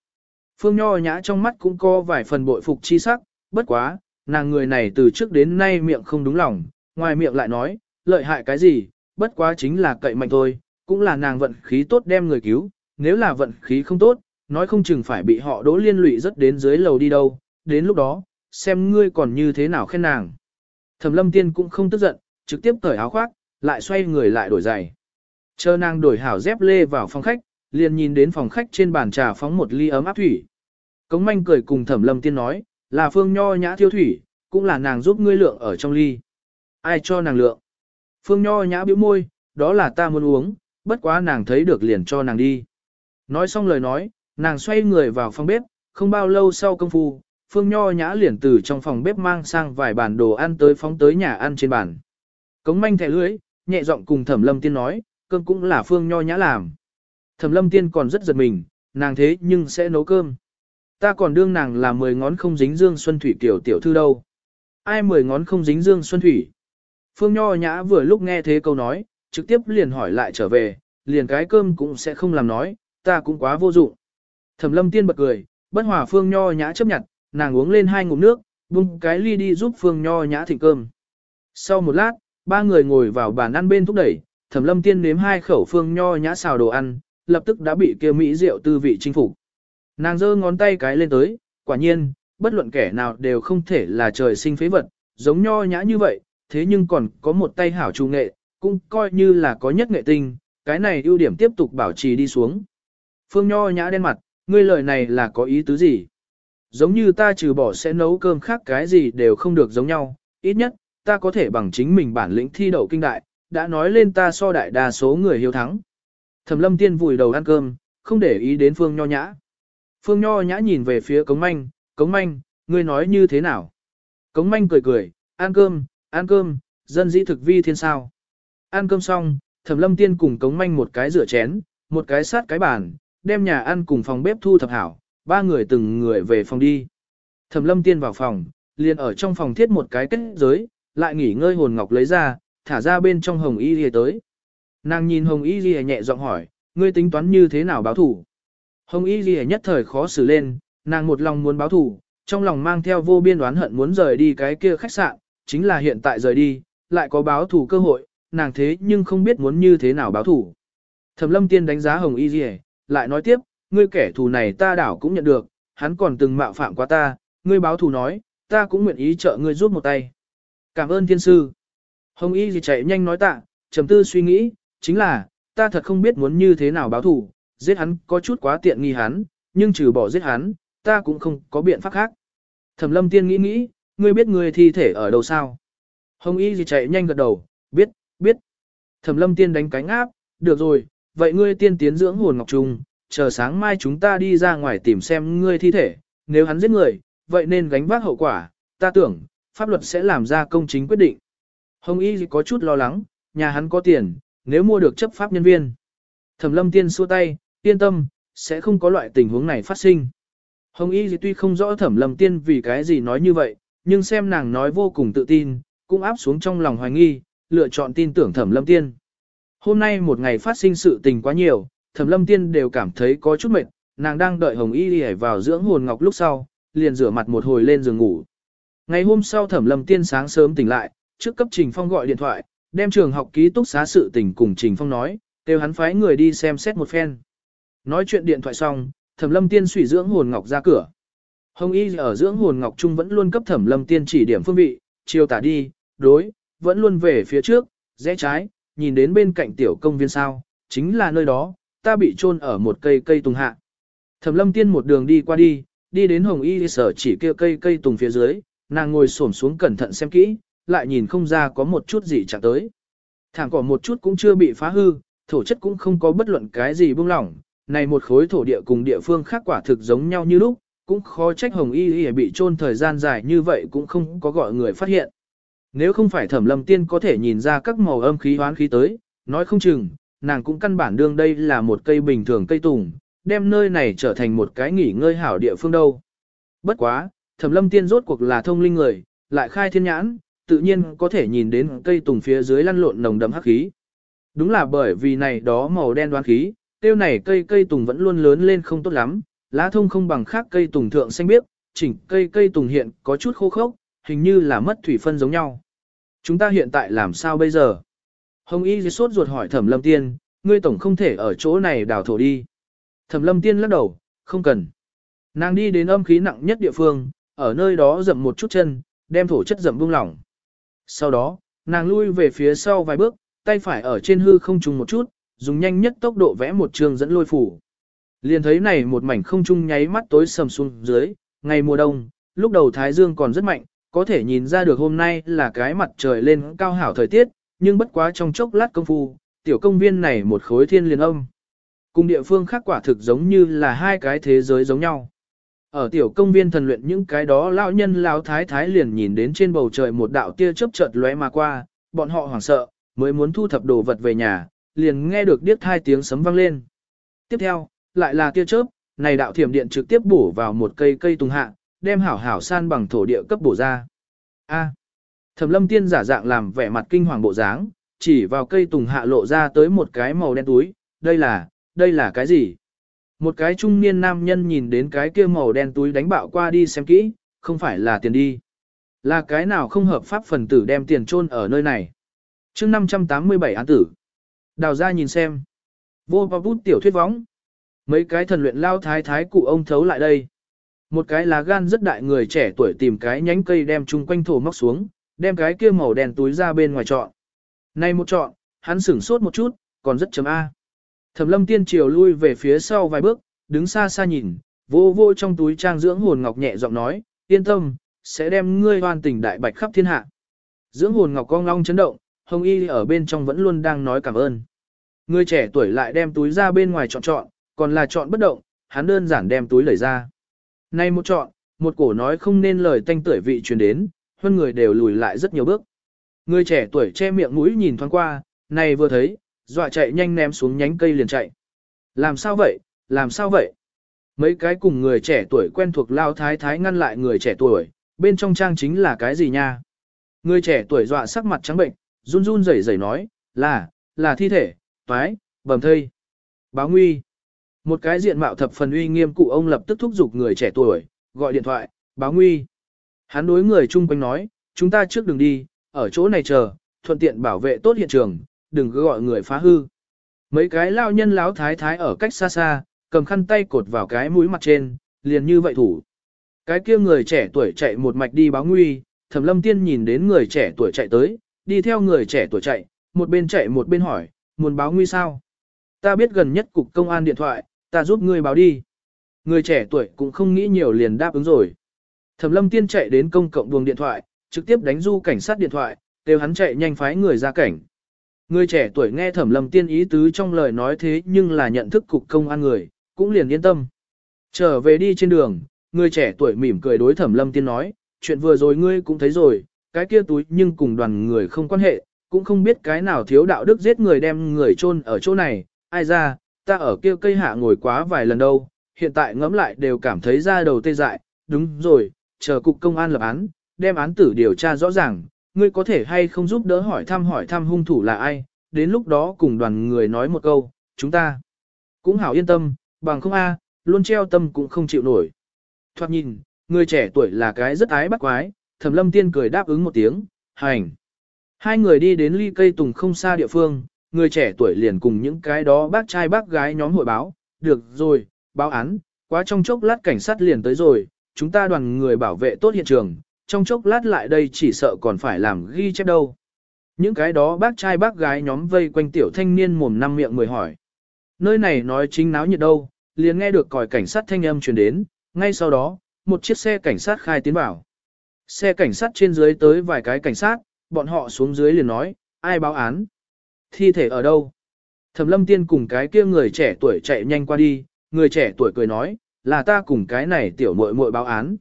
Phương Nho nhã trong mắt cũng có vài phần bội phục chi sắc, bất quá, nàng người này từ trước đến nay miệng không đúng lòng, ngoài miệng lại nói, lợi hại cái gì, bất quá chính là cậy mạnh thôi, cũng là nàng vận khí tốt đem người cứu, nếu là vận khí không tốt, nói không chừng phải bị họ đỗ liên lụy rất đến dưới lầu đi đâu, đến lúc đó, xem ngươi còn như thế nào khen nàng. Thẩm lâm tiên cũng không tức giận, trực tiếp cởi áo khoác, lại xoay người lại đổi giày. Chờ nàng đổi hảo dép lê vào phòng khách, liền nhìn đến phòng khách trên bàn trà phóng một ly ấm áp thủy. Cống manh cười cùng thẩm lâm tiên nói, là phương nho nhã thiêu thủy, cũng là nàng giúp ngươi lượng ở trong ly. Ai cho nàng lượng? Phương nho nhã bĩu môi, đó là ta muốn uống, bất quá nàng thấy được liền cho nàng đi. Nói xong lời nói, nàng xoay người vào phòng bếp, không bao lâu sau công phu, Phương Nho Nhã liền từ trong phòng bếp mang sang vài bản đồ ăn tới phóng tới nhà ăn trên bàn. Cống manh thẻ lưới, nhẹ giọng cùng Thẩm Lâm Tiên nói, cơm cũng là Phương Nho Nhã làm. Thẩm Lâm Tiên còn rất giật mình, nàng thế nhưng sẽ nấu cơm. Ta còn đương nàng là mười ngón không dính dương xuân thủy tiểu tiểu thư đâu. Ai mười ngón không dính dương xuân thủy? Phương Nho Nhã vừa lúc nghe thế câu nói, trực tiếp liền hỏi lại trở về, liền cái cơm cũng sẽ không làm nói, ta cũng quá vô dụng. Thẩm Lâm Tiên bật cười, bất hòa Phương Nho Nhã chấp nhận, nàng uống lên hai ngụm nước, bung cái ly đi giúp Phương Nho Nhã thịnh cơm. Sau một lát, ba người ngồi vào bàn ăn bên thúc đẩy, Thẩm Lâm Tiên nếm hai khẩu Phương Nho Nhã xào đồ ăn, lập tức đã bị kia mỹ rượu tư vị chinh phục. Nàng giơ ngón tay cái lên tới, quả nhiên, bất luận kẻ nào đều không thể là trời sinh phế vật, giống Nho Nhã như vậy, thế nhưng còn có một tay hảo trung nghệ, cũng coi như là có nhất nghệ tinh, cái này ưu điểm tiếp tục bảo trì đi xuống. Phương Nho Nhã đen mặt, ngươi lời này là có ý tứ gì? Giống như ta trừ bỏ sẽ nấu cơm khác cái gì đều không được giống nhau, ít nhất, ta có thể bằng chính mình bản lĩnh thi đậu kinh đại, đã nói lên ta so đại đa số người hiếu thắng. Thẩm lâm tiên vùi đầu ăn cơm, không để ý đến Phương Nho Nhã. Phương Nho Nhã nhìn về phía Cống Manh, Cống Manh, ngươi nói như thế nào? Cống Manh cười cười, ăn cơm, ăn cơm, dân dĩ thực vi thiên sao. Ăn cơm xong, Thẩm lâm tiên cùng Cống Manh một cái rửa chén, một cái sát cái bàn, đem nhà ăn cùng phòng bếp thu thập hảo, ba người từng người về phòng đi. Thẩm lâm tiên vào phòng, liền ở trong phòng thiết một cái kết giới, lại nghỉ ngơi hồn ngọc lấy ra, thả ra bên trong hồng y lìa tới. Nàng nhìn hồng y lìa nhẹ giọng hỏi, ngươi tính toán như thế nào báo thủ? Hồng y lìa nhất thời khó xử lên, nàng một lòng muốn báo thủ, trong lòng mang theo vô biên oán hận muốn rời đi cái kia khách sạn, chính là hiện tại rời đi, lại có báo thủ cơ hội, nàng thế nhưng không biết muốn như thế nào báo thủ. Thẩm lâm tiên đánh giá hồng y lìa, lại nói tiếp, ngươi kẻ thù này ta đảo cũng nhận được, hắn còn từng mạo phạm qua ta, ngươi báo thù nói, ta cũng nguyện ý trợ ngươi giúp một tay. Cảm ơn thiên sư. Hồng Y gì chạy nhanh nói tạ, trầm tư suy nghĩ, chính là, ta thật không biết muốn như thế nào báo thù, giết hắn có chút quá tiện nghi hắn, nhưng trừ bỏ giết hắn, ta cũng không có biện pháp khác. Thẩm lâm tiên nghĩ nghĩ, ngươi biết ngươi thi thể ở đâu sao? Hồng Y gì chạy nhanh gật đầu, biết, biết. Thẩm lâm tiên đánh cánh áp, được rồi, vậy ngươi tiên tiến dưỡng hồn ngọc trùng, chờ sáng mai chúng ta đi ra ngoài tìm xem ngươi thi thể, nếu hắn giết người, vậy nên gánh vác hậu quả, ta tưởng, pháp luật sẽ làm ra công chính quyết định. Hồng Y có chút lo lắng, nhà hắn có tiền, nếu mua được chấp pháp nhân viên. Thẩm lâm tiên xua tay, yên tâm, sẽ không có loại tình huống này phát sinh. Hồng Y tuy không rõ thẩm lâm tiên vì cái gì nói như vậy, nhưng xem nàng nói vô cùng tự tin, cũng áp xuống trong lòng hoài nghi, lựa chọn tin tưởng thẩm lâm tiên. Hôm nay một ngày phát sinh sự tình quá nhiều, thẩm lâm tiên đều cảm thấy có chút mệt, nàng đang đợi Hồng Y đi vào dưỡng hồn ngọc lúc sau, liền rửa mặt một hồi lên giường ngủ. Ngày hôm sau thẩm lâm tiên sáng sớm tỉnh lại, trước cấp Trình Phong gọi điện thoại, đem trường học ký túc xá sự tình cùng Trình Phong nói, kêu hắn phái người đi xem xét một phen. Nói chuyện điện thoại xong, thẩm lâm tiên suy dưỡng hồn ngọc ra cửa. Hồng Y ở dưỡng hồn ngọc trung vẫn luôn cấp thẩm lâm tiên chỉ điểm phương vị, chiều tả đi, đối, vẫn luôn về phía trước, rẽ trái, nhìn đến bên cạnh tiểu công viên sao, chính là nơi đó, ta bị chôn ở một cây cây tùng hạ. Thẩm lâm tiên một đường đi qua đi, đi đến hồng y sở chỉ kia cây cây tùng phía dưới, nàng ngồi xổm xuống cẩn thận xem kỹ, lại nhìn không ra có một chút gì chẳng tới. Thẳng cỏ một chút cũng chưa bị phá hư, thổ chất cũng không có bất luận cái gì buông lỏng, này một khối thổ địa cùng địa phương khác quả thực giống nhau như lúc, cũng khó trách hồng y y bị chôn thời gian dài như vậy cũng không có gọi người phát hiện. Nếu không phải thẩm lâm tiên có thể nhìn ra các màu âm khí hoán khí tới, nói không chừng, nàng cũng căn bản đương đây là một cây bình thường cây tùng, đem nơi này trở thành một cái nghỉ ngơi hảo địa phương đâu. Bất quá, thẩm lâm tiên rốt cuộc là thông linh người, lại khai thiên nhãn, tự nhiên có thể nhìn đến cây tùng phía dưới lăn lộn nồng đậm hắc khí. Đúng là bởi vì này đó màu đen đoán khí, tiêu này cây cây tùng vẫn luôn lớn lên không tốt lắm, lá thông không bằng khác cây tùng thượng xanh biếc, chỉnh cây cây tùng hiện có chút khô khốc, hình như là mất thủy phân giống nhau. Chúng ta hiện tại làm sao bây giờ? Hồng Y sốt ruột hỏi Thẩm Lâm Tiên, ngươi tổng không thể ở chỗ này đào thổ đi. Thẩm Lâm Tiên lắc đầu, không cần. Nàng đi đến âm khí nặng nhất địa phương, ở nơi đó dậm một chút chân, đem thổ chất dậm buông lỏng. Sau đó, nàng lui về phía sau vài bước, tay phải ở trên hư không trùng một chút, dùng nhanh nhất tốc độ vẽ một trường dẫn lôi phủ. Liền thấy này một mảnh không trung nháy mắt tối sầm xuống dưới, ngày mùa đông, lúc đầu thái dương còn rất mạnh, có thể nhìn ra được hôm nay là cái mặt trời lên cao hảo thời tiết, nhưng bất quá trong chốc lát công phu, tiểu công viên này một khối thiên liền âm. Cùng địa phương khác quả thực giống như là hai cái thế giới giống nhau. Ở tiểu công viên thần luyện những cái đó lão nhân lão thái thái liền nhìn đến trên bầu trời một đạo tia chớp chợt lóe mà qua, bọn họ hoảng sợ, mới muốn thu thập đồ vật về nhà, liền nghe được điếc hai tiếng sấm vang lên. Tiếp theo, lại là tia chớp, này đạo thiểm điện trực tiếp bổ vào một cây cây tùng hạ, đem hảo hảo san bằng thổ địa cấp bổ ra. A. À, Thẩm Lâm Tiên giả dạng làm vẻ mặt kinh hoàng bộ dáng, chỉ vào cây tùng hạ lộ ra tới một cái màu đen túi, đây là, đây là cái gì? Một cái trung niên nam nhân nhìn đến cái kia màu đen túi đánh bạo qua đi xem kỹ, không phải là tiền đi. Là cái nào không hợp pháp phần tử đem tiền chôn ở nơi này. chương 587 án tử. Đào ra nhìn xem. Vô và bút tiểu thuyết võng. Mấy cái thần luyện lao thái thái cụ ông thấu lại đây. Một cái lá gan rất đại người trẻ tuổi tìm cái nhánh cây đem chung quanh thổ móc xuống, đem cái kia màu đen túi ra bên ngoài chọn. nay một chọn, hắn sửng sốt một chút, còn rất chấm A. Thẩm lâm tiên triều lui về phía sau vài bước, đứng xa xa nhìn, vô vô trong túi trang dưỡng hồn ngọc nhẹ giọng nói, yên tâm, sẽ đem ngươi hoan tình đại bạch khắp thiên hạ. Dưỡng hồn ngọc cong long chấn động, hồng y ở bên trong vẫn luôn đang nói cảm ơn. Người trẻ tuổi lại đem túi ra bên ngoài chọn chọn, còn là chọn bất động, hắn đơn giản đem túi lấy ra. Nay một chọn, một cổ nói không nên lời tanh tuổi vị truyền đến, hơn người đều lùi lại rất nhiều bước. Người trẻ tuổi che miệng mũi nhìn thoáng qua, này vừa thấy, dọa chạy nhanh ném xuống nhánh cây liền chạy. Làm sao vậy, làm sao vậy? Mấy cái cùng người trẻ tuổi quen thuộc lao thái thái ngăn lại người trẻ tuổi, bên trong trang chính là cái gì nha? Người trẻ tuổi dọa sắc mặt trắng bệnh, run run rẩy rẩy nói, là, là thi thể, toái, bầm thây. Báo nguy. Một cái diện mạo thập phần uy nghiêm cụ ông lập tức thúc giục người trẻ tuổi, gọi điện thoại, báo nguy. Hắn đối người chung quanh nói, chúng ta trước đừng đi, ở chỗ này chờ, thuận tiện bảo vệ tốt hiện trường, đừng cứ gọi người phá hư. Mấy cái lao nhân láo thái thái ở cách xa xa, cầm khăn tay cột vào cái mũi mặt trên, liền như vậy thủ. Cái kia người trẻ tuổi chạy một mạch đi báo nguy, thẩm lâm tiên nhìn đến người trẻ tuổi chạy tới, đi theo người trẻ tuổi chạy, một bên chạy một bên hỏi, muốn báo nguy sao? Ta biết gần nhất cục công an điện thoại, ta giúp ngươi báo đi. Người trẻ tuổi cũng không nghĩ nhiều liền đáp ứng rồi. Thẩm lâm tiên chạy đến công cộng buồng điện thoại, trực tiếp đánh du cảnh sát điện thoại, kêu hắn chạy nhanh phái người ra cảnh. Người trẻ tuổi nghe thẩm lâm tiên ý tứ trong lời nói thế nhưng là nhận thức cục công an người, cũng liền yên tâm. Trở về đi trên đường, người trẻ tuổi mỉm cười đối thẩm lâm tiên nói, chuyện vừa rồi ngươi cũng thấy rồi, cái kia túi nhưng cùng đoàn người không quan hệ, cũng không biết cái nào thiếu đạo đức giết người đem người chôn ở chỗ này, ai ra, ta ở kia cây hạ ngồi quá vài lần đâu, hiện tại ngẫm lại đều cảm thấy ra đầu tê dại, đúng rồi, chờ cục công an lập án, đem án tử điều tra rõ ràng, ngươi có thể hay không giúp đỡ hỏi thăm hỏi thăm hung thủ là ai, đến lúc đó cùng đoàn người nói một câu, chúng ta cũng hảo yên tâm, bằng không a, luôn treo tâm cũng không chịu nổi. Thoạt nhìn, người trẻ tuổi là cái rất ái bắt quái, thẩm lâm tiên cười đáp ứng một tiếng, hành. Hai người đi đến ly cây tùng không xa địa phương, người trẻ tuổi liền cùng những cái đó bác trai bác gái nhóm hội báo, được rồi, báo án, quá trong chốc lát cảnh sát liền tới rồi, chúng ta đoàn người bảo vệ tốt hiện trường, trong chốc lát lại đây chỉ sợ còn phải làm ghi chép đâu. Những cái đó bác trai bác gái nhóm vây quanh tiểu thanh niên mồm năm miệng người hỏi. Nơi này nói chính náo nhiệt đâu, liền nghe được còi cảnh sát thanh âm truyền đến, ngay sau đó, một chiếc xe cảnh sát khai tiến vào. Xe cảnh sát trên dưới tới vài cái cảnh sát, bọn họ xuống dưới liền nói, ai báo án? Thi thể ở đâu? Thẩm lâm tiên cùng cái kia người trẻ tuổi chạy nhanh qua đi, người trẻ tuổi cười nói, là ta cùng cái này tiểu muội muội báo án.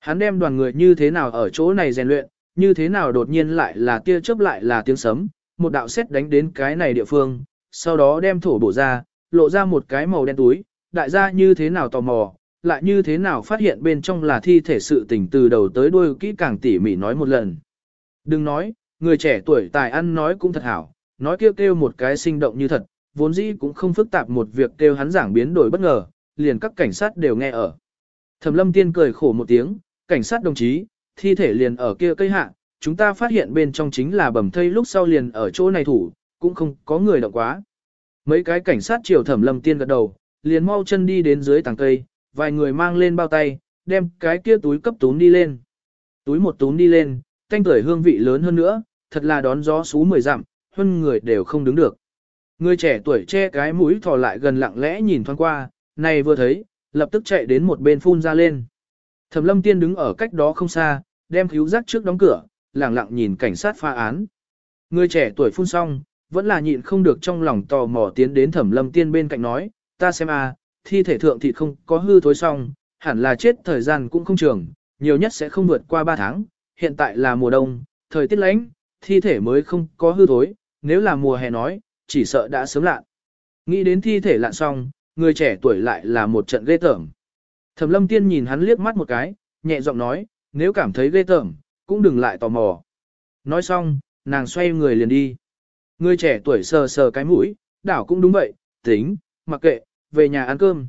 Hắn đem đoàn người như thế nào ở chỗ này rèn luyện, như thế nào đột nhiên lại là tia chớp lại là tiếng sấm, một đạo xét đánh đến cái này địa phương, sau đó đem thổ bổ ra, lộ ra một cái màu đen túi, đại gia như thế nào tò mò, lại như thế nào phát hiện bên trong là thi thể sự tình từ đầu tới đuôi kỹ càng tỉ mỉ nói một lần. Đừng nói, người trẻ tuổi tài ăn nói cũng thật hảo, nói kêu kêu một cái sinh động như thật, vốn dĩ cũng không phức tạp một việc kêu hắn giảng biến đổi bất ngờ, liền các cảnh sát đều nghe ở. Thẩm lâm tiên cười khổ một tiếng, cảnh sát đồng chí, thi thể liền ở kia cây hạ, chúng ta phát hiện bên trong chính là bầm thây lúc sau liền ở chỗ này thủ, cũng không có người động quá. Mấy cái cảnh sát chiều thẩm lâm tiên gật đầu, liền mau chân đi đến dưới tàng cây, vài người mang lên bao tay, đem cái kia túi cấp túm đi lên. Túi một túm đi lên, thanh tuổi hương vị lớn hơn nữa, thật là đón gió xú mười dặm, hơn người đều không đứng được. Người trẻ tuổi che cái mũi thò lại gần lặng lẽ nhìn thoáng qua, này vừa thấy, lập tức chạy đến một bên phun ra lên. Thẩm lâm tiên đứng ở cách đó không xa, đem cứu rác trước đóng cửa, lặng lặng nhìn cảnh sát pha án. Người trẻ tuổi phun xong, vẫn là nhịn không được trong lòng tò mò tiến đến thẩm lâm tiên bên cạnh nói, ta xem a, thi thể thượng thịt không có hư thối xong, hẳn là chết thời gian cũng không trường, nhiều nhất sẽ không vượt qua 3 tháng, hiện tại là mùa đông, thời tiết lạnh, thi thể mới không có hư thối, nếu là mùa hè nói, chỉ sợ đã sớm lạn. Nghĩ đến thi thể lạn xong, người trẻ tuổi lại là một trận ghê tởm. Thẩm lâm tiên nhìn hắn liếc mắt một cái, nhẹ giọng nói, nếu cảm thấy ghê tởm, cũng đừng lại tò mò. Nói xong, nàng xoay người liền đi. Người trẻ tuổi sờ sờ cái mũi, đảo cũng đúng vậy, tính, mặc kệ, về nhà ăn cơm.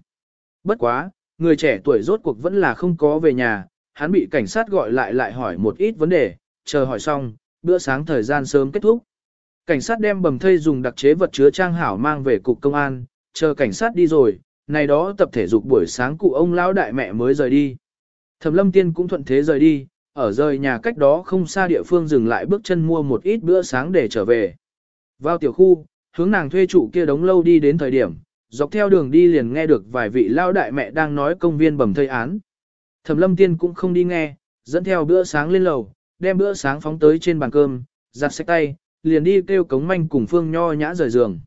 Bất quá, người trẻ tuổi rốt cuộc vẫn là không có về nhà, hắn bị cảnh sát gọi lại lại hỏi một ít vấn đề, chờ hỏi xong, bữa sáng thời gian sớm kết thúc. Cảnh sát đem bầm thây dùng đặc chế vật chứa trang hảo mang về cục công an, chờ cảnh sát đi rồi, này đó tập thể dục buổi sáng cụ ông lão đại mẹ mới rời đi. Thẩm lâm tiên cũng thuận thế rời đi, ở rời nhà cách đó không xa địa phương dừng lại bước chân mua một ít bữa sáng để trở về. Vào tiểu khu, hướng nàng thuê chủ kia đống lâu đi đến thời điểm, dọc theo đường đi liền nghe được vài vị lao đại mẹ đang nói công viên bầm thây án. Thẩm lâm tiên cũng không đi nghe, dẫn theo bữa sáng lên lầu, đem bữa sáng phóng tới trên bàn cơm, giặt sạch tay, liền đi kêu cống manh cùng Phương Nho Nhã rời giường.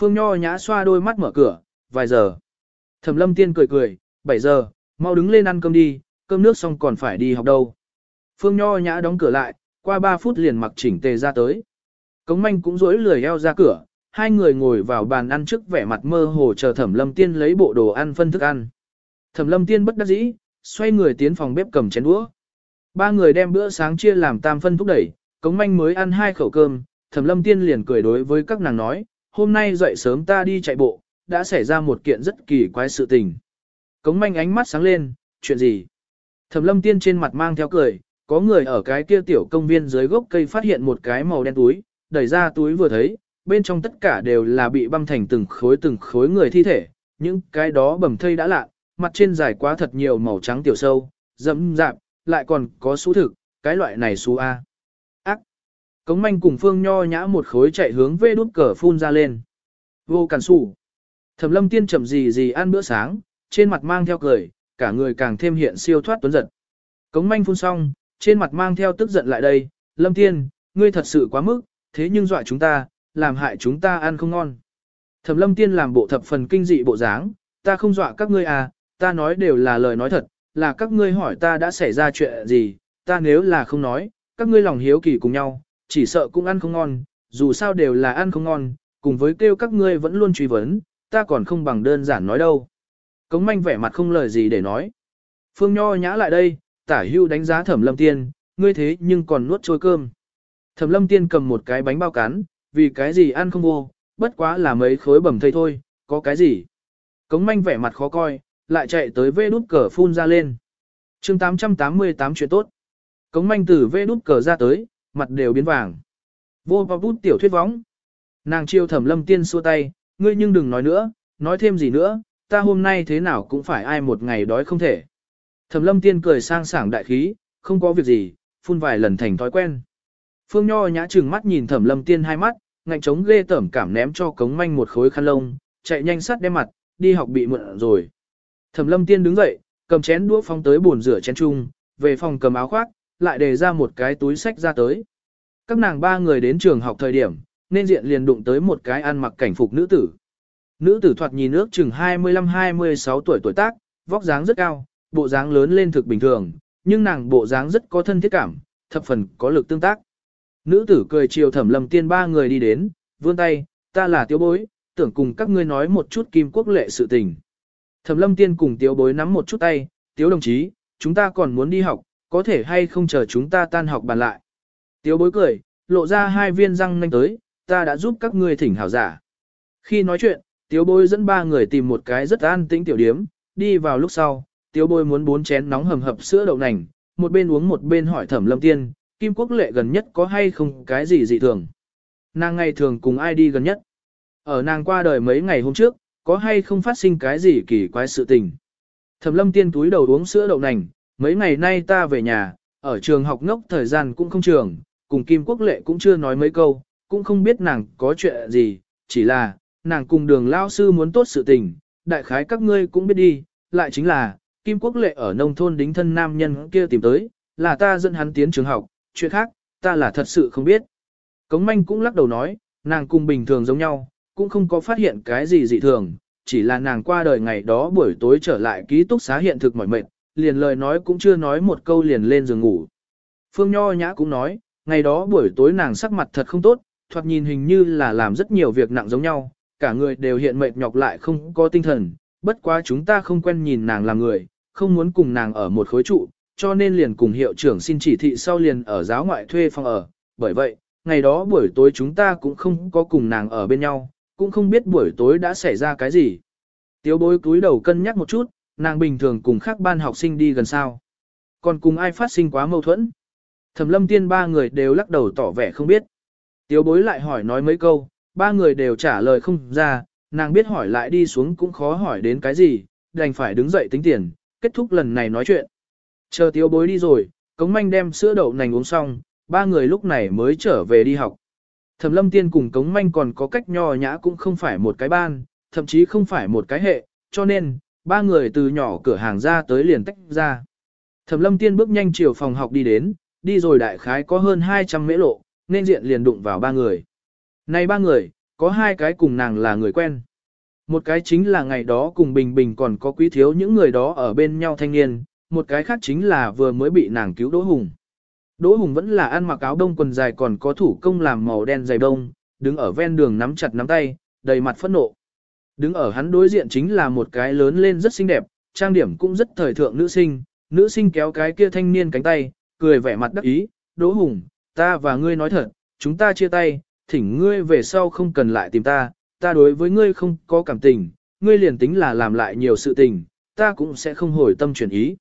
Phương Nho Nhã xoa đôi mắt mở cửa, vài giờ. Thẩm lâm tiên cười cười, 7 giờ, mau đứng lên ăn cơm đi, cơm nước xong còn phải đi học đâu. Phương Nho Nhã đóng cửa lại, qua 3 phút liền mặc chỉnh tề ra tới. Cống manh cũng rối lười eo ra cửa, hai người ngồi vào bàn ăn trước vẻ mặt mơ hồ chờ thẩm lâm tiên lấy bộ đồ ăn phân thức ăn. Thẩm lâm tiên bất đắc dĩ, xoay người tiến phòng bếp cầm chén đũa. Ba người đem bữa sáng chia làm tam phân thúc đẩy, cống manh mới ăn hai khẩu cơm, thẩm lâm tiên liền cười đối với các nàng nói, hôm nay dậy sớm ta đi chạy bộ, đã xảy ra một kiện rất kỳ quái sự tình. Cống manh ánh mắt sáng lên, chuyện gì? Thẩm lâm tiên trên mặt mang theo cười, có người ở cái kia tiểu công viên dưới gốc cây phát hiện một cái màu đen túi, đẩy ra túi vừa thấy, bên trong tất cả đều là bị băm thành từng khối từng khối người thi thể, những cái đó bầm thây đã lạ, mặt trên dài quá thật nhiều màu trắng tiểu sâu, dẫm dạp, lại còn có số thực, cái loại này xú A. Cống manh cùng phương nho nhã một khối chạy hướng về đút cờ phun ra lên. Vô cản sủ. Thẩm lâm tiên chậm gì gì ăn bữa sáng, trên mặt mang theo cười, cả người càng thêm hiện siêu thoát tuấn giật. Cống manh phun xong, trên mặt mang theo tức giận lại đây, lâm tiên, ngươi thật sự quá mức, thế nhưng dọa chúng ta, làm hại chúng ta ăn không ngon. Thẩm lâm tiên làm bộ thập phần kinh dị bộ dáng, ta không dọa các ngươi à, ta nói đều là lời nói thật, là các ngươi hỏi ta đã xảy ra chuyện gì, ta nếu là không nói, các ngươi lòng hiếu kỳ cùng nhau, chỉ sợ cũng ăn không ngon, dù sao đều là ăn không ngon, cùng với kêu các ngươi vẫn luôn truy vấn, ta còn không bằng đơn giản nói đâu. Cống manh vẻ mặt không lời gì để nói. Phương Nho nhã lại đây, tả hưu đánh giá thẩm lâm tiên, ngươi thế nhưng còn nuốt trôi cơm. Thẩm lâm tiên cầm một cái bánh bao cán, vì cái gì ăn không vô, bất quá là mấy khối bầm thây thôi, có cái gì. Cống manh vẻ mặt khó coi, lại chạy tới vê đút cờ phun ra lên. chương 888 chuyện tốt. Cống manh từ vê đút cờ ra tới, mặt đều biến vàng. Vô và bút tiểu thuyết vóng. Nàng chiêu thẩm lâm tiên xua tay, ngươi nhưng đừng nói nữa, nói thêm gì nữa, ta hôm nay thế nào cũng phải ai một ngày đói không thể. Thẩm lâm tiên cười sang sảng đại khí, không có việc gì, phun vài lần thành thói quen. Phương Nho nhã trừng mắt nhìn thẩm lâm tiên hai mắt, ngạnh chống ghê tởm cảm ném cho cống manh một khối khăn lông, chạy nhanh sắt đem mặt, đi học bị mượn rồi. Thẩm lâm tiên đứng dậy, cầm chén đũa phong tới bồn rửa chén chung, về phòng cầm áo khoác, lại đề ra một cái túi sách ra tới. Các nàng ba người đến trường học thời điểm, nên diện liền đụng tới một cái ăn mặc cảnh phục nữ tử. Nữ tử thoạt nhìn ước chừng 25-26 tuổi tuổi tác, vóc dáng rất cao, bộ dáng lớn lên thực bình thường, nhưng nàng bộ dáng rất có thân thiết cảm, thập phần có lực tương tác. Nữ tử cười chiều thẩm lâm tiên ba người đi đến, vươn tay, ta là tiêu bối, tưởng cùng các ngươi nói một chút kim quốc lệ sự tình. Thẩm lâm tiên cùng tiêu bối nắm một chút tay, tiêu đồng chí, chúng ta còn muốn đi học, có thể hay không chờ chúng ta tan học bàn lại. Tiếu bối cười, lộ ra hai viên răng nanh tới, ta đã giúp các ngươi thỉnh hảo giả. Khi nói chuyện, tiếu bối dẫn ba người tìm một cái rất an tĩnh tiểu điếm, đi vào lúc sau, tiếu bối muốn bốn chén nóng hầm hập sữa đậu nành, một bên uống một bên hỏi thẩm lâm tiên, Kim Quốc lệ gần nhất có hay không cái gì dị thường? Nàng ngày thường cùng ai đi gần nhất? Ở nàng qua đời mấy ngày hôm trước, có hay không phát sinh cái gì kỳ quái sự tình? Thẩm lâm tiên túi đầu uống sữa đậu nành, mấy ngày nay ta về nhà, ở trường học ngốc thời gian cũng không trường, cùng Kim Quốc lệ cũng chưa nói mấy câu, cũng không biết nàng có chuyện gì, chỉ là, nàng cùng đường lao sư muốn tốt sự tình, đại khái các ngươi cũng biết đi, lại chính là, Kim Quốc lệ ở nông thôn đính thân nam nhân kia tìm tới, là ta dẫn hắn tiến trường học, chuyện khác, ta là thật sự không biết. Cống manh cũng lắc đầu nói, nàng cùng bình thường giống nhau, cũng không có phát hiện cái gì dị thường, chỉ là nàng qua đời ngày đó buổi tối trở lại ký túc xá hiện thực mỏi mệt, liền lời nói cũng chưa nói một câu liền lên giường ngủ. Phương Nho Nhã cũng nói, ngày đó buổi tối nàng sắc mặt thật không tốt, thoạt nhìn hình như là làm rất nhiều việc nặng giống nhau, cả người đều hiện mệt nhọc lại không có tinh thần, bất quá chúng ta không quen nhìn nàng làm người, không muốn cùng nàng ở một khối trụ, cho nên liền cùng hiệu trưởng xin chỉ thị sau liền ở giáo ngoại thuê phòng ở, bởi vậy, ngày đó buổi tối chúng ta cũng không có cùng nàng ở bên nhau, cũng không biết buổi tối đã xảy ra cái gì. Tiếu bối cúi đầu cân nhắc một chút, nàng bình thường cùng khác ban học sinh đi gần sao. Còn cùng ai phát sinh quá mâu thuẫn. Thẩm lâm tiên ba người đều lắc đầu tỏ vẻ không biết. Tiếu bối lại hỏi nói mấy câu, ba người đều trả lời không ra, nàng biết hỏi lại đi xuống cũng khó hỏi đến cái gì, đành phải đứng dậy tính tiền, kết thúc lần này nói chuyện. Chờ tiếu bối đi rồi, cống manh đem sữa đậu nành uống xong, ba người lúc này mới trở về đi học. Thẩm lâm tiên cùng cống manh còn có cách nho nhã cũng không phải một cái ban, thậm chí không phải một cái hệ, cho nên, ba người từ nhỏ cửa hàng ra tới liền tách ra. Thẩm lâm tiên bước nhanh chiều phòng học đi đến, đi rồi đại khái có hơn 200 mễ lộ, nên diện liền đụng vào ba người. Này ba người, có hai cái cùng nàng là người quen. Một cái chính là ngày đó cùng Bình Bình còn có quý thiếu những người đó ở bên nhau thanh niên, một cái khác chính là vừa mới bị nàng cứu Đỗ Hùng. Đỗ Hùng vẫn là ăn mặc áo đông quần dài còn có thủ công làm màu đen dày đông, đứng ở ven đường nắm chặt nắm tay, đầy mặt phẫn nộ. Đứng ở hắn đối diện chính là một cái lớn lên rất xinh đẹp, trang điểm cũng rất thời thượng nữ sinh, nữ sinh kéo cái kia thanh niên cánh tay, cười vẻ mặt đắc ý, Đỗ Hùng, ta và ngươi nói thật, chúng ta chia tay, thỉnh ngươi về sau không cần lại tìm ta, ta đối với ngươi không có cảm tình, ngươi liền tính là làm lại nhiều sự tình, ta cũng sẽ không hồi tâm chuyển ý.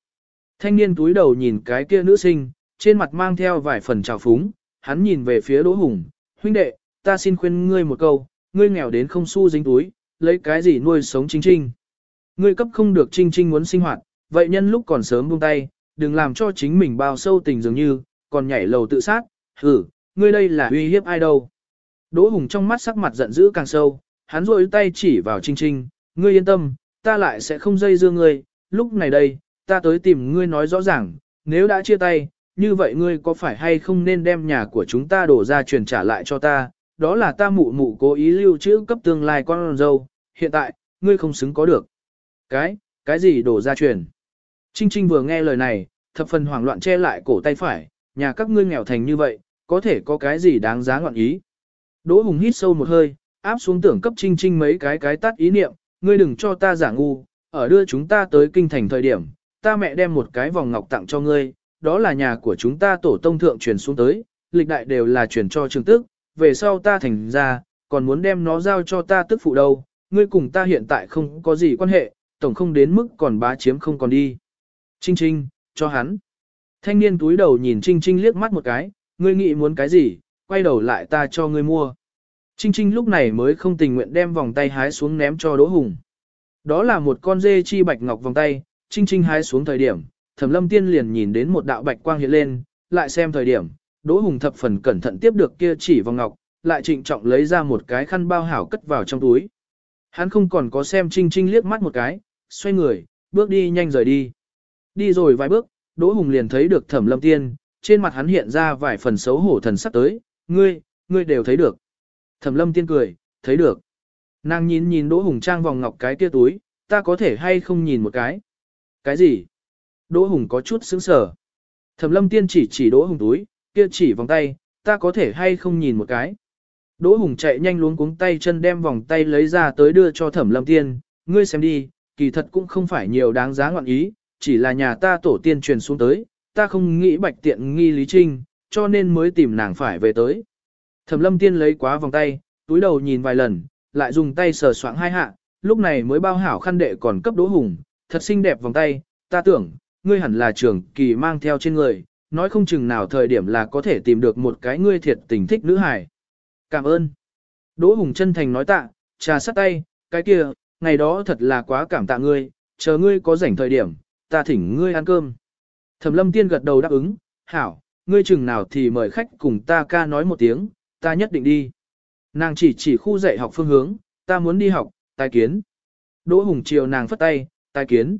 Thanh niên túi đầu nhìn cái kia nữ sinh, trên mặt mang theo vài phần trào phúng, hắn nhìn về phía Đỗ Hùng, huynh đệ, ta xin khuyên ngươi một câu, ngươi nghèo đến không xu dính túi, lấy cái gì nuôi sống Trinh Trinh. Ngươi cấp không được Trinh Trinh muốn sinh hoạt, vậy nhân lúc còn sớm buông tay, đừng làm cho chính mình bao sâu tình dường như, còn nhảy lầu tự sát, hử, ngươi đây là uy hiếp ai đâu. Đỗ Hùng trong mắt sắc mặt giận dữ càng sâu, hắn rôi tay chỉ vào Trinh Trinh, ngươi yên tâm, ta lại sẽ không dây dưa ngươi, lúc này đây, ta tới tìm ngươi nói rõ ràng, nếu đã chia tay, như vậy ngươi có phải hay không nên đem nhà của chúng ta đổ ra truyền trả lại cho ta, đó là ta mụ mụ cố ý lưu trữ cấp tương lai con dâu, hiện tại, ngươi không xứng có được. Cái, cái gì đổ ra truyền? Trinh Trinh vừa nghe lời này, thập phần hoảng loạn che lại cổ tay phải, nhà các ngươi nghèo thành như vậy, có thể có cái gì đáng giá ngọn ý. Đỗ Hùng hít sâu một hơi, áp xuống tưởng cấp Trinh Trinh mấy cái cái tắt ý niệm, ngươi đừng cho ta giả ngu, ở đưa chúng ta tới kinh thành thời điểm, ta mẹ đem một cái vòng ngọc tặng cho ngươi, đó là nhà của chúng ta tổ tông thượng truyền xuống tới, lịch đại đều là truyền cho trường tức, về sau ta thành ra, còn muốn đem nó giao cho ta tức phụ đâu, ngươi cùng ta hiện tại không có gì quan hệ, tổng không đến mức còn bá chiếm không còn đi. Trinh Trinh, cho hắn. Thanh niên túi đầu nhìn Trinh Trinh liếc mắt một cái, ngươi nghĩ muốn cái gì, quay đầu lại ta cho ngươi mua. Trinh Trinh lúc này mới không tình nguyện đem vòng tay hái xuống ném cho Đỗ Hùng. Đó là một con dê chi bạch ngọc vòng tay, Trinh Trinh hái xuống thời điểm, Thẩm Lâm Tiên liền nhìn đến một đạo bạch quang hiện lên, lại xem thời điểm, Đỗ Hùng thập phần cẩn thận tiếp được kia chỉ vòng ngọc, lại trịnh trọng lấy ra một cái khăn bao hảo cất vào trong túi. Hắn không còn có xem Trinh Trinh liếc mắt một cái, xoay người, bước đi nhanh rời đi. Đi rồi vài bước, Đỗ Hùng liền thấy được Thẩm Lâm Tiên, trên mặt hắn hiện ra vài phần xấu hổ thần sắc tới, ngươi, ngươi đều thấy được. Thẩm Lâm Tiên cười, thấy được. Nàng nhìn nhìn Đỗ Hùng trang vòng ngọc cái kia túi, ta có thể hay không nhìn một cái. Cái gì? Đỗ Hùng có chút sững sờ. Thẩm Lâm Tiên chỉ chỉ Đỗ Hùng túi, kia chỉ vòng tay, ta có thể hay không nhìn một cái. Đỗ Hùng chạy nhanh luống cuống tay chân đem vòng tay lấy ra tới đưa cho Thẩm Lâm Tiên, ngươi xem đi, kỳ thật cũng không phải nhiều đáng giá ngọn ý, chỉ là nhà ta tổ tiên truyền xuống tới, ta không nghĩ bạch tiện nghi Lý Trinh, cho nên mới tìm nàng phải về tới. Thẩm Lâm Tiên lấy quá vòng tay, túi đầu nhìn vài lần, lại dùng tay sờ soạng hai hạ, lúc này mới bao hảo khăn đệ còn cấp Đỗ Hùng, thật xinh đẹp vòng tay, ta tưởng, ngươi hẳn là trưởng kỳ mang theo trên người, nói không chừng nào thời điểm là có thể tìm được một cái ngươi thiệt tình thích nữ hài. Cảm ơn. Đỗ Hùng chân thành nói tạ, trà sắt tay, cái kia, ngày đó thật là quá cảm tạ ngươi, chờ ngươi có rảnh thời điểm, ta thỉnh ngươi ăn cơm. Thẩm lâm tiên gật đầu đáp ứng, hảo, ngươi chừng nào thì mời khách cùng ta ca nói một tiếng, ta nhất định đi. Nàng chỉ chỉ khu dạy học phương hướng, ta muốn đi học, tai kiến. Đỗ Hùng chiều nàng phất tay, tai kiến.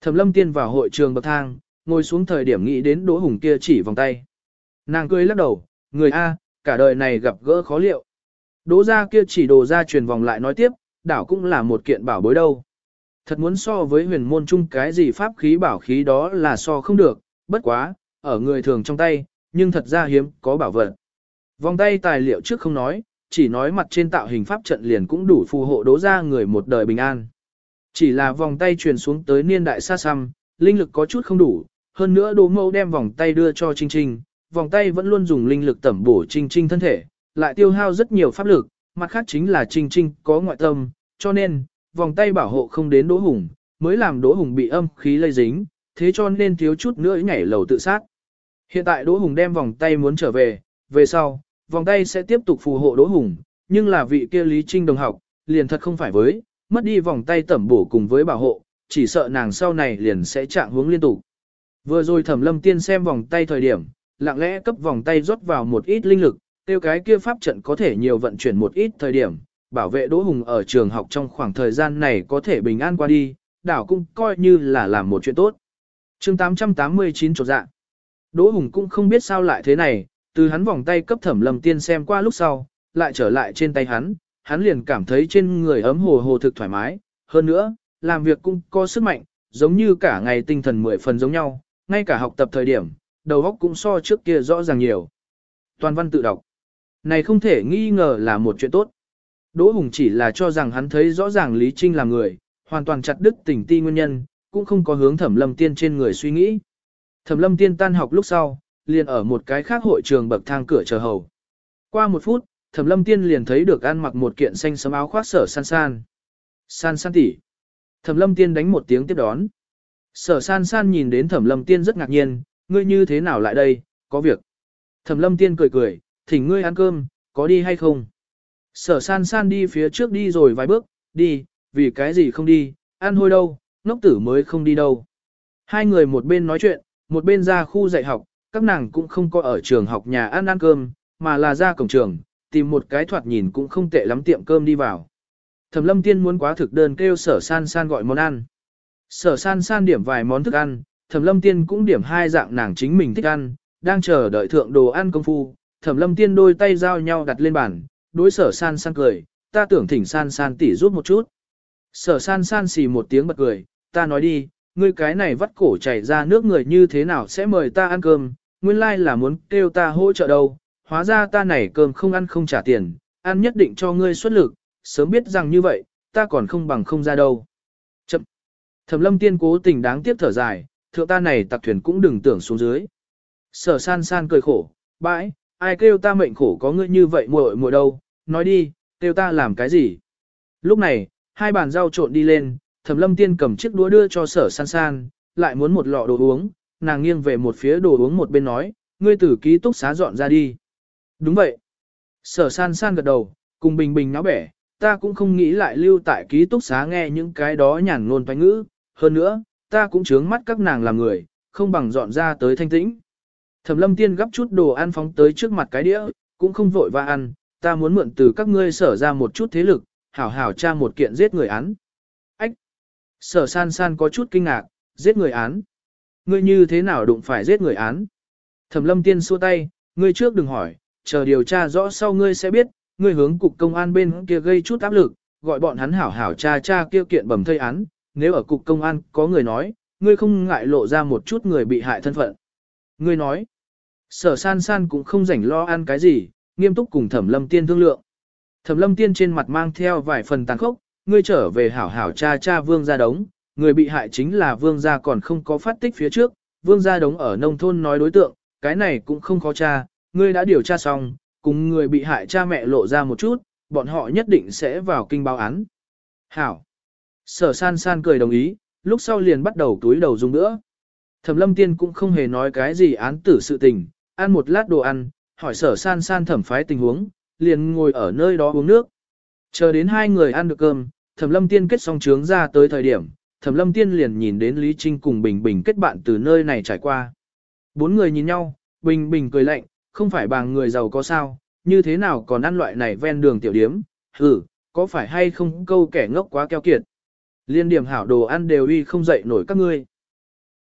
Thẩm lâm tiên vào hội trường bậc thang, ngồi xuống thời điểm nghĩ đến Đỗ Hùng kia chỉ vòng tay. Nàng cười lắc đầu, người A, cả đời này gặp gỡ khó liệu. Đỗ ra kia chỉ đồ ra truyền vòng lại nói tiếp, đảo cũng là một kiện bảo bối đâu. Thật muốn so với huyền môn chung cái gì pháp khí bảo khí đó là so không được, bất quá, ở người thường trong tay, nhưng thật ra hiếm có bảo vật. Vòng tay tài liệu trước không nói, chỉ nói mặt trên tạo hình pháp trận liền cũng đủ phù hộ đố ra người một đời bình an. Chỉ là vòng tay truyền xuống tới niên đại xa xăm, linh lực có chút không đủ, hơn nữa đồ mẫu đem vòng tay đưa cho Trinh Trinh, vòng tay vẫn luôn dùng linh lực tẩm bổ Trinh Trinh thân thể, lại tiêu hao rất nhiều pháp lực, mặt khác chính là Trinh Trinh có ngoại tâm, cho nên, vòng tay bảo hộ không đến Đỗ Hùng, mới làm Đỗ Hùng bị âm khí lây dính, thế cho nên thiếu chút nữa nhảy lầu tự sát. Hiện tại Đỗ Hùng đem vòng tay muốn trở về, về sau, vòng tay sẽ tiếp tục phù hộ Đỗ Hùng, nhưng là vị kia Lý Trinh đồng học, liền thật không phải với, mất đi vòng tay tẩm bổ cùng với bảo hộ, chỉ sợ nàng sau này liền sẽ trạng hướng liên tục. Vừa rồi Thẩm Lâm Tiên xem vòng tay thời điểm, lặng lẽ cấp vòng tay rót vào một ít linh lực, tiêu cái kia pháp trận có thể nhiều vận chuyển một ít thời điểm, bảo vệ Đỗ Hùng ở trường học trong khoảng thời gian này có thể bình an qua đi, đảo cũng coi như là làm một chuyện tốt. chương 889 trột dạ. Đỗ Hùng cũng không biết sao lại thế này, từ hắn vòng tay cấp thẩm lâm tiên xem qua lúc sau, lại trở lại trên tay hắn, hắn liền cảm thấy trên người ấm hồ hồ thực thoải mái, hơn nữa, làm việc cũng có sức mạnh, giống như cả ngày tinh thần mười phần giống nhau, ngay cả học tập thời điểm, đầu óc cũng so trước kia rõ ràng nhiều. Toàn văn tự đọc. Này không thể nghi ngờ là một chuyện tốt. Đỗ Hùng chỉ là cho rằng hắn thấy rõ ràng Lý Trinh là người, hoàn toàn chặt đứt tình ti nguyên nhân, cũng không có hướng thẩm lâm tiên trên người suy nghĩ. Thẩm lâm tiên tan học lúc sau, liền ở một cái khác hội trường bậc thang cửa chờ hầu. Qua một phút, thẩm lâm tiên liền thấy được ăn mặc một kiện xanh sấm áo khoác sở san san. San san tỉ. Thẩm lâm tiên đánh một tiếng tiếp đón. Sở san san nhìn đến thẩm lâm tiên rất ngạc nhiên, ngươi như thế nào lại đây, có việc. Thẩm lâm tiên cười cười, thỉnh ngươi ăn cơm, có đi hay không? Sở san san đi phía trước đi rồi vài bước, đi, vì cái gì không đi, ăn hôi đâu, ngốc tử mới không đi đâu. Hai người một bên nói chuyện, một bên ra khu dạy học, các nàng cũng không có ở trường học nhà ăn ăn cơm, mà là ra cổng trường, tìm một cái thoạt nhìn cũng không tệ lắm tiệm cơm đi vào. Thẩm lâm tiên muốn quá thực đơn kêu sở san san gọi món ăn. Sở san san điểm vài món thức ăn, thẩm lâm tiên cũng điểm hai dạng nàng chính mình thích ăn, đang chờ đợi thượng đồ ăn công phu. Thẩm lâm tiên đôi tay giao nhau đặt lên bàn, đối sở san san cười, ta tưởng thỉnh san san tỉ giúp một chút. Sở san san xì một tiếng bật cười, ta nói đi, ngươi cái này vắt cổ chảy ra nước người như thế nào sẽ mời ta ăn cơm, nguyên lai là muốn kêu ta hỗ trợ đâu, hóa ra ta này cơm không ăn không trả tiền, ăn nhất định cho ngươi xuất lực, sớm biết rằng như vậy, ta còn không bằng không ra đâu. Thẩm lâm tiên cố tình đáng tiếc thở dài, thượng ta này tặc thuyền cũng đừng tưởng xuống dưới. Sở san san cười khổ, bãi, ai kêu ta mệnh khổ có ngươi như vậy muội muội đâu, nói đi, kêu ta làm cái gì. Lúc này, hai bàn rau trộn đi lên, thẩm lâm tiên cầm chiếc đũa đưa cho sở san san, lại muốn một lọ đồ uống, nàng nghiêng về một phía đồ uống một bên nói, ngươi tử ký túc xá dọn ra đi. Đúng vậy. Sở san san gật đầu, cùng bình bình náo bẻ, ta cũng không nghĩ lại lưu tại ký túc xá nghe những cái đó nhàn ngôn toanh ngữ, hơn nữa, ta cũng chướng mắt các nàng làm người, không bằng dọn ra tới thanh tĩnh. Thẩm lâm tiên gấp chút đồ ăn phóng tới trước mặt cái đĩa, cũng không vội và ăn, ta muốn mượn từ các ngươi sở ra một chút thế lực, hảo hảo tra một kiện giết người án. Ách! Sở san san có chút kinh ngạc, giết người án. Ngươi như thế nào đụng phải giết người án? Thẩm lâm tiên xua tay, ngươi trước đừng hỏi, chờ điều tra rõ sau ngươi sẽ biết, ngươi hướng cục công an bên kia gây chút áp lực, gọi bọn hắn hảo hảo tra tra kia kiện bẩm thây án, nếu ở cục công an có người nói, ngươi không ngại lộ ra một chút người bị hại thân phận. Ngươi nói, sở san san cũng không rảnh lo ăn cái gì, nghiêm túc cùng thẩm lâm tiên thương lượng. Thẩm lâm tiên trên mặt mang theo vài phần tàn khốc, ngươi trở về hảo hảo cha cha vương gia đống, người bị hại chính là vương gia còn không có phát tích phía trước, vương gia đống ở nông thôn nói đối tượng, cái này cũng không khó tra, ngươi đã điều tra xong, cùng người bị hại cha mẹ lộ ra một chút, bọn họ nhất định sẽ vào kinh báo án. Hảo. Sở san san cười đồng ý, lúc sau liền bắt đầu túi đầu dùng nữa. Thẩm lâm tiên cũng không hề nói cái gì án tử sự tình, ăn một lát đồ ăn, hỏi sở san san thẩm phái tình huống, liền ngồi ở nơi đó uống nước. Chờ đến hai người ăn được cơm, thẩm lâm tiên kết xong trướng ra tới thời điểm, thẩm lâm tiên liền nhìn đến Lý Trinh cùng Bình Bình kết bạn từ nơi này trải qua. Bốn người nhìn nhau, Bình Bình cười lạnh, không phải bằng người giàu có sao, như thế nào còn ăn loại này ven đường tiểu điếm, hử, có phải hay không câu kẻ ngốc quá keo kiệt. Liên điểm hảo đồ ăn đều uy không dậy nổi các ngươi.